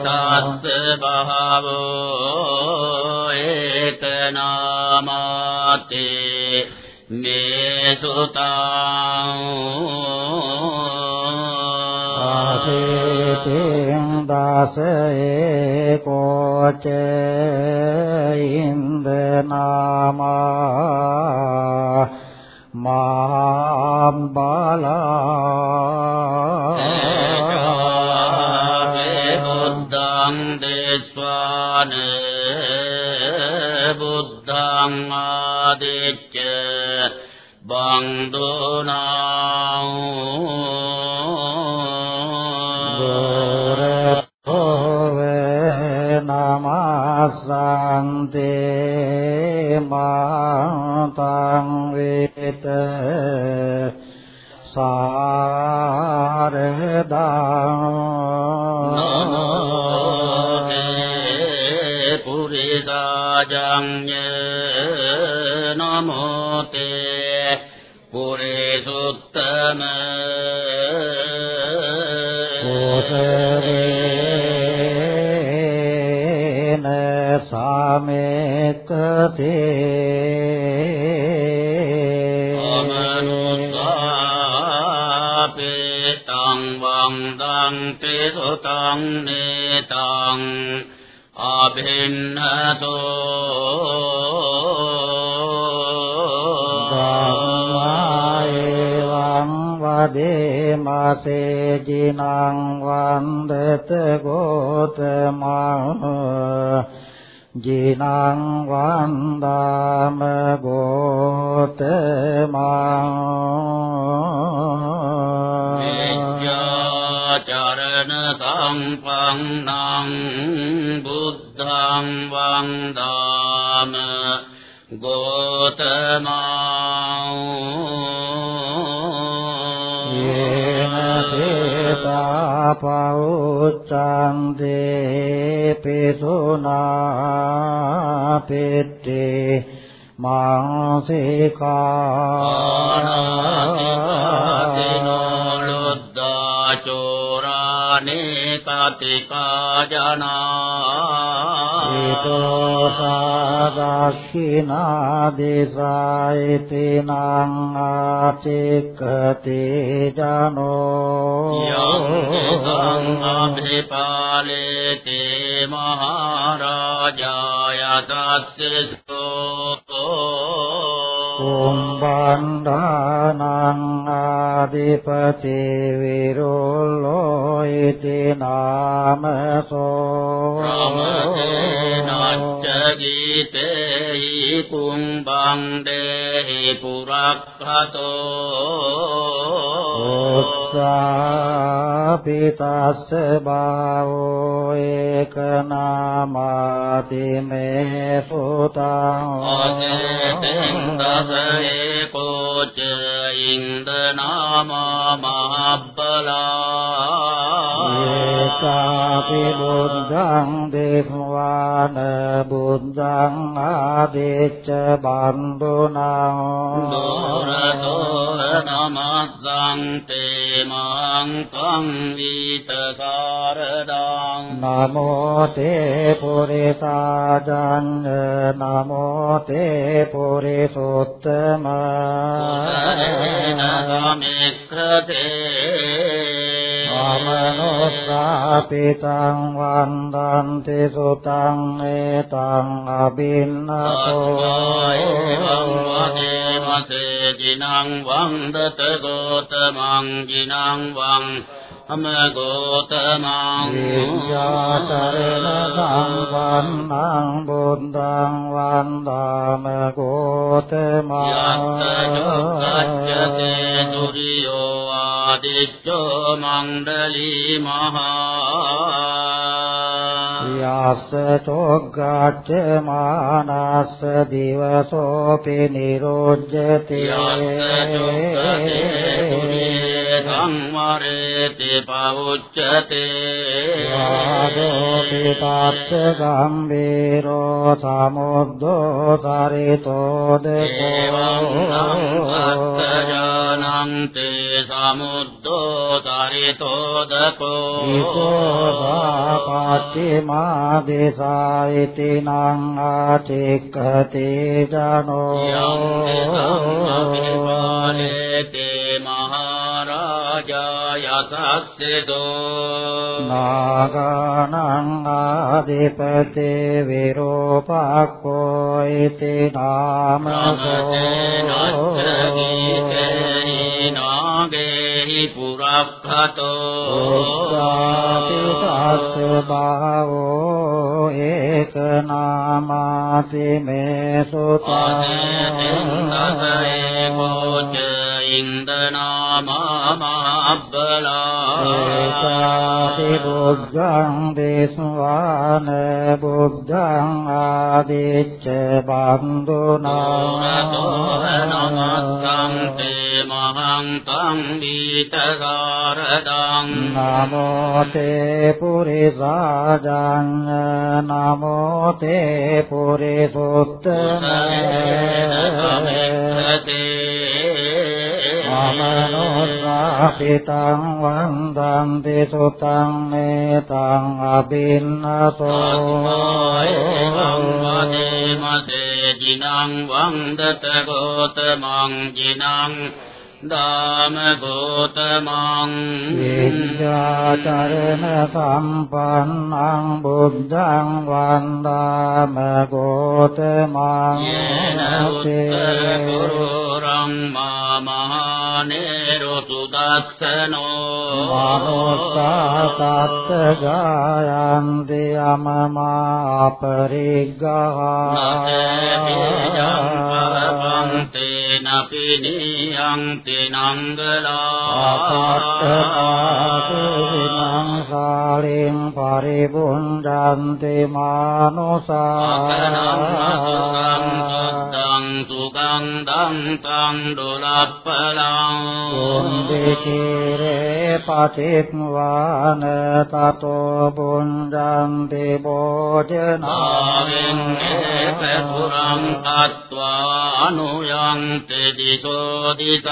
තස්ස බහවෝ ඒක නාමාතේ මේ සුතං ආසේතෙන් දාසේ කෝච ඉන්ද නාමා මාම් බුද්ධං දේස්වාන බුද්ධං ආදිච්ච බන්දුනා නමස්සන්තේ මාතං වේත සාරදා පුරිසාජඤ්ඤ නමෝතේ පුරිසුත්තම සමෙක්කතේ අමනුසාපේතං වන්දං පිසුතං නේතං। අභින්නතෝ එවං වදේමසේ ජිනං වන්දත ගෝතමං ජිනං වන්දාම ගෝතමං චරණ සම්පන්නං බුද්ධං වන්දාම ගෝතමං තේතා පෞච්ඡන්දේ පිසුනා පිට්ඨේ මාසිකා ो सा दाक्षिणादिनाति कति जनो अङ्गा नृपाले महाराजा स्तो කුම්බණ්ඩානං ආදිපති විරෝලෝ ඉති නාමසෝ රමතේනච්ච ගීතේහි කුම්බං දේහි පුරක්ඛතෝ උත්සාපිතස්ස භාවෝ ඒක නාමාති මේ සුතං අනේතෙන් දසයේ කෝච ඉන්ද නාමා මහබ්බලා ඒකාපි බුද්ධං දේවා වාන බුද්ධං ආදේච්ච බන්දුනං දෝරතෝ නමස්සං තේ මං කං වීතකාරදං නමෝ තේ පුරිසාජං නමෝ තේ පුරිසුත්තම මනුස්සාපිතං වන්දන්ති සුතං ඒතං අබින්නතෝ ජිනං වන්දත ගෝතමං ජිනං වං අමගෝතමං විඤ්ඤාතරණ සම්පන්නං බුද්ධං වන්දාම ගෝතමං යත්තජොක්ඛච්ඡතේ දුරියෝ ආදිච්චෝ මණ්ඩලී මහා යස්ස චෝග්ගච්ඡ මානස්ස දිවසෝපි නිරෝජ්ජති සංවරේති පවුච්චතේ ආදෝපි තාත්ත ගම්බීරෝ සමුද්දෝ සරිතෝද ජානන්තේ සමුද්දෝ සරිතෝදකෝ ඉතෝදාපච්චිමා දේසායිති නං ආචික්ඛති ජනෝ। තේ මහරජා යසස්සදෝ නාගානං ආදිපතේ විරෝපක්ඛෝ ඉති නාමසෝ නාගේහි පුරක්ඛතෝ උද්ධාපි සත්ත භාවෝ ඒක නාමාති මේ සුතං ඒකාති බුද්ධං දේශවාන බුද්ධං ආදිච්ච බන්දුනා මහංකං දීතකාරදං නමෝ තේ පුරිසාජං නමෝ තේ පුරිසුත්තම මමනෝසාපිතං වන්දන්ති සුතං මේතං අබින්නතෝ ජිනං වන්දත ගෝතමං ජිනං දාම ගෝතමං විඤ්ඤාචරණ සම්පන්නං බුද්ධං වන්දාම ගෝතමං යේන උත්තර කුරුරං මා මහානේරු සුදස්සනෝ මනෝසාතත් ගායන්ති යමමා පරිග්ගහා නපිනියන්ති නංගලා අපත්තපාසුවිනං සාලින් පරිබුණ්ඩන්ති මානුසා සුගන්ධං සුගන්ධං තං දුලප්පලං කුන්දිකිරේ පතික්වාන තතෝ බුණ්ඩන්ති භෝජනා ආවෙන් ඒපතුරං අත්වා අනුයන්ති දිසෝ දිසං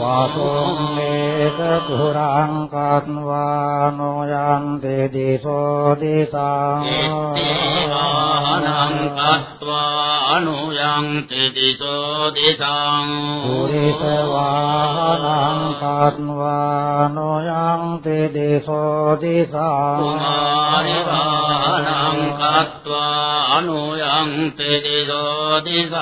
පාසුම් මේක පුරං කත්වානෝ යන්ති දිසෝ දිසං ඉත්තිවාහනං කତ୍වා අනුයන්ති දිසෝ දිසං පුරිස වාහනං කත්වානෝ යන්ති දිසෝ දිසං කුමාරිවාහනං කତ୍වා අනුයන්ති දිසෝ දිසං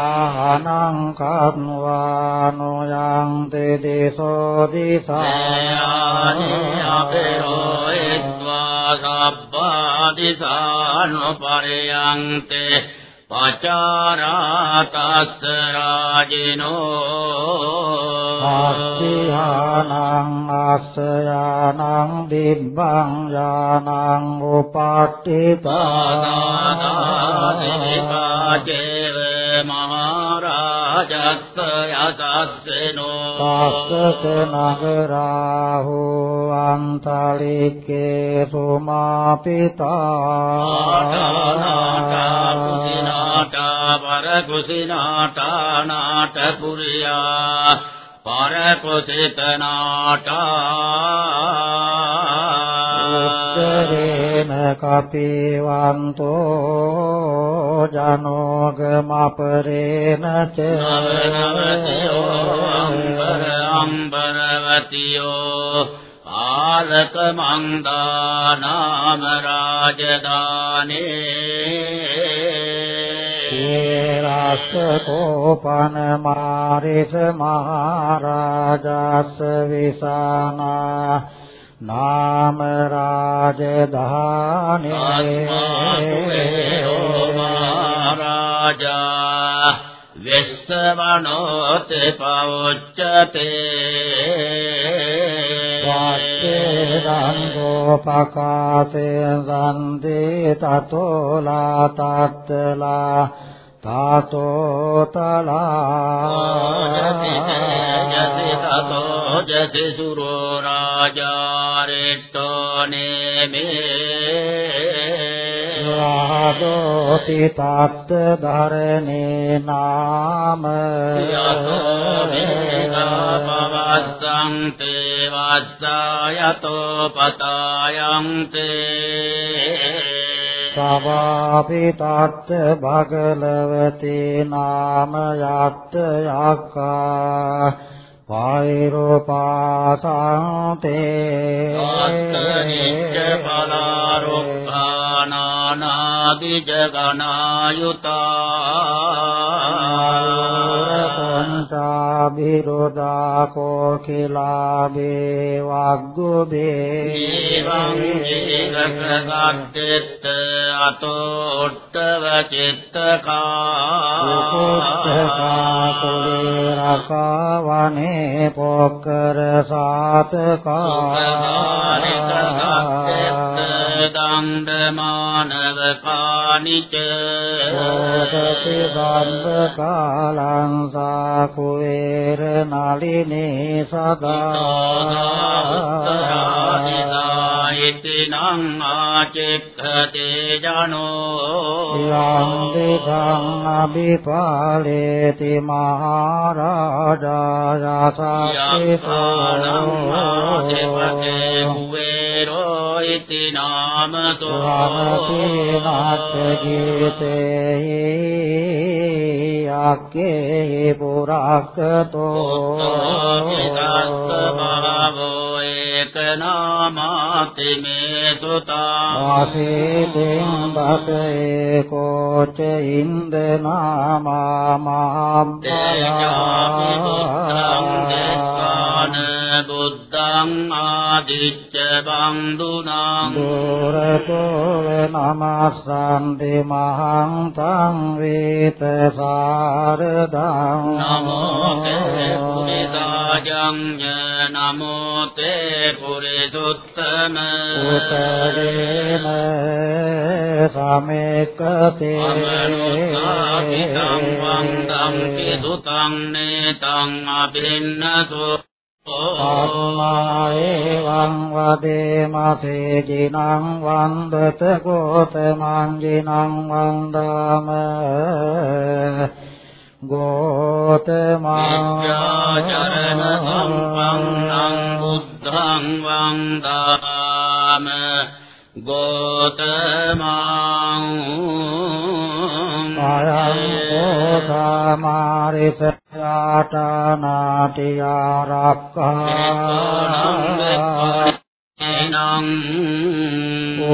කුමාර වාහනං කත්වානෝ යන්ති දිසෝ සයානි දිසං අපරෝ එත්වා සබ්බාදිසානුපරයන්තේ පචාරාතස්ස රාජිනෝ ආස්තිහානං ආස්සයානං දිබ්බං යානං උපාට්ඨිතා පාදාදිපාචේව रजस्तयतास्ति नो च नगराहो अन्तरिके भो मापिता काटा नाटपुर्या परकुसितनाटका කුසිනාටා නාට පුරියා පර කුසිතනාටා උත්තරේන කපිවන්තෝ ජනෝගමපරේන ච අම්බරවතියෝ ආලක මන්දානාම රාජදානේ රාස්ස කෝපන මාරිස මහරජාස්ස විසානා නාම රාජධානේ රාජා විස්සවනෝත පෞච්චතේ දන්දෝපකාසේ සන්දේ තතෝලා තත්තලා තාතෝ ජති තලා තතෝ ජති සුරෝ රාජාරිට්ටෝ නේමේ රාදෝති තත්ත ධරණේ නාම පවස්සන්තේ වස්සායතෝ පතායන්තේ සවාපි තත්ත භගලවති නාම යත්ත යක්කා වෛරෝපාසන්තේ අත්තනිච්ච පලාරොක්ඛානානාදි ජගනායුතා කොන්තා බිරෝදා කෝකිලාබේ වග්ගුබේ ඒවං ජීවකගත්තෙත් අතෝට්ටව චිත්තකා උපුත්තකා කුලේ රකාවනේ පොක්කර සාතකා දණ්ඩමානව කානිච ඕතති බම්බ කාලං සාකුවේර නලිනේ සදා ඉතිනං ආචෙක්ඛතේ ජනෝ යන්දිකං අභිපාලේති මහරජාසාස්තිතෝ කුවේරෝ ඉති නාමතෝ රමතිනත් ගීතේ යක්කේ පුරක්කතෝ භාවෝ ඒක නාමාති මේ සුතා ආසීතින් දතේ කෝච ඉන්දනාමා තේජාපි පුත්‍රං මාම්පයා දෙස්සාන බුද්ධං ආදිච්ච බන්දුනං දුරතෝ නමස්සන්ති මහං තං වේත සාරදං නමෝ තේ නමෝ තේ පුරිසුත්තම උතරේන සමේකතේ අමනුසාවිතං වන්දං කිදුතං නේතං අභින්නසෝ ආත්මා එවං වදේමසේ ජිනං වන්දත ගෝතමං ජිනං වන්දාම චරණ සම්පන්නං බුද්ධං වන්දාම ගෝතමං यं सा मारितनाति आराकानां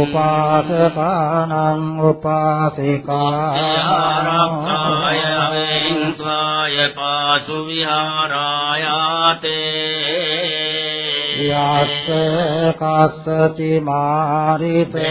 उपासपानाम् उपासि काराय स्वायपाशु आराया ते यास्य का मारिते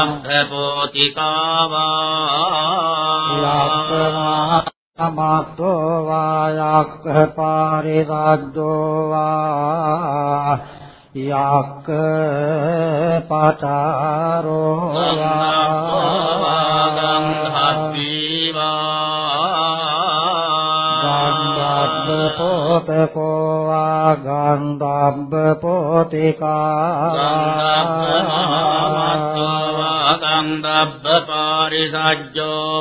සමත්තා පරියාපුතා උත්ලාක්කෝ වායක්කෙනේ යක්කමා සමත්තෝ වායක්ක පාරිරාජ්ජෝ වා යක්ක පතරෝ ගන්ධබ්බ පොතකෝ වා ගන්ධබ්බ පොතිකා ගන්ධබ්බ පාරිසජ්ජෝ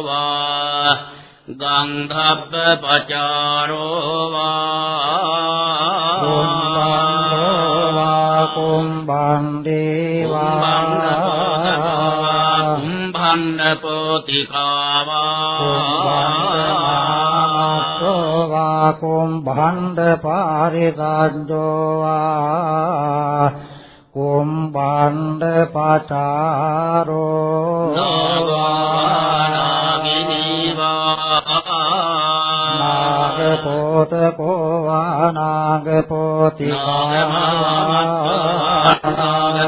වා ගන්ධබ්බ පචාරෝ වා කුම්බං දේවා කුම්භන්න පෝතිකාවා වා කුම්භණ්ඩ පාරිසජ්ජෝ වා කුම්භණ්ඩ පචාරෝ නාගපෝතකෝ වා නාගපෝතිකා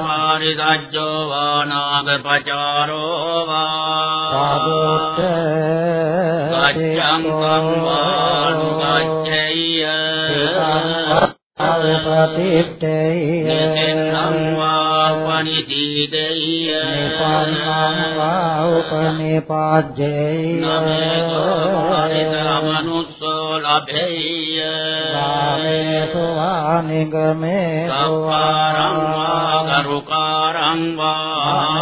පාරිසජ්ජෝ වා නාගපචාරෝ වා සාදුත්ත ගච්ඡං කම්මානුගච්ඡෙය්‍ය පතිත්තේය නිතෙන්නම් වා පනිසීදෙය්‍ය නිපන්නං වා උපනිපාජ්ජේය මනුස්සෝ ලබෙය්‍ය රාමේසු වා නිගමේ සක්කාරං වා කරුකාරං වා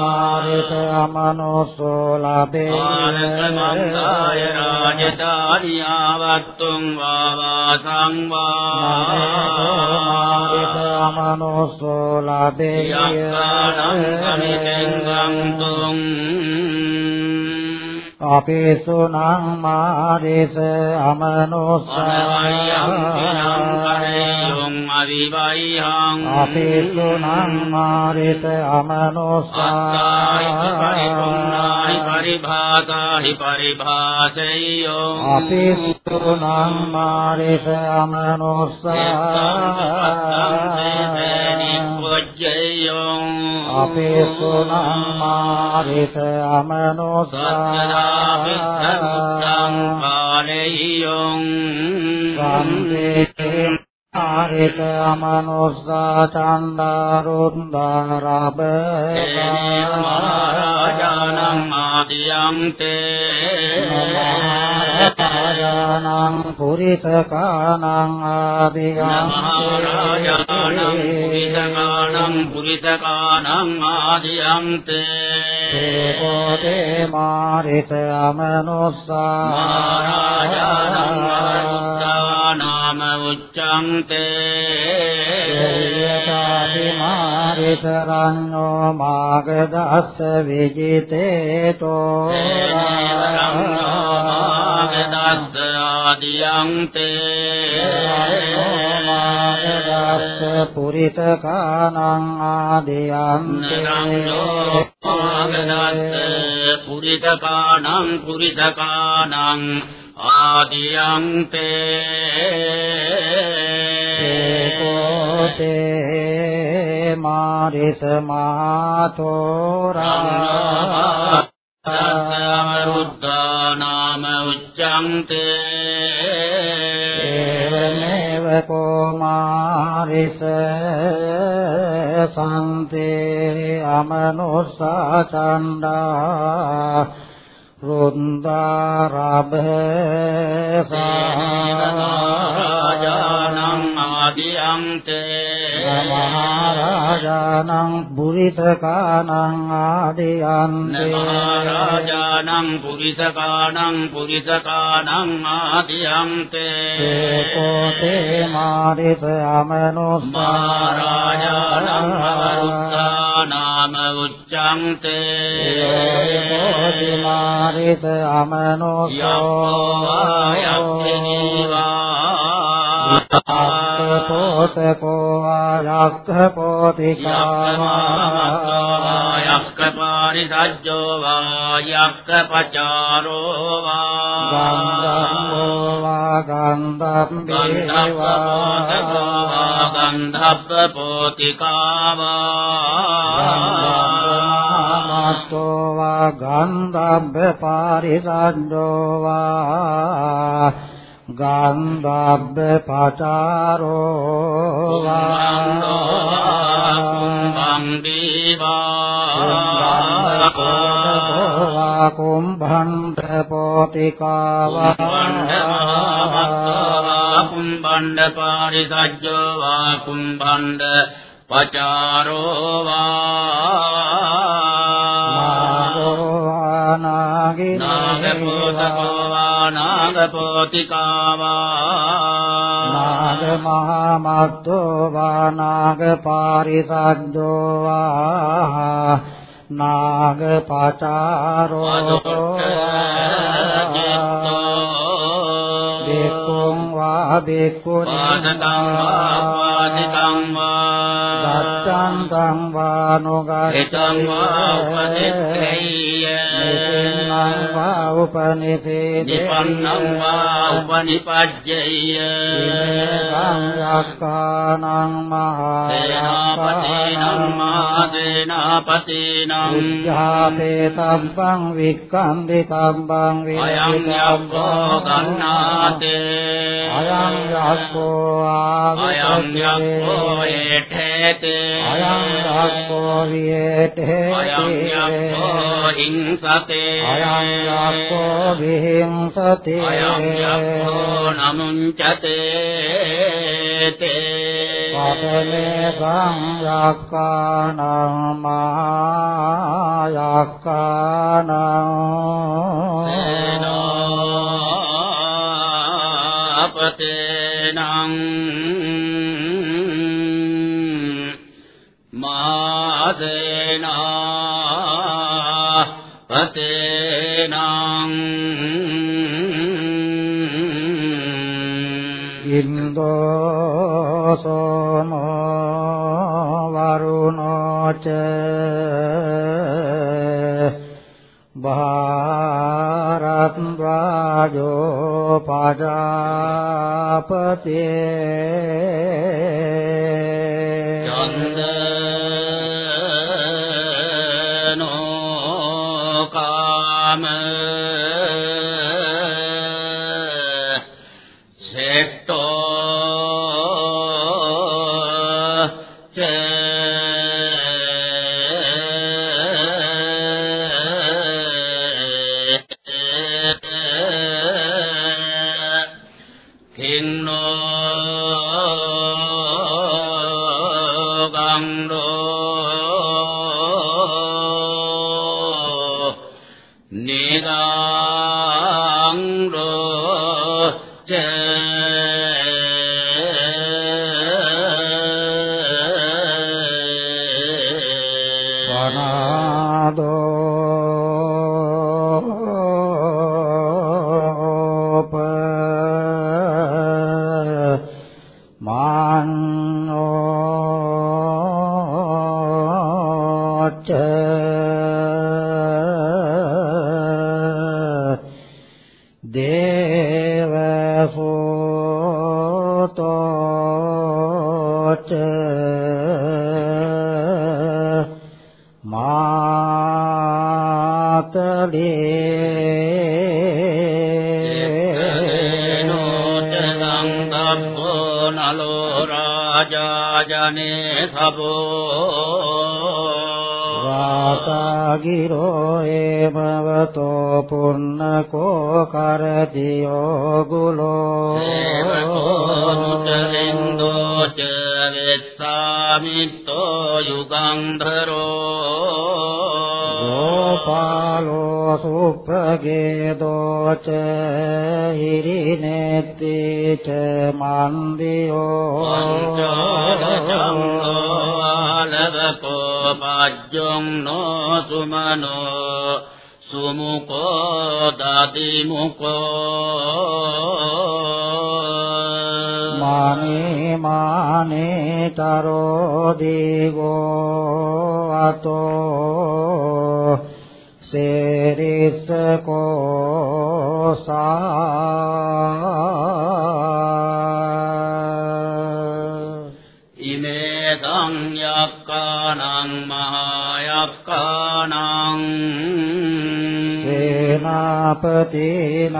මාරිත අමනෝසෝ ලබේ ආනකමන්දාය රාජධානියාවත්තුං වා වාසං මාරිත වා අමනෝසෝ ලබේ යක්කානං කමිතෙන් ගන්තුං අපේසුනං මාරිත අනවයං අමනෝසායං කරේයුං අවිවයිහං අපේසුනං මාරිත අත්තායි පරිපුන්නායි අමනෝසායං පරිභාසාහි පරිභාසෙය්‍යෝ අපේසුනං මාරිත අමනෝසායං නිපොජ්ජෙය්‍යෝ අපේසුනං මාරිත සත්‍යදාපිත්තං අමනෝසායං කාලෙය්‍යෝ සම්දේ ආරිත අමනෝසා චණ්ඩාරුන්දාරබ මහරජානං ආදියන්තේ महाराजानां जानां पुरितकानामादियाणं पुरितकानाम् पुतकानमादियं ते को ते मारितमनोसा नाम उच्यन्ते। නාම උච්චන්තේ මාරිතරන්නෝ මාගදස්ස විජිතේතෝ දස්ස ආදියන්තේ මාගදස්ස පුරිතකානං ආදියන්තේ නරංගෝ පුරිතකානං පුරිතකානං ආදියන්තේ ඒකෝතේ මාරිත මාතෝරා සමරුද්ධා නාම උච්චන්තේ ඒවමේව කෝමාරිස සන්තේ අමනුස්සා චණ්ඩා රුන්දාරබ රාජානං न्ते महाराजानं पुरितकानां आदियान् महाराजानं पूरितकानां पुतकानम् आदियन्ते। कोते मारित अमनो महाराजानं जानाम उच्यं मारित अमनो योय උච්චන්තේ ඒකෝති මාරිත අමනුස්සෝ පෝතකෝ ආයක්ඛ පෝතිකාවා යක්ක පාරිසජ්ජෝ වා යක්ක පචාරෝ වා ගන්ධම්මෝ වා ගන්ධම් වේවා ගන්ධබ්බ පෝතිකාවා මත්තෝ වා ගන්ධබ්බ පාරිසජ්ජෝ වා ගන්ධබ්බ පචාරෝ වා වා කුම්භණ්ඩ පෝතිකාවා කුම්බණ්ඩ පාරිසජ්ජෝ වා කුම්බණ්ඩ පචාරෝ වා නාගපෝතකෝ වා නාගපෝතිකාවා නාග මහා මත්තෝ වා නාග පාරිසජ්ජෝ වා නාග පචාරෝ බේකුං වා බේකුණිං ගච්ඡන්තං වා නොගච්ඡන්තං නිසින්නං වා උපනිතේ නිපන්නං වා උපනිපජ්ජය. සංයක්ඛානං සේනාපතේනං මහායාපතේනං මාදේනාපතේනං උද්ධාපේතබ්බං වික්ඛන්දි තබ්බං අයං යක්ඛෝ ගන්නාතේ අයං යක්ඛෝ අයං යක්ඛෝ ආවිතේ ඒඨේතේ අයං යක්ඛෝ විහෙතේ අයං යක්ඛෝ හිංසතේ අයං යක්ඛෝ විහිංසති අයං යක්ඛෝ නමුංචතේ. තේ පතමේ සංයක්ඛානං මායක්ඛානං අපතේනං මාසේනා පතේනං ඉන්දෝ සෝමෝ වරුණෝ ච භාරද්වාජෝ පජාපතේ චන්දනෝ රාජාජනේ සබෝ। වාතාගිරෝ ඒමවතෝ පුන්නකෝ කරතියෝ ගුලෝ දේවකෝනුතරින්දෝ ච වෙස්සාමිත්තෝ යුගන්ධරෝ ගෝපාලෝ සුප්පගේදෝ ච හිරිනෙත්ති ච මන්දියෝ පංචාලවකෝ පජ්ජොං නෝ සුමනෝ සුමුකෝ දදිමුකෝ මානේ මානේතරෝ දීගෝ අතෝ සේරිස කෝසා ඉමේ සංයක්කානං සේනාපතිනං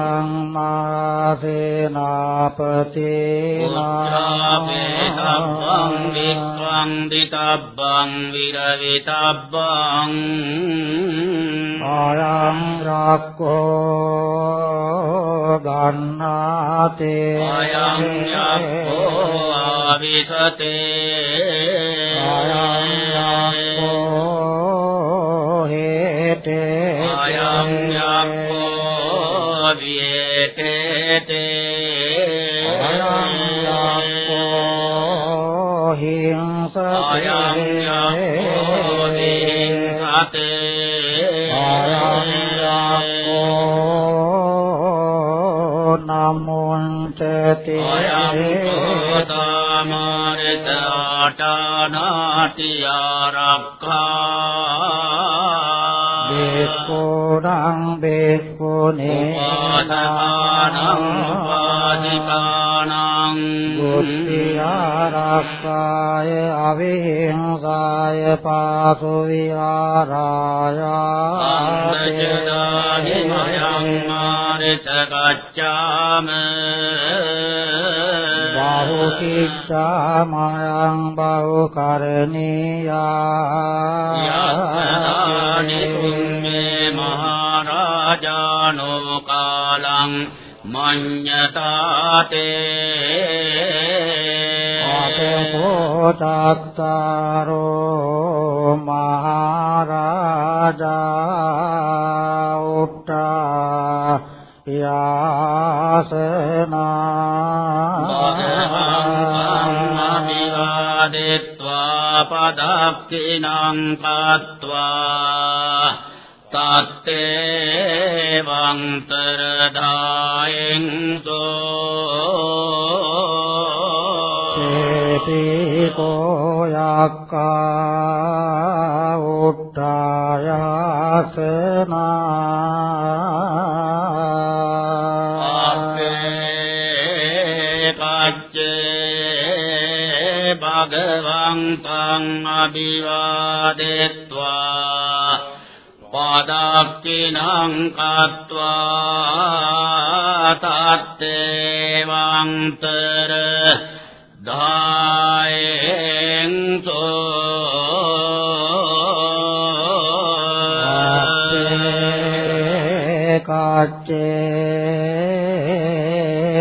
මාසේනාපතිනං උච්චාපේතබ්බං වික්ඛං දිතබ්බං විරවිතබ්බං ආයං රක්ඛෝ ගන්නාතේ අයං යක්ඛෝ ආවිසතේ ආයං යක්ඛෝ හේතේ අයං යක්ඛෝ විහෙතේ ආයං යක්ඛෝ හිංසතේ අයං යක්ඛෝ දින්සතේ ආයං යක්ඛෝ නමුන්තේ අයං කෝතාමාරිත ආටානාති ආරක්ඛා බේකෝණං බේකෝනේ උපාදානං වාදිකානං බුද්ධි ආරක්ඛාය අවිහිංසාය පාසු විහාරාය අන්නචදානි මයං මාරිත ගච්ඡාම බාහු කිත්තා මයං බාහු කරණීයා යස්සදානි තුම්මේ මහරජානෝ කාලං මඤ්ඤතාතේ ආතකෝ තත්තරෝ මහරජා උට්ටා යාසනා त्वा पदाप्तिनान्तत्वा तेवान्तर्ग्रायसि को याक्का उट्टायासना කච්චේ භගවන්තං අභිවාදෙත්වා පදක්ඛිනං කତ୍වා තත්තේ වන්තර දායෙන් කච්චේ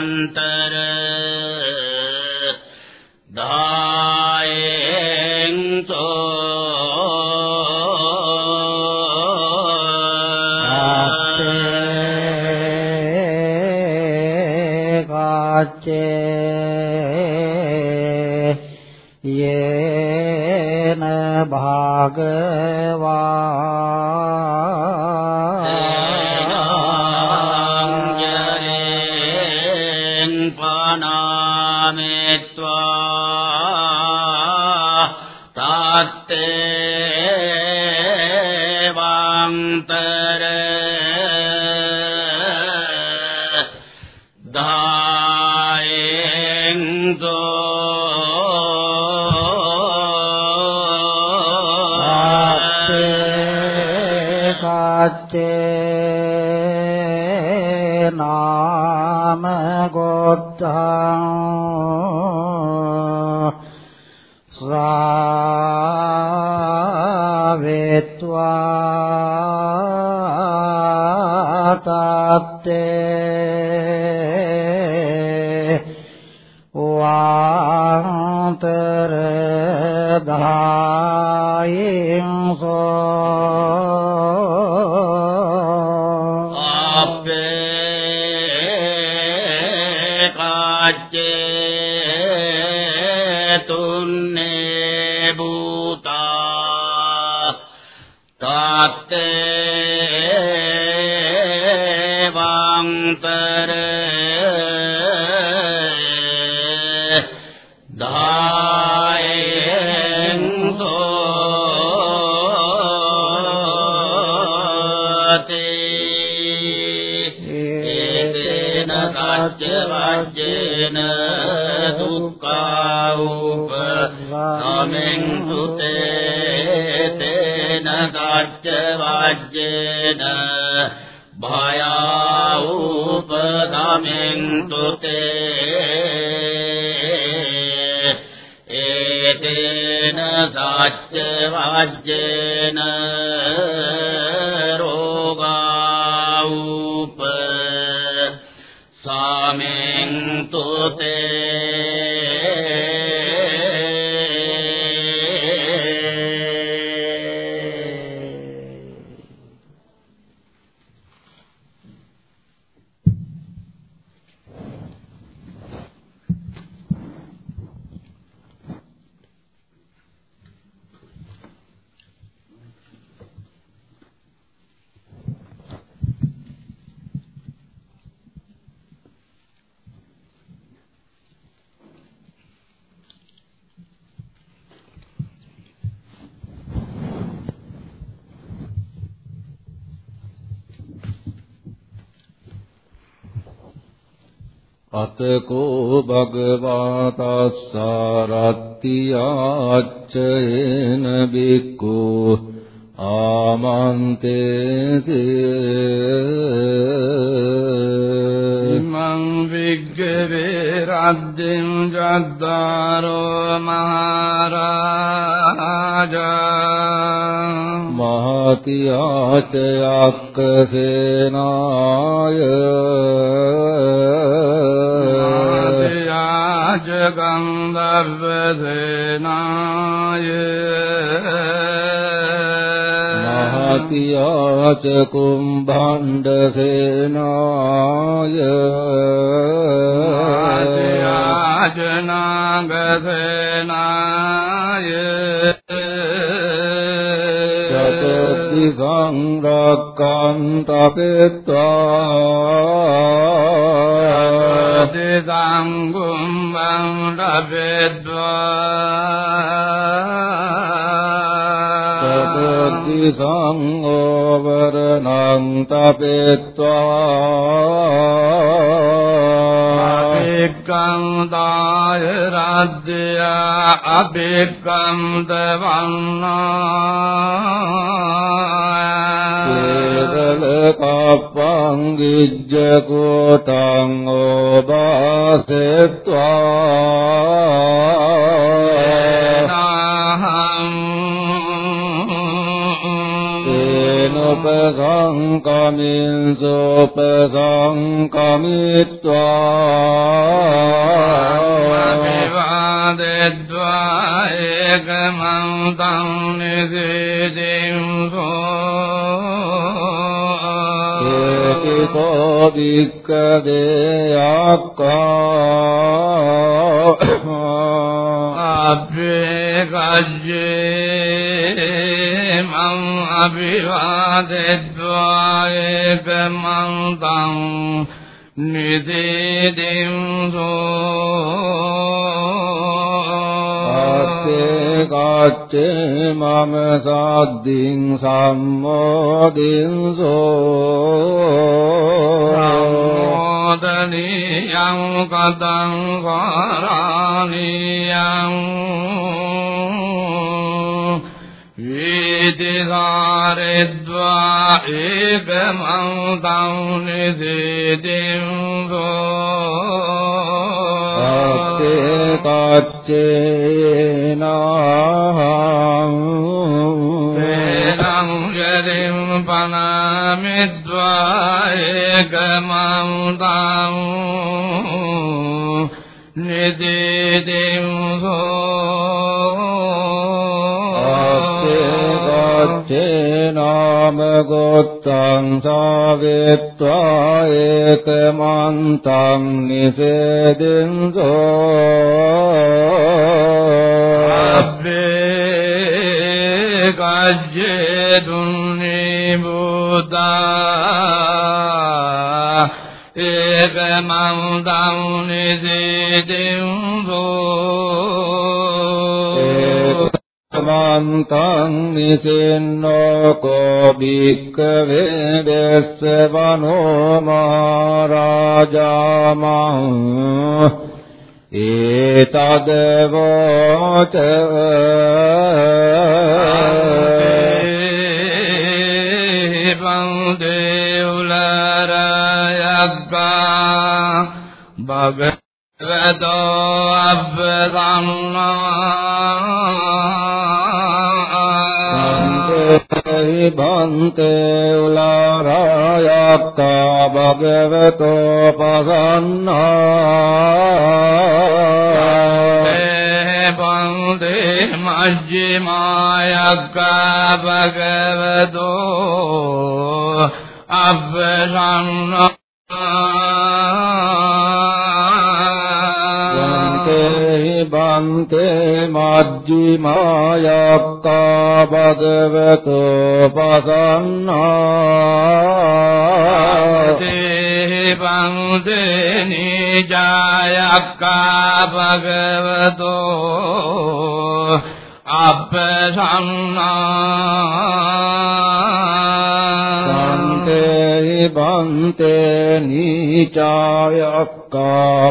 अन्तरे धा काचे ये भागवा සාපේත්වා සංගුම් බං රබෙද්වා සති සංඝෝවරණං තපෙත්වා අබේක්ඛං දාය රද්දයා අබේක්ඛ एक අබ්බේ කජ්ජේ දුන්නේ බුදා ඒකමං දවුනිසේදින්සෝ මන්තං නිසින්නෝ කෝ භික්ඛවේ දෙස්සවනෝ මහරජාමං ඒතදවෝච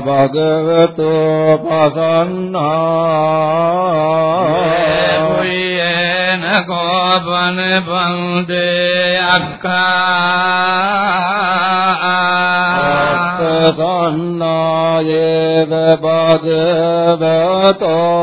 භගවතෝ පසන්නා। පුයේන කෝපන බන්දේ අක්කා සන්නායේව භගවතෝ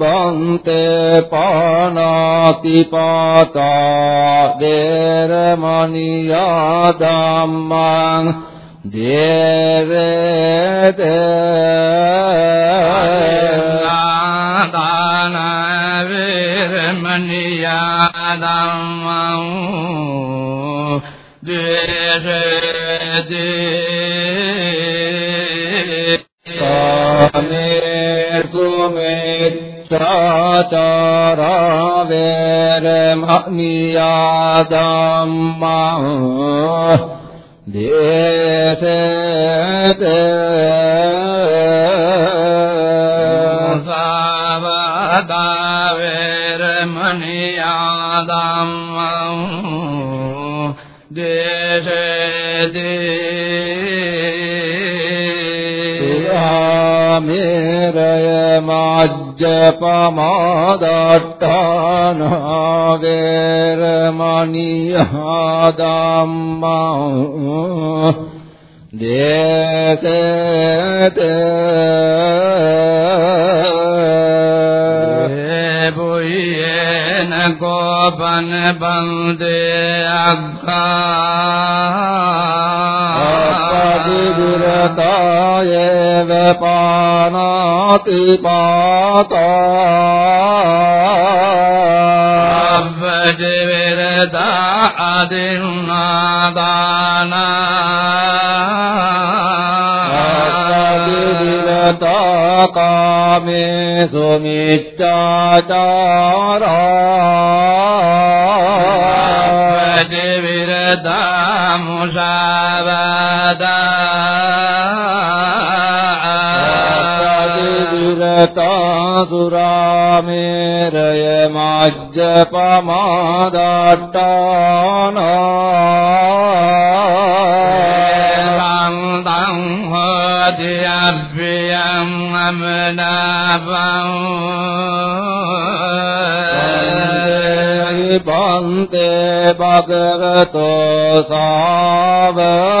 බන්තේ පානාති පාතා දේරමණියා ධම්මං දේරේත දාන වේරමණියා ධම්මං දේශේ මෙච්ඡාචාරා වේරමණියා ධම්මං පානාති පාතා අබ්බජවිරදා අදින්නාදානා। අපදිවිරතා කාමේ සුමිච්ඡාචාරා। අබ්බජවිරදා මුසාවාදා විරතා සුරාමේරය මජ්ජපමාදට්ඨාන සම්දං හෝති අබ්බියං අමනාපං පන්තේ භගවතෝ සාවකා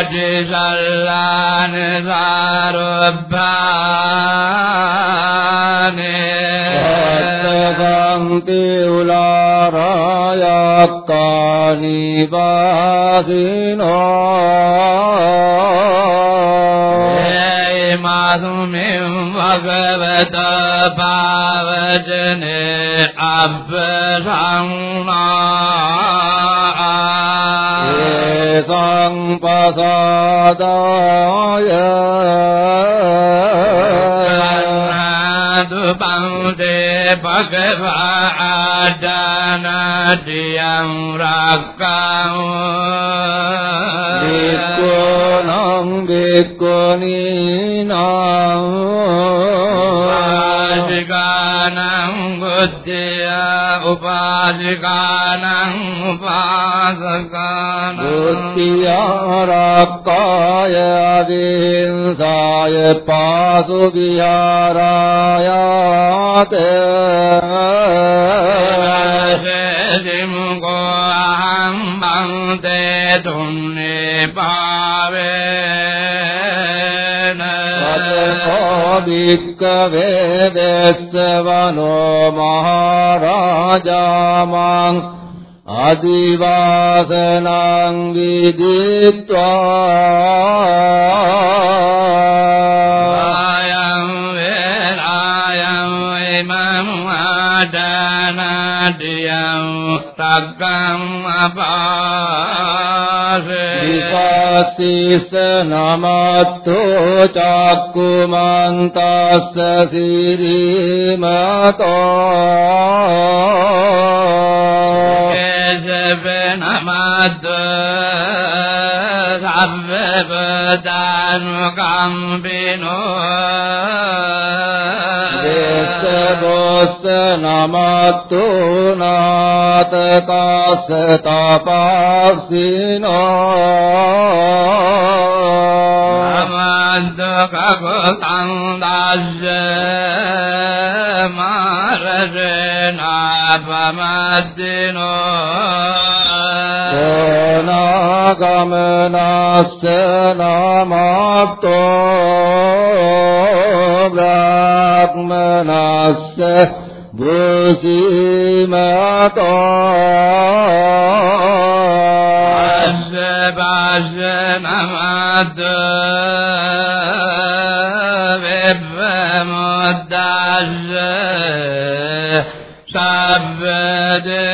පටිසල්ලාන සාරබ්බානේ සන්ති උලාරායක්කානි වාසිනෝ මාසුමින් භගවත පාවජනේ අබ්බසංනා සංපසාදාය දුපන්දේ භගවාඩානදියං රක්කං වික්ඛුනං වික්ඛුනීනං උපාසිකානං බුද්ධිය උපාසිකානං උපාසකානං බුද්ධියාරක්කාය අදින්සාය පාසු විහාරායාත සිමුකෝ අහං බන්තේ තුන්නේ පාවේන භික්කවේ දෙස්සවනෝ මහරජාමං අදිවාසනං විදිත්වා. ආයං වේලායං ඉමං ආදානදියං තග්ගං අපාසේ විපාසිස නමත්තෝ චක්කුමන්තස්ස සිරිමතෝ. නමද්ද සබ්බපදානුකම්පිනෝ දේශ බොස්ස නමත්තු නාතකස්ස තපස්සිනෝ නමද්ද කගතං දස්ස මාරසනාපමද්දිනෝ ගමනස්ස නමත්තෝ බ්‍රාහ්මනස්ස බුසිමතෝ බාස නමද්ද වෙබ්බමුද්දස්ස සබ්බදේ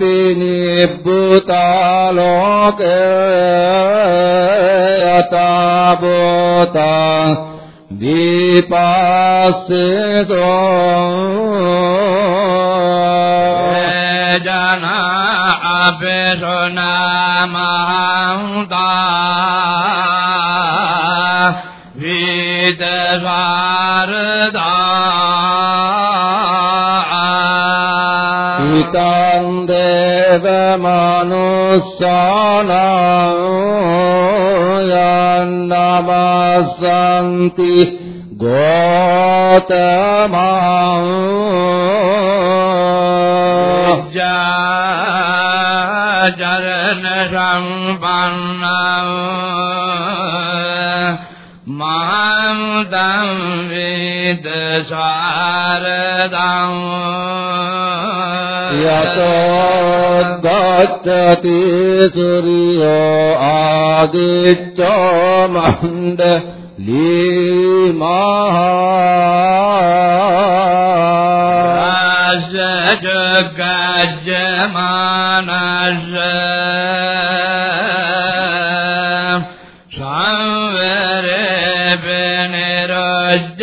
नूता लोक अत बोता दीपसो जना अबेना मनुष्यन यन्नव सन्ति गोतमा जरसम् पन्न मां दं विदारदा यतो गियो आदित्यो मन्द लीमा। यमानसम्वे रज्ज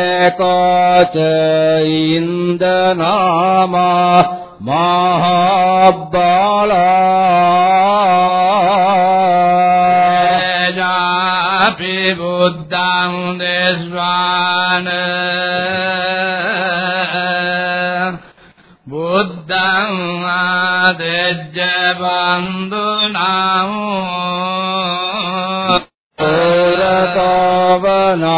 च इन्दम महाब्लेजापि बुद्धं देश्वान्। बुद्धं दे जन्ध नाम्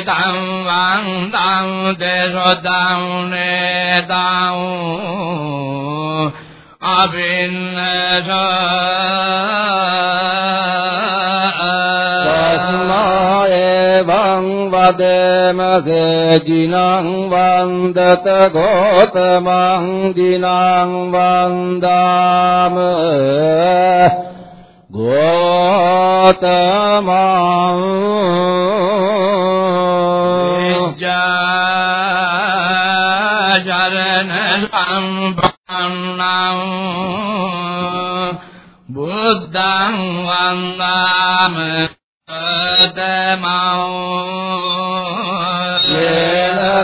ශාවිතං වන්දං දේශොතං නේතං අබින්නස තස්මායේවං වදේම සේජිනං වන්දත ගෝතමං දිනං වන්දාම ගෝතමං ජරණ සම්පන්නං බුද්ධං වන්දාම පවච්චන්ති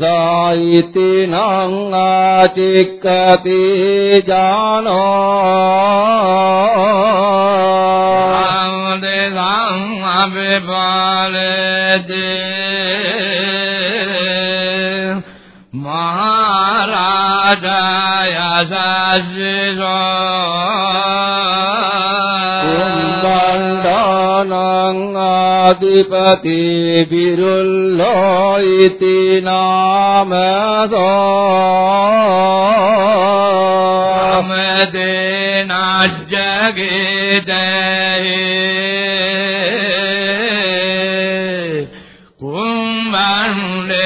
සායිතිනං ආචික්කති ජානෝ දේසං අබිපාලේදී මහරජාය කුම්බණ්ඩානං ආදිපති විරුල්ලෝ ඉති නාමසෝ මදේනාජ්ජගේදේ කුම්බණ්ඩේ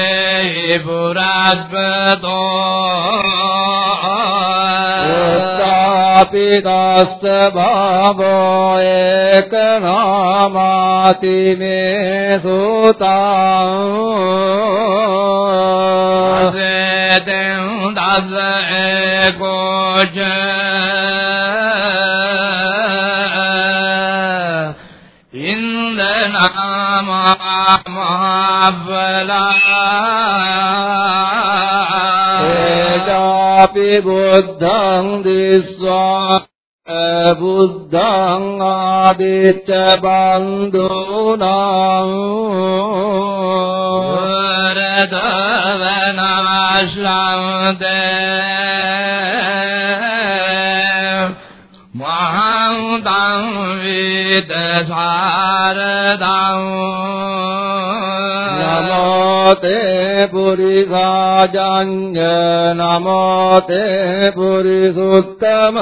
පුරද්වතෝ පිතස්ස භාවෝ ඒක නාමාති මේ සුතං අසෙතෙන් දස ඒකෝච ඉන්දනාම මහබලා ඒජාපි බුද්ධං දිස්වා බුද්ධං ආදිච්ච බන්දුනං වරදවනාශ්‍රන්දේ මහං වේද සාරදං නමෝ තේ පුරිසාජඤ්ඤ නමෝ තේ පුරිසුත්තම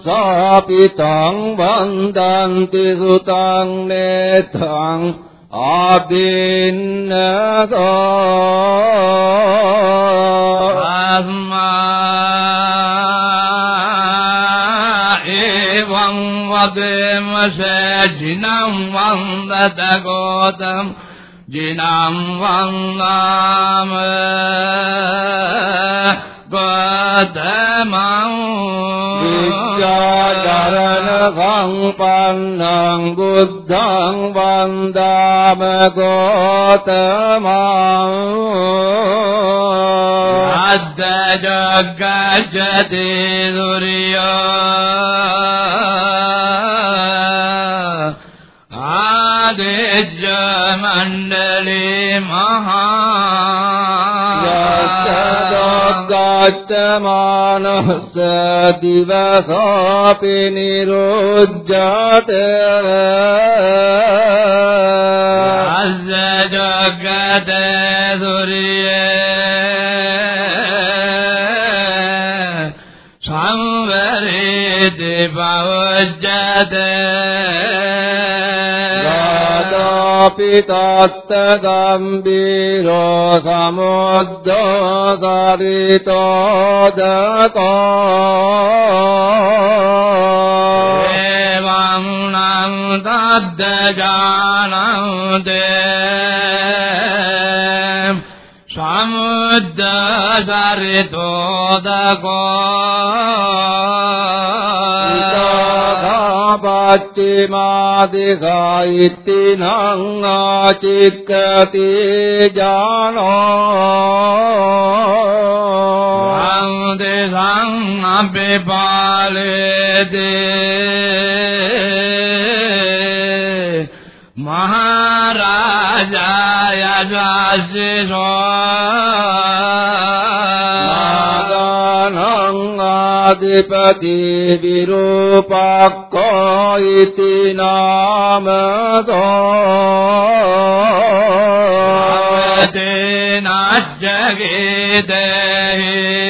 අමනෝසාපිතං වන්දන්ති සුතං නේතං ආබින්නසෝ එවං වදේමස ජිනම් වන්දත ගෝතම් ජිනම් වන්දාම गमौ रापन्नं गुद्धं वन्दमगोतमाद्य यज्ञुर्य मण्डली महा वर्तमानः स दिवसोऽपि निरोज्जत् अस्य जगदुर्यवरे दिवज्जत् पितास्तदम्बीर समुद्दरितोदकेवां नादं दे समुद्रितोदग දකෝ එවං නං තද්ද ජානන්තේ සමුද්ද සරිතෝ දකෝ පච්චිමාදි සායිත්තිනං ආචික්කති ජානෝ අන්දෙසං අපපාලේදේ මහරජාය ජාසිසෝ अधिपतिरूपाकी नामदेना जगे देहे।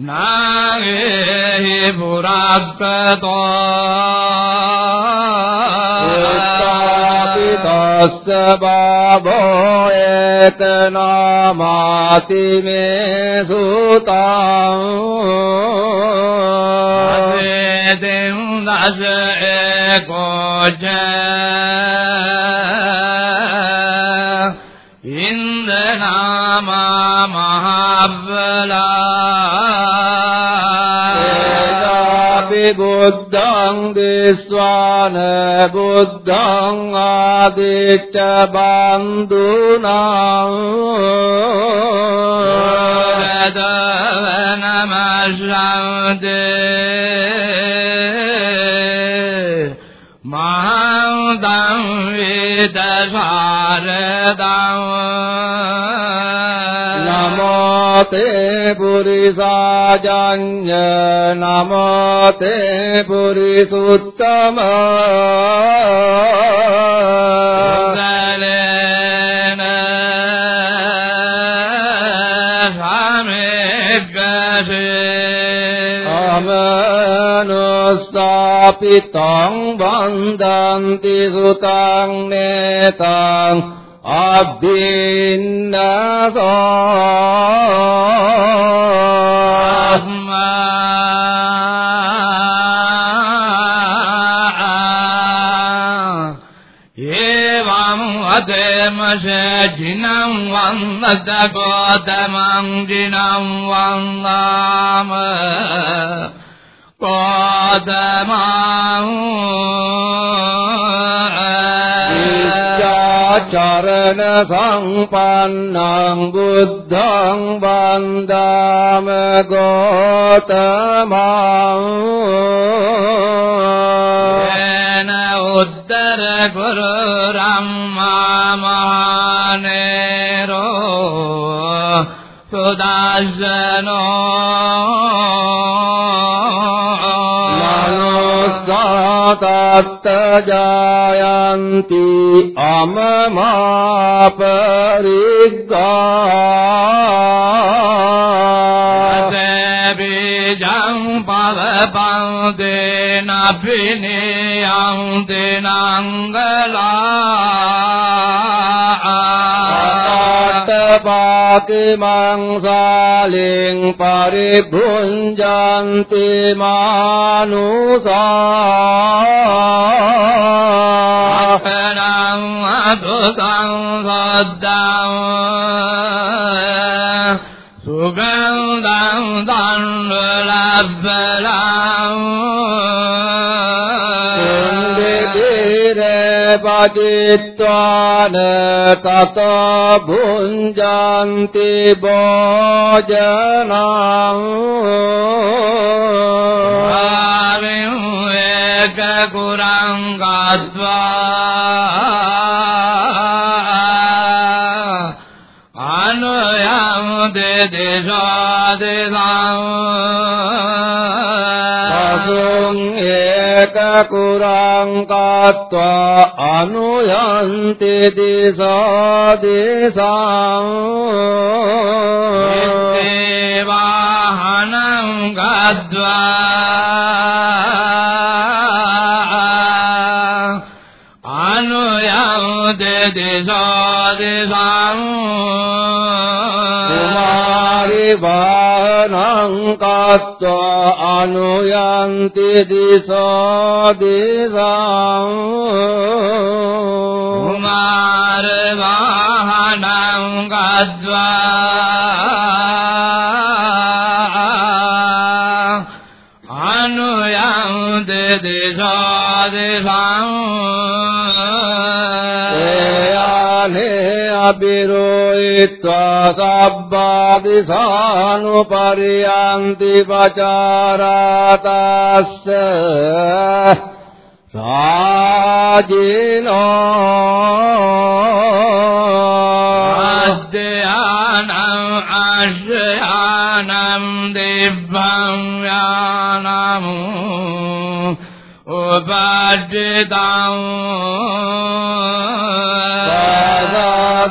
नागे पुराद् बाभो य भाति सुता हे दें दे गोज බුද්ධං දිස්වාන බුද්ධං ආදිච්ච බන්දුනා නමස්සන්දේ මහං වේද භාරදං නමෝ තේ පුරිසාජඤ්ඤ නමෝ තේ පුරිසුත්තම සලේන සමෙග්ගසේ අමනුස්සාපිතං වන්දන්ති සුතං නේතං අබ්බින්නසෝ ඒවං අදේමස ජිනං වන්නද ගෝතමං ජිනං වන්නාම කෝතමං චරණ සම්පන්නං බුද්ධං වන්දාම ගෝතමං. ේන උද්දර ගුරු රම්මා මහනේරෝ සුදස්සනෝ මනුස්සාතත්ත ජායන්ති අමමාපරිග්ගා බීජං පවපං දේනපිනියං දේනංගලා පාකිමං සාලෙන් පරිභුංජන්ති මානුසා අපරං අදුකං සද්දං සුගන්ධං දන්න ලබ්බලං जित्वा न तत भुञ्जान्ति भो जनागुरङ्गा स्वा अन्वयं दे देवा देवा कुराङ्कात्वा अनुयन्ति दिशो देशाम् एवाहनगद्वा अनुयात् देश दिशाम् वा කුමාරි වානං කତ୍වා අනුයන්ති දිසා දේශං කුමාර වාහනං ගද්වා අනුයං දෙදේශා දෙසං विरोहित्वा सब्बादिपरि यन्ति बचारतस्य स्वाजिनो अद्ययानम् अश्रयानम् दिव्यां यानम् उबिदम्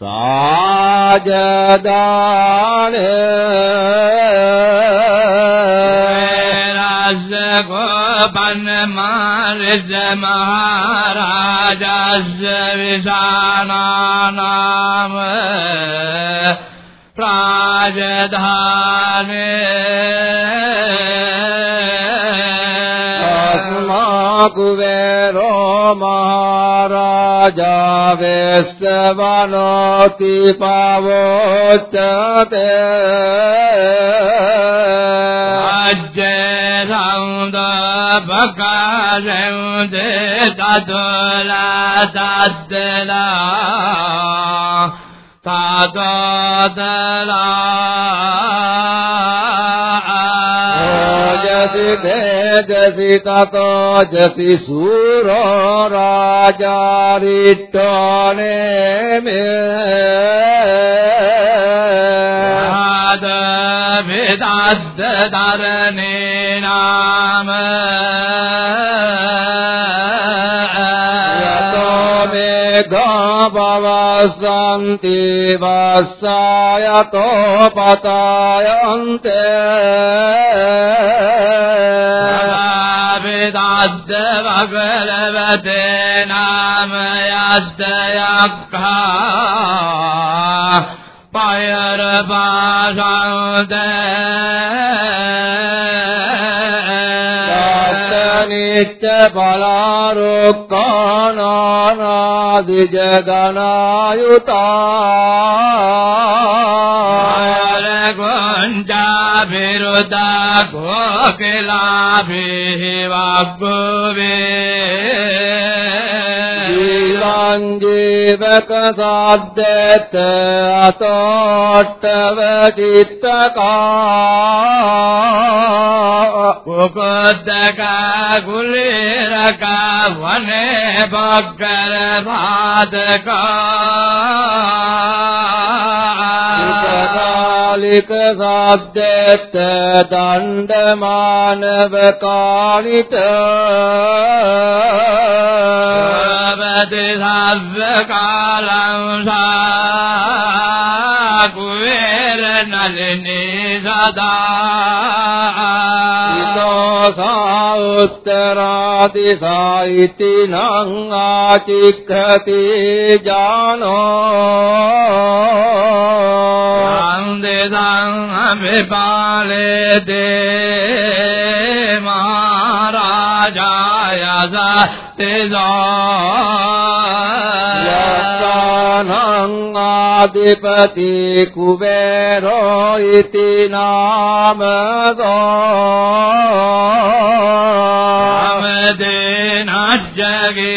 සාජදානේ ගෝපන මාරජ මහරජස් විසානානාම ප්‍රාජධානේ කුවේරෝ මහරජා වෙස්සවනෝති පවෝච්චතේ අජ්ජේ සෞන්ද බකාරෙන්ද තදලා තද්දලා තදදලා जसि ततो राजारिट्टने मे। राजा नाम। बन्ति वसायतो पतायन्ते। මේඝා පවසන්ති වස්සායතෝ පතායන්තේ වේදද්ද වගලවතේ නාම යද්ද යක්ඛා පයර පාසන්ද නිච්ච පලාරුක්කානානාදි गुञ्जाभिरुदा गोकिलाभिः वाग्भुवे ीवकसाद्यत अतोष्टवचित्तका। उपदका तीत वने गुलेरकरक කාලික සද්දෙත දණ්ඩමානව කාණිත වදේ සබ්බ කාලං සා කුවේර නලිනේ සදා ිතෝ සාඋත්තරාදි සායිති නං ආචික්ඛති ජානෝ देदमे पाले दे मया देदधिपति कुबेरति नाम गो वेना जगे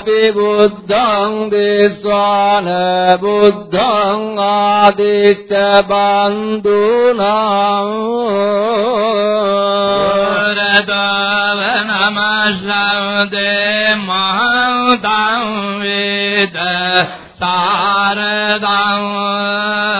කෝජ ඉන්දනාමා මහබ්බලා ඒතාපි බුද්ධං දේස්වාන බුද්ධං ආදිච්ච බන්දුනං රදව නමස්සවදේ මහතං වේද සාරදං නමෝ තේ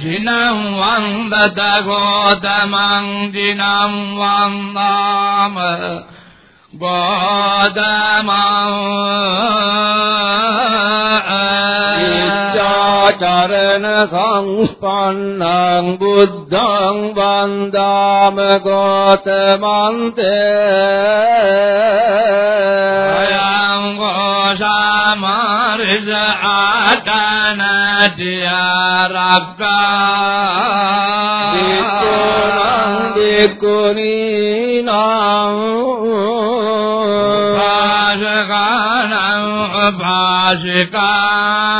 ජිනම් වන්දත ගෝතමං ජිනම් වන්දාම ගෝතමං චරණ සංස්පන්නං බුද්ධං වන්දාම ගෝතමන්තේ අයං ගෝසාමරිස ආතනදියාරක්කා වික්ඛුනං වික්ඛුනීනං භාසකානං භාසිකානං බුද්ධිආරක්කාය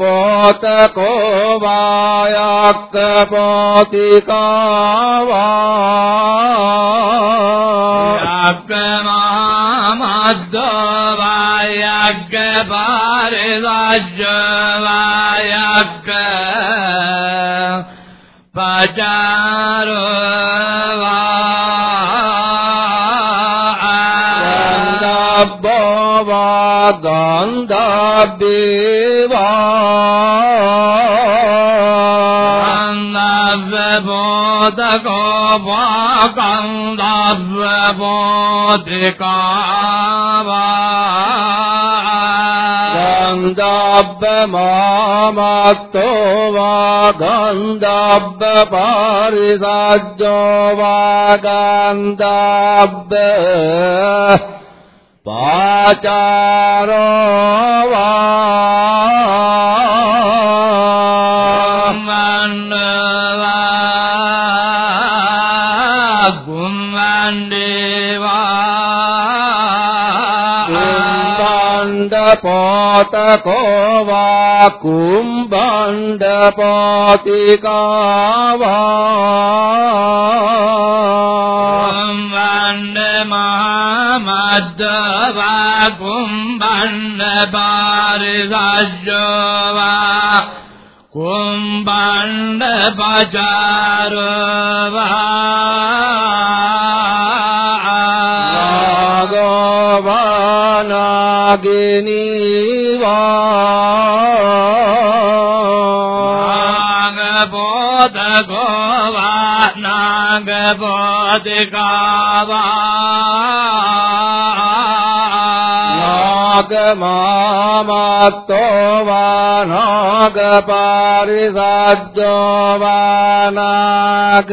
पोतको वायाक्तपोतिका को वा योति कज्ञ पार वाजवा गन्धव्यवान्धव्यबोधको वा। कन्दव्यबोधकाबन्धमात्ो वा गन्धब् पारिसो वा गन्दाब्द පාචාරෝ වා पोतको वा कुम्बण्ड वा कवाण्ड मादव कुं बण्डबार कुम्बण्ड अग्निवा ग बोधोवा नाग वा। मातो वा नाग वा नाग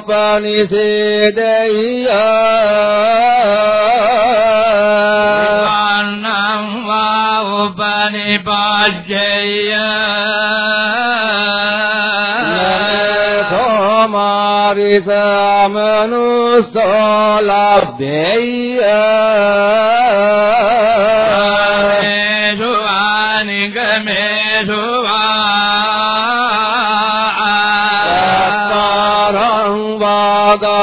වා උපනිසේදෙය්‍ය සෝමාරිසමනුස්සෝ ලබ්බෙය්‍ය නිගමේසුවා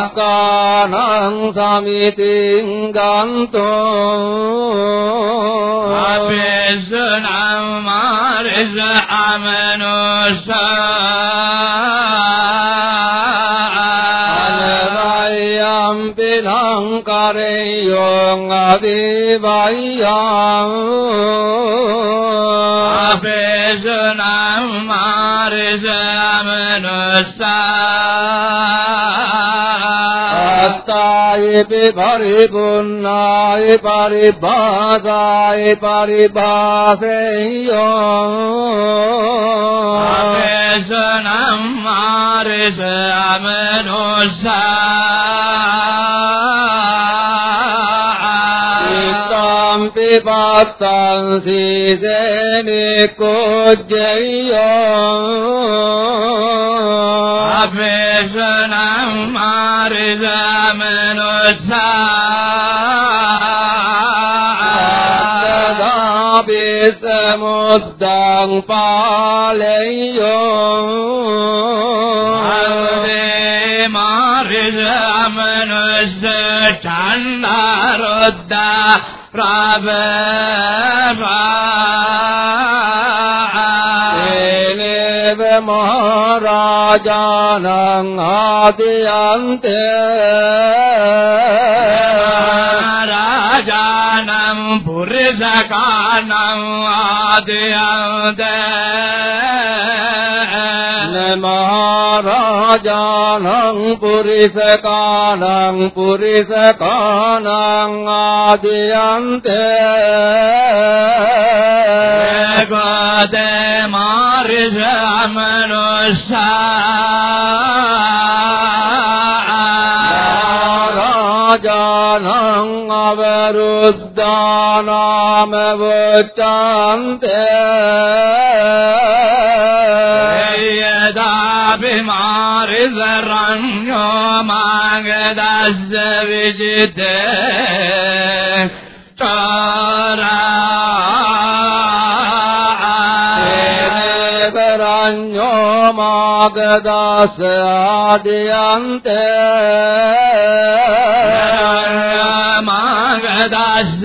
යක්කානං සමිතින් ගන්තෝ අපේසනම් මාරිස අමනුෂා අනවයම් පිලං කරෙයෝං අදිවයං අපේසනම් මාරිස අමනුෂා අත්තායේ පරිපුන්නායේ පරිභාසායේ පරිභාසෙයෝ අපේසනම් මාරිස අමනුෂා ඉතම්පි පත්තං සීසේනි කුජ්ජයෝ අපේසනම් මාරිස අමනුෂා සමුද්දං පාලෙයෝ අවේ මාරිස අමනුෂ චන්නාරොද්දා ප්‍රබවා ඒනේව මහරජානං ආදියන්තේ රාජානම් පුරිසකානම් ආදයන්ද මහරජානං පුරිසකානං පුරිසකානං ආදියන්තේ ගෝද මාරිස අමනුෂා රාජානං අවරුද්ධානාම වචන්තේ යදා බිමාරිසරඤ්ඤෝ මාගදස්ස විජිතේ චාරා කරඤ්ඤෝ මාගදාස ආදියන්තේ මාගදස්ස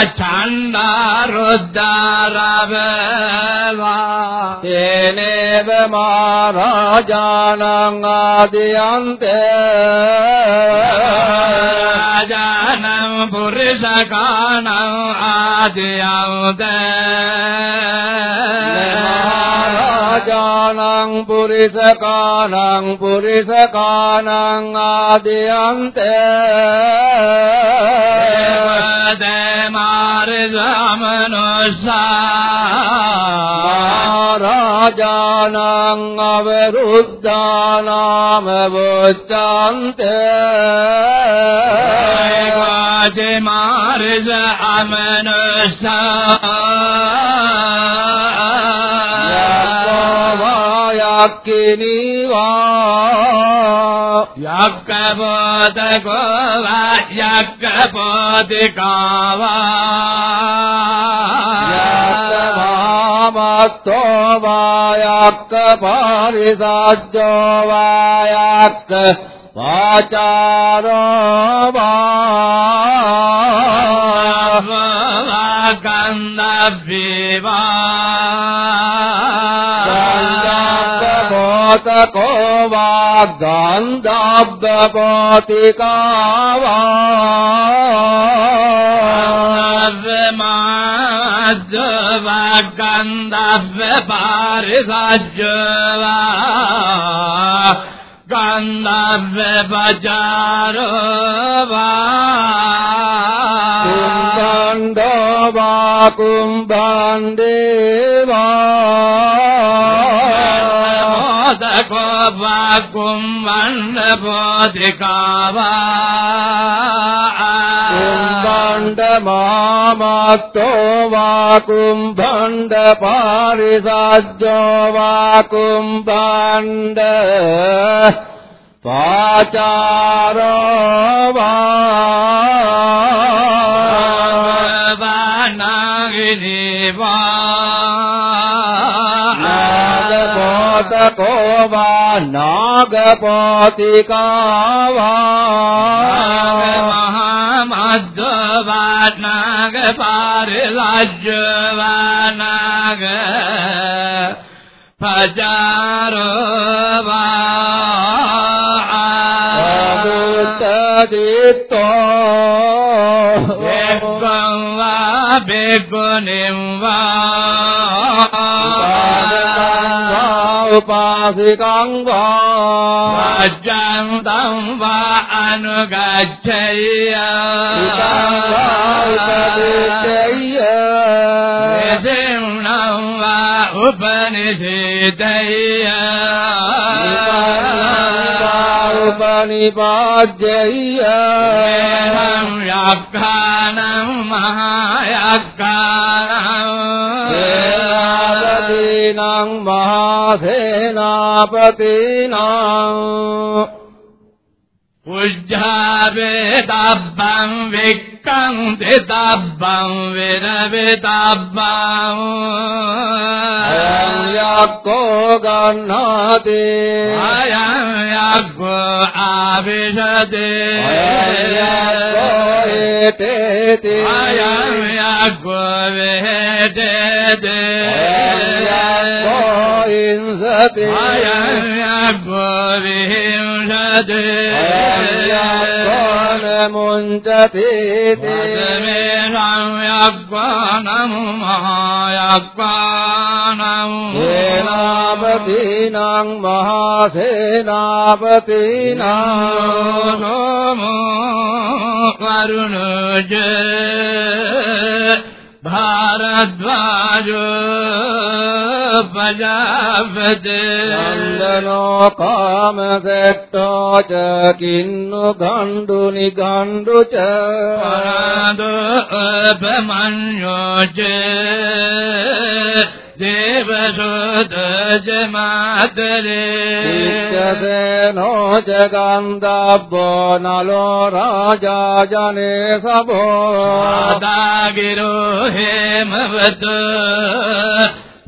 අමනුෂ්සා චණ්ඩා රුද්දාරබවා තේනේව මහරජානං ආදියන්තේ. රාජානම් පුරිසකානං ආදියවද මහරජානං පුරිසකානං පුරිසකානං ආදියන්තේ ඒවද මාර්ගමනුෂා මහරජානං අවරුද්ධානාම कि वा। पादगो वा यज्ञ पातिकावास्तो वा। यदा वा याक् आचारो वा। गन्धव्यवा कोबा गन्धब्दपोतिकाबा मा गन्धव्य वा सज्जबवा वा बारवाण्डोबा कुम्भण्डेवा को पात्रिका वाण्डमास्तो वा कुम्भण्ड पारिसाद्यो वा कुम्भण्ड वा नी वा। කුම්බණ්ඩ පාචාරෝ වා නාගපෝතකෝ වා නාගපෝතිකාවා මහමද්දවානාග පාරිලජ්ජවානාග පජාරවා එක්කවා බෙගුණිම්වා උපාසිකං වා අජ්ජන්තං उपासिकाम् वा राजान्तम् वा अनुगच्छय्य सिंहम् वा उपनिषेदय्य उपनिपाद्यय्य व्याख्यानम् महायाख्यानम् वेदादीनाम् वा सेनापतिनौ पूज्यावेताब्बं विक्रन्विताब्बं विरविताब्बम् यज्ञो गणोति अयं यज्ञ आविषदे यतेति अयं यज्ञ ंसति मया अग्मविंशति दिमेनां महायाग्मानं सेनावतीनां महासेनावतीनां भारद्वाजोजाभदेलनो कामदो च किन्नु गण्डु निगण्डु च। दोब्रमन्यो च देवशोध जनो जगान्दा नलो राजा जने सबोदा गिरो हेमवत्।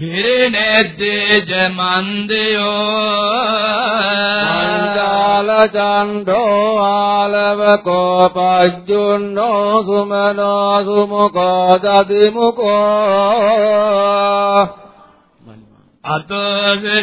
හිරනෙද්දේජ මන්දයෝ මංජාල චණ්ඩෝ ආලවකෝ පජ්ජුන්නෝ සුමනෝ සුමුකෝ දදිමුකෝ අතසේ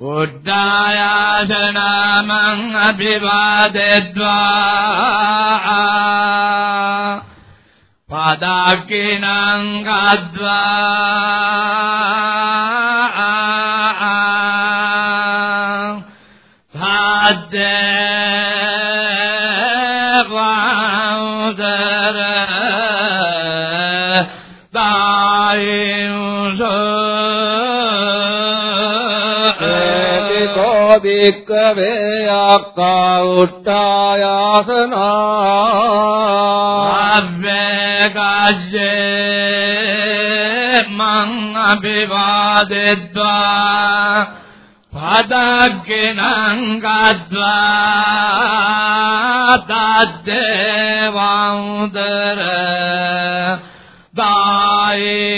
උද්ධායාසනාමං අභිවාදෙද්වා පදක්කිනං ගද්වා ඒකෝ භික්ඛවේ අක්ඛා උට්ඨායාසනා අබ්බේකජ්ජේ මං අභිවාදෙද්වා පදග්ගෙනං ගද්වා තද්දේවංදර දායුසෝ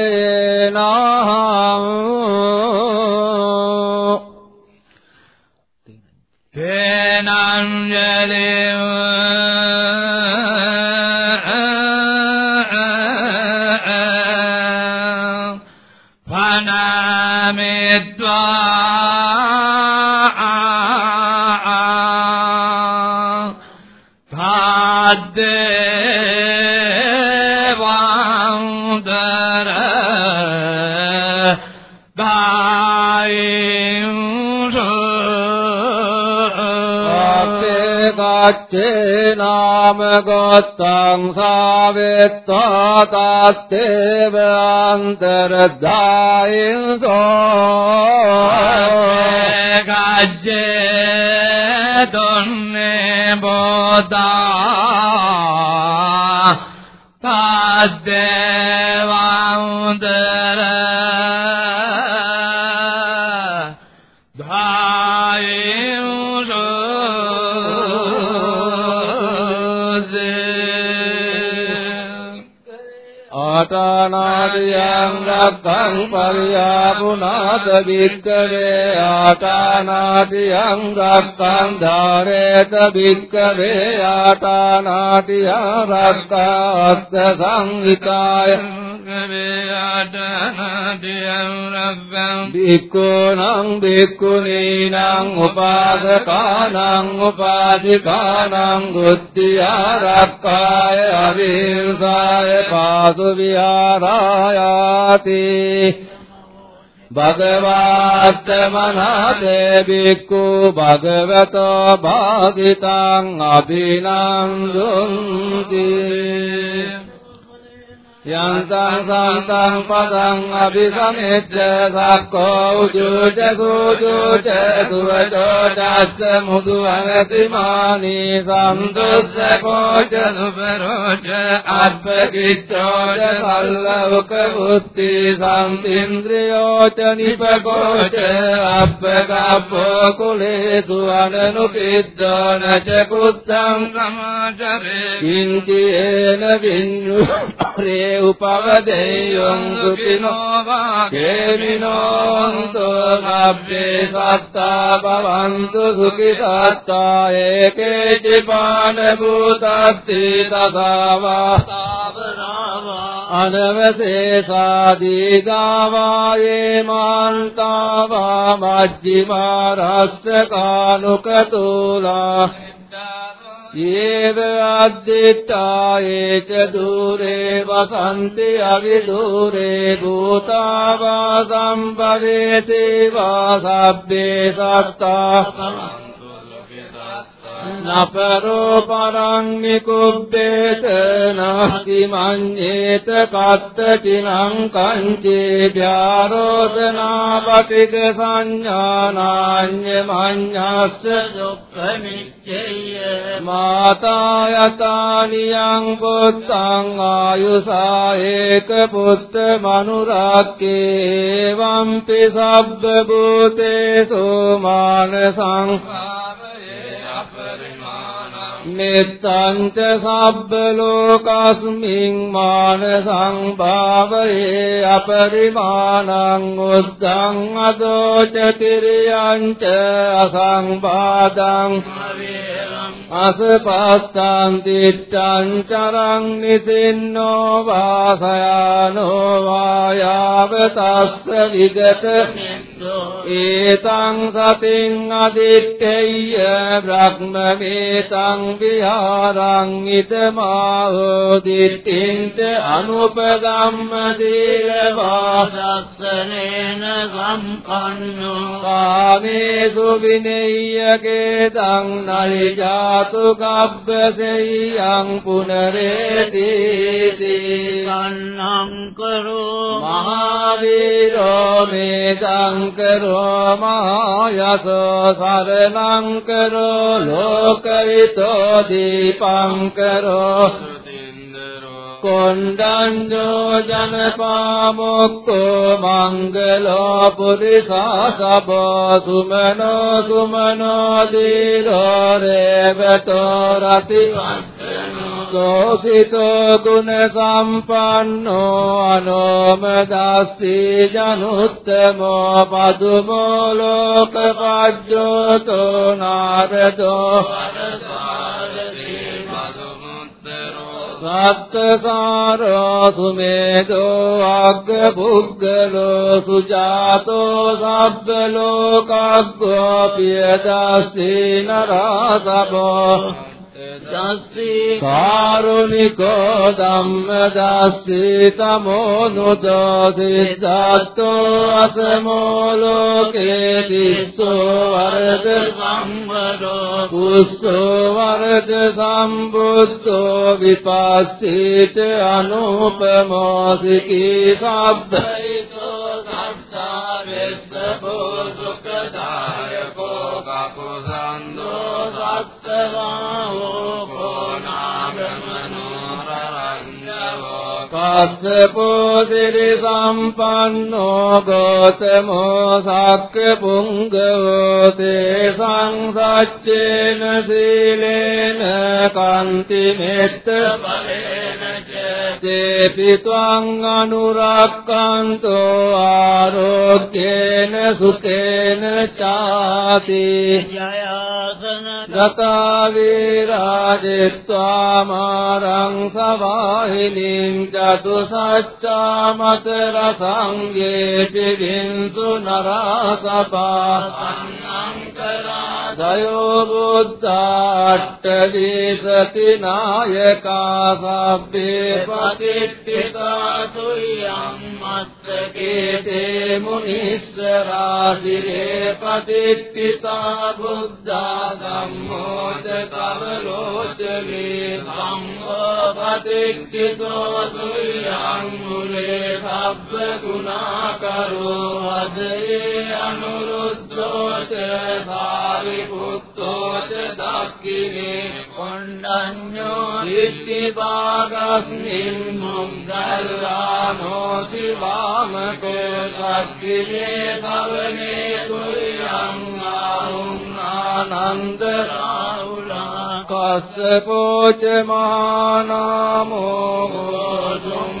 අපේ කච්චේ නාම ගොත්තං සාවෙත්තා තත්තේව අන්තරදායින් සෝ ගජ්ජේ දොන්නේ බෝදා තද්දේවන්දර नासं पर्यागुणादवित्कवे आटानादि अङ्गस्थारे तीत् कवे आटा नाट्यस्तीतायवे භික්ඛූනං භික්ඛුනීනං උපාසකානං උපාසිකානං බුද්ධියා රක්ඛාය අවිහිංසාය පාසු විහාරායාති. භගවාත් මනසේ බික්ඛු භගවතෝ භාගිතං අභිනන්දුන්ති. යන්තං සන්තං පදං අபிසමෙච්ච සක්කෝ උජුච සූජුච සුවචෝ දස්ස මුදු අනතිමානි සන්තුස්ස කෝච නුපරෝච අබ්බකිච්ඡෝච සල්ලවක බුද්ධි සම්තින්ද්‍රියෝච නිපකෝච අබ්බකප්පෝ කුලේසු අනනුකිද්දෝන ච කුත්තං සමාචරේ කිංචේන විඤ්ඤු उपवदेयन् सुखिनो वादेनोऽ नव्ये सत्ता भवन्तु सुखिसत्ता एके जिपानभूतद्धिदधा वा तावानवशेषादि वा ये मान्ता वाज्जिवा रस्रकानुकतूला යේව අද්දිත්තායේ ච දුරේ වසන්ති අවිදුරේ භූතාවා සම්පවේති වා සබ්බේ සත්තා නපරෝ පරං නිකුබ්බේත නාස්ති මඤ්ඤේත කත්තචිනං කංචේ භාරෝදනා පටික සංඥානාඤ්ඤ මඤ්ඤස්ස දුක්ඛ නිච්චය මාතා යතානියං පුත්තං ආයුසා ඒක පුත්ත මනුරක්කේ වම්පි සබ්බ භූතේසු මාන සංඛාරේ නිත්තං ච සබ්බ ලෝකස්මින් මාන සංභාවයේ අපරිමාණං උද්ධං අදෝ ච තිරියං ච අසංබාධං අසපත්තං තිත්තං චරං නිසින්නෝ වාසයානෝ වායාව තස්ස විගත ඒතං සතින් අදිත්තේය බ්‍රහ්මවේතං විහාරං ඉදමාහෝ දිට්ඨින්ත අනුපගම්ම දීලවාසස්සනේන සම්පන්නෝ කාමේසු විනේයකේ තං काव्य सैयाङ्नरे दीपेदानं करो महावीरोमेतां करो मायासरणाङ्करो दीपं करो। කොණ්ඩඤ්ඤෝ ජනපාමොක්කෝ මංගලෝ පුරිසා සබෝ සුමනෝ සුමනෝ දීරෝ රේවතෝ රති සෝසිතෝ ගුණ සම්පන්නෝ අනෝමදස්සී ජනුත්තමෝ පදුමෝ ලෝකපජ්ජෝතෝ නාරදෝ सुमेतोऽग्रपुर्गलो सुजातो सब्दलोकाग्स्ति न रासभा කාරුණිකෝ ධම්මදස්සී තමෝ නුදසිද්දත්තෝ අසමෝ ලෝකේ තිස්සෝ වරද සංවරෝ කුස්සෝ වරද සම්බුද්ධෝ විපස්සීත අනුපමෝ සිකී සබ්බයිතෝ කස්සපෝ සිරි සම්පන්නෝ ගෝතමෝ සක්ක පුංගවෝ තේ සංසච්චේන සීලේන කන්ති මෙත්ත බලේන චේති ත්වං අනුරක්칸තෝ ආරෝග්‍යේන සුඛේන චාති යයාසන ගතා වේරාජෙත්වා මාරං සවාහිනින් චතු සච්චා මත රසංගේ පිවින්තු නරසපා දයෝ බුද්ධාට්ඨ විසති නායකා සබ්බේ පතිට්ඨිතා තුයම් මත්තකේ තේ මුනිස්සරාසිරේ පතිට්ඨිතා බුද්ධා ධම්මෝ ච කමලෝචනේ සම්මෝ පතිට්ඨිතෝ තුයම් මුලේ සබ්බ ගුණාකරෝ අදේ අනුරුද්ධෝ ච සාරිපුත්තෝ ච දක්ඛිනේ කොණ්ඩඤ්ඤෝ දිට්ඨිපාගස්මින් මුග්ගල්ලානෝ සිවාමකෝ සක්ඛිනේ භවනේ කුරියං ආහුං ආනන්ද රාහුලා කස්සපෝච මහානාමෝ සුම්මා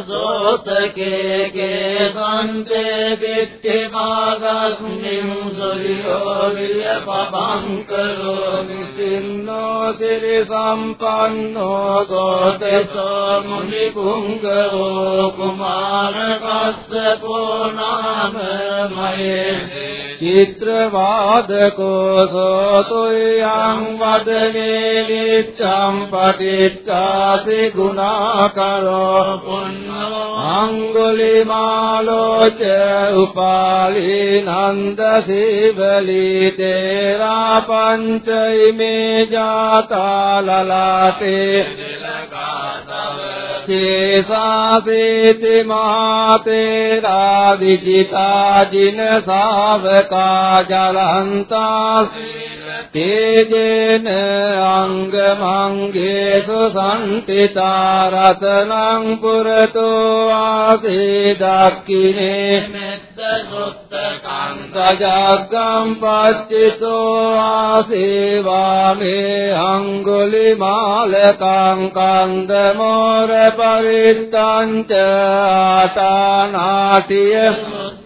सोतके के सन्ते पिष्ठिमागाग्निं सूर्यो विर्यपवं करोमि। सिन्नो तिरिसम्पन्नो गोते मुनिपुङ्गरो कुमारकस्य को नाम मये චිත්‍රවාදකෝ සෝතුයං වදනේ නිච්ඡම් පටිච්චාසි ගුණාකරෝ පුන්නෝ අංගුලිමාලෝච උපාලි නන්ද සීවලි තේරා පංච ඉමේ ජාතා ලලාතේ शेषासेति महातेरादिजिता जिन सावका තේජේන අංගමංගේසු සම්පිතා රතනං පුරතෝ ආසේ දක්ඛිනේ. මෙත්ත සුත්තකං සජග්ගම් පච්චිතෝ ආසේවාමේ අංගුලි මාලකං කන්ද මෝර පරිත්තං ච ආතානාටිය.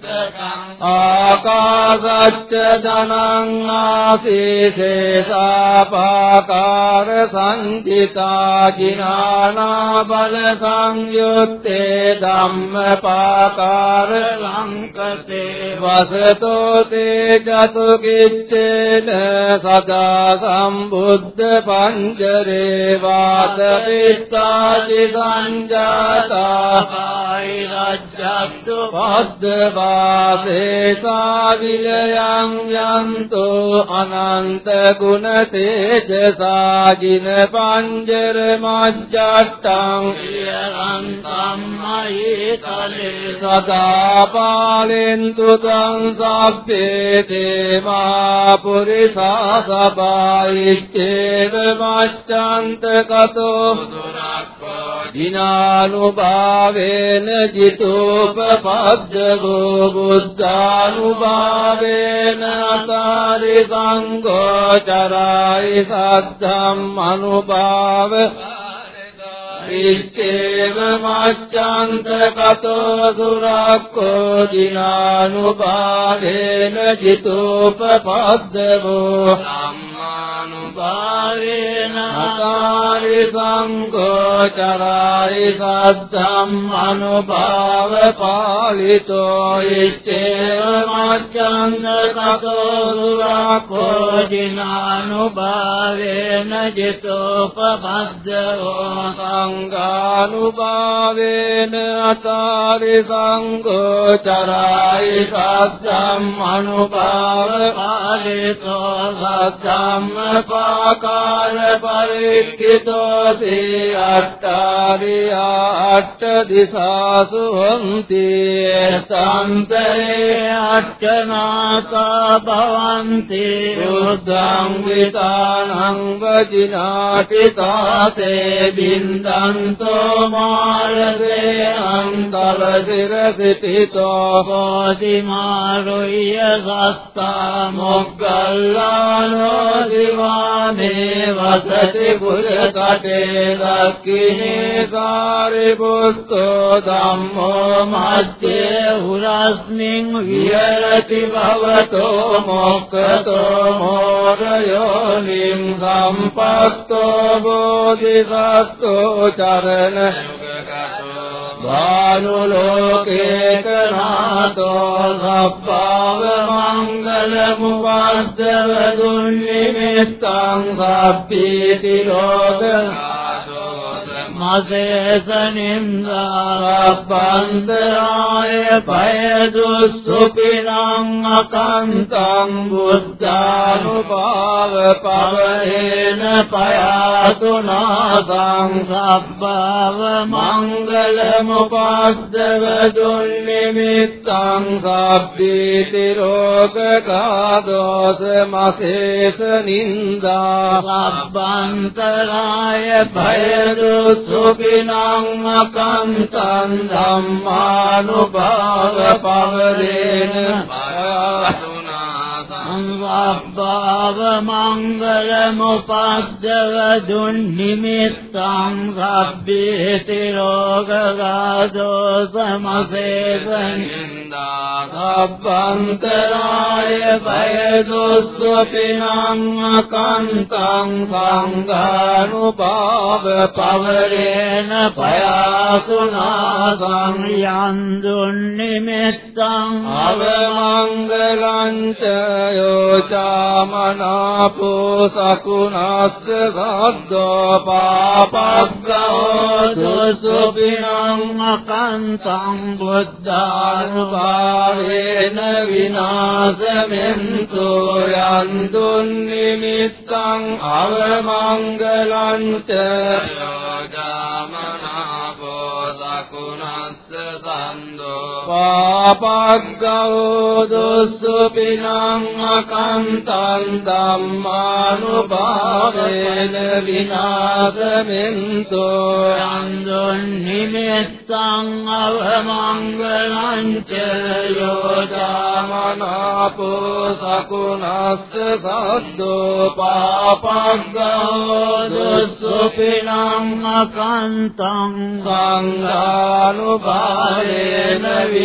ආකාසච්ච ධනං ආසීසේසාපාකාර සංකිතා කිනානා බල සංයුත්තේ ධම්මපාකාර ලංකතේ වසතෝ තේ ජතු කිච්චේන සදා සම්බුද්ධ පංජරේ වාසවිත්තාදි සංජාතා ආයි රජ්ජස්තු පද්දවා ආශේසා විලයන් යන්තෝ අනන්ත ගුණ තේජසා ජින පංජර මජ්ජත්තං සියලං ධම්මයි කලේ සදා පාලෙන්තු තං සබ්බේ තේමා පුරිසා සබායිච්ඡේද මච්ඡන්ත කතෝ දිනානුභාවේන ජිතෝපපද්දවෝ බුද්ධානුභාවේන අතාරි සංඝෝ චරායි සද්ධම්මනුභාව ඉස්තේව මච්ඡන්ත කතෝ සුරක්ඛෝ දිනානුභාවේන චිතෝපපද්දවෝ සම්මා पारेणचारि गोचराधं अनुभव पालितो इष्टे राज सदो रापो जिनानुबेन जितोपज्यो सङ्गानुपारेणचारि शङ्कोचरायि शब्धं अनुपार पालित सम् अष्टदिशासु हन्ति। सन्तरे अष्टनासा भवन्ति रुद्राङ्गितानङ्गजिनाटिता ते बिन्दन्तो मारसे अन्तरशिरसितो बोधिमारुय्य सस्ता मोग्गल्लानो शिवाने मे वसति भुरटे लग्निः सारिभुतो दो मध्ये हुरस्मिन् विहरति भवतो मोक्षतो मोरयो मोरयोनिं पक्तो बोधिसत्तो चरण भानुलोकेकनाथो අසේස නින්දා පන්දරාය පය දුස්සුපිනං අකන්තං බුද්ධානුභාව පවේන පයාතුනා සංසබ්බව මංගල මුපස්සව දුන්නිමිත්තං සබ්බීති රෝගකාදෝස මසේස නින්දා සබ්බන්තරාය භය දුස්ස पि नाम कन्दं मानुभाव पवरेण सुनामङ्गलमुपाद्युन्निमित्तां कव्यतिरोगराजो समसे सनि රෝගගාදෝ සමසේසනින්දා සබ්බන්තරාය භයදුස්සපිනං අකන්තං සංඝානුභාව පවරේන පයාසුනා සංයන් දුන්නිමිත්තං අවමංගලං ච යෝචාමනාපෝ සකුණස්ස සද්දෝ පාපග්ගෝ දුසුපිනං අකන්තං බුද්ධානුභාවේන විනාශමෙන්තු යන්තුන් නිමිත්තං අවමංගලං සන්දෝ පාපග්ගෝ දුසුපිනං අකන්තං ධම්මානුභාවේන විනාශමෙන්තෝ යන්දුන් නිමෙත්තං අවමංගලං ච යෝදාමනාපෝ සකුණස්ස සද්දෝ. පාපග්ගෝ දුස්සුපිනං අකන්තං සංඝානුභාවේන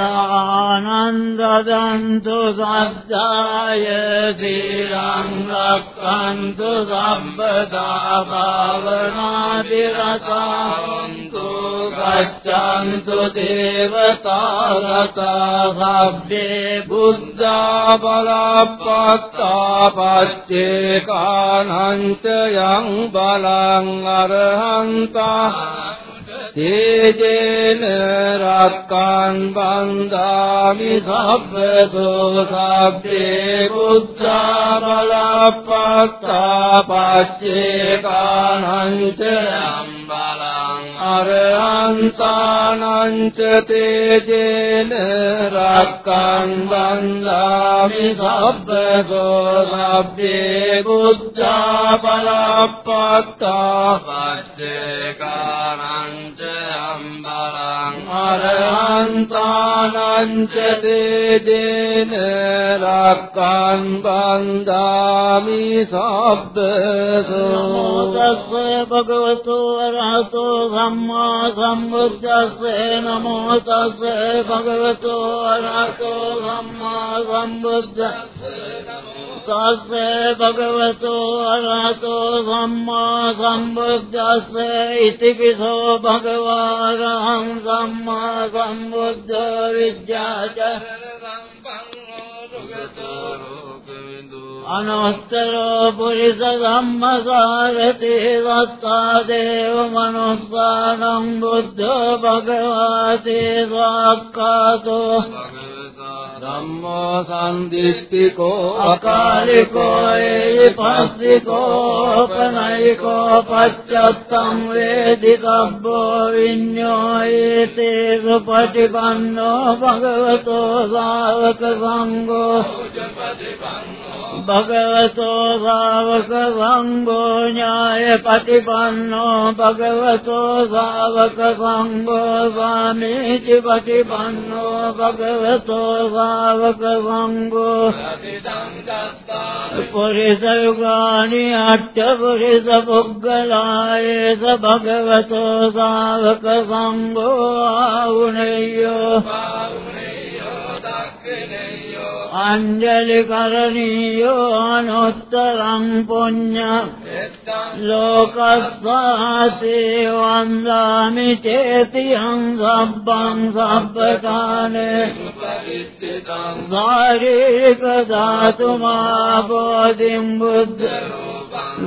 විපානිනෝ දානන්දදන්තු සද්ධාය සීලං රක්ඛන්තු සම්පදා භාවනාති රතාන්තු ගච්ඡන්තු දේවතාරතා සබ්බේ බුද්ධා බලප්පත්තා පච්චේකානංච යං බලං අරහන්තා තේජේන රක්කං බන්දාමි සබ්බතෝ සබ්බේ බුද්ධා බලප්පත්තා පච්චේකානංච යං බලං අරහන්තානං ච තේජේන රක්කං බන්දාමි සබ්බතෝ සබ්බේ බුද්ධා බලප්පත්තා පච්චේකානං අම්බලං අරහන්තානං न्तानाञ्च दे देन रक्तान् बन्दामि सब्द सोचस्वे भगवतो रसो ब्रह्मा संवृद्धे नमो च भगवतो रहतो ब्रह्म समृद्धे तस्य भगवतो रतो सम्मा सम्बुद्धस्य इति विधो सम्मा सम्बुद्ध विद्या च। अनोश्च पुरुषदम्भारथे वादेवमनुस्वाम्बुद्धो भगवती वाकाद ධම්මෝ සම්දිත්තිකෝ අකාලිකෝ ඒපස්සිකෝ පනයිකෝ පච්චත්තං වේදිතබ්බෝ විඤ්ඤෝ ඒතේසු පටිපන්නෝ භගවතෝ ශාවක සංඝෝ භගවතෝ भगवतो भावकभाङ्गो न्यायपति भन्नो भगवतो भावकभाङ्गो वाणीजपति भन्नो भगवतो भावकभवङ्गो पुरुष युगाणि अर्च पुरुष भुगराय स भगवतो सावकवाङ्गो उणयो අංජලි කරණීයෝ අනුත්තරං පුඤ්ඤ ලෝකස්සාසේ වන්දාමි චේතියං සබ්බං සබ්බකානේ සාරීක ධාතුමා බෝධිම් බුද්ධ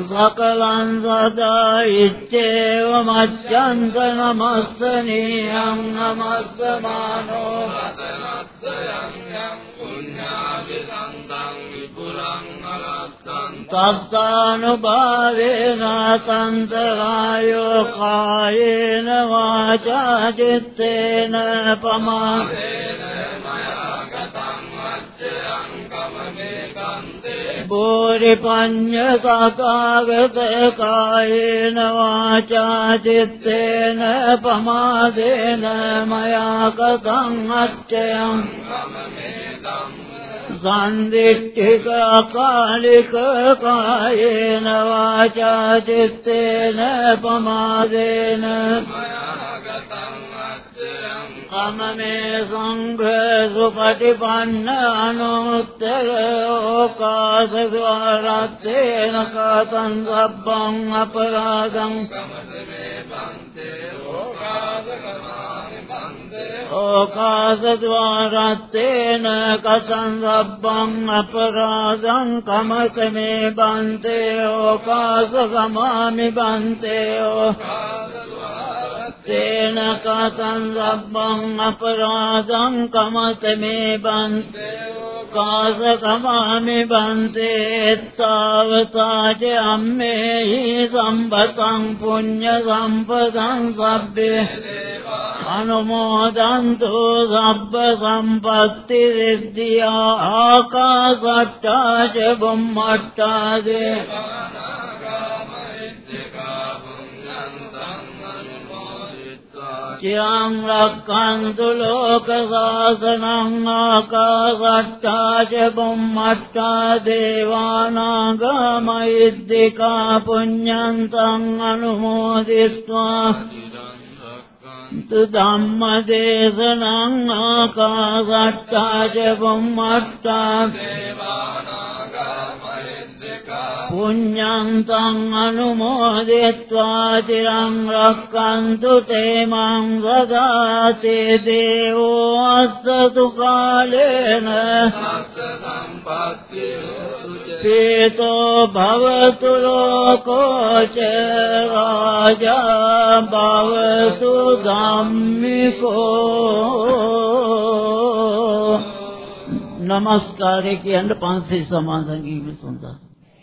සකලං සදා ඉච්ඡේව මච්ඡන්ත නමස්සනීයං නමස්සමානෝ තස්සානුභාවේන සන්තරායෝ කායේන වාචා චිත්තේන පමාදේන බෝරිපඤ්ඤ සතාගත කායේන වාචා චිත්තේන පමාදේන මයා කතං අච්චයං සම්දිට්ඨික අකාලික सान्दिष्टिककालिककायेन वाचा चित्तेन प्रमादेन කමමේ සංඝ සුපටිපන්න අනුත්තර ඕකාස ద్వාරත්තේන කාතං සබ්බං අපරාධං ඕකාසද්වාරත්තේන කතං සබ්බං අපරාධං කමකමේ බන්තේ ඕකාස සමාමි බන්තේ තේන කතං සබ්බං අපරාධං කමකමේ බන්තේ කාස කමාමි බන්තේ තාවතාච අම්මේහි සම්පතං පුඤ්ඤ සම්පතං සබ්බේ අනුමෝදන්තු සබ්බ සම්පත්ති සිද්ධියා ආකාසට්ටා ච බුම්මට්ටා දේ චිරං රක්ඛන්තු ලෝක සාසනං ආකාසට්ටා ච බුම්මට්ටා දේවානාගා මහිද්దికා පුඤ්ඤන්තං අනුමෝදිත්වා ධම්මදේශනං ආකාසට්ටා ච බුම්මට්ටා පුඤ්ඤන්තං අනුමෝදෙත්වා තිරං රක්칸තු තේ මං වදාති දේවෝ අස්සතු කාලේන පේතෝ භවතු ලෝකෝ ච රාජා භවතු ධම්මිකෝ නමස්කාරය කියන්න පන්සේ සමාදන් වීම සඳහා.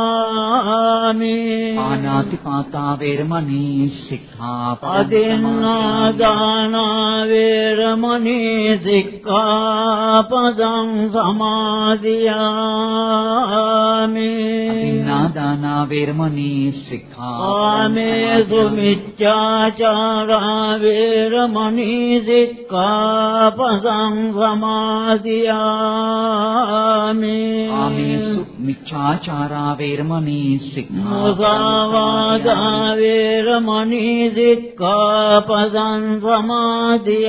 සමාදියාමි පානාති පාතා වේරමණී සික්ඛාපදං අදින්නාදානා වේරමණී සික්ඛාපදං සමාදියාමි අදින්නාදානා වේරමණී කාමේසු මිච්ඡාචාරා වේරමණී සික්ඛාපදං සමාදියාමි ආමේසු මිච්ඡාචාරා වේරමණී මුසාවාදා වේරමණී සික්ඛාපදං සමාදියාමි.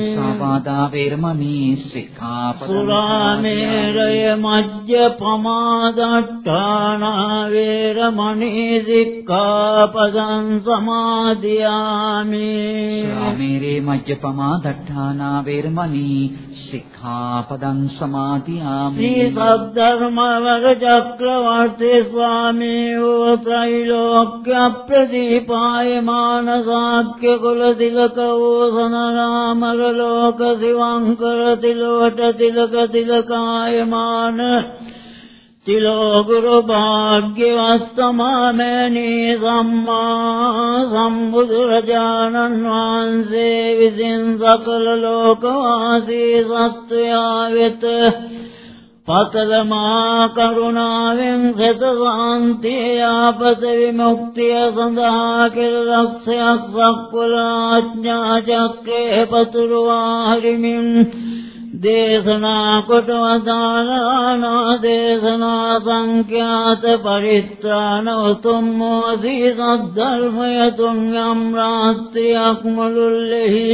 මුසාවාදා වේරමණී සික්ඛාපදං සුරාමේරය මජ්ජ පමාදට්ඨානා වේරමණී සික්ඛාපදං සමාදියාමි. සාමේරේ මජ්ජපමා දට්ඨානා වේරමණී සික්ඛාපදං සමාදියාමි. ශ්‍රී සද්ධර්මවර චක්‍රවර්ති ස්වාමී වූ ත්‍රිලෝක්‍ය ප්‍රදීපායමාන ශාක්‍ය කුල තිලක වූ සනරාමර ලෝක සිවංකර තිලවට තිලක තිලකායමාන තිලෝ ගුරු භාග්‍යවත් සමාමේනී සම්මා සම්බුදුරජාණන් වහන්සේ විසින් සකල ලෝකවාසී සත්වයා වෙත පතලමා කරුණාවෙන් සත ශාන්තිය යාපත විමුක්තිය සඳහා කෙල ලක්ෂයක් සක්වලාඥා චක්‍රේ පතුරුවා හරිමින් දේශනා කොට වදාළානා දේශනා සංඛ්‍යාත පරිත්‍රාණ උතුම් මොසී සද්ධර්මය තුන්යම් රාත්‍රියක් මුළුල්ලෙහි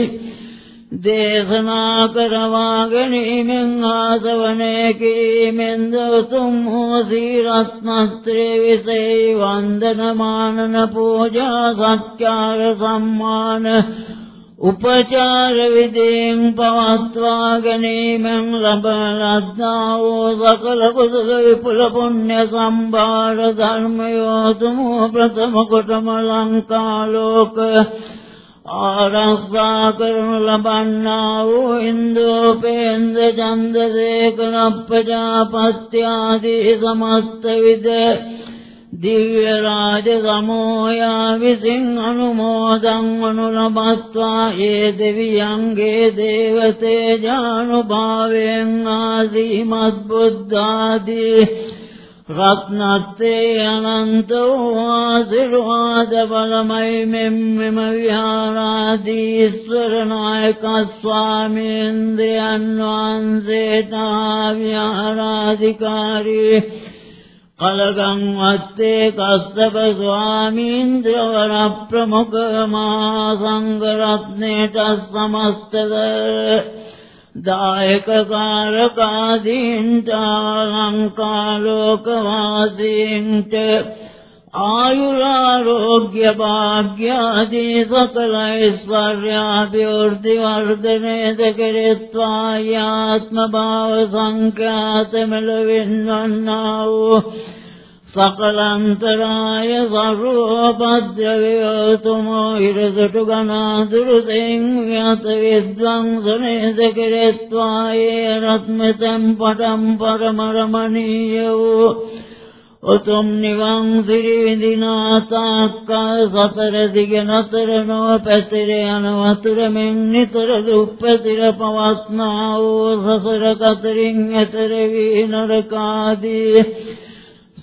දේශනා කරවා ගැනීමෙන් ආසවනය කිරීමෙන් උතුම් මොසී රත්නත්‍රේ විසේ වන්දනමානන පූජා සත්කාර සම්මාන උපචාර විදීන් පවත්වා ගැනීමෙන් ලබලද්දා වූ සකල කුසල විපුල පුණ්‍ය සම්භාර ධර්මයෝතුමෝ ප්‍රථම කොටම ලංකා ලෝක ආරක්ෂා කරනු ලබන්නා වූ ඉන්දෝපේන්ද චන්දසේකන ප්‍රජාපත්‍ය ආදී සමස්ත විද දිව්‍ය රාජ සමෝයා විසින් අනුමෝදන් වනු ලබත්වා ඒ දෙවියන්ගේ දේවතේ ජානුභාවයෙන් ආසීමත් බුද්ධාදී රත්නත්තේ අනන්ත වූ ආශිර්වාද බලමයි මෙම්මෙම විහාරාදීස්වර නායක ස්වාමීන්ද්‍රයන් වහන්සේට විහාරාධිකාරී. කලගං වත්තේ කස්සප ස්වාමීන්ද්‍රවර ප්‍රමුඛ මහා සංඝ රත්නයට සමස්තද. දායක කාරකාදීන්ට ලංකාලෝක වාසීන්ට ආයුරාරෝග්‍ය භාග්‍යාදී සකල ඓශ්වර්යාභිවෘද්ධි වර්ධනේද කෙරෙත්වා යාත්ම භාව සංඛ්‍යාත මෙලොවින්වන්නා වූ සකලන්තරාය සර්වෝපද්‍රවයතුමෝ ඉරසටු ගනාදුරුතෙන් යත විද්වංසනේද කෙරෙත්වා ඒ රත්මතම් පටම් පරමරමණීය වූ උතුම් නිවන් සිරි විඳිනාතාක්කා සතර දිග නතර නොව පැතිර යන වතුර මෙන් නිතර දුප්පතිර පවත්නා වූ සසර කතරින් එතර වී නරකාදී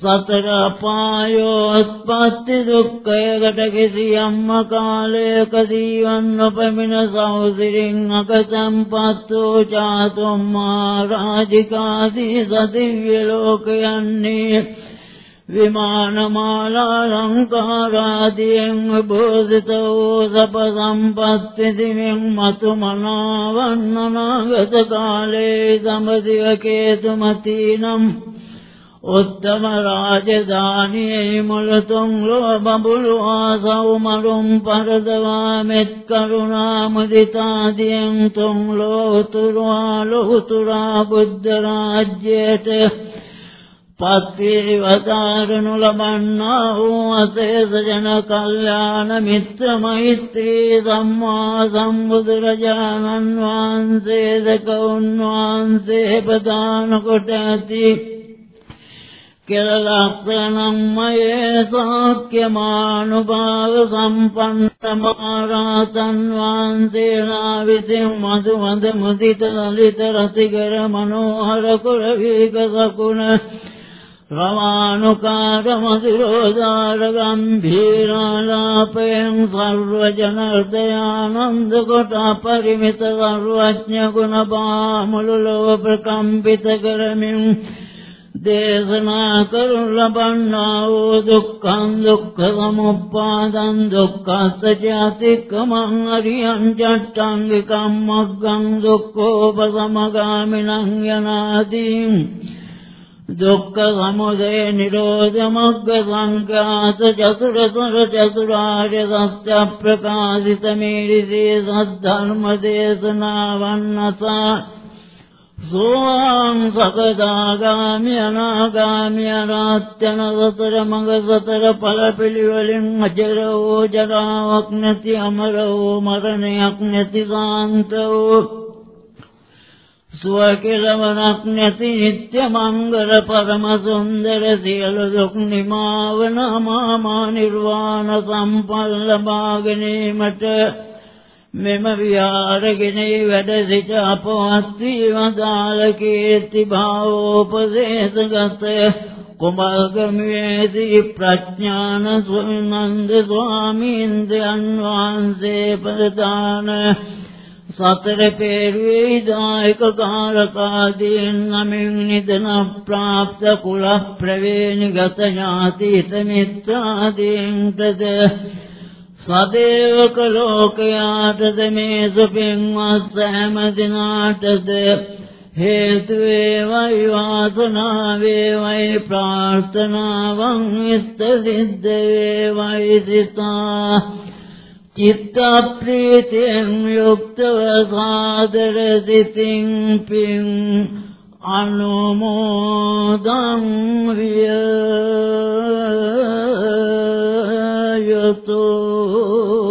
සතර පායෝත්පත්ති දුක්ඛයකට කිසියම්ම කාලයක දීවන් නොපැමිණ සෞසිරින් අකසම්පත්තෝ චාතුම්මා රාජිකාදී සදිව්‍ය ලෝකයන්නේ විමානමාලා ලංකාරාදියෙන් බෝධිත වූ සප සම්පත්ති දිවෙන් මතු මනාවන්නනාගත කාලේ සමදිව කේතුමතීනම් උත්තම රාජධානියේ මුලතුන් ලෝ බඹුලු ආසව් මරුම් පරදවා මෙත් කරුණා මුදිතාදියෙන් තුන් ලෝ උතුරා ලොහුතුරා බුද්ධ රාජ්‍යයට පත්වේ වදාරනු ලබන්නා වූ අශේෂ ජන කල්යාණ මිත්‍ර මෛත්‍රී සම්මා සම්බුදුරජාණන් වහන්සේ දකවුන් වහන්සේ ප්‍රදාන කොට ඇති किरलाशनम् मये साक्यमानुभावसम्पन्न मारा सन्वान्तेराविधिम् मधुमधुमुदितलितरसिकरमनोहरकुरविगसकुल रमानुकारमधुरोदारगम्भीरालापयम् सर्वजनहृदयानन्दकुटापरिमित सर्वज्ञामलुलोभप्रकम्पितगरमिम् දේශනා කරනු ලබන්නා වූ දුක්ඛං දුක්ඛ සමුප්පාදං දුක්ඛස්ස චාතික්කමං අරියං චට්ඨංගිකම් මග්ගං දුක්ඛෝපසමගාමිනං යනාදීන් දුක්ඛ සමුදය නිරෝධ මග්ග සංඛාත චතුරාර්ය චතුරාර්ය සත්‍ය ප්‍රකාශිත මේරිසේ සද්ධර්ම දේශනාවන්නසා සෝං සකදාගාමි අනාගාමි අනාත්‍යන සතර මඟ සතර ඵල පිළිවෙලින් අජර වූ ජරාවක් නැති අමර වූ මරණයක් නැති සාන්ත වූ සුවකිලවරක් නැති නිත්‍ය මංගල පරම සුන්දර සියලු දුක් නිමාවන මාමා නිර්වාණ සම්පල්ල භාගනීමට මෙම විහාරගෙන වැඩ සිට අපවත් වේවදාල කීර්ති භාවෝපදේශගත කුමල්ගමේසී ප්‍රඥාන ස්වනන්ද ස්වාමීන්ද්‍රයන් වහන්සේ ප්‍රදාන සතර පෙරුවේ දායක කාලකාදීන් නමින් නිදන ප්‍රාප්ත කුල ප්‍රවේණිගත ඥාති මිත්‍රාදීන්ටද සදේවක ලෝකයාටද මේ සුපින්වත් සෑම දිනාටද හේතු වේවයි වාසනා වේවයි ප්‍රාර්ථනාවන් ඉෂ්ට සිද්ධ වේවයි සිතා. චිත්ත ප්‍රීතියෙන් යුක්තව සාදර සිතින් පින් අනුමෝදං විය යතෝ